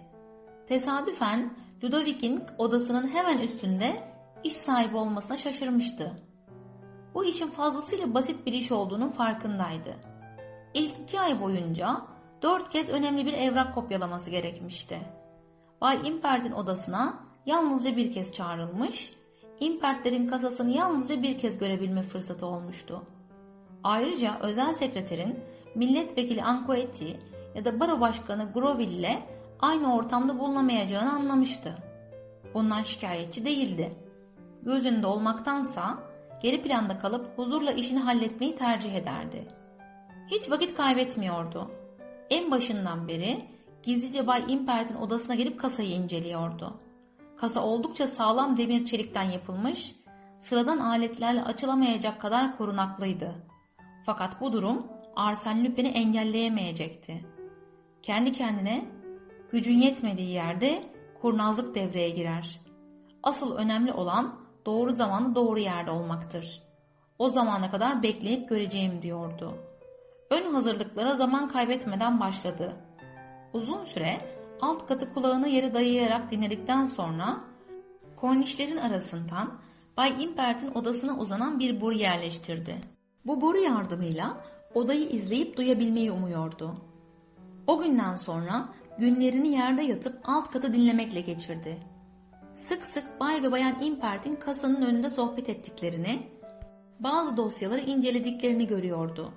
Tesadüfen Ludovic'in odasının hemen üstünde iş sahibi olmasına şaşırmıştı. Bu işin fazlasıyla basit bir iş olduğunun farkındaydı. İlk iki ay boyunca dört kez önemli bir evrak kopyalaması gerekmişti. Bay Impert'in odasına yalnızca bir kez çağrılmış, Impertlerin kasasını yalnızca bir kez görebilme fırsatı olmuştu. Ayrıca özel sekreterin milletvekili Ancoetti ya da baro başkanı Groville ile aynı ortamda bulunamayacağını anlamıştı. Bundan şikayetçi değildi. Gözünde olmaktansa geri planda kalıp huzurla işini halletmeyi tercih ederdi. Hiç vakit kaybetmiyordu. En başından beri gizlice Bay Impert'in odasına girip kasayı inceliyordu. Kasa oldukça sağlam demir çelikten yapılmış, sıradan aletlerle açılamayacak kadar korunaklıydı. Fakat bu durum Arsène Lupin'i engelleyemeyecekti. Kendi kendine gücün yetmediği yerde kurnazlık devreye girer. Asıl önemli olan doğru zamanda doğru yerde olmaktır. O zamana kadar bekleyip göreceğim diyordu. Ön hazırlıklara zaman kaybetmeden başladı. Uzun süre alt katı kulağını yere dayayarak dinledikten sonra kornişlerin arasından Bay Impert'in odasına uzanan bir boru yerleştirdi. Bu boru yardımıyla odayı izleyip duyabilmeyi umuyordu. O günden sonra günlerini yerde yatıp alt katı dinlemekle geçirdi. Sık sık Bay ve Bayan Impert'in kasanın önünde sohbet ettiklerini, bazı dosyaları incelediklerini görüyordu.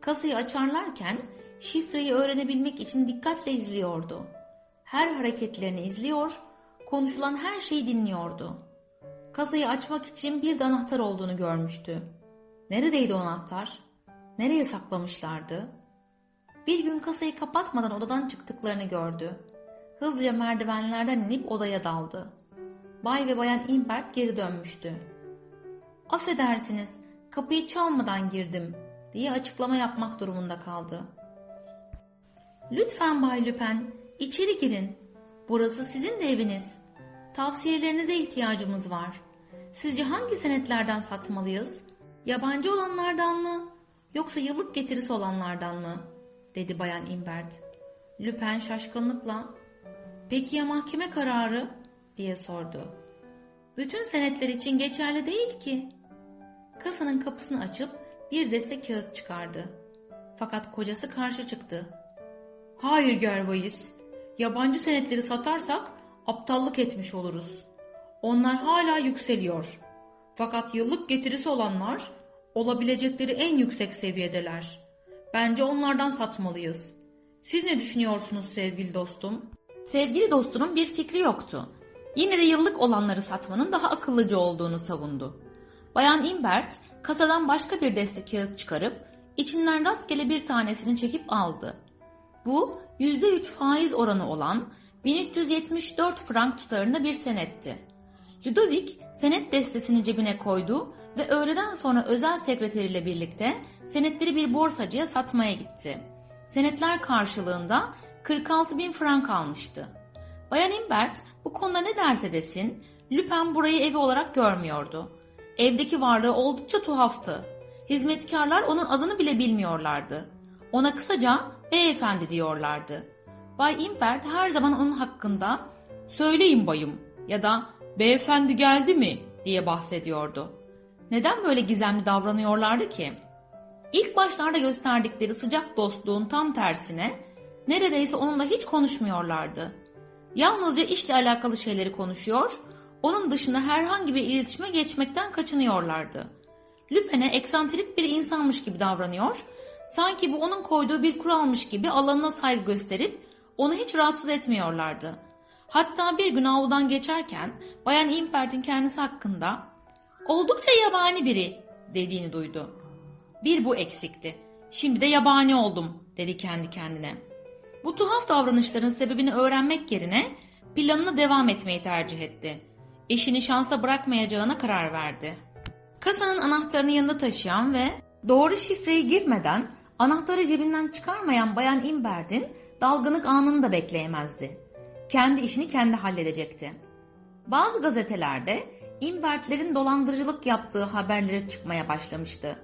Kasayı açarlarken şifreyi öğrenebilmek için dikkatle izliyordu. Her hareketlerini izliyor, konuşulan her şeyi dinliyordu. Kasayı açmak için bir de anahtar olduğunu görmüştü. Neredeydi o anahtar? Nereye saklamışlardı? Bir gün kasayı kapatmadan odadan çıktıklarını gördü. Hızlıca merdivenlerden inip odaya daldı. Bay ve Bayan Imbert geri dönmüştü. Affedersiniz, kapıyı çalmadan girdim diye açıklama yapmak durumunda kaldı. Lütfen Bay Lüpen, içeri girin. Burası sizin de eviniz. Tavsiyelerinize ihtiyacımız var. Sizce hangi senetlerden satmalıyız? Yabancı olanlardan mı? Yoksa yıllık getirisi olanlardan mı? Dedi Bayan Imbert. Lüpen şaşkınlıkla, peki ya mahkeme kararı? diye sordu. Bütün senetler için geçerli değil ki. Kasanın kapısını açıp bir deste kağıt çıkardı. Fakat kocası karşı çıktı. Hayır Gervais, yabancı senetleri satarsak aptallık etmiş oluruz. Onlar hala yükseliyor. Fakat yıllık getirisi olanlar olabilecekleri en yüksek seviyedeler. Bence onlardan satmalıyız. Siz ne düşünüyorsunuz sevgili dostum? Sevgili dostunun bir fikri yoktu. Yine de yıllık olanları satmanın daha akıllıca olduğunu savundu. Bayan Imbert kasadan başka bir deste kağıt çıkarıp içinden rastgele bir tanesini çekip aldı. Bu %3 faiz oranı olan 1374 frank tutarında bir senetti. Ludovic senet destesini cebine koydu ve öğleden sonra özel sekreteriyle birlikte senetleri bir borsacıya satmaya gitti. Senetler karşılığında 46 bin frank almıştı. Bayan Imbert bu konuda ne derse desin Lupin burayı evi olarak görmüyordu. Evdeki varlığı oldukça tuhaftı. Hizmetkarlar onun adını bile bilmiyorlardı. Ona kısaca beyefendi diyorlardı. Bay Imbert her zaman onun hakkında söyleyin bayım ya da beyefendi geldi mi diye bahsediyordu. Neden böyle gizemli davranıyorlardı ki? İlk başlarda gösterdikleri sıcak dostluğun tam tersine neredeyse onunla hiç konuşmuyorlardı. Yalnızca işle alakalı şeyleri konuşuyor, onun dışında herhangi bir iletişime geçmekten kaçınıyorlardı. Lüpen'e eksantrik bir insanmış gibi davranıyor, sanki bu onun koyduğu bir kuralmış gibi alanına saygı gösterip onu hiç rahatsız etmiyorlardı. Hatta bir gün avludan geçerken Bayan Impert'in kendisi hakkında oldukça yabani biri dediğini duydu. Bir bu eksikti. Şimdi de yabani oldum dedi kendi kendine. Bu tuhaf davranışların sebebini öğrenmek yerine planına devam etmeyi tercih etti. İşini şansa bırakmayacağına karar verdi. Kasanın anahtarını yanında taşıyan ve doğru şifreyi girmeden anahtarı cebinden çıkarmayan Bayan Imbert'in dalgınlık anını da bekleyemezdi. Kendi işini kendi halledecekti. Bazı gazetelerde Imbertlerin dolandırıcılık yaptığı haberleri çıkmaya başlamıştı.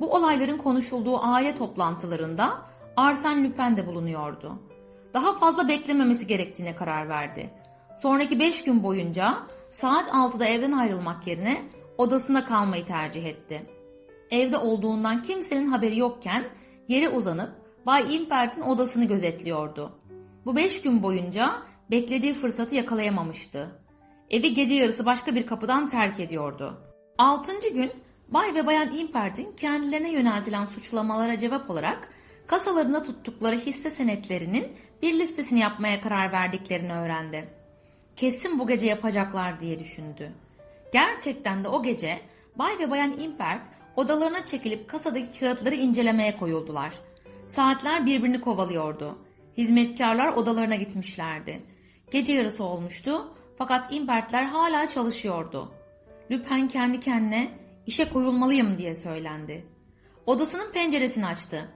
Bu olayların konuşulduğu aile toplantılarında Arsène Lupin de bulunuyordu. Daha fazla beklememesi gerektiğine karar verdi. Sonraki beş gün boyunca saat 6'da evden ayrılmak yerine odasında kalmayı tercih etti. Evde olduğundan kimsenin haberi yokken yere uzanıp Bay Impert'in odasını gözetliyordu. Bu beş gün boyunca beklediği fırsatı yakalayamamıştı. Evi gece yarısı başka bir kapıdan terk ediyordu. Altıncı gün Bay ve Bayan Impert'in kendilerine yöneltilen suçlamalara cevap olarak kasalarında tuttukları hisse senetlerinin bir listesini yapmaya karar verdiklerini öğrendi. Kesin bu gece yapacaklar diye düşündü. Gerçekten de o gece Bay ve Bayan Impert odalarına çekilip kasadaki kağıtları incelemeye koyuldular. Saatler birbirini kovalıyordu. Hizmetkarlar odalarına gitmişlerdi. Gece yarısı olmuştu fakat Impertler hala çalışıyordu. Lupin kendi kendine işe koyulmalıyım diye söylendi. Odasının penceresini açtı.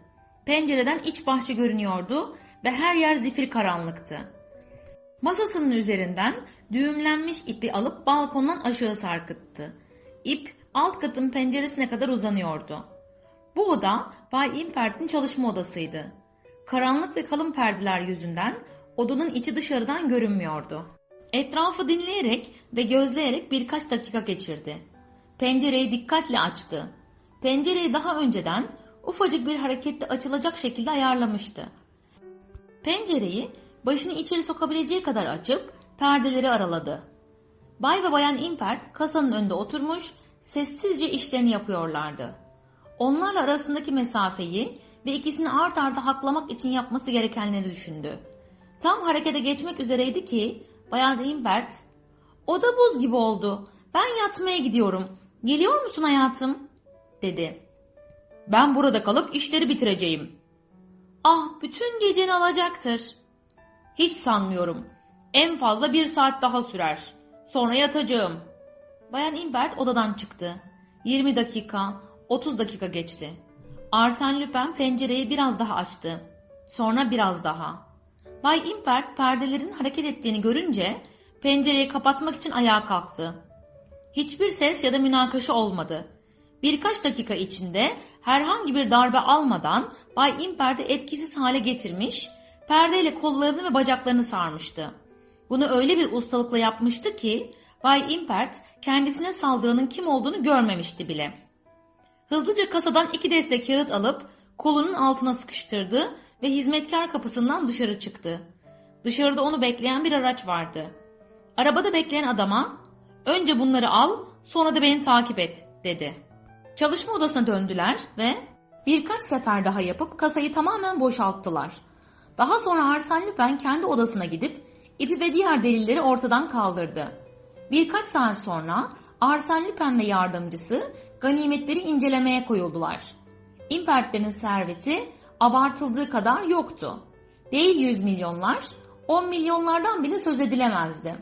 Pencereden iç bahçe görünüyordu ve her yer zifir karanlıktı. Masasının üzerinden düğümlenmiş ipi alıp balkondan aşağı sarkıttı. İp alt katın penceresine kadar uzanıyordu. Bu oda Bay Impert'in çalışma odasıydı. Karanlık ve kalın perdeler yüzünden odanın içi dışarıdan görünmüyordu. Etrafı dinleyerek ve gözleyerek birkaç dakika geçirdi. Pencereyi dikkatle açtı. Pencereyi daha önceden ufacık bir hareketle açılacak şekilde ayarlamıştı. Pencereyi başını içeri sokabileceği kadar açıp perdeleri araladı. Bay ve Bayan Impert kasanın önünde oturmuş sessizce işlerini yapıyorlardı. Onlarla arasındaki mesafeyi ve ikisini art arda haklamak için yapması gerekenleri düşündü. Tam harekete geçmek üzereydi ki Bayan Impert ''O da buz gibi oldu. Ben yatmaya gidiyorum. Geliyor musun hayatım?'' dedi. ''Ben burada kalıp işleri bitireceğim.'' ''Ah bütün geceni alacaktır.'' ''Hiç sanmıyorum. En fazla bir saat daha sürer. Sonra yatacağım.'' Bayan Imbert odadan çıktı. 20 dakika, 30 dakika geçti. Arsène Lupin pencereyi biraz daha açtı. Sonra biraz daha. Bay Imbert perdelerin hareket ettiğini görünce pencereyi kapatmak için ayağa kalktı. Hiçbir ses ya da münakaşa olmadı. Birkaç dakika içinde herhangi bir darbe almadan Bay Impert'i etkisiz hale getirmiş, perdeyle kollarını ve bacaklarını sarmıştı. Bunu öyle bir ustalıkla yapmıştı ki Bay Impert kendisine saldıranın kim olduğunu görmemişti bile. Hızlıca kasadan iki deste kağıt alıp kolunun altına sıkıştırdı ve hizmetkar kapısından dışarı çıktı. Dışarıda onu bekleyen bir araç vardı. Arabada bekleyen adama önce bunları al sonra da beni takip et dedi. Çalışma odasına döndüler ve birkaç sefer daha yapıp kasayı tamamen boşalttılar. Daha sonra Arsène Lupin kendi odasına gidip ipi ve diğer delilleri ortadan kaldırdı. Birkaç saat sonra Arsène Lupin ve yardımcısı ganimetleri incelemeye koyuldular. İmpertlerin serveti abartıldığı kadar yoktu. Değil 100 milyonlar, 10 milyonlardan bile söz edilemezdi.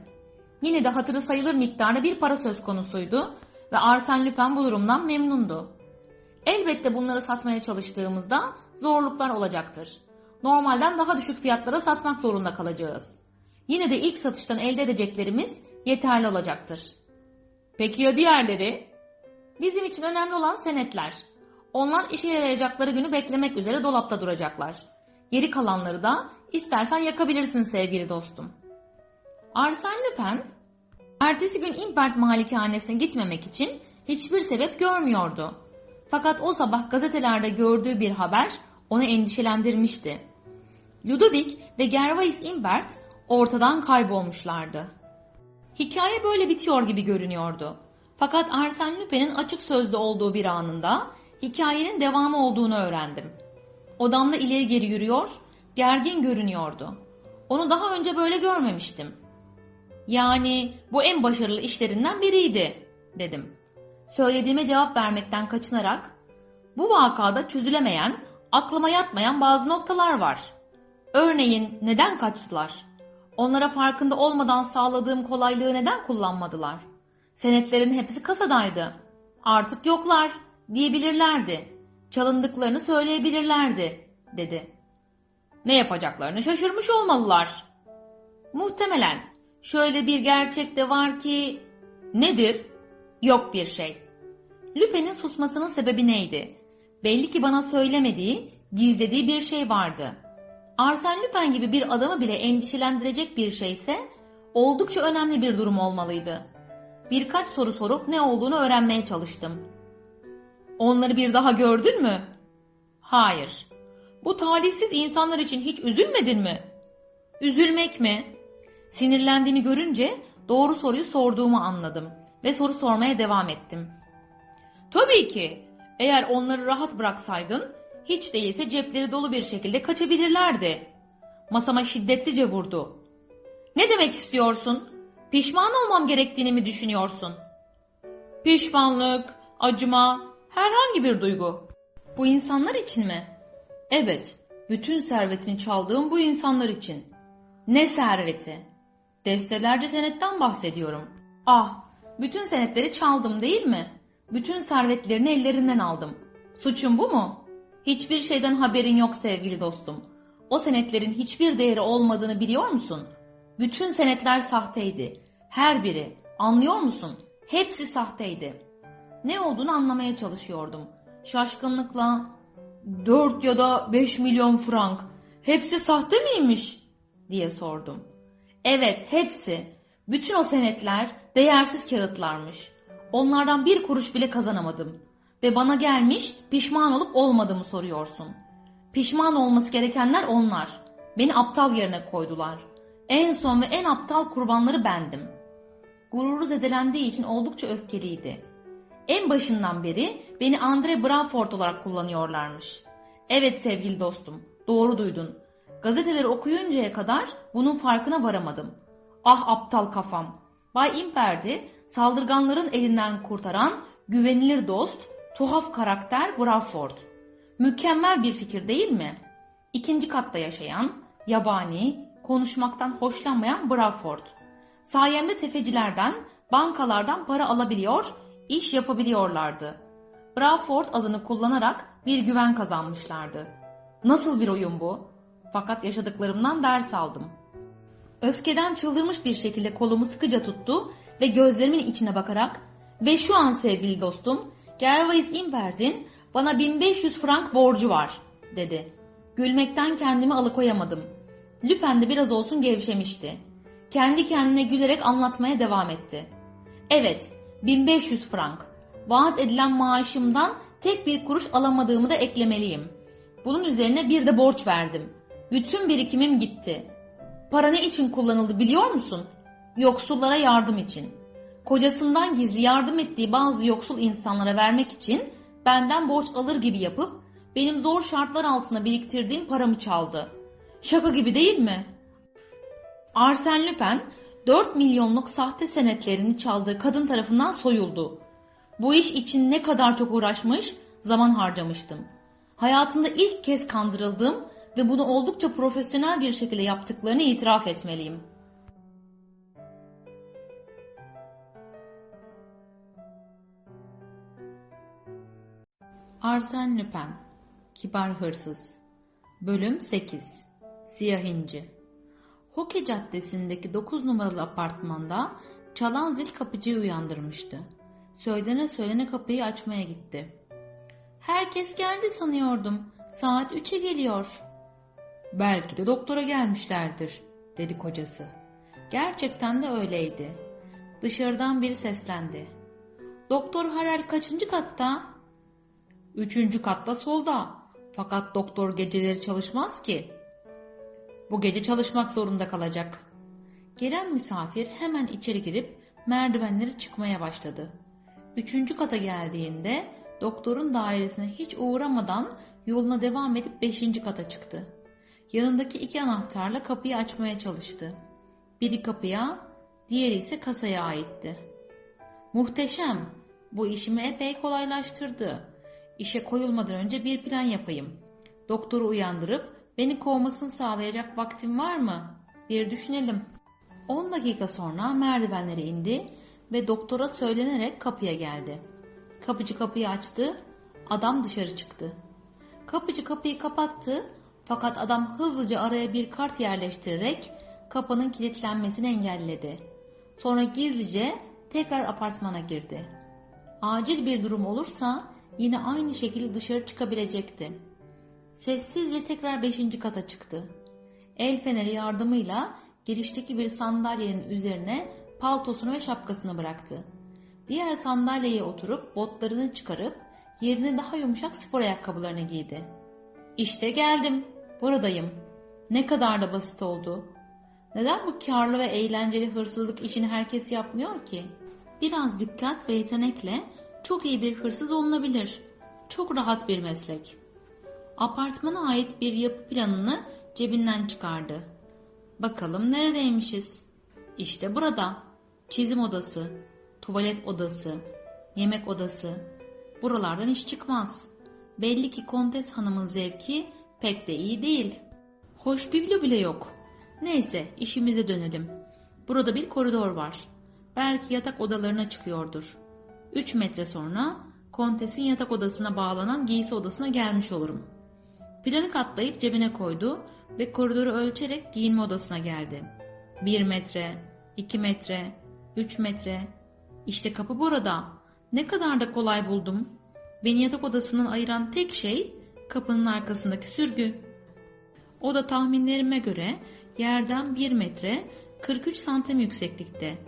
Yine de hatırı sayılır miktarda bir para söz konusuydu ve Arsène Lupin bu durumdan memnundu. Elbette bunları satmaya çalıştığımızda zorluklar olacaktır. Normalden daha düşük fiyatlara satmak zorunda kalacağız. Yine de ilk satıştan elde edeceklerimiz yeterli olacaktır. Peki ya diğerleri? Bizim için önemli olan senetler. Onlar işe yarayacakları günü beklemek üzere dolapta duracaklar. Geri kalanları da istersen yakabilirsin sevgili dostum. Arsène Lupin, ertesi gün Impert malikanesine gitmemek için hiçbir sebep görmüyordu. Fakat o sabah gazetelerde gördüğü bir haber onu endişelendirmişti. Ludovic ve Gervais Imbert ortadan kaybolmuşlardı. Hikaye böyle bitiyor gibi görünüyordu. Fakat Arsène Lupin'in açık sözlü olduğu bir anında hikayenin devamı olduğunu öğrendim. Odamda ileri geri yürüyor, gergin görünüyordu. Onu daha önce böyle görmemiştim. Yani bu en başarılı işlerinden biriydi, dedim. Söylediğime cevap vermekten kaçınarak, bu vakada çözülemeyen, aklıma yatmayan bazı noktalar var. Örneğin neden kaçtılar? Onlara farkında olmadan sağladığım kolaylığı neden kullanmadılar? Senetlerin hepsi kasadaydı. Artık yoklar diyebilirlerdi. Çalındıklarını söyleyebilirlerdi, dedi. Ne yapacaklarını şaşırmış olmalılar. Muhtemelen şöyle bir gerçek de var ki... Nedir? Yok bir şey. Lüpe'nin susmasının sebebi neydi? Belli ki bana söylemediği, gizlediği bir şey vardı. Arsène Lupin gibi bir adamı bile endişelendirecek bir şeyse oldukça önemli bir durum olmalıydı. Birkaç soru sorup ne olduğunu öğrenmeye çalıştım. Onları bir daha gördün mü? Hayır. Bu talihsiz insanlar için hiç üzülmedin mi? Üzülmek mi? Sinirlendiğini görünce doğru soruyu sorduğumu anladım ve soru sormaya devam ettim. Tabii ki. Eğer onları rahat bıraksaydın hiç değilse cepleri dolu bir şekilde kaçabilirlerdi. Masama şiddetlice vurdu. Ne demek istiyorsun? Pişman olmam gerektiğini mi düşünüyorsun? Pişmanlık, acıma, herhangi bir duygu. Bu insanlar için mi? Evet, bütün servetini çaldığım bu insanlar için. Ne serveti? Destelerce senetten bahsediyorum. Ah, bütün senetleri çaldım değil mi? Bütün servetlerini ellerinden aldım. Suçum bu mu? Hiçbir şeyden haberin yok sevgili dostum. O senetlerin hiçbir değeri olmadığını biliyor musun? Bütün senetler sahteydi. Her biri. Anlıyor musun? Hepsi sahteydi. Ne olduğunu anlamaya çalışıyordum. Şaşkınlıkla 4 ya da 5 milyon frank. Hepsi sahte miymiş? diye sordum. Evet, hepsi. Bütün o senetler değersiz kağıtlarmış. Onlardan bir kuruş bile kazanamadım. Ve bana gelmiş pişman olup olmadığımı soruyorsun. Pişman olması gerekenler onlar. Beni aptal yerine koydular. En son ve en aptal kurbanları bendim. Gururu zedelendiği için oldukça öfkeliydi. En başından beri beni Andre Bradford olarak kullanıyorlarmış. Evet sevgili dostum, doğru duydun. Gazeteleri okuyuncaya kadar bunun farkına varamadım. Ah aptal kafam. Bay Imperdi saldırganların elinden kurtaran güvenilir dost, tuhaf karakter Bradford. Mükemmel bir fikir değil mi? İkinci katta yaşayan, yabani, konuşmaktan hoşlanmayan Bradford. Sayemde tefecilerden, bankalardan para alabiliyor, iş yapabiliyorlardı. Bradford adını kullanarak bir güven kazanmışlardı. Nasıl bir oyun bu? Fakat yaşadıklarımdan ders aldım. Öfkeden çıldırmış bir şekilde kolumu sıkıca tuttu ve gözlerimin içine bakarak ve şu an sevgili dostum Gervais Impert'in bana 1500 frank borcu var dedi. Gülmekten kendimi alıkoyamadım. Lüpen de biraz olsun gevşemişti. Kendi kendine gülerek anlatmaya devam etti. Evet 1500 frank. Vaat edilen maaşımdan tek bir kuruş alamadığımı da eklemeliyim. Bunun üzerine bir de borç verdim. Bütün birikimim gitti. Para ne için kullanıldı biliyor musun? Yoksullara yardım için. Kocasından gizli yardım ettiği bazı yoksul insanlara vermek için benden borç alır gibi yapıp benim zor şartlar altında biriktirdiğim paramı çaldı. Şaka gibi değil mi? Arsène Lupin 4 milyonluk sahte senetlerini çaldığı kadın tarafından soyuldu. Bu iş için ne kadar çok uğraşmış, zaman harcamıştım. Hayatımda ilk kez kandırıldım ve bunu oldukça profesyonel bir şekilde yaptıklarını itiraf etmeliyim. Arsène Lupin Kibar Hırsız Bölüm 8 Siyah İnci Hoke Caddesi'ndeki 9 numaralı apartmanda çalan zil kapıcıyı uyandırmıştı. Söylene söylene kapıyı açmaya gitti. Herkes geldi sanıyordum. Saat 3'e geliyor. Belki de doktora gelmişlerdir, dedi kocası. Gerçekten de öyleydi. Dışarıdan biri seslendi. Doktor Harel kaçıncı katta? Üçüncü katta solda. Fakat doktor geceleri çalışmaz ki. Bu gece çalışmak zorunda kalacak. Gelen misafir hemen içeri girip merdivenleri çıkmaya başladı. Üçüncü kata geldiğinde doktorun dairesine hiç uğramadan yoluna devam edip beşinci kata çıktı. Yanındaki iki anahtarla kapıyı açmaya çalıştı. Biri kapıya, diğeri ise kasaya aitti. Muhteşem, bu işimi epey kolaylaştırdı. İşe koyulmadan önce bir plan yapayım. Doktoru uyandırıp beni kovmasını sağlayacak vaktim var mı? Bir düşünelim. 10 dakika sonra merdivenlere indi ve doktora söylenerek kapıya geldi. Kapıcı kapıyı açtı, adam dışarı çıktı. Kapıcı kapıyı kapattı fakat adam hızlıca araya bir kart yerleştirerek kapının kilitlenmesini engelledi. Sonra gizlice tekrar apartmana girdi. Acil bir durum olursa yine aynı şekilde dışarı çıkabilecekti. Sessizce tekrar beşinci kata çıktı. El feneri yardımıyla girişteki bir sandalyenin üzerine paltosunu ve şapkasını bıraktı. Diğer sandalyeye oturup botlarını çıkarıp yerine daha yumuşak spor ayakkabılarını giydi. İşte geldim, buradayım. Ne kadar da basit oldu. Neden bu karlı ve eğlenceli hırsızlık işini herkes yapmıyor ki? Biraz dikkat ve yetenekle çok iyi bir hırsız olunabilir. Çok rahat bir meslek. Apartmana ait bir yapı planını cebinden çıkardı. Bakalım neredeymişiz? İşte burada. Çizim odası, tuvalet odası, yemek odası. Buralardan iş çıkmaz. Belli ki Kontes Hanım'ın zevki pek de iyi değil. Hoş biblo bile yok. Neyse işimize dönelim. Burada bir koridor var. Belki yatak odalarına çıkıyordur. 3 metre sonra Kontes'in yatak odasına bağlanan giysi odasına gelmiş olurum. Planı katlayıp cebine koydu ve koridoru ölçerek giyinme odasına geldi. 1 metre, 2 metre, 3 metre. İşte kapı burada. Ne kadar da kolay buldum. Beni yatak odasından ayıran tek şey kapının arkasındaki sürgü. O da tahminlerime göre yerden 1 metre 43 santim yükseklikte.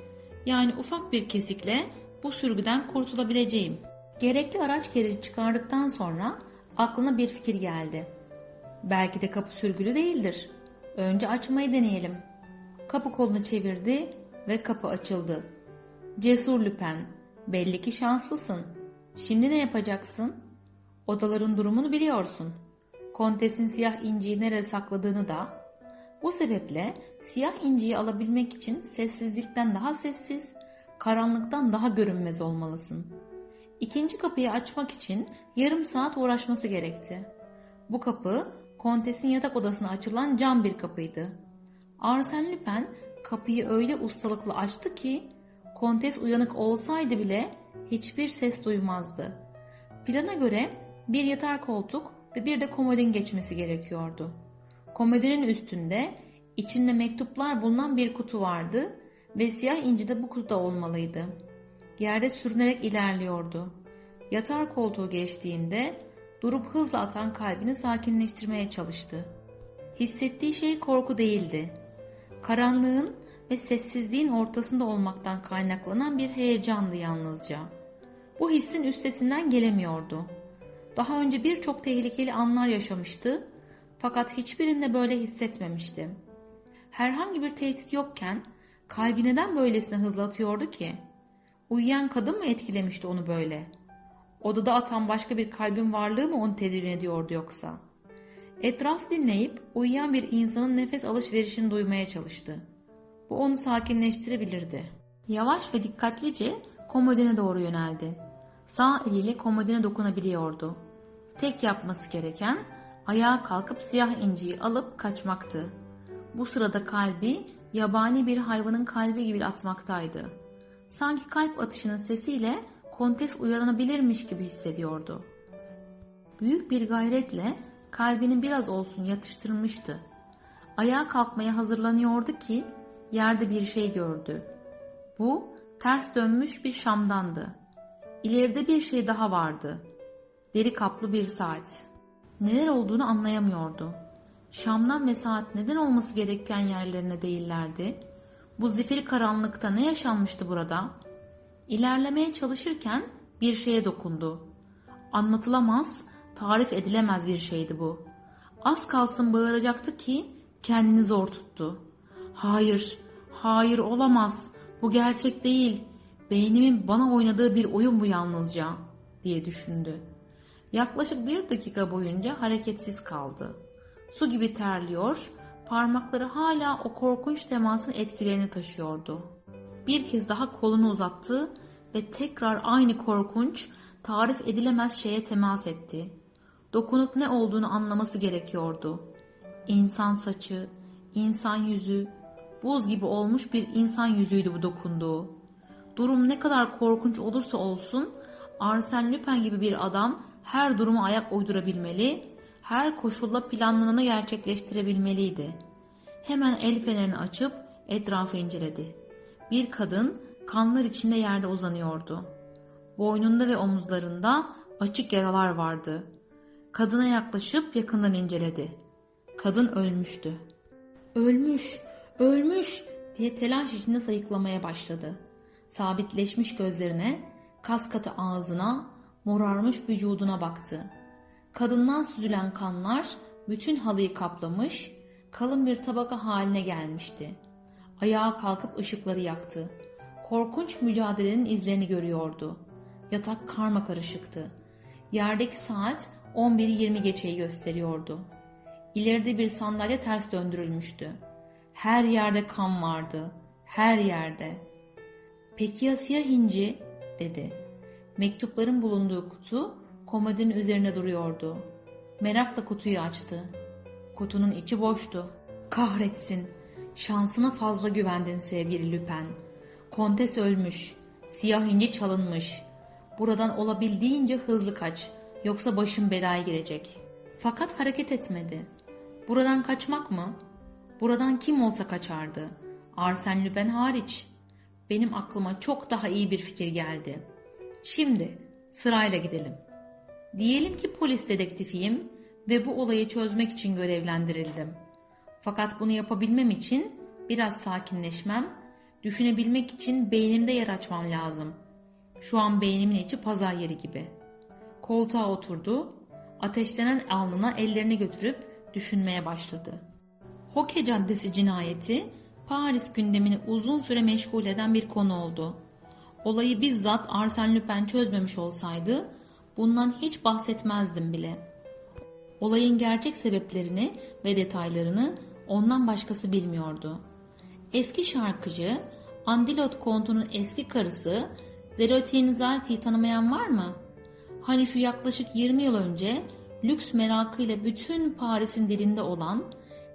Yani ufak bir kesikle bu sürgüden kurtulabileceğim. Gerekli araç gereci çıkardıktan sonra aklına bir fikir geldi. Belki de kapı sürgülü değildir. Önce açmayı deneyelim. Kapı kolunu çevirdi ve kapı açıldı. Cesur Lüpen, belli ki şanslısın. Şimdi ne yapacaksın? Odaların durumunu biliyorsun. Kontes'in siyah inciyi nereye sakladığını da. Bu sebeple siyah inciyi alabilmek için sessizlikten daha sessiz, karanlıktan daha görünmez olmalısın. İkinci kapıyı açmak için yarım saat uğraşması gerekti. Bu kapı Kontes'in yatak odasına açılan cam bir kapıydı. Arsène Lupin kapıyı öyle ustalıkla açtı ki Kontes uyanık olsaydı bile hiçbir ses duymazdı. Plana göre bir yatar koltuk ve bir de komodin geçmesi gerekiyordu. Komodinin üstünde içinde mektuplar bulunan bir kutu vardı ve siyah inci de bu kutuda olmalıydı. Yerde sürünerek ilerliyordu. Yatar koltuğu geçtiğinde durup hızla atan kalbini sakinleştirmeye çalıştı. Hissettiği şey korku değildi. Karanlığın ve sessizliğin ortasında olmaktan kaynaklanan bir heyecandı yalnızca. Bu hissin üstesinden gelemiyordu. Daha önce birçok tehlikeli anlar yaşamıştı fakat hiçbirinde böyle hissetmemişti. Herhangi bir tehdit yokken kalbi neden böylesine hızlatıyordu ki? Uyuyan kadın mı etkilemişti onu böyle? Odada atan başka bir kalbin varlığı mı onu tedirgin ediyordu yoksa? Etraf dinleyip uyuyan bir insanın nefes alışverişini duymaya çalıştı. Bu onu sakinleştirebilirdi. Yavaş ve dikkatlice komodine doğru yöneldi. Sağ eliyle komodine dokunabiliyordu. Tek yapması gereken ayağa kalkıp siyah inciyi alıp kaçmaktı. Bu sırada kalbi yabani bir hayvanın kalbi gibi atmaktaydı. Sanki kalp atışının sesiyle kontes uyanabilirmiş gibi hissediyordu. Büyük bir gayretle kalbini biraz olsun yatıştırmıştı. Ayağa kalkmaya hazırlanıyordu ki yerde bir şey gördü. Bu ters dönmüş bir şamdandı. İleride bir şey daha vardı. Deri kaplı bir saat. Neler olduğunu anlayamıyordu. Şamdan ve saat neden olması gereken yerlerine değillerdi. Bu zifiri karanlıkta ne yaşanmıştı burada? İlerlemeye çalışırken bir şeye dokundu. Anlatılamaz, tarif edilemez bir şeydi bu. Az kalsın bağıracaktı ki kendini zor tuttu. Hayır, Hayır olamaz. Bu gerçek değil. Beynimin bana oynadığı bir oyun bu yalnızca diye düşündü. Yaklaşık bir dakika boyunca hareketsiz kaldı. Su gibi terliyor, parmakları hala o korkunç temasın etkilerini taşıyordu. Bir kez daha kolunu uzattı ve tekrar aynı korkunç, tarif edilemez şeye temas etti. Dokunup ne olduğunu anlaması gerekiyordu. İnsan saçı, insan yüzü, buz gibi olmuş bir insan yüzüydü bu dokunduğu. Durum ne kadar korkunç olursa olsun Arsène Lupin gibi bir adam her duruma ayak uydurabilmeli, her koşulla planlarını gerçekleştirebilmeliydi. Hemen el fenerini açıp etrafı inceledi. Bir kadın kanlar içinde yerde uzanıyordu. Boynunda ve omuzlarında açık yaralar vardı. Kadına yaklaşıp yakından inceledi. Kadın ölmüştü. Ölmüş, ölmüş diye telaş içinde sayıklamaya başladı. Sabitleşmiş gözlerine, kas katı ağzına, morarmış vücuduna baktı. Kadından süzülen kanlar bütün halıyı kaplamış, kalın bir tabaka haline gelmişti. Ayağa kalkıp ışıkları yaktı. Korkunç mücadelenin izlerini görüyordu. Yatak karma karışıktı. Yerdeki saat 11'i 20 geçeyi gösteriyordu. İleride bir sandalye ters döndürülmüştü. Her yerde kan vardı. Her yerde. Peki ya siyah inci? dedi. Mektupların bulunduğu kutu komodinin üzerine duruyordu. Merakla kutuyu açtı. Kutunun içi boştu. Kahretsin. Şansına fazla güvendin sevgili Lüpen. Kontes ölmüş. Siyah inci çalınmış. Buradan olabildiğince hızlı kaç. Yoksa başım belaya girecek. Fakat hareket etmedi. Buradan kaçmak mı? Buradan kim olsa kaçardı. Arsène Lupin hariç. Benim aklıma çok daha iyi bir fikir geldi. Şimdi sırayla gidelim. Diyelim ki polis dedektifiyim ve bu olayı çözmek için görevlendirildim. Fakat bunu yapabilmem için biraz sakinleşmem, düşünebilmek için beynimde yer açmam lazım. Şu an beynimin içi pazar yeri gibi. Koltuğa oturdu, ateşlenen alnına ellerini götürüp düşünmeye başladı. Hoke Caddesi cinayeti Paris gündemini uzun süre meşgul eden bir konu oldu. Olayı bizzat Arsène Lupin çözmemiş olsaydı bundan hiç bahsetmezdim bile. Olayın gerçek sebeplerini ve detaylarını ondan başkası bilmiyordu. Eski şarkıcı Andilot Kontu'nun eski karısı Zerotine Zalti'yi tanımayan var mı? Hani şu yaklaşık 20 yıl önce lüks merakıyla bütün Paris'in dilinde olan,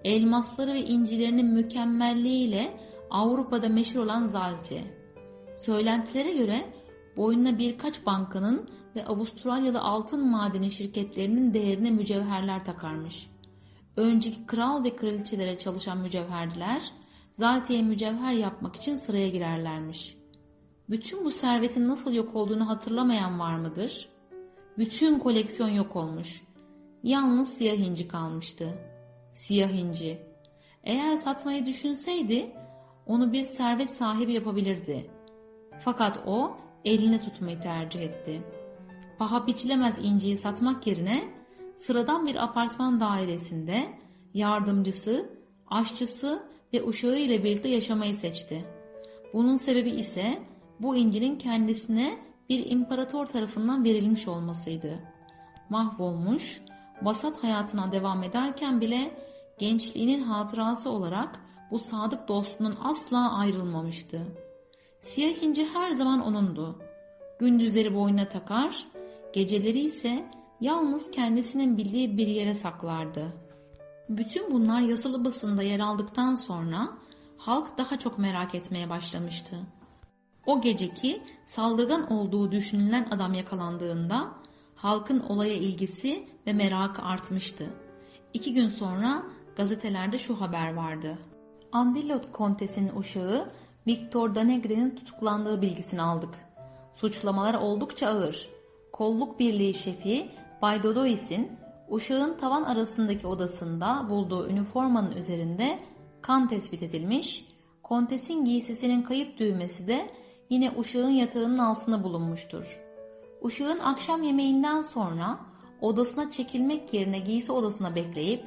elmasları ve incilerinin mükemmelliğiyle Avrupa'da meşhur olan Zalti. Söylentilere göre boynuna birkaç bankanın ve Avustralyalı altın madeni şirketlerinin değerine mücevherler takarmış. Önceki kral ve kraliçelere çalışan mücevherciler Zalti'ye mücevher yapmak için sıraya girerlermiş. Bütün bu servetin nasıl yok olduğunu hatırlamayan var mıdır? Bütün koleksiyon yok olmuş. Yalnız siyah inci kalmıştı. Siyah inci. Eğer satmayı düşünseydi onu bir servet sahibi yapabilirdi. Fakat o eline tutmayı tercih etti. Paha biçilemez inciyi satmak yerine sıradan bir apartman dairesinde yardımcısı, aşçısı ve uşağı ile birlikte yaşamayı seçti. Bunun sebebi ise bu incinin kendisine bir imparator tarafından verilmiş olmasıydı. Mahvolmuş, vasat hayatına devam ederken bile gençliğinin hatırası olarak bu sadık dostunun asla ayrılmamıştı. Siyah inci her zaman onundu. Gündüzleri boynuna takar, geceleri ise yalnız kendisinin bildiği bir yere saklardı. Bütün bunlar yazılı basında yer aldıktan sonra halk daha çok merak etmeye başlamıştı. O geceki saldırgan olduğu düşünülen adam yakalandığında halkın olaya ilgisi ve merakı artmıştı. İki gün sonra gazetelerde şu haber vardı. Andilot Kontesi'nin uşağı Victor Danegre'nin tutuklandığı bilgisini aldık. Suçlamalar oldukça ağır. Kolluk Birliği şefi Bay Dodois'in uşağın tavan arasındaki odasında bulduğu üniformanın üzerinde kan tespit edilmiş, kontesin giysisinin kayıp düğmesi de yine uşağın yatağının altında bulunmuştur. Uşağın akşam yemeğinden sonra odasına çekilmek yerine giysi odasına bekleyip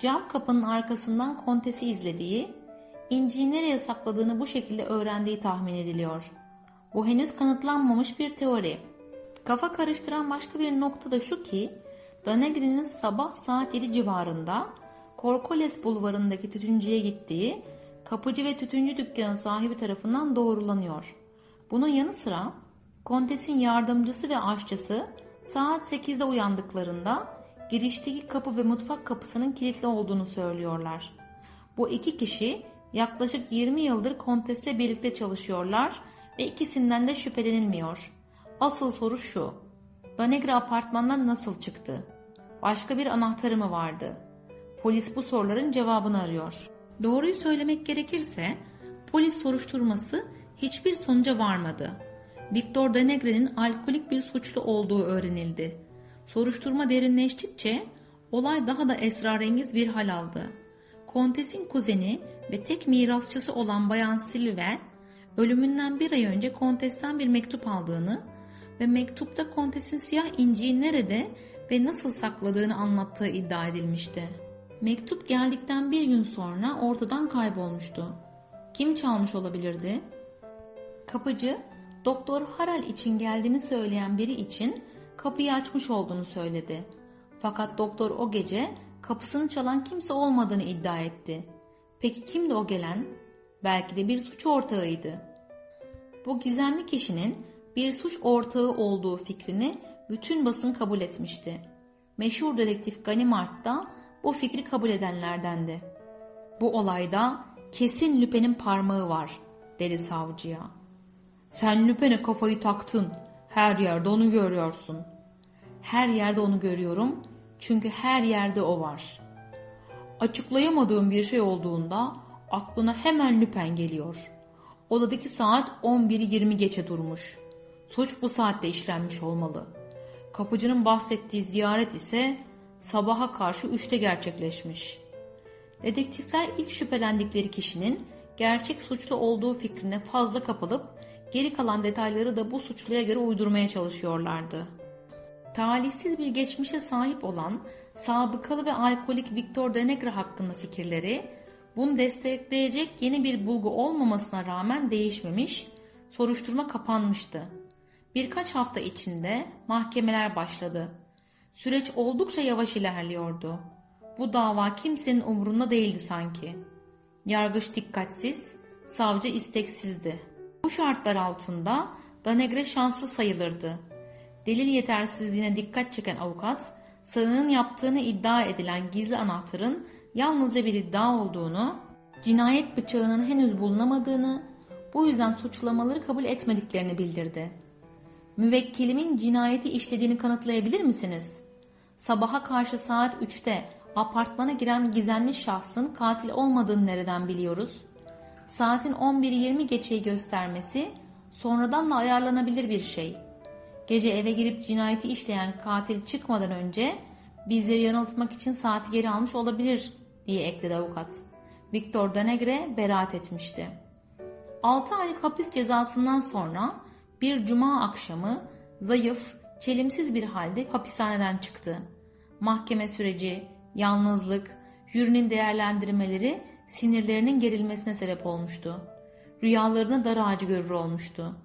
cam kapının arkasından kontesi izlediği, İnci'yi nereye sakladığını bu şekilde öğrendiği tahmin ediliyor. Bu henüz kanıtlanmamış bir teori. Kafa karıştıran başka bir nokta da şu ki, Danegri'nin sabah saat 7 civarında Korkoles bulvarındaki tütüncüye gittiği kapıcı ve tütüncü dükkanı sahibi tarafından doğrulanıyor. Bunun yanı sıra Kontes'in yardımcısı ve aşçısı saat 8'de uyandıklarında girişteki kapı ve mutfak kapısının kilitli olduğunu söylüyorlar. Bu iki kişi yaklaşık 20 yıldır Kontes'le birlikte çalışıyorlar ve ikisinden de şüphelenilmiyor. Asıl soru şu. Danegra apartmandan nasıl çıktı? Başka bir anahtarı mı vardı? Polis bu soruların cevabını arıyor. Doğruyu söylemek gerekirse polis soruşturması hiçbir sonuca varmadı. Victor Danegre'nin alkolik bir suçlu olduğu öğrenildi. Soruşturma derinleştikçe olay daha da esrarengiz bir hal aldı. Kontes'in kuzeni ve tek mirasçısı olan Bayan Silve, ölümünden bir ay önce Kontes'ten bir mektup aldığını ve mektupta Kontes'in siyah inciyi nerede ve nasıl sakladığını anlattığı iddia edilmişti. Mektup geldikten bir gün sonra ortadan kaybolmuştu. Kim çalmış olabilirdi? Kapıcı, Doktor Haral için geldiğini söyleyen biri için kapıyı açmış olduğunu söyledi. Fakat doktor o gece kapısını çalan kimse olmadığını iddia etti. Peki kimdi o gelen? Belki de bir suç ortağıydı. Bu gizemli kişinin bir suç ortağı olduğu fikrini bütün basın kabul etmişti. Meşhur dedektif Ganimard da bu fikri kabul edenlerdendi. Bu olayda kesin Lüpen'in parmağı var dedi savcıya. Sen Lüpen'e kafayı taktın. Her yerde onu görüyorsun. Her yerde onu görüyorum çünkü her yerde o var. Açıklayamadığım bir şey olduğunda aklına hemen Lüpen geliyor. Odadaki saat 11'i 20 geçe durmuş. Suç bu saatte işlenmiş olmalı. Kapıcının bahsettiği ziyaret ise sabaha karşı 3'te gerçekleşmiş. Dedektifler ilk şüphelendikleri kişinin gerçek suçlu olduğu fikrine fazla kapılıp geri kalan detayları da bu suçluya göre uydurmaya çalışıyorlardı. Talihsiz bir geçmişe sahip olan sabıkalı ve alkolik Victor Denegre hakkında fikirleri bunu destekleyecek yeni bir bulgu olmamasına rağmen değişmemiş, soruşturma kapanmıştı. Birkaç hafta içinde mahkemeler başladı. Süreç oldukça yavaş ilerliyordu. Bu dava kimsenin umurunda değildi sanki. Yargıç dikkatsiz, savcı isteksizdi. Bu şartlar altında Danegre şanslı sayılırdı. Delil yetersizliğine dikkat çeken avukat, sanığın yaptığını iddia edilen gizli anahtarın yalnızca bir iddia olduğunu, cinayet bıçağının henüz bulunamadığını, bu yüzden suçlamaları kabul etmediklerini bildirdi. Müvekkilimin cinayeti işlediğini kanıtlayabilir misiniz? Sabaha karşı saat 3'te apartmana giren gizemli şahsın katil olmadığını nereden biliyoruz? Saatin 11.20 geçeyi göstermesi sonradan da ayarlanabilir bir şey. Gece eve girip cinayeti işleyen katil çıkmadan önce bizleri yanıltmak için saati geri almış olabilir diye ekledi avukat. Victor Danegre beraat etmişti. 6 aylık hapis cezasından sonra bir cuma akşamı zayıf, çelimsiz bir halde hapishaneden çıktı. Mahkeme süreci, yalnızlık, jürinin değerlendirmeleri sinirlerinin gerilmesine sebep olmuştu. Rüyalarını dar ağacı görür olmuştu.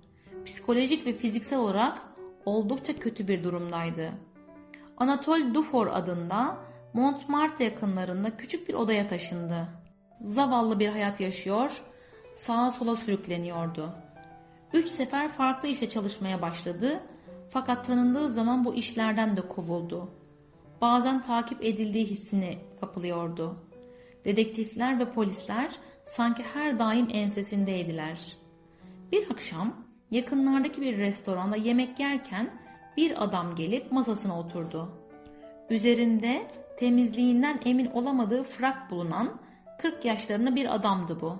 Psikolojik ve fiziksel olarak oldukça kötü bir durumdaydı. Anatole Dufour adında Montmartre yakınlarında küçük bir odaya taşındı. Zavallı bir hayat yaşıyor, sağa sola sürükleniyordu. Üç sefer farklı işe çalışmaya başladı fakat tanındığı zaman bu işlerden de kovuldu. Bazen takip edildiği hissini kapılıyordu. Dedektifler ve polisler sanki her daim ensesindeydiler. Bir akşam yakınlardaki bir restoranda yemek yerken bir adam gelip masasına oturdu. Üzerinde temizliğinden emin olamadığı frak bulunan 40 yaşlarında bir adamdı bu.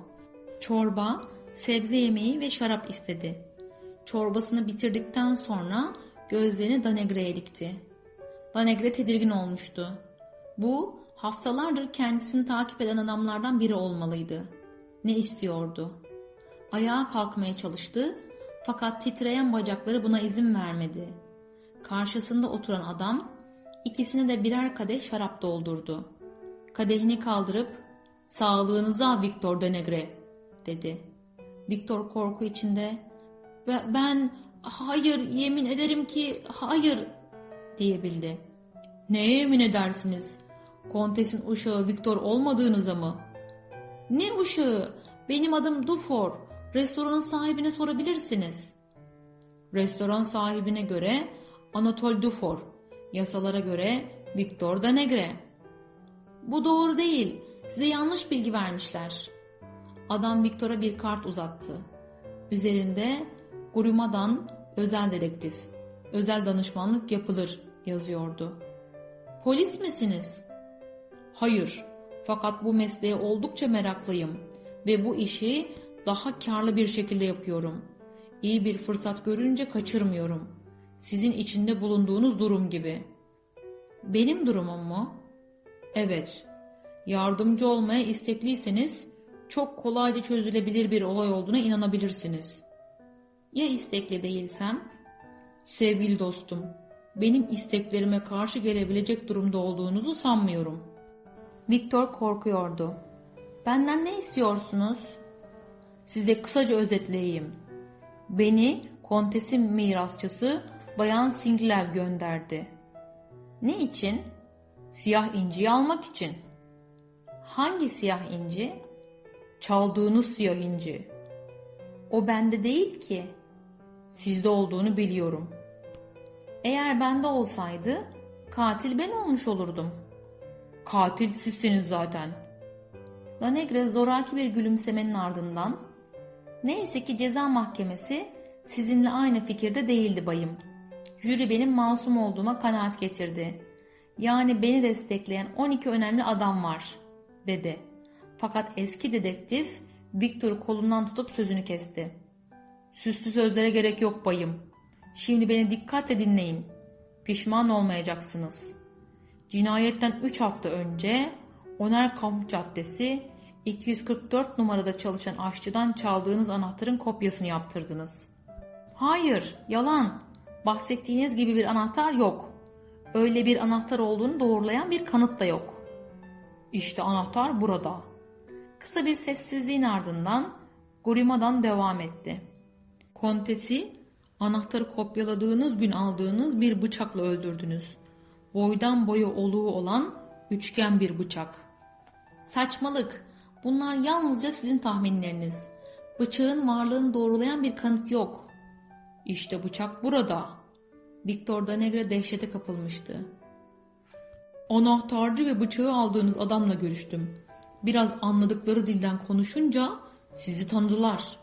Çorba, sebze yemeği ve şarap istedi. Çorbasını bitirdikten sonra gözlerini Danegre'ye dikti. Danegre tedirgin olmuştu. Bu haftalardır kendisini takip eden adamlardan biri olmalıydı. Ne istiyordu? Ayağa kalkmaya çalıştı fakat titreyen bacakları buna izin vermedi. Karşısında oturan adam ikisine de birer kadeh şarap doldurdu. Kadehini kaldırıp Sağlığınıza Victor Denegre dedi. Victor korku içinde ben hayır yemin ederim ki hayır diyebildi. Neye yemin edersiniz? Kontesin uşağı Victor olmadığınıza mı? Ne uşağı? Benim adım Dufour. Restoranın sahibine sorabilirsiniz. Restoran sahibine göre Anatole Dufour. Yasalara göre Victor da Negre. Bu doğru değil. Size yanlış bilgi vermişler. Adam Victor'a bir kart uzattı. Üzerinde Guruma'dan özel dedektif, özel danışmanlık yapılır yazıyordu. Polis misiniz? Hayır. Fakat bu mesleğe oldukça meraklıyım ve bu işi daha karlı bir şekilde yapıyorum. İyi bir fırsat görünce kaçırmıyorum. Sizin içinde bulunduğunuz durum gibi. Benim durumum mu? Evet. Yardımcı olmaya istekliyseniz çok kolayca çözülebilir bir olay olduğuna inanabilirsiniz. Ya istekli değilsem? Sevgili dostum, benim isteklerime karşı gelebilecek durumda olduğunuzu sanmıyorum. Victor korkuyordu. Benden ne istiyorsunuz? Size kısaca özetleyeyim. Beni kontesin mirasçısı Bayan Sinclair gönderdi. Ne için? Siyah inciyi almak için. Hangi siyah inci? Çaldığınız siyah inci. O bende değil ki. Sizde olduğunu biliyorum. Eğer bende olsaydı katil ben olmuş olurdum. Katil sizsiniz zaten. Lanegre zoraki bir gülümsemenin ardından neyse ki ceza mahkemesi sizinle aynı fikirde değildi bayım. Jüri benim masum olduğuma kanaat getirdi. Yani beni destekleyen 12 önemli adam var dedi. Fakat eski dedektif Victor'u kolundan tutup sözünü kesti. Süslü sözlere gerek yok bayım. Şimdi beni dikkatle dinleyin. Pişman olmayacaksınız. Cinayetten 3 hafta önce Oner Kamp Caddesi 244 numarada çalışan aşçıdan çaldığınız anahtarın kopyasını yaptırdınız. Hayır, yalan. Bahsettiğiniz gibi bir anahtar yok. Öyle bir anahtar olduğunu doğrulayan bir kanıt da yok. İşte anahtar burada. Kısa bir sessizliğin ardından Gurima'dan devam etti. Kontesi anahtarı kopyaladığınız gün aldığınız bir bıçakla öldürdünüz. Boydan boya oluğu olan üçgen bir bıçak. Saçmalık. Bunlar yalnızca sizin tahminleriniz. Bıçağın varlığını doğrulayan bir kanıt yok. İşte bıçak burada. Victor Danegre dehşete kapılmıştı. Anahtarcı ve bıçağı aldığınız adamla görüştüm. Biraz anladıkları dilden konuşunca sizi tanıdılar.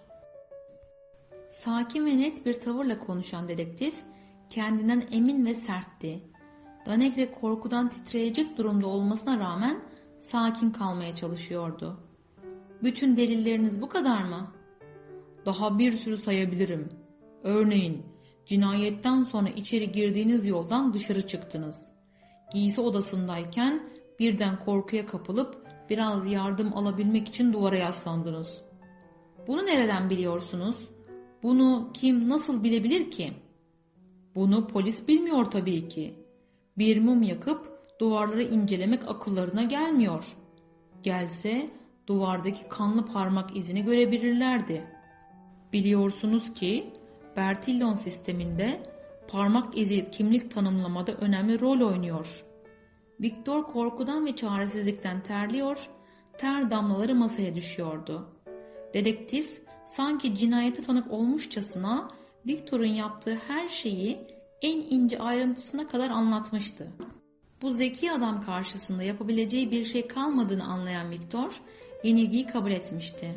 Sakin ve net bir tavırla konuşan dedektif kendinden emin ve sertti. Danegre korkudan titreyecek durumda olmasına rağmen sakin kalmaya çalışıyordu. Bütün delilleriniz bu kadar mı? Daha bir sürü sayabilirim. Örneğin cinayetten sonra içeri girdiğiniz yoldan dışarı çıktınız. Giysi odasındayken birden korkuya kapılıp biraz yardım alabilmek için duvara yaslandınız. Bunu nereden biliyorsunuz? Bunu kim nasıl bilebilir ki? Bunu polis bilmiyor tabii ki. Bir mum yakıp duvarları incelemek akıllarına gelmiyor. Gelse duvardaki kanlı parmak izini görebilirlerdi. Biliyorsunuz ki Bertillon sisteminde parmak izi kimlik tanımlamada önemli rol oynuyor. Victor korkudan ve çaresizlikten terliyor, ter damlaları masaya düşüyordu. Dedektif sanki cinayete tanık olmuşçasına Victor'un yaptığı her şeyi en ince ayrıntısına kadar anlatmıştı. Bu zeki adam karşısında yapabileceği bir şey kalmadığını anlayan Victor, yenilgiyi kabul etmişti.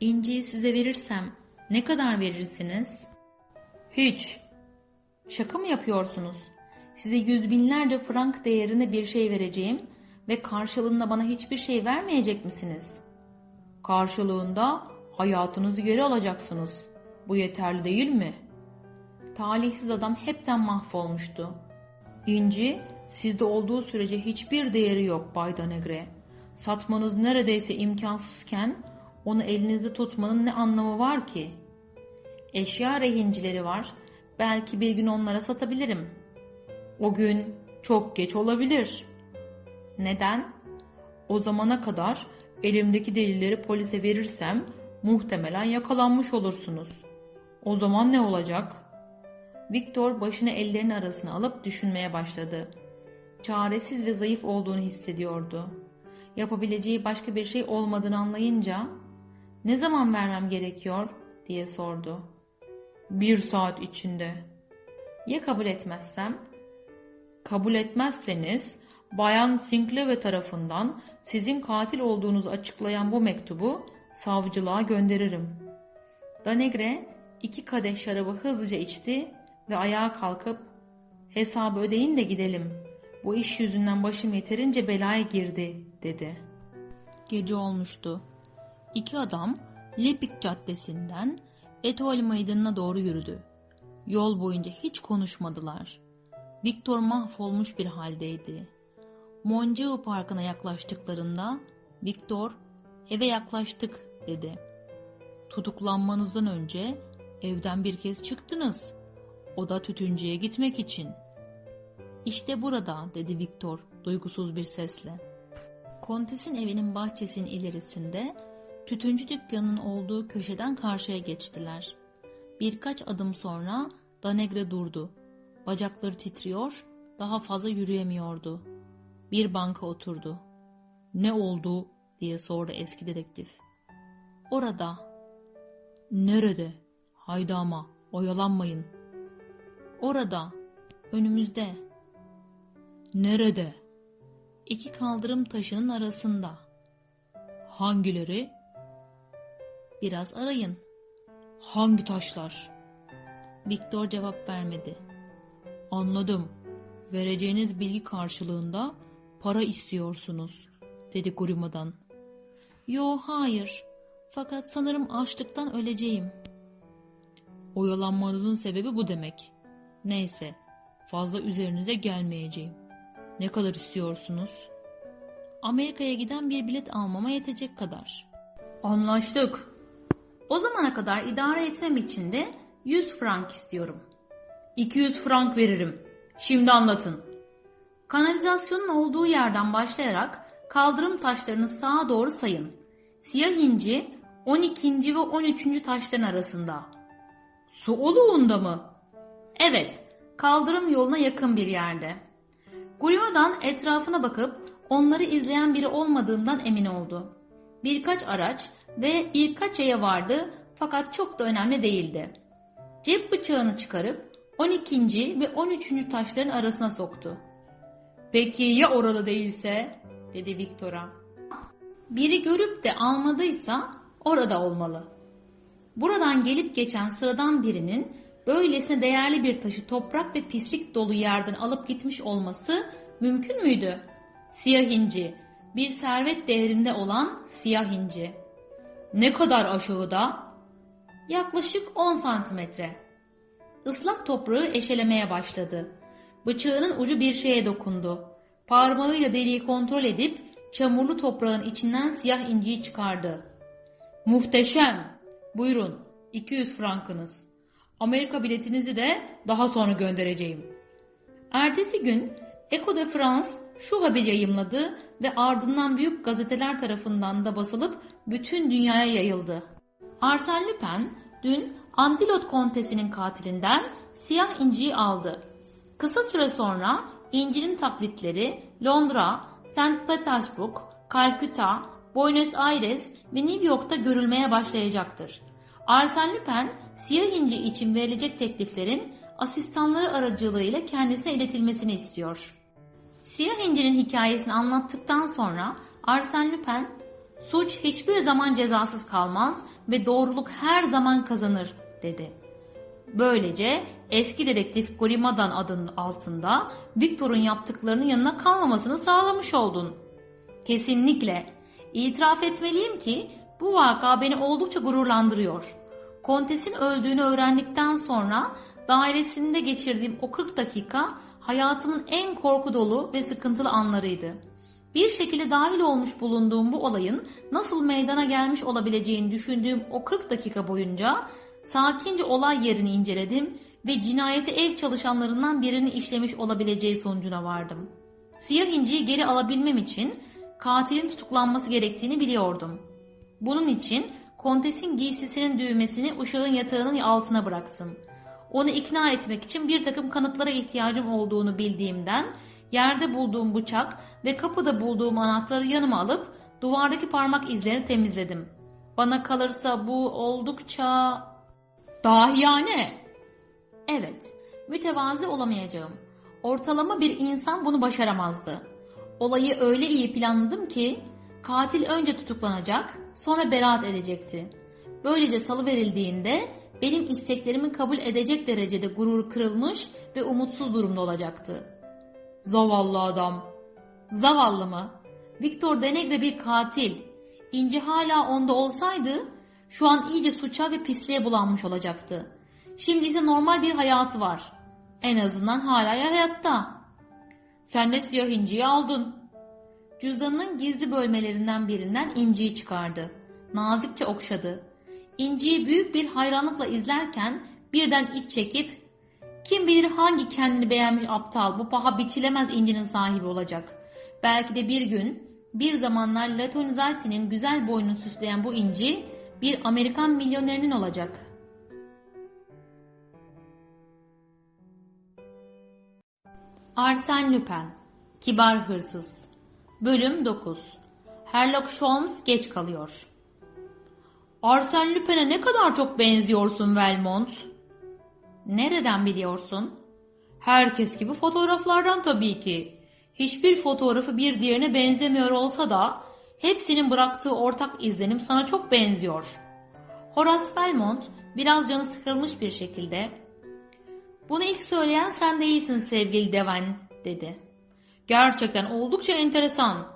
İnciyi size verirsem ne kadar verirsiniz? Hiç. Şaka mı yapıyorsunuz? Size yüz binlerce frank değerinde bir şey vereceğim ve karşılığında bana hiçbir şey vermeyecek misiniz? Karşılığında hayatınızı geri alacaksınız. Bu yeterli değil mi? Talihsiz adam hepten mahvolmuştu. İnci sizde olduğu sürece hiçbir değeri yok Bay Danegre. Satmanız neredeyse imkansızken onu elinizde tutmanın ne anlamı var ki? Eşya rehincileri var. Belki bir gün onlara satabilirim. O gün çok geç olabilir. Neden? O zamana kadar Elimdeki delilleri polise verirsem muhtemelen yakalanmış olursunuz. O zaman ne olacak? Victor başını ellerinin arasına alıp düşünmeye başladı. Çaresiz ve zayıf olduğunu hissediyordu. Yapabileceği başka bir şey olmadığını anlayınca ne zaman vermem gerekiyor diye sordu. Bir saat içinde. Ya kabul etmezsem? Kabul etmezseniz Bayan Sinclair tarafından sizin katil olduğunuzu açıklayan bu mektubu savcılığa gönderirim. Danegre iki kadeh şarabı hızlıca içti ve ayağa kalkıp hesabı ödeyin de gidelim. Bu iş yüzünden başım yeterince belaya girdi dedi. Gece olmuştu. İki adam Lepik Caddesi'nden Etol Meydanı'na doğru yürüdü. Yol boyunca hiç konuşmadılar. Victor mahvolmuş bir haldeydi. Monjeo Parkı'na yaklaştıklarında Victor eve yaklaştık dedi. Tutuklanmanızdan önce evden bir kez çıktınız. O da tütüncüye gitmek için. İşte burada dedi Victor duygusuz bir sesle. Kontes'in evinin bahçesinin ilerisinde tütüncü dükkanının olduğu köşeden karşıya geçtiler. Birkaç adım sonra Danegre durdu. Bacakları titriyor, daha fazla yürüyemiyordu. Bir banka oturdu. Ne oldu diye sordu eski dedektif. Orada. Nerede? Haydi ama oyalanmayın. Orada. Önümüzde. Nerede? İki kaldırım taşının arasında. Hangileri? Biraz arayın. Hangi taşlar? Viktor cevap vermedi. Anladım. Vereceğiniz bilgi karşılığında para istiyorsunuz, dedi Gurima'dan. Yo hayır. Fakat sanırım açlıktan öleceğim. Oyalanmanızın sebebi bu demek. Neyse, fazla üzerinize gelmeyeceğim. Ne kadar istiyorsunuz? Amerika'ya giden bir bilet almama yetecek kadar. Anlaştık. O zamana kadar idare etmem için de 100 frank istiyorum. 200 frank veririm. Şimdi anlatın. Kanalizasyonun olduğu yerden başlayarak kaldırım taşlarını sağa doğru sayın. Siyah inci 12. ve 13. taşların arasında. Su oluğunda mı? Evet, kaldırım yoluna yakın bir yerde. Gurima'dan etrafına bakıp onları izleyen biri olmadığından emin oldu. Birkaç araç ve birkaç yaya vardı fakat çok da önemli değildi. Cep bıçağını çıkarıp 12. ve 13. taşların arasına soktu. Peki ya orada değilse? dedi Viktor'a. Biri görüp de almadıysa orada olmalı. Buradan gelip geçen sıradan birinin böylesine değerli bir taşı toprak ve pislik dolu yerden alıp gitmiş olması mümkün müydü? Siyah inci, bir servet değerinde olan siyah inci. Ne kadar aşağıda? Yaklaşık 10 santimetre. Islak toprağı eşelemeye başladı. Bıçağının ucu bir şeye dokundu. Parmağıyla deliği kontrol edip çamurlu toprağın içinden siyah inciyi çıkardı. Muhteşem. Buyurun 200 frankınız. Amerika biletinizi de daha sonra göndereceğim. Ertesi gün Echo de France şu haberi yayımladı ve ardından büyük gazeteler tarafından da basılıp bütün dünyaya yayıldı. Arsène Lupin dün Antilot Kontesi'nin katilinden siyah inciyi aldı. Kısa süre sonra İncil'in taklitleri Londra, St. Petersburg, Kalküta, Buenos Aires ve New York'ta görülmeye başlayacaktır. Arsène Lupin, siyah inci için verilecek tekliflerin asistanları aracılığıyla kendisine iletilmesini istiyor. Siyah incinin hikayesini anlattıktan sonra Arsène Lupin, suç hiçbir zaman cezasız kalmaz ve doğruluk her zaman kazanır dedi. Böylece eski dedektif Golimadan adının altında Victor'un yaptıklarının yanına kalmamasını sağlamış oldun. Kesinlikle. İtiraf etmeliyim ki bu vaka beni oldukça gururlandırıyor. Kontes'in öldüğünü öğrendikten sonra dairesinde geçirdiğim o 40 dakika hayatımın en korku dolu ve sıkıntılı anlarıydı. Bir şekilde dahil olmuş bulunduğum bu olayın nasıl meydana gelmiş olabileceğini düşündüğüm o 40 dakika boyunca sakince olay yerini inceledim ve cinayeti ev çalışanlarından birini işlemiş olabileceği sonucuna vardım. Siyah inciyi geri alabilmem için katilin tutuklanması gerektiğini biliyordum. Bunun için kontesin giysisinin düğmesini uşağın yatağının altına bıraktım. Onu ikna etmek için bir takım kanıtlara ihtiyacım olduğunu bildiğimden yerde bulduğum bıçak ve kapıda bulduğum anahtarı yanıma alıp duvardaki parmak izlerini temizledim. Bana kalırsa bu oldukça... Dahiyane. Evet, mütevazi olamayacağım. Ortalama bir insan bunu başaramazdı. Olayı öyle iyi planladım ki katil önce tutuklanacak, sonra beraat edecekti. Böylece salı verildiğinde benim isteklerimi kabul edecek derecede gurur kırılmış ve umutsuz durumda olacaktı. Zavallı adam. Zavallı mı? Victor Denegre bir katil. İnci hala onda olsaydı şu an iyice suça ve pisliğe bulanmış olacaktı. Şimdi ise normal bir hayatı var. En azından hala hayatta. Sen de siyah inciyi aldın. Cüzdanının gizli bölmelerinden birinden inciyi çıkardı. Nazikçe okşadı. İnciyi büyük bir hayranlıkla izlerken birden iç çekip kim bilir hangi kendini beğenmiş aptal bu paha biçilemez incinin sahibi olacak. Belki de bir gün bir zamanlar Latonizati'nin güzel boynunu süsleyen bu inci bir Amerikan milyonerinin olacak. Arsène Lupin Kibar Hırsız Bölüm 9 Sherlock Holmes geç kalıyor. Arsène Lupin'e ne kadar çok benziyorsun Velmont. Nereden biliyorsun? Herkes gibi fotoğraflardan tabii ki. Hiçbir fotoğrafı bir diğerine benzemiyor olsa da hepsinin bıraktığı ortak izlenim sana çok benziyor. Horace Belmont biraz canı sıkılmış bir şekilde ''Bunu ilk söyleyen sen değilsin sevgili Deven'' dedi. Gerçekten oldukça enteresan.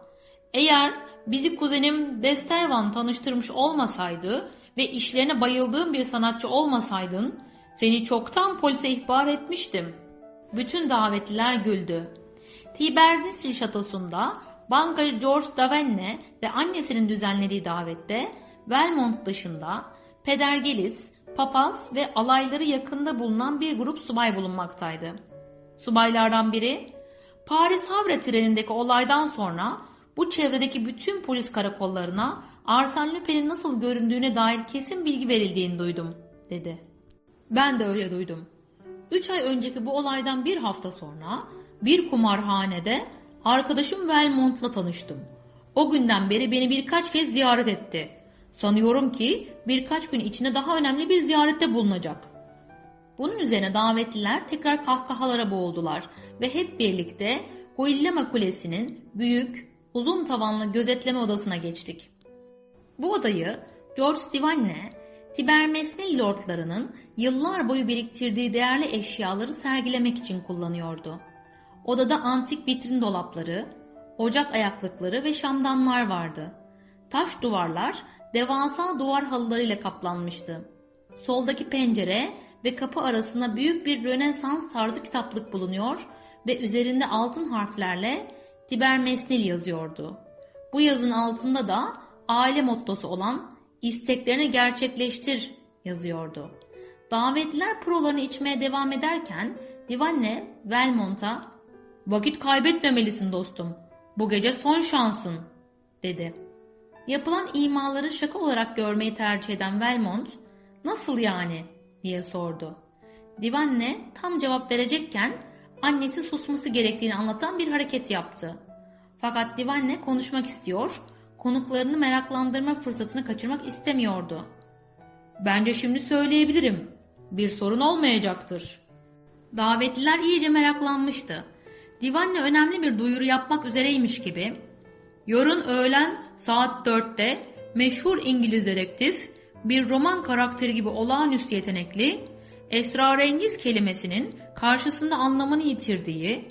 Eğer bizi kuzenim Destervan tanıştırmış olmasaydı ve işlerine bayıldığım bir sanatçı olmasaydın seni çoktan polise ihbar etmiştim. Bütün davetliler güldü. Tibernistil şatosunda bankacı George Davenne ve annesinin düzenlediği davette Belmont dışında Peder Gelis, papaz ve alayları yakında bulunan bir grup subay bulunmaktaydı. Subaylardan biri, Paris Havre trenindeki olaydan sonra bu çevredeki bütün polis karakollarına Arsène Lupin'in nasıl göründüğüne dair kesin bilgi verildiğini duydum, dedi. Ben de öyle duydum. Üç ay önceki bu olaydan bir hafta sonra bir kumarhanede arkadaşım Velmont'la tanıştım. O günden beri beni birkaç kez ziyaret etti. Sanıyorum ki birkaç gün içinde daha önemli bir ziyarette bulunacak. Bunun üzerine davetliler tekrar kahkahalara boğuldular ve hep birlikte Guillema Kulesi'nin büyük, uzun tavanlı gözetleme odasına geçtik. Bu odayı George Divanne, Tiber Mesnil lordlarının yıllar boyu biriktirdiği değerli eşyaları sergilemek için kullanıyordu. Odada antik vitrin dolapları, ocak ayaklıkları ve şamdanlar vardı. Taş duvarlar devasa duvar halılarıyla kaplanmıştı. Soldaki pencere ve kapı arasında büyük bir Rönesans tarzı kitaplık bulunuyor ve üzerinde altın harflerle Tiber Mesnil yazıyordu. Bu yazın altında da aile mottosu olan isteklerini gerçekleştir yazıyordu. Davetliler prolarını içmeye devam ederken Divanne Velmont'a vakit kaybetmemelisin dostum. Bu gece son şansın dedi. Yapılan imaları şaka olarak görmeyi tercih eden Velmont nasıl yani diye sordu. Divanne tam cevap verecekken annesi susması gerektiğini anlatan bir hareket yaptı. Fakat Divanne konuşmak istiyor, konuklarını meraklandırma fırsatını kaçırmak istemiyordu. Bence şimdi söyleyebilirim. Bir sorun olmayacaktır. Davetliler iyice meraklanmıştı. Divanne önemli bir duyuru yapmak üzereymiş gibi. Yarın öğlen saat dörtte meşhur İngiliz dedektif, bir roman karakteri gibi olağanüstü yetenekli, esrarengiz kelimesinin karşısında anlamını yitirdiği,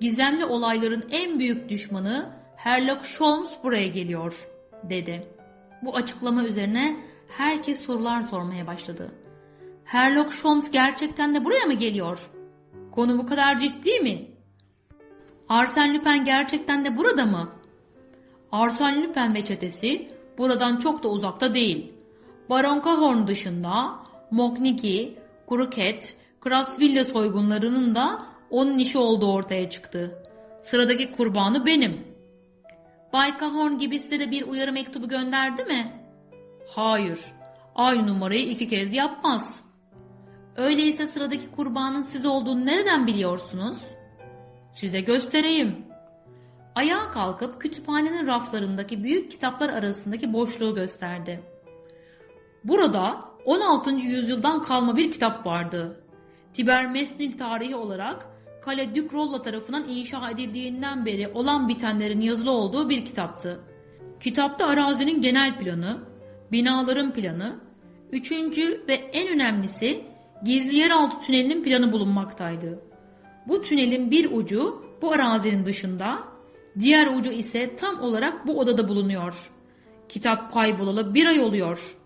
gizemli olayların en büyük düşmanı Sherlock Holmes buraya geliyor, dedi. Bu açıklama üzerine herkes sorular sormaya başladı. Sherlock Holmes gerçekten de buraya mı geliyor? Konu bu kadar ciddi mi? Arsène Lupin gerçekten de burada mı? Arsène Lupin ve çetesi buradan çok da uzakta değil. Baron Cahorn dışında Mokniki, Kruket, Krasville soygunlarının da onun işi olduğu ortaya çıktı. Sıradaki kurbanı benim. Bay Cahorn gibi size de bir uyarı mektubu gönderdi mi? Hayır. Aynı numarayı iki kez yapmaz. Öyleyse sıradaki kurbanın siz olduğunu nereden biliyorsunuz? Size göstereyim. Ayağa kalkıp kütüphanenin raflarındaki büyük kitaplar arasındaki boşluğu gösterdi. Burada 16. yüzyıldan kalma bir kitap vardı. Tiber Mesnil tarihi olarak Kale Dükrolla tarafından inşa edildiğinden beri olan bitenlerin yazılı olduğu bir kitaptı. Kitapta arazinin genel planı, binaların planı, üçüncü ve en önemlisi gizli yeraltı tünelinin planı bulunmaktaydı. Bu tünelin bir ucu bu arazinin dışında, diğer ucu ise tam olarak bu odada bulunuyor. Kitap kaybolalı bir ay oluyor.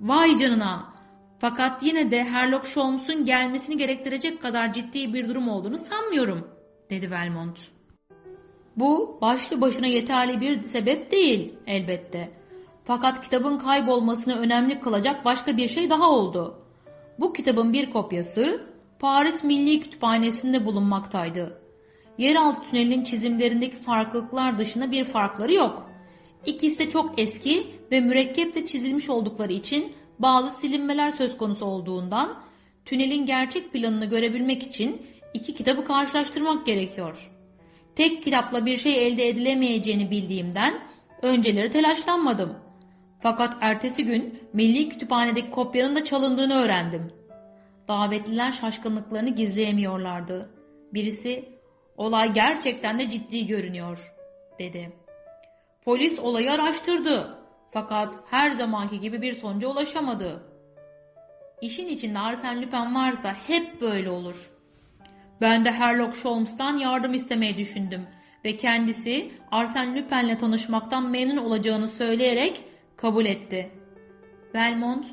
Vay canına! Fakat yine de Herlock Sholmes'un gelmesini gerektirecek kadar ciddi bir durum olduğunu sanmıyorum, dedi Valmont. Bu başlı başına yeterli bir sebep değil elbette. Fakat kitabın kaybolmasını önemli kılacak başka bir şey daha oldu. Bu kitabın bir kopyası Paris Milli Kütüphanesi'nde bulunmaktaydı. Yeraltı tünelinin çizimlerindeki farklılıklar dışında bir farkları yok. İkisi de çok eski ve mürekkeple çizilmiş oldukları için bağlı silinmeler söz konusu olduğundan tünelin gerçek planını görebilmek için iki kitabı karşılaştırmak gerekiyor. Tek kitapla bir şey elde edilemeyeceğini bildiğimden önceleri telaşlanmadım. Fakat ertesi gün Milli Kütüphane'deki kopyanın da çalındığını öğrendim. Davetliler şaşkınlıklarını gizleyemiyorlardı. Birisi, olay gerçekten de ciddi görünüyor, dedi. Polis olayı araştırdı. Fakat her zamanki gibi bir sonuca ulaşamadı. İşin içinde Arsène Lupin varsa hep böyle olur. Ben de Herlock Sholmes'tan yardım istemeyi düşündüm ve kendisi Arsène Lupin'le tanışmaktan memnun olacağını söyleyerek kabul etti. Belmont,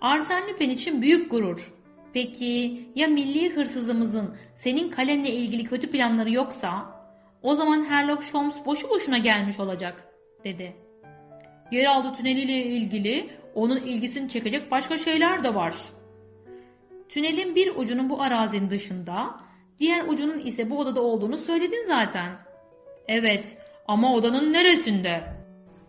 Arsène Lupin için büyük gurur. Peki ya milli hırsızımızın senin kalemle ilgili kötü planları yoksa? O zaman Herlock Sholmes boşu boşuna gelmiş olacak, dedi. Yeraltı tüneliyle ilgili onun ilgisini çekecek başka şeyler de var. Tünelin bir ucunun bu arazinin dışında, diğer ucunun ise bu odada olduğunu söyledin zaten. Evet ama odanın neresinde?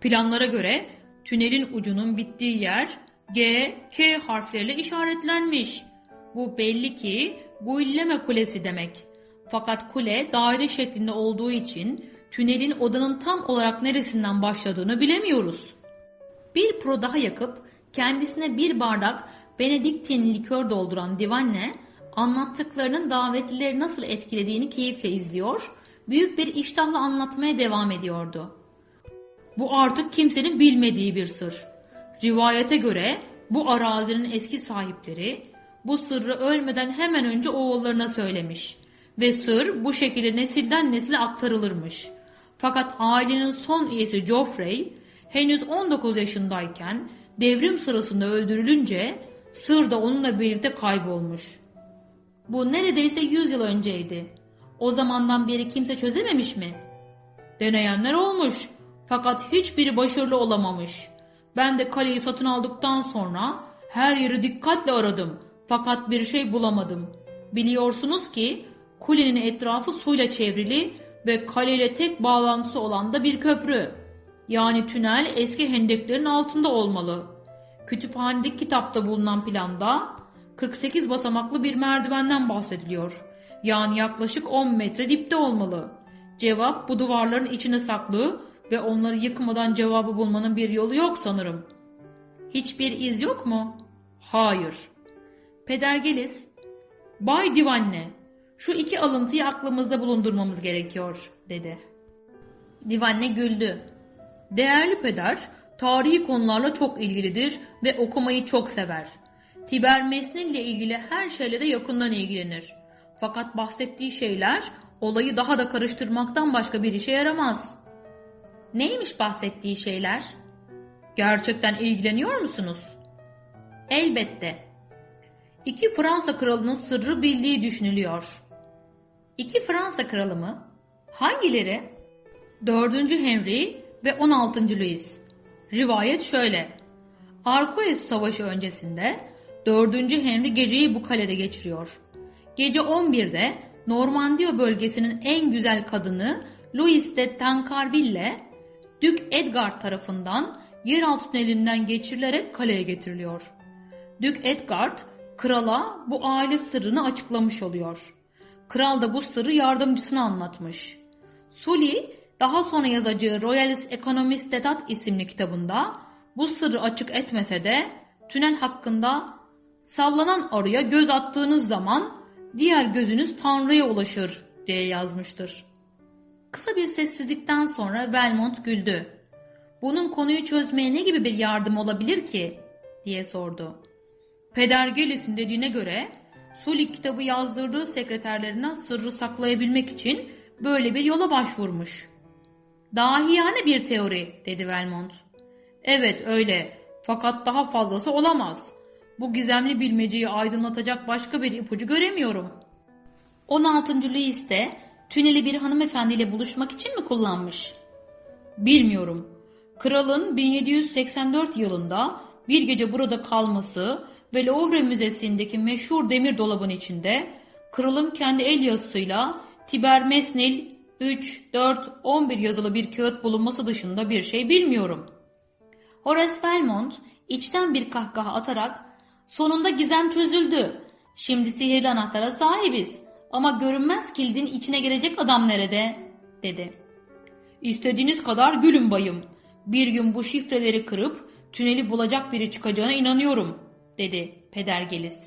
Planlara göre tünelin ucunun bittiği yer G, K harfleriyle işaretlenmiş. Bu belli ki Guilleme Kulesi demek. Fakat kule daire şeklinde olduğu için tünelin odanın tam olarak neresinden başladığını bilemiyoruz. Bir pro daha yakıp kendisine bir bardak Benediktin likör dolduran divanle anlattıklarının davetlileri nasıl etkilediğini keyifle izliyor, büyük bir iştahla anlatmaya devam ediyordu. Bu artık kimsenin bilmediği bir sır. Rivayete göre bu arazinin eski sahipleri bu sırrı ölmeden hemen önce oğullarına söylemiş ve sır bu şekilde nesilden nesile aktarılırmış. Fakat ailenin son üyesi Geoffrey henüz 19 yaşındayken devrim sırasında öldürülünce sır da onunla birlikte kaybolmuş. Bu neredeyse 100 yıl önceydi. O zamandan beri kimse çözememiş mi? Deneyenler olmuş fakat hiçbiri başarılı olamamış. Ben de kaleyi satın aldıktan sonra her yeri dikkatle aradım fakat bir şey bulamadım. Biliyorsunuz ki kulenin etrafı suyla çevrili ve kaleyle tek bağlantısı olan da bir köprü. Yani tünel eski hendeklerin altında olmalı. Kütüphanedeki kitapta bulunan planda 48 basamaklı bir merdivenden bahsediliyor. Yani yaklaşık 10 metre dipte olmalı. Cevap bu duvarların içine saklı ve onları yıkmadan cevabı bulmanın bir yolu yok sanırım. Hiçbir iz yok mu? Hayır. Peder Gelis, Bay Divanne, şu iki alıntıyı aklımızda bulundurmamız gerekiyor, dedi. Divanne güldü. Değerli peder, tarihi konularla çok ilgilidir ve okumayı çok sever. Tiber Mesnil ile ilgili her şeyle de yakından ilgilenir. Fakat bahsettiği şeyler olayı daha da karıştırmaktan başka bir işe yaramaz. Neymiş bahsettiği şeyler? Gerçekten ilgileniyor musunuz? Elbette. İki Fransa kralının sırrı bildiği düşünülüyor. İki Fransa kralı mı? Hangileri? 4. Henry ve 16. Louis. Rivayet şöyle. Arkoes Savaşı öncesinde 4. Henry geceyi bu kalede geçiriyor. Gece 11'de Normandiya bölgesinin en güzel kadını Louis de Tancarville Dük Edgar tarafından yeraltı tünelinden geçirilerek kaleye getiriliyor. Dük Edgard krala bu aile sırrını açıklamış oluyor. Kral da bu sırrı yardımcısına anlatmış. Sully daha sonra yazacağı Royalist Economist Detat isimli kitabında bu sırrı açık etmese de tünel hakkında sallanan arıya göz attığınız zaman diğer gözünüz Tanrı'ya ulaşır diye yazmıştır. Kısa bir sessizlikten sonra Belmont güldü. Bunun konuyu çözmeye ne gibi bir yardım olabilir ki? diye sordu. Peder Gelis'in dediğine göre Sulik kitabı yazdırdığı sekreterlerinden sırrı saklayabilmek için böyle bir yola başvurmuş. Dahiyane bir teori dedi Belmont. Evet öyle fakat daha fazlası olamaz. Bu gizemli bilmeceyi aydınlatacak başka bir ipucu göremiyorum. 16. Louis de tüneli bir hanımefendiyle buluşmak için mi kullanmış? Bilmiyorum. Kralın 1784 yılında bir gece burada kalması ve Louvre Müzesi'ndeki meşhur demir dolabın içinde kralın kendi el yazısıyla Tiber Mesnil 3, 4, 11 yazılı bir kağıt bulunması dışında bir şey bilmiyorum. Horace Belmont içten bir kahkaha atarak sonunda gizem çözüldü. Şimdi sihirli anahtara sahibiz ama görünmez kilidin içine girecek adam nerede? dedi. İstediğiniz kadar gülün bayım. Bir gün bu şifreleri kırıp tüneli bulacak biri çıkacağına inanıyorum, dedi Peder Gelis.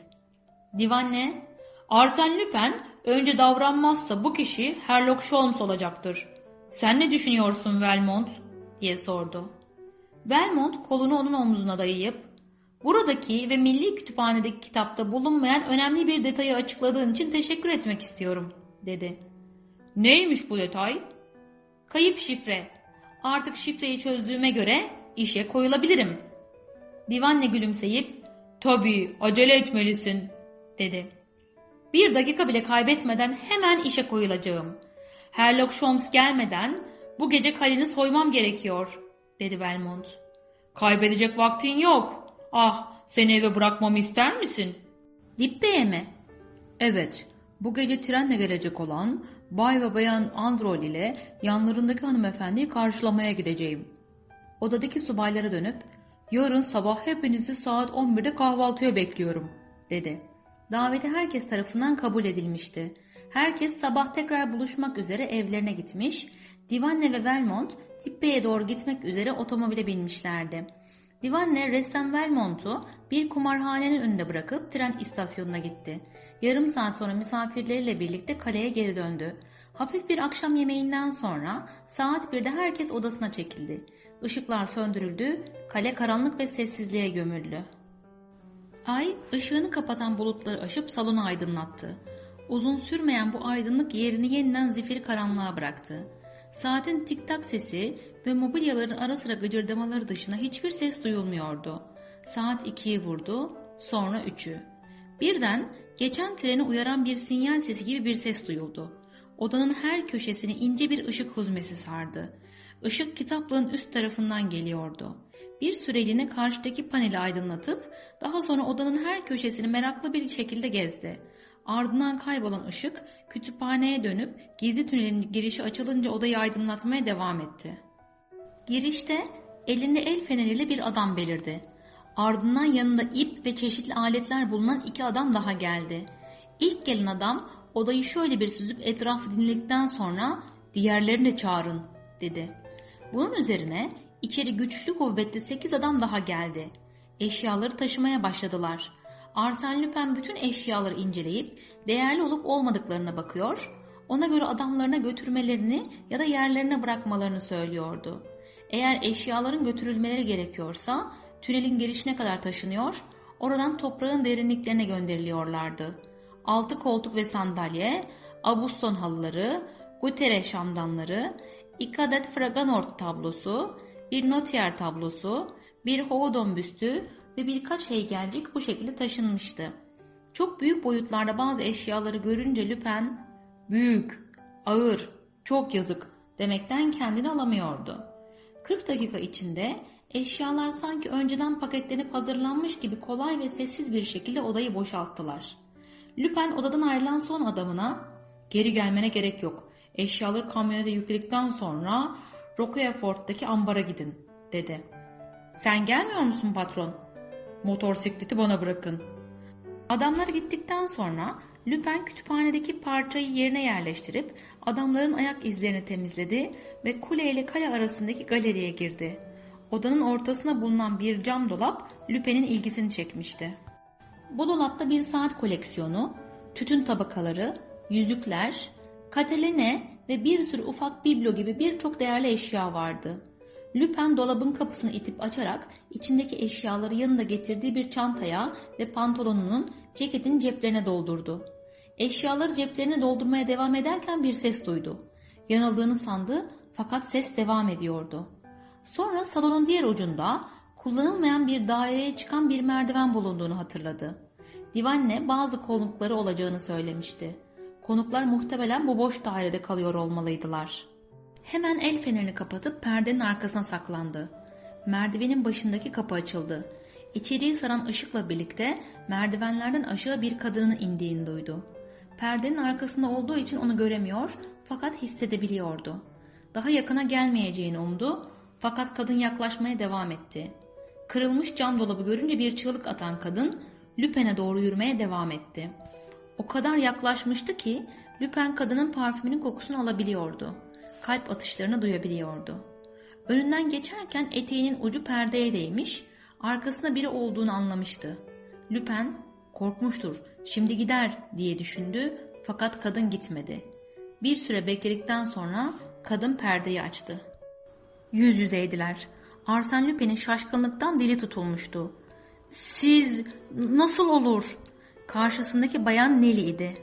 Divan ne? Arsène Lupin önce davranmazsa bu kişi Herlock Sholmes olacaktır. Sen ne düşünüyorsun Velmont? diye sordu. Velmont kolunu onun omzuna dayayıp buradaki ve Milli Kütüphane'deki kitapta bulunmayan önemli bir detayı açıkladığın için teşekkür etmek istiyorum dedi. Neymiş bu detay? Kayıp şifre. Artık şifreyi çözdüğüme göre işe koyulabilirim. Divanle gülümseyip tabii acele etmelisin dedi. Bir dakika bile kaybetmeden hemen işe koyulacağım. Herlock Sholmes gelmeden bu gece kaleni soymam gerekiyor, dedi Belmont. Kaybedecek vaktin yok. Ah, seni eve bırakmamı ister misin? Dipbe'ye mi? Evet, bu gece trenle gelecek olan Bay ve Bayan Androl ile yanlarındaki hanımefendiyi karşılamaya gideceğim. Odadaki subaylara dönüp, yarın sabah hepinizi saat 11'de kahvaltıya bekliyorum, dedi. Daveti herkes tarafından kabul edilmişti. Herkes sabah tekrar buluşmak üzere evlerine gitmiş, Divanne ve Belmont Tippe'ye doğru gitmek üzere otomobile binmişlerdi. Divanne ressam Belmont'u bir kumarhanenin önünde bırakıp tren istasyonuna gitti. Yarım saat sonra misafirleriyle birlikte kaleye geri döndü. Hafif bir akşam yemeğinden sonra saat 1'de herkes odasına çekildi. Işıklar söndürüldü, kale karanlık ve sessizliğe gömüldü. Ay ışığını kapatan bulutları aşıp salonu aydınlattı. Uzun sürmeyen bu aydınlık yerini yeniden zifiri karanlığa bıraktı. Saatin tik tak sesi ve mobilyaların ara sıra gıcırdamaları dışında hiçbir ses duyulmuyordu. Saat ikiyi vurdu, sonra üçü. Birden geçen treni uyaran bir sinyal sesi gibi bir ses duyuldu. Odanın her köşesini ince bir ışık huzmesi sardı. Işık kitaplığın üst tarafından geliyordu. Bir süreliğine karşıdaki paneli aydınlatıp daha sonra odanın her köşesini meraklı bir şekilde gezdi. Ardından kaybolan ışık kütüphaneye dönüp gizli tünelin girişi açılınca odayı aydınlatmaya devam etti. Girişte elinde el feneriyle bir adam belirdi. Ardından yanında ip ve çeşitli aletler bulunan iki adam daha geldi. İlk gelen adam odayı şöyle bir süzüp etrafı dinledikten sonra diğerlerini çağırın dedi. Bunun üzerine içeri güçlü kuvvetli sekiz adam daha geldi. Eşyaları taşımaya başladılar. Arsène Lupin bütün eşyaları inceleyip değerli olup olmadıklarına bakıyor, ona göre adamlarına götürmelerini ya da yerlerine bırakmalarını söylüyordu. Eğer eşyaların götürülmeleri gerekiyorsa tünelin girişine kadar taşınıyor, oradan toprağın derinliklerine gönderiliyorlardı. Altı koltuk ve sandalye, abuston halıları, gutere şamdanları, iki adet Fraganort tablosu, bir notiyer tablosu, bir Houdon büstü ve birkaç heykelcik bu şekilde taşınmıştı. Çok büyük boyutlarda bazı eşyaları görünce Lüpen, büyük, ağır, çok yazık demekten kendini alamıyordu. 40 dakika içinde eşyalar sanki önceden paketlenip hazırlanmış gibi kolay ve sessiz bir şekilde odayı boşalttılar. Lüpen odadan ayrılan son adamına geri gelmene gerek yok. Eşyaları kamyonete yükledikten sonra Roquefort'taki ambara gidin dedi. Sen gelmiyor musun patron? Motosikleti bana bırakın. Adamlar gittikten sonra Lupin kütüphanedeki parçayı yerine yerleştirip adamların ayak izlerini temizledi ve kule ile kale arasındaki galeriye girdi. Odanın ortasına bulunan bir cam dolap Lupin'in ilgisini çekmişti. Bu dolapta bir saat koleksiyonu, tütün tabakaları, yüzükler, katelene ve bir sürü ufak biblo gibi birçok değerli eşya vardı. Lupin dolabın kapısını itip açarak içindeki eşyaları yanında getirdiği bir çantaya ve pantolonunun ceketin ceplerine doldurdu. Eşyaları ceplerine doldurmaya devam ederken bir ses duydu. Yanıldığını sandı fakat ses devam ediyordu. Sonra salonun diğer ucunda kullanılmayan bir daireye çıkan bir merdiven bulunduğunu hatırladı. Divanne bazı konukları olacağını söylemişti. Konuklar muhtemelen bu boş dairede kalıyor olmalıydılar. Hemen el fenerini kapatıp perdenin arkasına saklandı. Merdivenin başındaki kapı açıldı. İçeriği saran ışıkla birlikte merdivenlerden aşağı bir kadının indiğini duydu. Perdenin arkasında olduğu için onu göremiyor fakat hissedebiliyordu. Daha yakına gelmeyeceğini umdu fakat kadın yaklaşmaya devam etti. Kırılmış cam dolabı görünce bir çığlık atan kadın Lüpen'e doğru yürümeye devam etti. O kadar yaklaşmıştı ki Lüpen kadının parfümünün kokusunu alabiliyordu. Kalp atışlarını duyabiliyordu. Önünden geçerken eteğinin ucu perdeye değmiş, arkasında biri olduğunu anlamıştı. Lüpen korkmuştur, şimdi gider diye düşündü fakat kadın gitmedi. Bir süre bekledikten sonra kadın perdeyi açtı. Yüz yüzeydiler. Arsène Lupin'in şaşkınlıktan dili tutulmuştu. Siz nasıl olur? Karşısındaki bayan Nelly idi.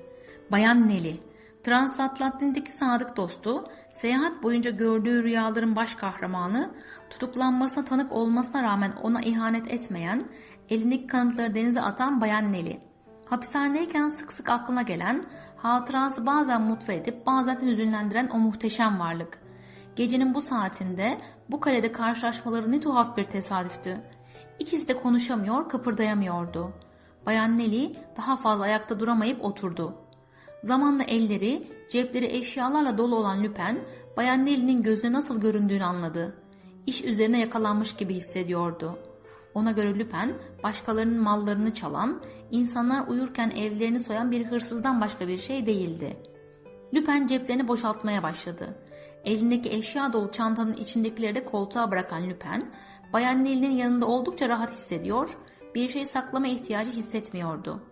Bayan Nelly, Transatlantik'teki sadık dostu, seyahat boyunca gördüğü rüyaların baş kahramanı, tutuklanmasına tanık olmasına rağmen ona ihanet etmeyen, elindeki kanıtları denize atan Bayan Nelly. Hapishanedeyken sık sık aklına gelen, hatırası bazen mutlu edip bazen hüzünlendiren o muhteşem varlık. Gecenin bu saatinde bu kalede karşılaşmaları ne tuhaf bir tesadüftü. İkisi de konuşamıyor, kıpırdayamıyordu. Bayan Nelly daha fazla ayakta duramayıp oturdu. Zamanla elleri, cepleri eşyalarla dolu olan Lüpen, Bayan Nelly'nin gözüne nasıl göründüğünü anladı. İş üzerine yakalanmış gibi hissediyordu. Ona göre Lüpen, başkalarının mallarını çalan, insanlar uyurken evlerini soyan bir hırsızdan başka bir şey değildi. Lüpen ceplerini boşaltmaya başladı. Elindeki eşya dolu çantanın içindekileri de koltuğa bırakan Lüpen, Bayan Nelly'nin yanında oldukça rahat hissediyor, bir şey saklama ihtiyacı hissetmiyordu.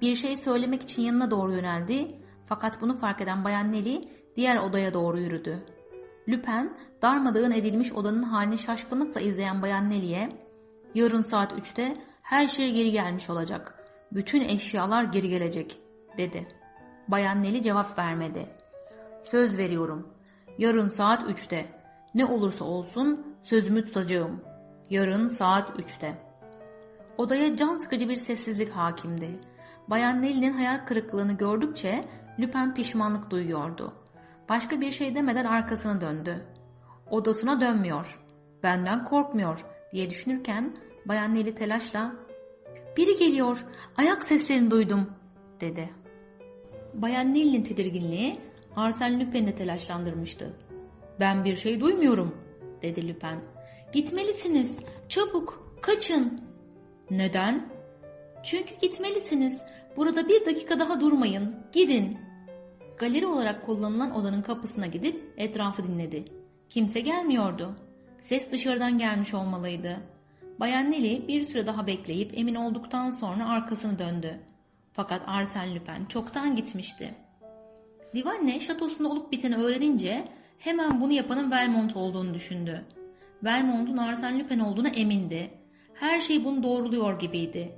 Bir şey söylemek için yanına doğru yöneldi fakat bunu fark eden Bayan Nelly diğer odaya doğru yürüdü. Lüpen darmadağın edilmiş odanın halini şaşkınlıkla izleyen Bayan Nelly'e ''Yarın saat 3'te her şey geri gelmiş olacak. Bütün eşyalar geri gelecek.'' dedi. Bayan Nelly cevap vermedi. ''Söz veriyorum. Yarın saat 3'te. Ne olursa olsun sözümü tutacağım. Yarın saat 3'te.'' Odaya can sıkıcı bir sessizlik hakimdi. Bayan Nelly'nin hayal kırıklığını gördükçe Lüpen pişmanlık duyuyordu. Başka bir şey demeden arkasını döndü. Odasına dönmüyor. Benden korkmuyor diye düşünürken Bayan Nelly telaşla ''Biri geliyor, ayak seslerini duydum.'' dedi. Bayan Nelly'nin tedirginliği Arsène Lupin'i telaşlandırmıştı. ''Ben bir şey duymuyorum.'' dedi Lupin. ''Gitmelisiniz, çabuk, kaçın.'' ''Neden?'' ''Çünkü gitmelisiniz. Burada bir dakika daha durmayın. Gidin.'' Galeri olarak kullanılan odanın kapısına gidip etrafı dinledi. Kimse gelmiyordu. Ses dışarıdan gelmiş olmalıydı. Bayan Nelly bir süre daha bekleyip emin olduktan sonra arkasını döndü. Fakat Arsène Lupin çoktan gitmişti. Divanne şatosunda olup biteni öğrenince hemen bunu yapanın Belmont olduğunu düşündü. Belmont'un Arsène Lupin olduğuna emindi. Her şey bunu doğruluyor gibiydi.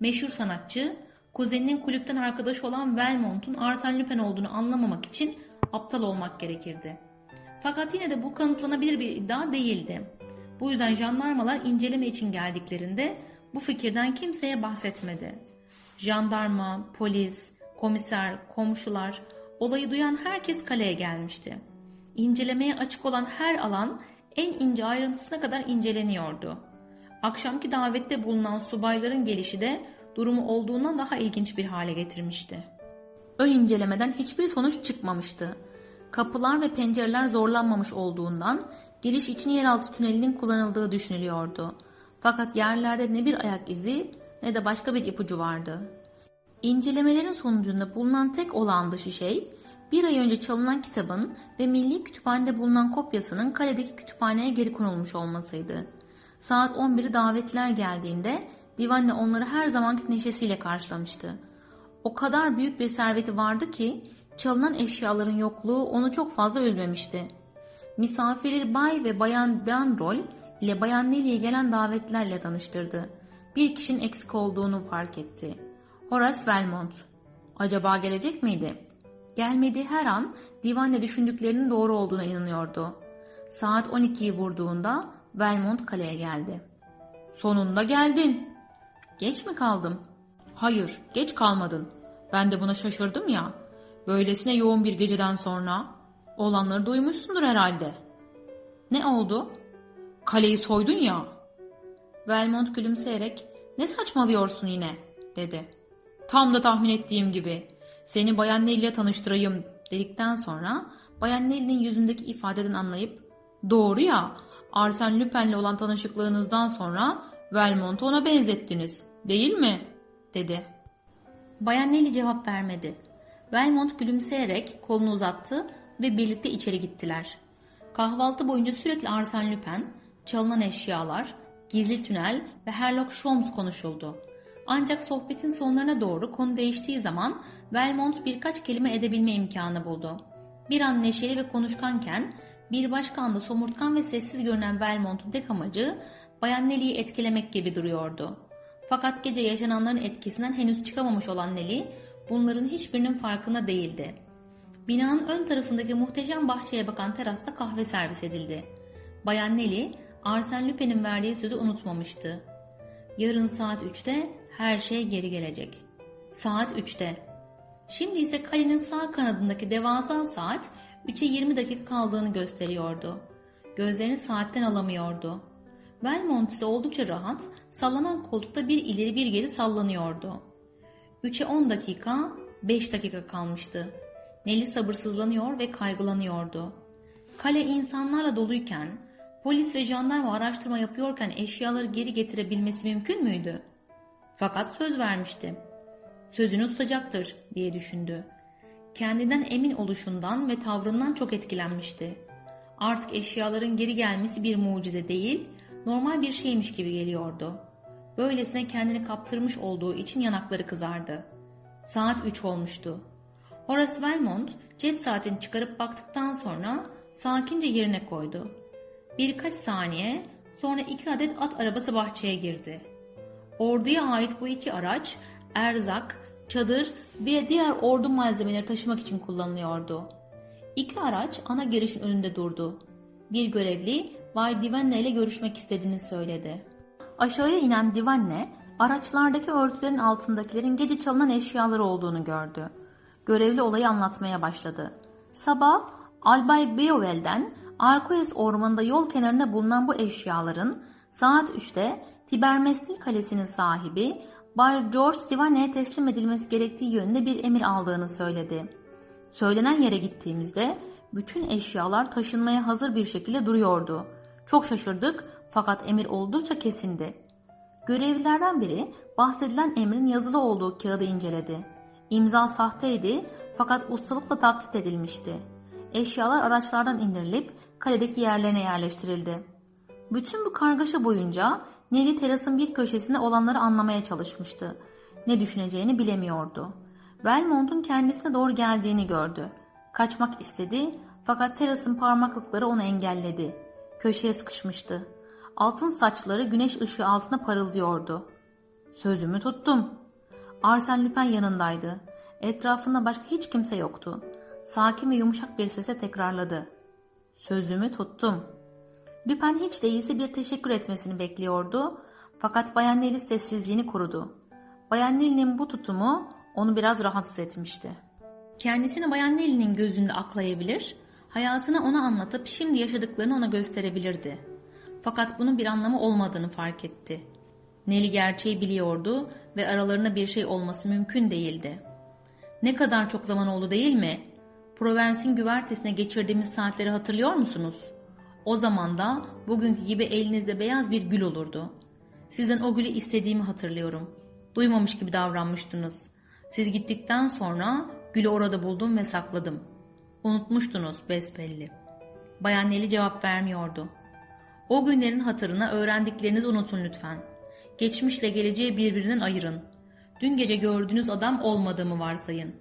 Meşhur sanatçı, kuzeninin kulüpten arkadaş olan Belmont'un Arsène Lupin olduğunu anlamamak için aptal olmak gerekirdi. Fakat yine de bu kanıtlanabilir bir iddia değildi. Bu yüzden jandarmalar inceleme için geldiklerinde bu fikirden kimseye bahsetmedi. Jandarma, polis, komiser, komşular, olayı duyan herkes kaleye gelmişti. İncelemeye açık olan her alan en ince ayrıntısına kadar inceleniyordu. Akşamki davette bulunan subayların gelişi de durumu olduğundan daha ilginç bir hale getirmişti. Ön incelemeden hiçbir sonuç çıkmamıştı. Kapılar ve pencereler zorlanmamış olduğundan Giriş için yeraltı tünelinin kullanıldığı düşünülüyordu. Fakat yerlerde ne bir ayak izi ne de başka bir ipucu vardı. İncelemelerin sonucunda bulunan tek olağan dışı şey, bir ay önce çalınan kitabın ve Milli Kütüphane'de bulunan kopyasının kaledeki kütüphaneye geri konulmuş olmasıydı. Saat 11'i davetliler geldiğinde divanne onları her zamanki neşesiyle karşılamıştı. O kadar büyük bir serveti vardı ki çalınan eşyaların yokluğu onu çok fazla üzmemişti. Misafirleri Bay ve Bayan Danrol ile Bayan Nelly'e gelen davetlerle tanıştırdı. Bir kişinin eksik olduğunu fark etti. Horace Belmont. Acaba gelecek miydi? Gelmediği her an divanla düşündüklerinin doğru olduğuna inanıyordu. Saat 12'yi vurduğunda Belmont kaleye geldi. Sonunda geldin. Geç mi kaldım? Hayır, geç kalmadın. Ben de buna şaşırdım ya. Böylesine yoğun bir geceden sonra olanları duymuşsundur herhalde. Ne oldu? Kaleyi soydun ya. Belmont gülümseyerek ne saçmalıyorsun yine dedi. Tam da tahmin ettiğim gibi. Seni Bayan Nelly ile tanıştırayım dedikten sonra Bayan Nelly'nin yüzündeki ifadeden anlayıp doğru ya Arsène Lupin'le olan tanışıklığınızdan sonra Belmont'u ona benzettiniz değil mi? dedi. Bayan Nelly cevap vermedi. Belmont gülümseyerek kolunu uzattı ve birlikte içeri gittiler. Kahvaltı boyunca sürekli Arsène Lupin, çalınan eşyalar, gizli tünel ve Herlock Sholmes konuşuldu. Ancak sohbetin sonlarına doğru konu değiştiği zaman Belmont birkaç kelime edebilme imkanı buldu. Bir an neşeli ve konuşkanken bir başka anda somurtkan ve sessiz görünen Belmont'un tek amacı Bayan Nelly'yi etkilemek gibi duruyordu. Fakat gece yaşananların etkisinden henüz çıkamamış olan Nelly bunların hiçbirinin farkında değildi. Binanın ön tarafındaki muhteşem bahçeye bakan terasta kahve servis edildi. Bayan Nelly, Arsène Lupin'in verdiği sözü unutmamıştı. Yarın saat 3'te her şey geri gelecek. Saat 3'te. Şimdi ise kalenin sağ kanadındaki devasa saat 3'e 20 dakika kaldığını gösteriyordu. Gözlerini saatten alamıyordu. Belmont ise oldukça rahat, sallanan koltukta bir ileri bir geri sallanıyordu. 3'e 10 dakika, 5 dakika kalmıştı. Nelly sabırsızlanıyor ve kaygılanıyordu. Kale insanlarla doluyken, polis ve jandarma araştırma yapıyorken eşyaları geri getirebilmesi mümkün müydü? Fakat söz vermişti. Sözünü tutacaktır diye düşündü. Kendinden emin oluşundan ve tavrından çok etkilenmişti. Artık eşyaların geri gelmesi bir mucize değil, normal bir şeymiş gibi geliyordu. Böylesine kendini kaptırmış olduğu için yanakları kızardı. Saat 3 olmuştu. Horace Belmont cep saatini çıkarıp baktıktan sonra sakince yerine koydu. Birkaç saniye sonra iki adet at arabası bahçeye girdi. Orduya ait bu iki araç erzak, çadır ve diğer ordu malzemeleri taşımak için kullanılıyordu. İki araç ana girişin önünde durdu. Bir görevli Bay Divanne ile görüşmek istediğini söyledi. Aşağıya inen Divanne, araçlardaki örtülerin altındakilerin gece çalınan eşyaları olduğunu gördü. Görevli olayı anlatmaya başladı. Sabah Albay Beovel'den Arkoes ormanında yol kenarında bulunan bu eşyaların saat 3'te Tibermestil Kalesi'nin sahibi Bay George Divane'ye teslim edilmesi gerektiği yönünde bir emir aldığını söyledi. Söylenen yere gittiğimizde bütün eşyalar taşınmaya hazır bir şekilde duruyordu. Çok şaşırdık fakat emir oldukça kesindi. Görevlilerden biri bahsedilen emrin yazılı olduğu kağıdı inceledi. İmza sahteydi fakat ustalıkla taklit edilmişti. Eşyalar araçlardan indirilip kaledeki yerlerine yerleştirildi. Bütün bu kargaşa boyunca Nelly terasın bir köşesinde olanları anlamaya çalışmıştı. Ne düşüneceğini bilemiyordu. Belmont'un kendisine doğru geldiğini gördü. Kaçmak istedi fakat terasın parmaklıkları onu engelledi. Köşeye sıkışmıştı. Altın saçları güneş ışığı altında parıldıyordu. Sözümü tuttum. Arsène Lupin yanındaydı. Etrafında başka hiç kimse yoktu. Sakin ve yumuşak bir sese tekrarladı. Sözümü tuttum. Lupin hiç değilse bir teşekkür etmesini bekliyordu. Fakat Bayan Nelly sessizliğini korudu. Bayan Nelly'nin bu tutumu onu biraz rahatsız etmişti. Kendisini Bayan Nelly'nin gözünde aklayabilir, hayatını ona anlatıp şimdi yaşadıklarını ona gösterebilirdi. Fakat bunun bir anlamı olmadığını fark etti. Nelly gerçeği biliyordu ve aralarında bir şey olması mümkün değildi. Ne kadar çok zaman oldu değil mi? Provence'in güvertesine geçirdiğimiz saatleri hatırlıyor musunuz? O zaman da bugünkü gibi elinizde beyaz bir gül olurdu. Sizden o gülü istediğimi hatırlıyorum. Duymamış gibi davranmıştınız. Siz gittikten sonra gülü orada buldum ve sakladım. Unutmuştunuz besbelli. Bayan Neli cevap vermiyordu. O günlerin hatırına öğrendiklerinizi unutun lütfen. Geçmişle geleceği birbirinden ayırın. Dün gece gördüğünüz adam olmadığımı varsayın.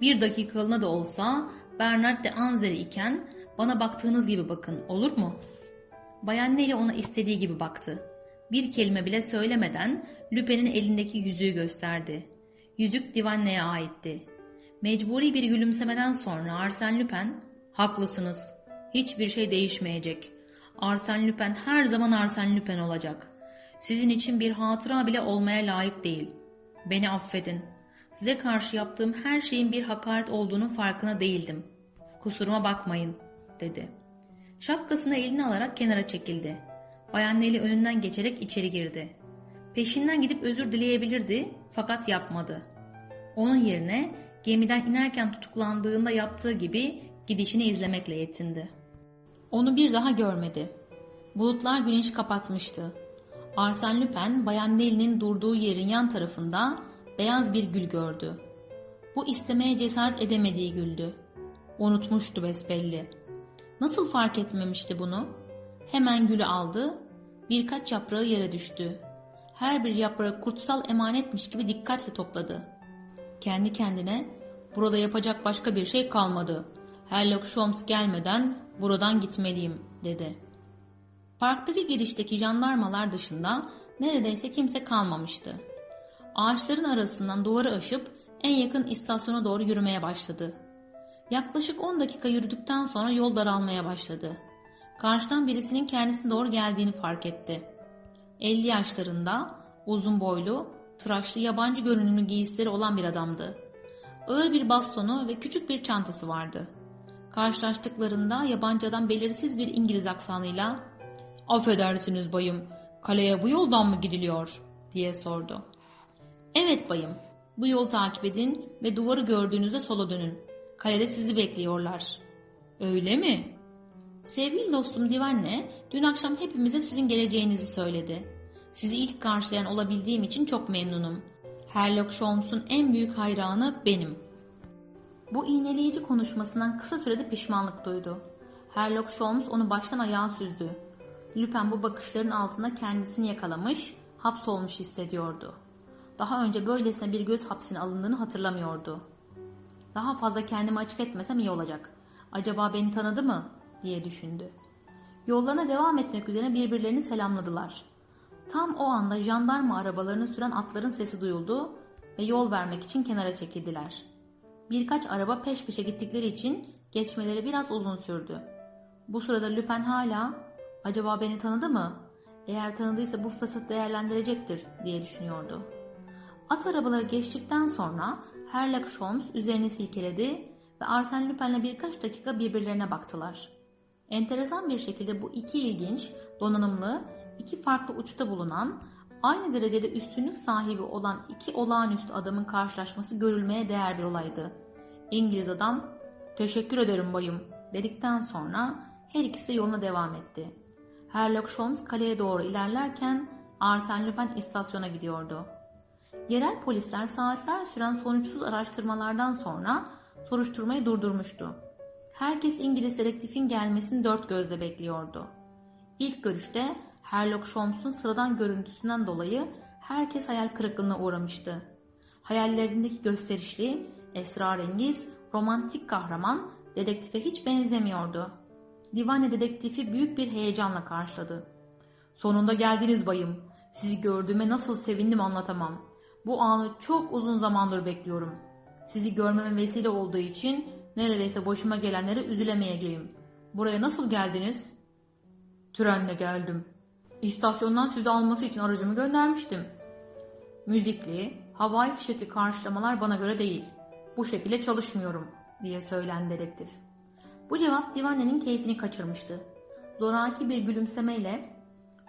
Bir dakikalığına da olsa Bernard de Anzeri iken bana baktığınız gibi bakın olur mu? Bayan Nelly ona istediği gibi baktı. Bir kelime bile söylemeden Lüpe'nin elindeki yüzüğü gösterdi. Yüzük Divanne'ye aitti. Mecburi bir gülümsemeden sonra Arsène Lupin, haklısınız, hiçbir şey değişmeyecek. Arsène Lupin her zaman Arsène Lupin olacak. Sizin için bir hatıra bile olmaya layık değil. Beni affedin. Size karşı yaptığım her şeyin bir hakaret olduğunun farkına değildim. Kusuruma bakmayın, dedi. Şapkasını eline alarak kenara çekildi. Bayan Nelly önünden geçerek içeri girdi. Peşinden gidip özür dileyebilirdi fakat yapmadı. Onun yerine gemiden inerken tutuklandığında yaptığı gibi gidişini izlemekle yetindi. Onu bir daha görmedi. Bulutlar güneşi kapatmıştı. Arsène Lupin, Bayan Nelly'nin durduğu yerin yan tarafında beyaz bir gül gördü. Bu istemeye cesaret edemediği güldü. Unutmuştu besbelli. Nasıl fark etmemişti bunu? Hemen gülü aldı, birkaç yaprağı yere düştü. Her bir yaprağı kutsal emanetmiş gibi dikkatle topladı. Kendi kendine, burada yapacak başka bir şey kalmadı. Sherlock Holmes gelmeden buradan gitmeliyim, dedi. Parktaki girişteki jandarmalar dışında neredeyse kimse kalmamıştı. Ağaçların arasından duvarı aşıp en yakın istasyona doğru yürümeye başladı. Yaklaşık 10 dakika yürüdükten sonra yol daralmaya başladı. Karşıdan birisinin kendisine doğru geldiğini fark etti. 50 yaşlarında, uzun boylu, tıraşlı yabancı görünümlü giysileri olan bir adamdı. Ağır bir bastonu ve küçük bir çantası vardı. Karşılaştıklarında yabancı adam belirsiz bir İngiliz aksanıyla ''Affedersiniz bayım, kaleye bu yoldan mı gidiliyor?'' diye sordu. ''Evet bayım, bu yolu takip edin ve duvarı gördüğünüzde sola dönün. Kalede sizi bekliyorlar.'' ''Öyle mi?'' Sevgili dostum Divanne, dün akşam hepimize sizin geleceğinizi söyledi. Sizi ilk karşılayan olabildiğim için çok memnunum. Sherlock Holmes'un en büyük hayranı benim. Bu iğneleyici konuşmasından kısa sürede pişmanlık duydu. Sherlock Holmes onu baştan ayağa süzdü. Lupin bu bakışların altında kendisini yakalamış, hapsolmuş hissediyordu. Daha önce böylesine bir göz hapsine alındığını hatırlamıyordu. Daha fazla kendimi açık etmesem iyi olacak. Acaba beni tanıdı mı? diye düşündü. Yollarına devam etmek üzere birbirlerini selamladılar. Tam o anda jandarma arabalarını süren atların sesi duyuldu ve yol vermek için kenara çekildiler. Birkaç araba peş peşe gittikleri için geçmeleri biraz uzun sürdü. Bu sırada Lupin hala acaba beni tanıdı mı? Eğer tanıdıysa bu fırsatı değerlendirecektir diye düşünüyordu. At arabaları geçtikten sonra Sherlock Holmes üzerini silkeledi ve Arsène Lupin'le birkaç dakika birbirlerine baktılar. Enteresan bir şekilde bu iki ilginç, donanımlı, iki farklı uçta bulunan, aynı derecede üstünlük sahibi olan iki olağanüstü adamın karşılaşması görülmeye değer bir olaydı. İngiliz adam, teşekkür ederim bayım dedikten sonra her ikisi de yoluna devam etti. Sherlock Holmes kaleye doğru ilerlerken Arsène Lupin istasyona gidiyordu. Yerel polisler saatler süren sonuçsuz araştırmalardan sonra soruşturmayı durdurmuştu. Herkes İngiliz dedektifin gelmesini dört gözle bekliyordu. İlk görüşte Sherlock Holmes'un sıradan görüntüsünden dolayı herkes hayal kırıklığına uğramıştı. Hayallerindeki gösterişli, esrarengiz, romantik kahraman dedektife hiç benzemiyordu. Divane dedektifi büyük bir heyecanla karşıladı. Sonunda geldiniz bayım. Sizi gördüğüme nasıl sevindim anlatamam. Bu anı çok uzun zamandır bekliyorum. Sizi görmeme vesile olduğu için neredeyse başıma gelenlere üzülemeyeceğim. Buraya nasıl geldiniz? Trenle geldim. İstasyondan sizi alması için aracımı göndermiştim. Müzikli, havai fişekli karşılamalar bana göre değil. Bu şekilde çalışmıyorum diye söylendi dedektif. Bu cevap Divane'nin keyfini kaçırmıştı. Zoraki bir gülümsemeyle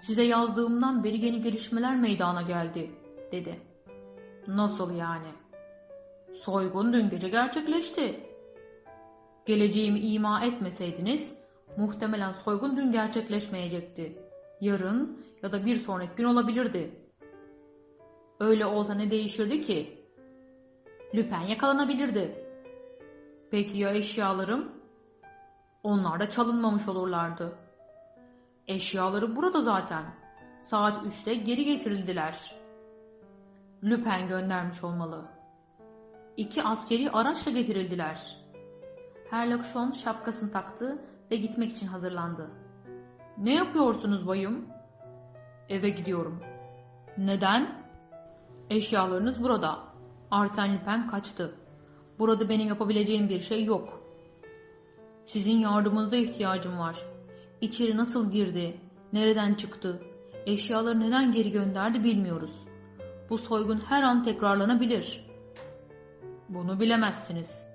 size yazdığımdan beri yeni gelişmeler meydana geldi dedi. Nasıl yani? Soygun dün gece gerçekleşti. Geleceğimi ima etmeseydiniz Muhtemelen soygun dün gerçekleşmeyecekti. Yarın ya da bir sonraki gün olabilirdi. Öyle olsa ne değişirdi ki? Lüpen yakalanabilirdi. Peki ya eşyalarım? Onlar da çalınmamış olurlardı. Eşyaları burada zaten. Saat 3'te geri getirildiler. Lüpen göndermiş olmalı. İki askeri araçla getirildiler. Herlock Sholmes şapkasını taktı ve gitmek için hazırlandı. Ne yapıyorsunuz bayım? Eve gidiyorum. Neden? Eşyalarınız burada. Arsène Lupin kaçtı. Burada benim yapabileceğim bir şey yok. Sizin yardımınıza ihtiyacım var. İçeri nasıl girdi? Nereden çıktı? Eşyaları neden geri gönderdi bilmiyoruz. Bu soygun her an tekrarlanabilir. Bunu bilemezsiniz.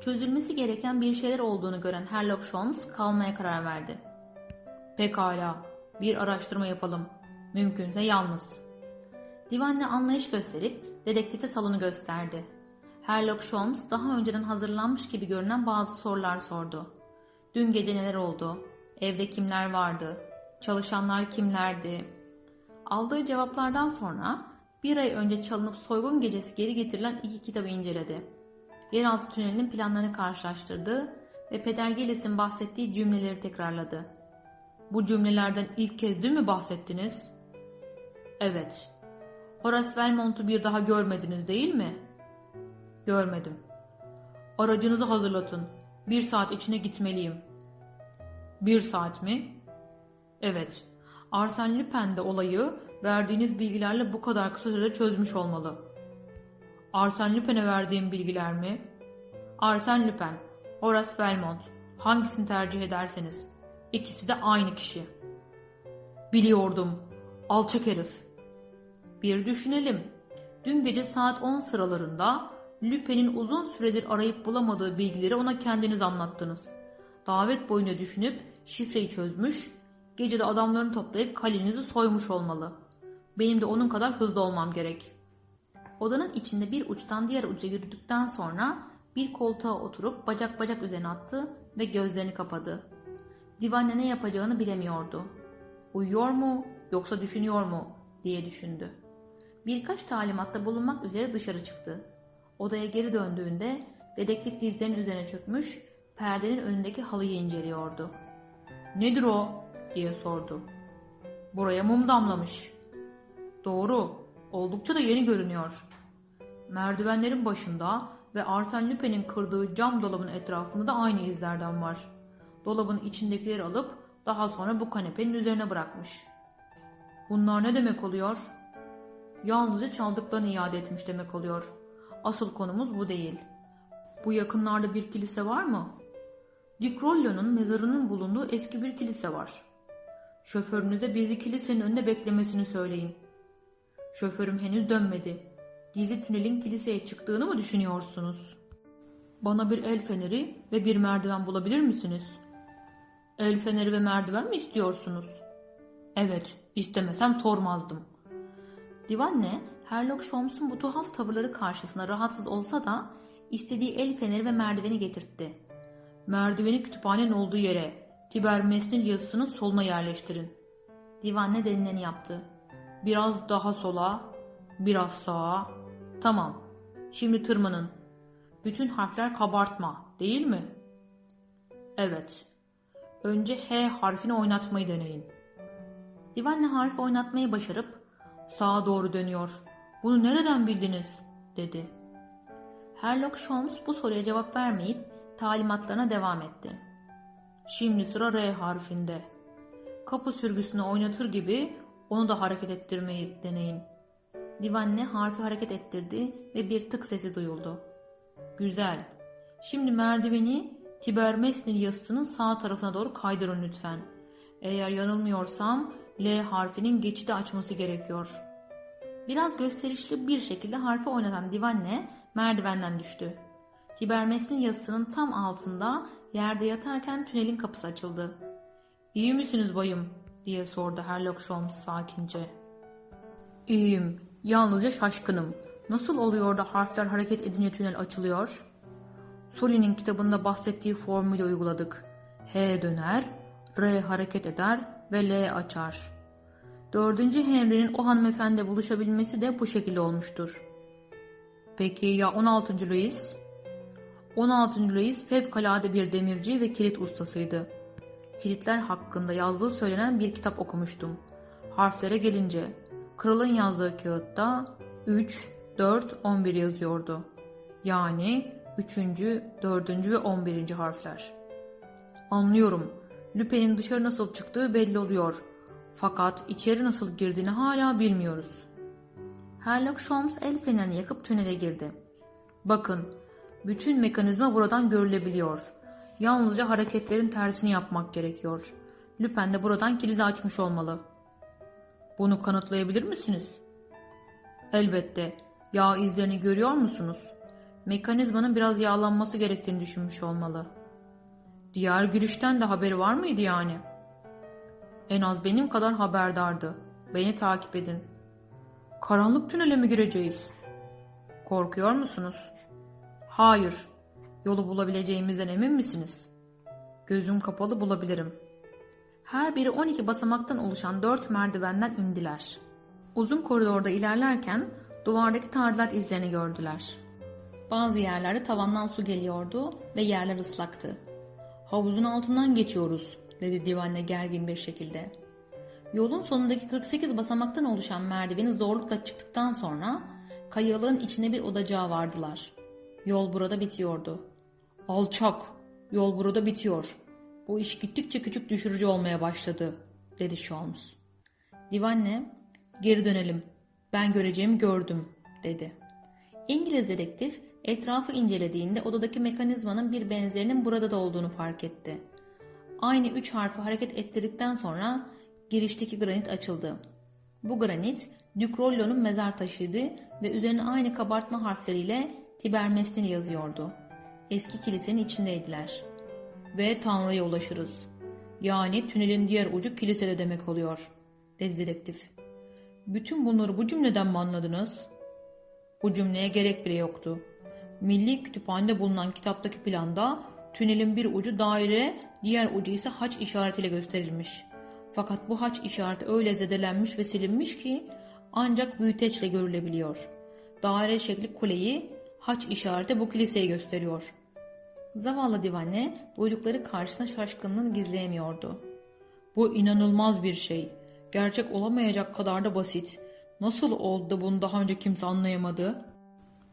Çözülmesi gereken bir şeyler olduğunu gören Herlock Sholmes kalmaya karar verdi. Pekala, bir araştırma yapalım. Mümkünse yalnız. Divanla anlayış gösterip dedektife salonu gösterdi. Herlock Sholmes daha önceden hazırlanmış gibi görünen bazı sorular sordu. Dün gece neler oldu? Evde kimler vardı? Çalışanlar kimlerdi? Aldığı cevaplardan sonra bir ay önce çalınıp soygun gecesi geri getirilen iki kitabı inceledi. Yeraltı tünelinin planlarını karşılaştırdı ve Peder Gillis'in bahsettiği cümleleri tekrarladı. Bu cümlelerden ilk kez dün mü bahsettiniz? Evet. Horace Valmont'u bir daha görmediniz değil mi? Görmedim. Aracınızı hazırlatın. Bir saat içine gitmeliyim. Bir saat mi? Evet. Arsène Lupin de olayı verdiğiniz bilgilerle bu kadar kısa sürede çözmüş olmalı. Arsène Lupin'e verdiğim bilgiler mi? Arsène Lupin, Horace Valmont. Hangisini tercih ederseniz. İkisi de aynı kişi. Biliyordum. Alçak herif. Bir düşünelim. Dün gece saat 10 sıralarında Lupin'in uzun süredir arayıp bulamadığı bilgileri ona kendiniz anlattınız. Davet boyunca düşünüp şifreyi çözmüş, gecede adamlarını toplayıp kalenizi soymuş olmalı. Benim de onun kadar hızlı olmam gerek. Odanın içinde bir uçtan diğer uca yürüdükten sonra bir koltuğa oturup bacak bacak üzerine attı ve gözlerini kapadı. Divanla ne yapacağını bilemiyordu. Uyuyor mu yoksa düşünüyor mu diye düşündü. Birkaç talimatta bulunmak üzere dışarı çıktı. Odaya geri döndüğünde dedektif dizlerinin üzerine çökmüş, perdenin önündeki halıyı inceliyordu. Nedir o? diye sordu. Buraya mum damlamış. Doğru, oldukça da yeni görünüyor. Merdivenlerin başında ve Arsène Lupin'in kırdığı cam dolabın etrafında da aynı izlerden var. Dolabın içindekileri alıp daha sonra bu kanepenin üzerine bırakmış. Bunlar ne demek oluyor? Yalnızca çaldıklarını iade etmiş demek oluyor. Asıl konumuz bu değil. Bu yakınlarda bir kilise var mı? Dick Rollon'un mezarının bulunduğu eski bir kilise var. Şoförünüze bizi kilisenin önünde beklemesini söyleyin. Şoförüm henüz dönmedi. Gizli tünelin kiliseye çıktığını mı düşünüyorsunuz? Bana bir el feneri ve bir merdiven bulabilir misiniz? El feneri ve merdiven mi istiyorsunuz? Evet, istemesem sormazdım. Divanne, Herlock Sholmes'un bu tuhaf tavırları karşısında rahatsız olsa da istediği el feneri ve merdiveni getirtti. Merdiveni kütüphanenin olduğu yere, Tiber Mesnil yazısının soluna yerleştirin. Divanne denileni yaptı. Biraz daha sola, biraz sağa. Tamam, şimdi tırmanın. Bütün harfler kabartma, değil mi? Evet. Önce H harfini oynatmayı deneyin. Divanne harfi oynatmayı başarıp sağa doğru dönüyor. Bunu nereden bildiniz? dedi. Herlock Sholmes bu soruya cevap vermeyip talimatlarına devam etti. Şimdi sıra R harfinde. Kapı sürgüsünü oynatır gibi onu da hareket ettirmeyi deneyin. Divanne harfi hareket ettirdi ve bir tık sesi duyuldu. Güzel. Şimdi merdiveni Tiber Mesnil yazısının sağ tarafına doğru kaydırın lütfen. Eğer yanılmıyorsam L harfinin geçidi açması gerekiyor. Biraz gösterişli bir şekilde harfi oynatan Divanne merdivenden düştü. Tiber Mesnil yazısının tam altında yerde yatarken tünelin kapısı açıldı. İyi misiniz bayım? Diye sordu Herlock Sholmes sakince. İyiyim. Yalnızca şaşkınım. Nasıl oluyor da harfler hareket edince tünel açılıyor? Sully'nin kitabında bahsettiği formülü uyguladık. H döner, R hareket eder ve L açar. Dördüncü Henry'nin o hanımefendi buluşabilmesi de bu şekilde olmuştur. Peki ya 16. Louis? 16. Louis fevkalade bir demirci ve kilit ustasıydı. Kilitler hakkında yazdığı söylenen bir kitap okumuştum. Harflere gelince, kralın yazdığı kağıtta 3, 4, 11 yazıyordu. Yani 3. 4. ve 11. harfler. Anlıyorum. Lüpe'nin dışarı nasıl çıktığı belli oluyor. Fakat içeri nasıl girdiğini hala bilmiyoruz. Herlock Holmes el fenerini yakıp tünele girdi. Bakın, bütün mekanizma buradan görülebiliyor. Yalnızca hareketlerin tersini yapmak gerekiyor. Lüpen de buradan kilidi açmış olmalı. Bunu kanıtlayabilir misiniz? Elbette. Yağ izlerini görüyor musunuz? Mekanizmanın biraz yağlanması gerektiğini düşünmüş olmalı. Diğer girişten de haberi var mıydı yani? En az benim kadar haberdardı. Beni takip edin. Karanlık tünele mi gireceğiz? Korkuyor musunuz? Hayır. Yolu bulabileceğimizden emin misiniz? Gözüm kapalı bulabilirim. Her biri 12 basamaktan oluşan 4 merdivenden indiler. Uzun koridorda ilerlerken duvardaki tadilat izlerini gördüler. Bazı yerlerde tavandan su geliyordu ve yerler ıslaktı. Havuzun altından geçiyoruz, dedi divanla gergin bir şekilde. Yolun sonundaki 48 basamaktan oluşan merdiveni zorlukla çıktıktan sonra kayalığın içine bir odacağa vardılar. Yol burada bitiyordu. Alçak, yol burada bitiyor. Bu iş gittikçe küçük düşürücü olmaya başladı, dedi Sholmes. Divanne, geri dönelim. Ben göreceğimi gördüm, dedi. İngiliz dedektif etrafı incelediğinde odadaki mekanizmanın bir benzerinin burada da olduğunu fark etti. Aynı üç harfi hareket ettirdikten sonra girişteki granit açıldı. Bu granit Dukrollo'nun mezar taşıydı ve üzerine aynı kabartma harfleriyle Tibermesnil yazıyordu. Eski kilisenin içindeydiler. Ve Tanrı'ya ulaşırız. Yani tünelin diğer ucu kilisede demek oluyor, dedi dedektif. Bütün bunları bu cümleden mi anladınız? Bu cümleye gerek bile yoktu. Milli Kütüphane'de bulunan kitaptaki planda tünelin bir ucu daire, diğer ucu ise haç işaretiyle gösterilmiş. Fakat bu haç işareti öyle zedelenmiş ve silinmiş ki ancak büyüteçle görülebiliyor. Daire şekli kuleyi, haç işareti bu kiliseyi gösteriyor. Zavallı divane duydukları karşısında şaşkınlığını gizleyemiyordu. Bu inanılmaz bir şey. Gerçek olamayacak kadar da basit. Nasıl oldu da bunu daha önce kimse anlayamadı?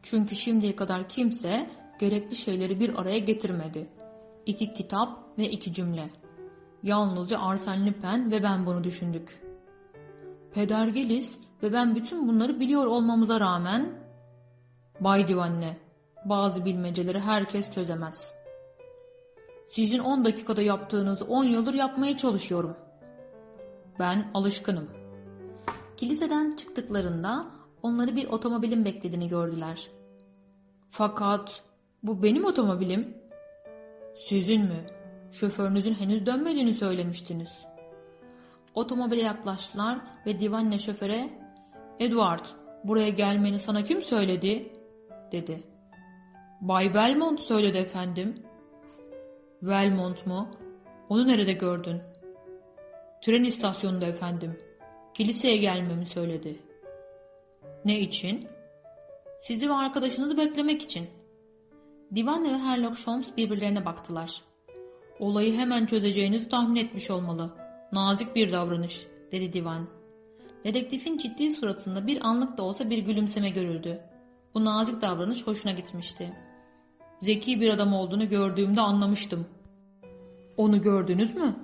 Çünkü şimdiye kadar kimse gerekli şeyleri bir araya getirmedi. İki kitap ve iki cümle. Yalnızca Arsène Lupin ve ben bunu düşündük. Peder Gelis ve ben bütün bunları biliyor olmamıza rağmen Bay Divanne, bazı bilmeceleri herkes çözemez. Sizin 10 dakikada yaptığınızı 10 yıldır yapmaya çalışıyorum. Ben alışkınım. Kiliseden çıktıklarında onları bir otomobilin beklediğini gördüler. Fakat bu benim otomobilim. Sizin mi? Şoförünüzün henüz dönmediğini söylemiştiniz. Otomobile yaklaştılar ve divanle şoföre Edward buraya gelmeni sana kim söyledi? dedi. Bay Belmont söyledi efendim. Belmont mu? Onu nerede gördün? Tren istasyonunda efendim. Kiliseye gelmemi söyledi. Ne için? Sizi ve arkadaşınızı beklemek için. Divan ve Herlock Holmes birbirlerine baktılar. Olayı hemen çözeceğinizi tahmin etmiş olmalı. Nazik bir davranış, dedi Divan. Dedektifin ciddi suratında bir anlık da olsa bir gülümseme görüldü. Bu nazik davranış hoşuna gitmişti. Zeki bir adam olduğunu gördüğümde anlamıştım. Onu gördünüz mü?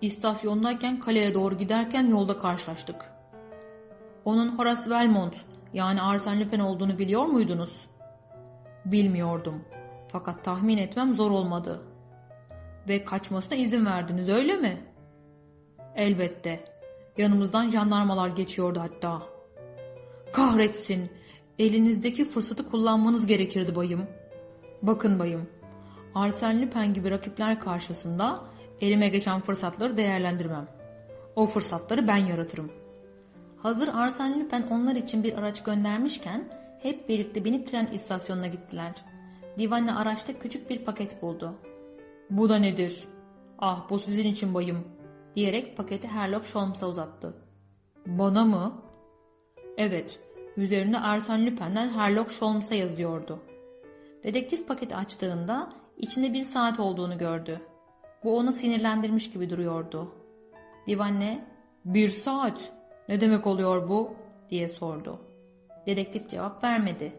İstasyondayken kaleye doğru giderken yolda karşılaştık. Onun Horace Belmont yani Arsène Lupin olduğunu biliyor muydunuz? Bilmiyordum. Fakat tahmin etmem zor olmadı. Ve kaçmasına izin verdiniz öyle mi? Elbette. Yanımızdan jandarmalar geçiyordu hatta. Kahretsin. Elinizdeki fırsatı kullanmanız gerekirdi bayım. Bakın bayım. Arsène Lupin gibi rakipler karşısında elime geçen fırsatları değerlendirmem. O fırsatları ben yaratırım. Hazır Arsène Lupin onlar için bir araç göndermişken hep birlikte binip tren istasyonuna gittiler. Divanla araçta küçük bir paket buldu. Bu da nedir? Ah bu sizin için bayım diyerek paketi Herlock Sholmes'a uzattı. Bana mı? Evet, üzerine Arsène Lupin'den Herlock Holmes'a yazıyordu. Dedektif paketi açtığında içinde bir saat olduğunu gördü. Bu onu sinirlendirmiş gibi duruyordu. Divanne, Bir saat. Ne demek oluyor bu? diye sordu. Dedektif cevap vermedi.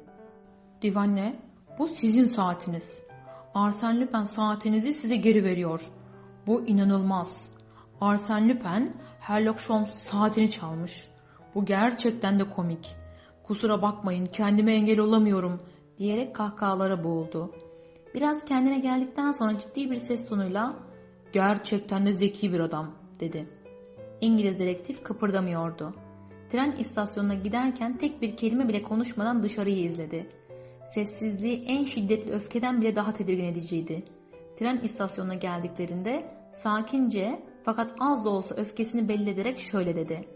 Divanne, bu sizin saatiniz. Arsène Lupin saatinizi size geri veriyor. Bu inanılmaz. Arsène Lupin, Herlock Holmes saatini çalmış. Bu gerçekten de komik. Kusura bakmayın kendime engel olamıyorum diyerek kahkahalara boğuldu. Biraz kendine geldikten sonra ciddi bir ses tonuyla gerçekten de zeki bir adam dedi. İngiliz dedektif kıpırdamıyordu. Tren istasyonuna giderken tek bir kelime bile konuşmadan dışarıyı izledi. Sessizliği en şiddetli öfkeden bile daha tedirgin ediciydi. Tren istasyonuna geldiklerinde sakince fakat az da olsa öfkesini belli ederek şöyle dedi.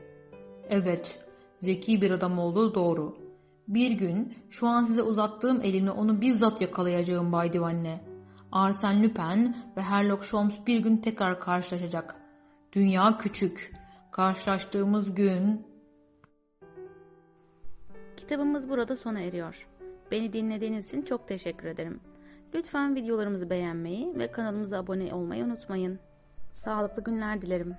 Evet, zeki bir adam olduğu doğru. Bir gün şu an size uzattığım elimle onu bizzat yakalayacağım Bay Divanne. Arsène Lupin ve Herlock Holmes bir gün tekrar karşılaşacak. Dünya küçük. Karşılaştığımız gün... Kitabımız burada sona eriyor. Beni dinlediğiniz için çok teşekkür ederim. Lütfen videolarımızı beğenmeyi ve kanalımıza abone olmayı unutmayın. Sağlıklı günler dilerim.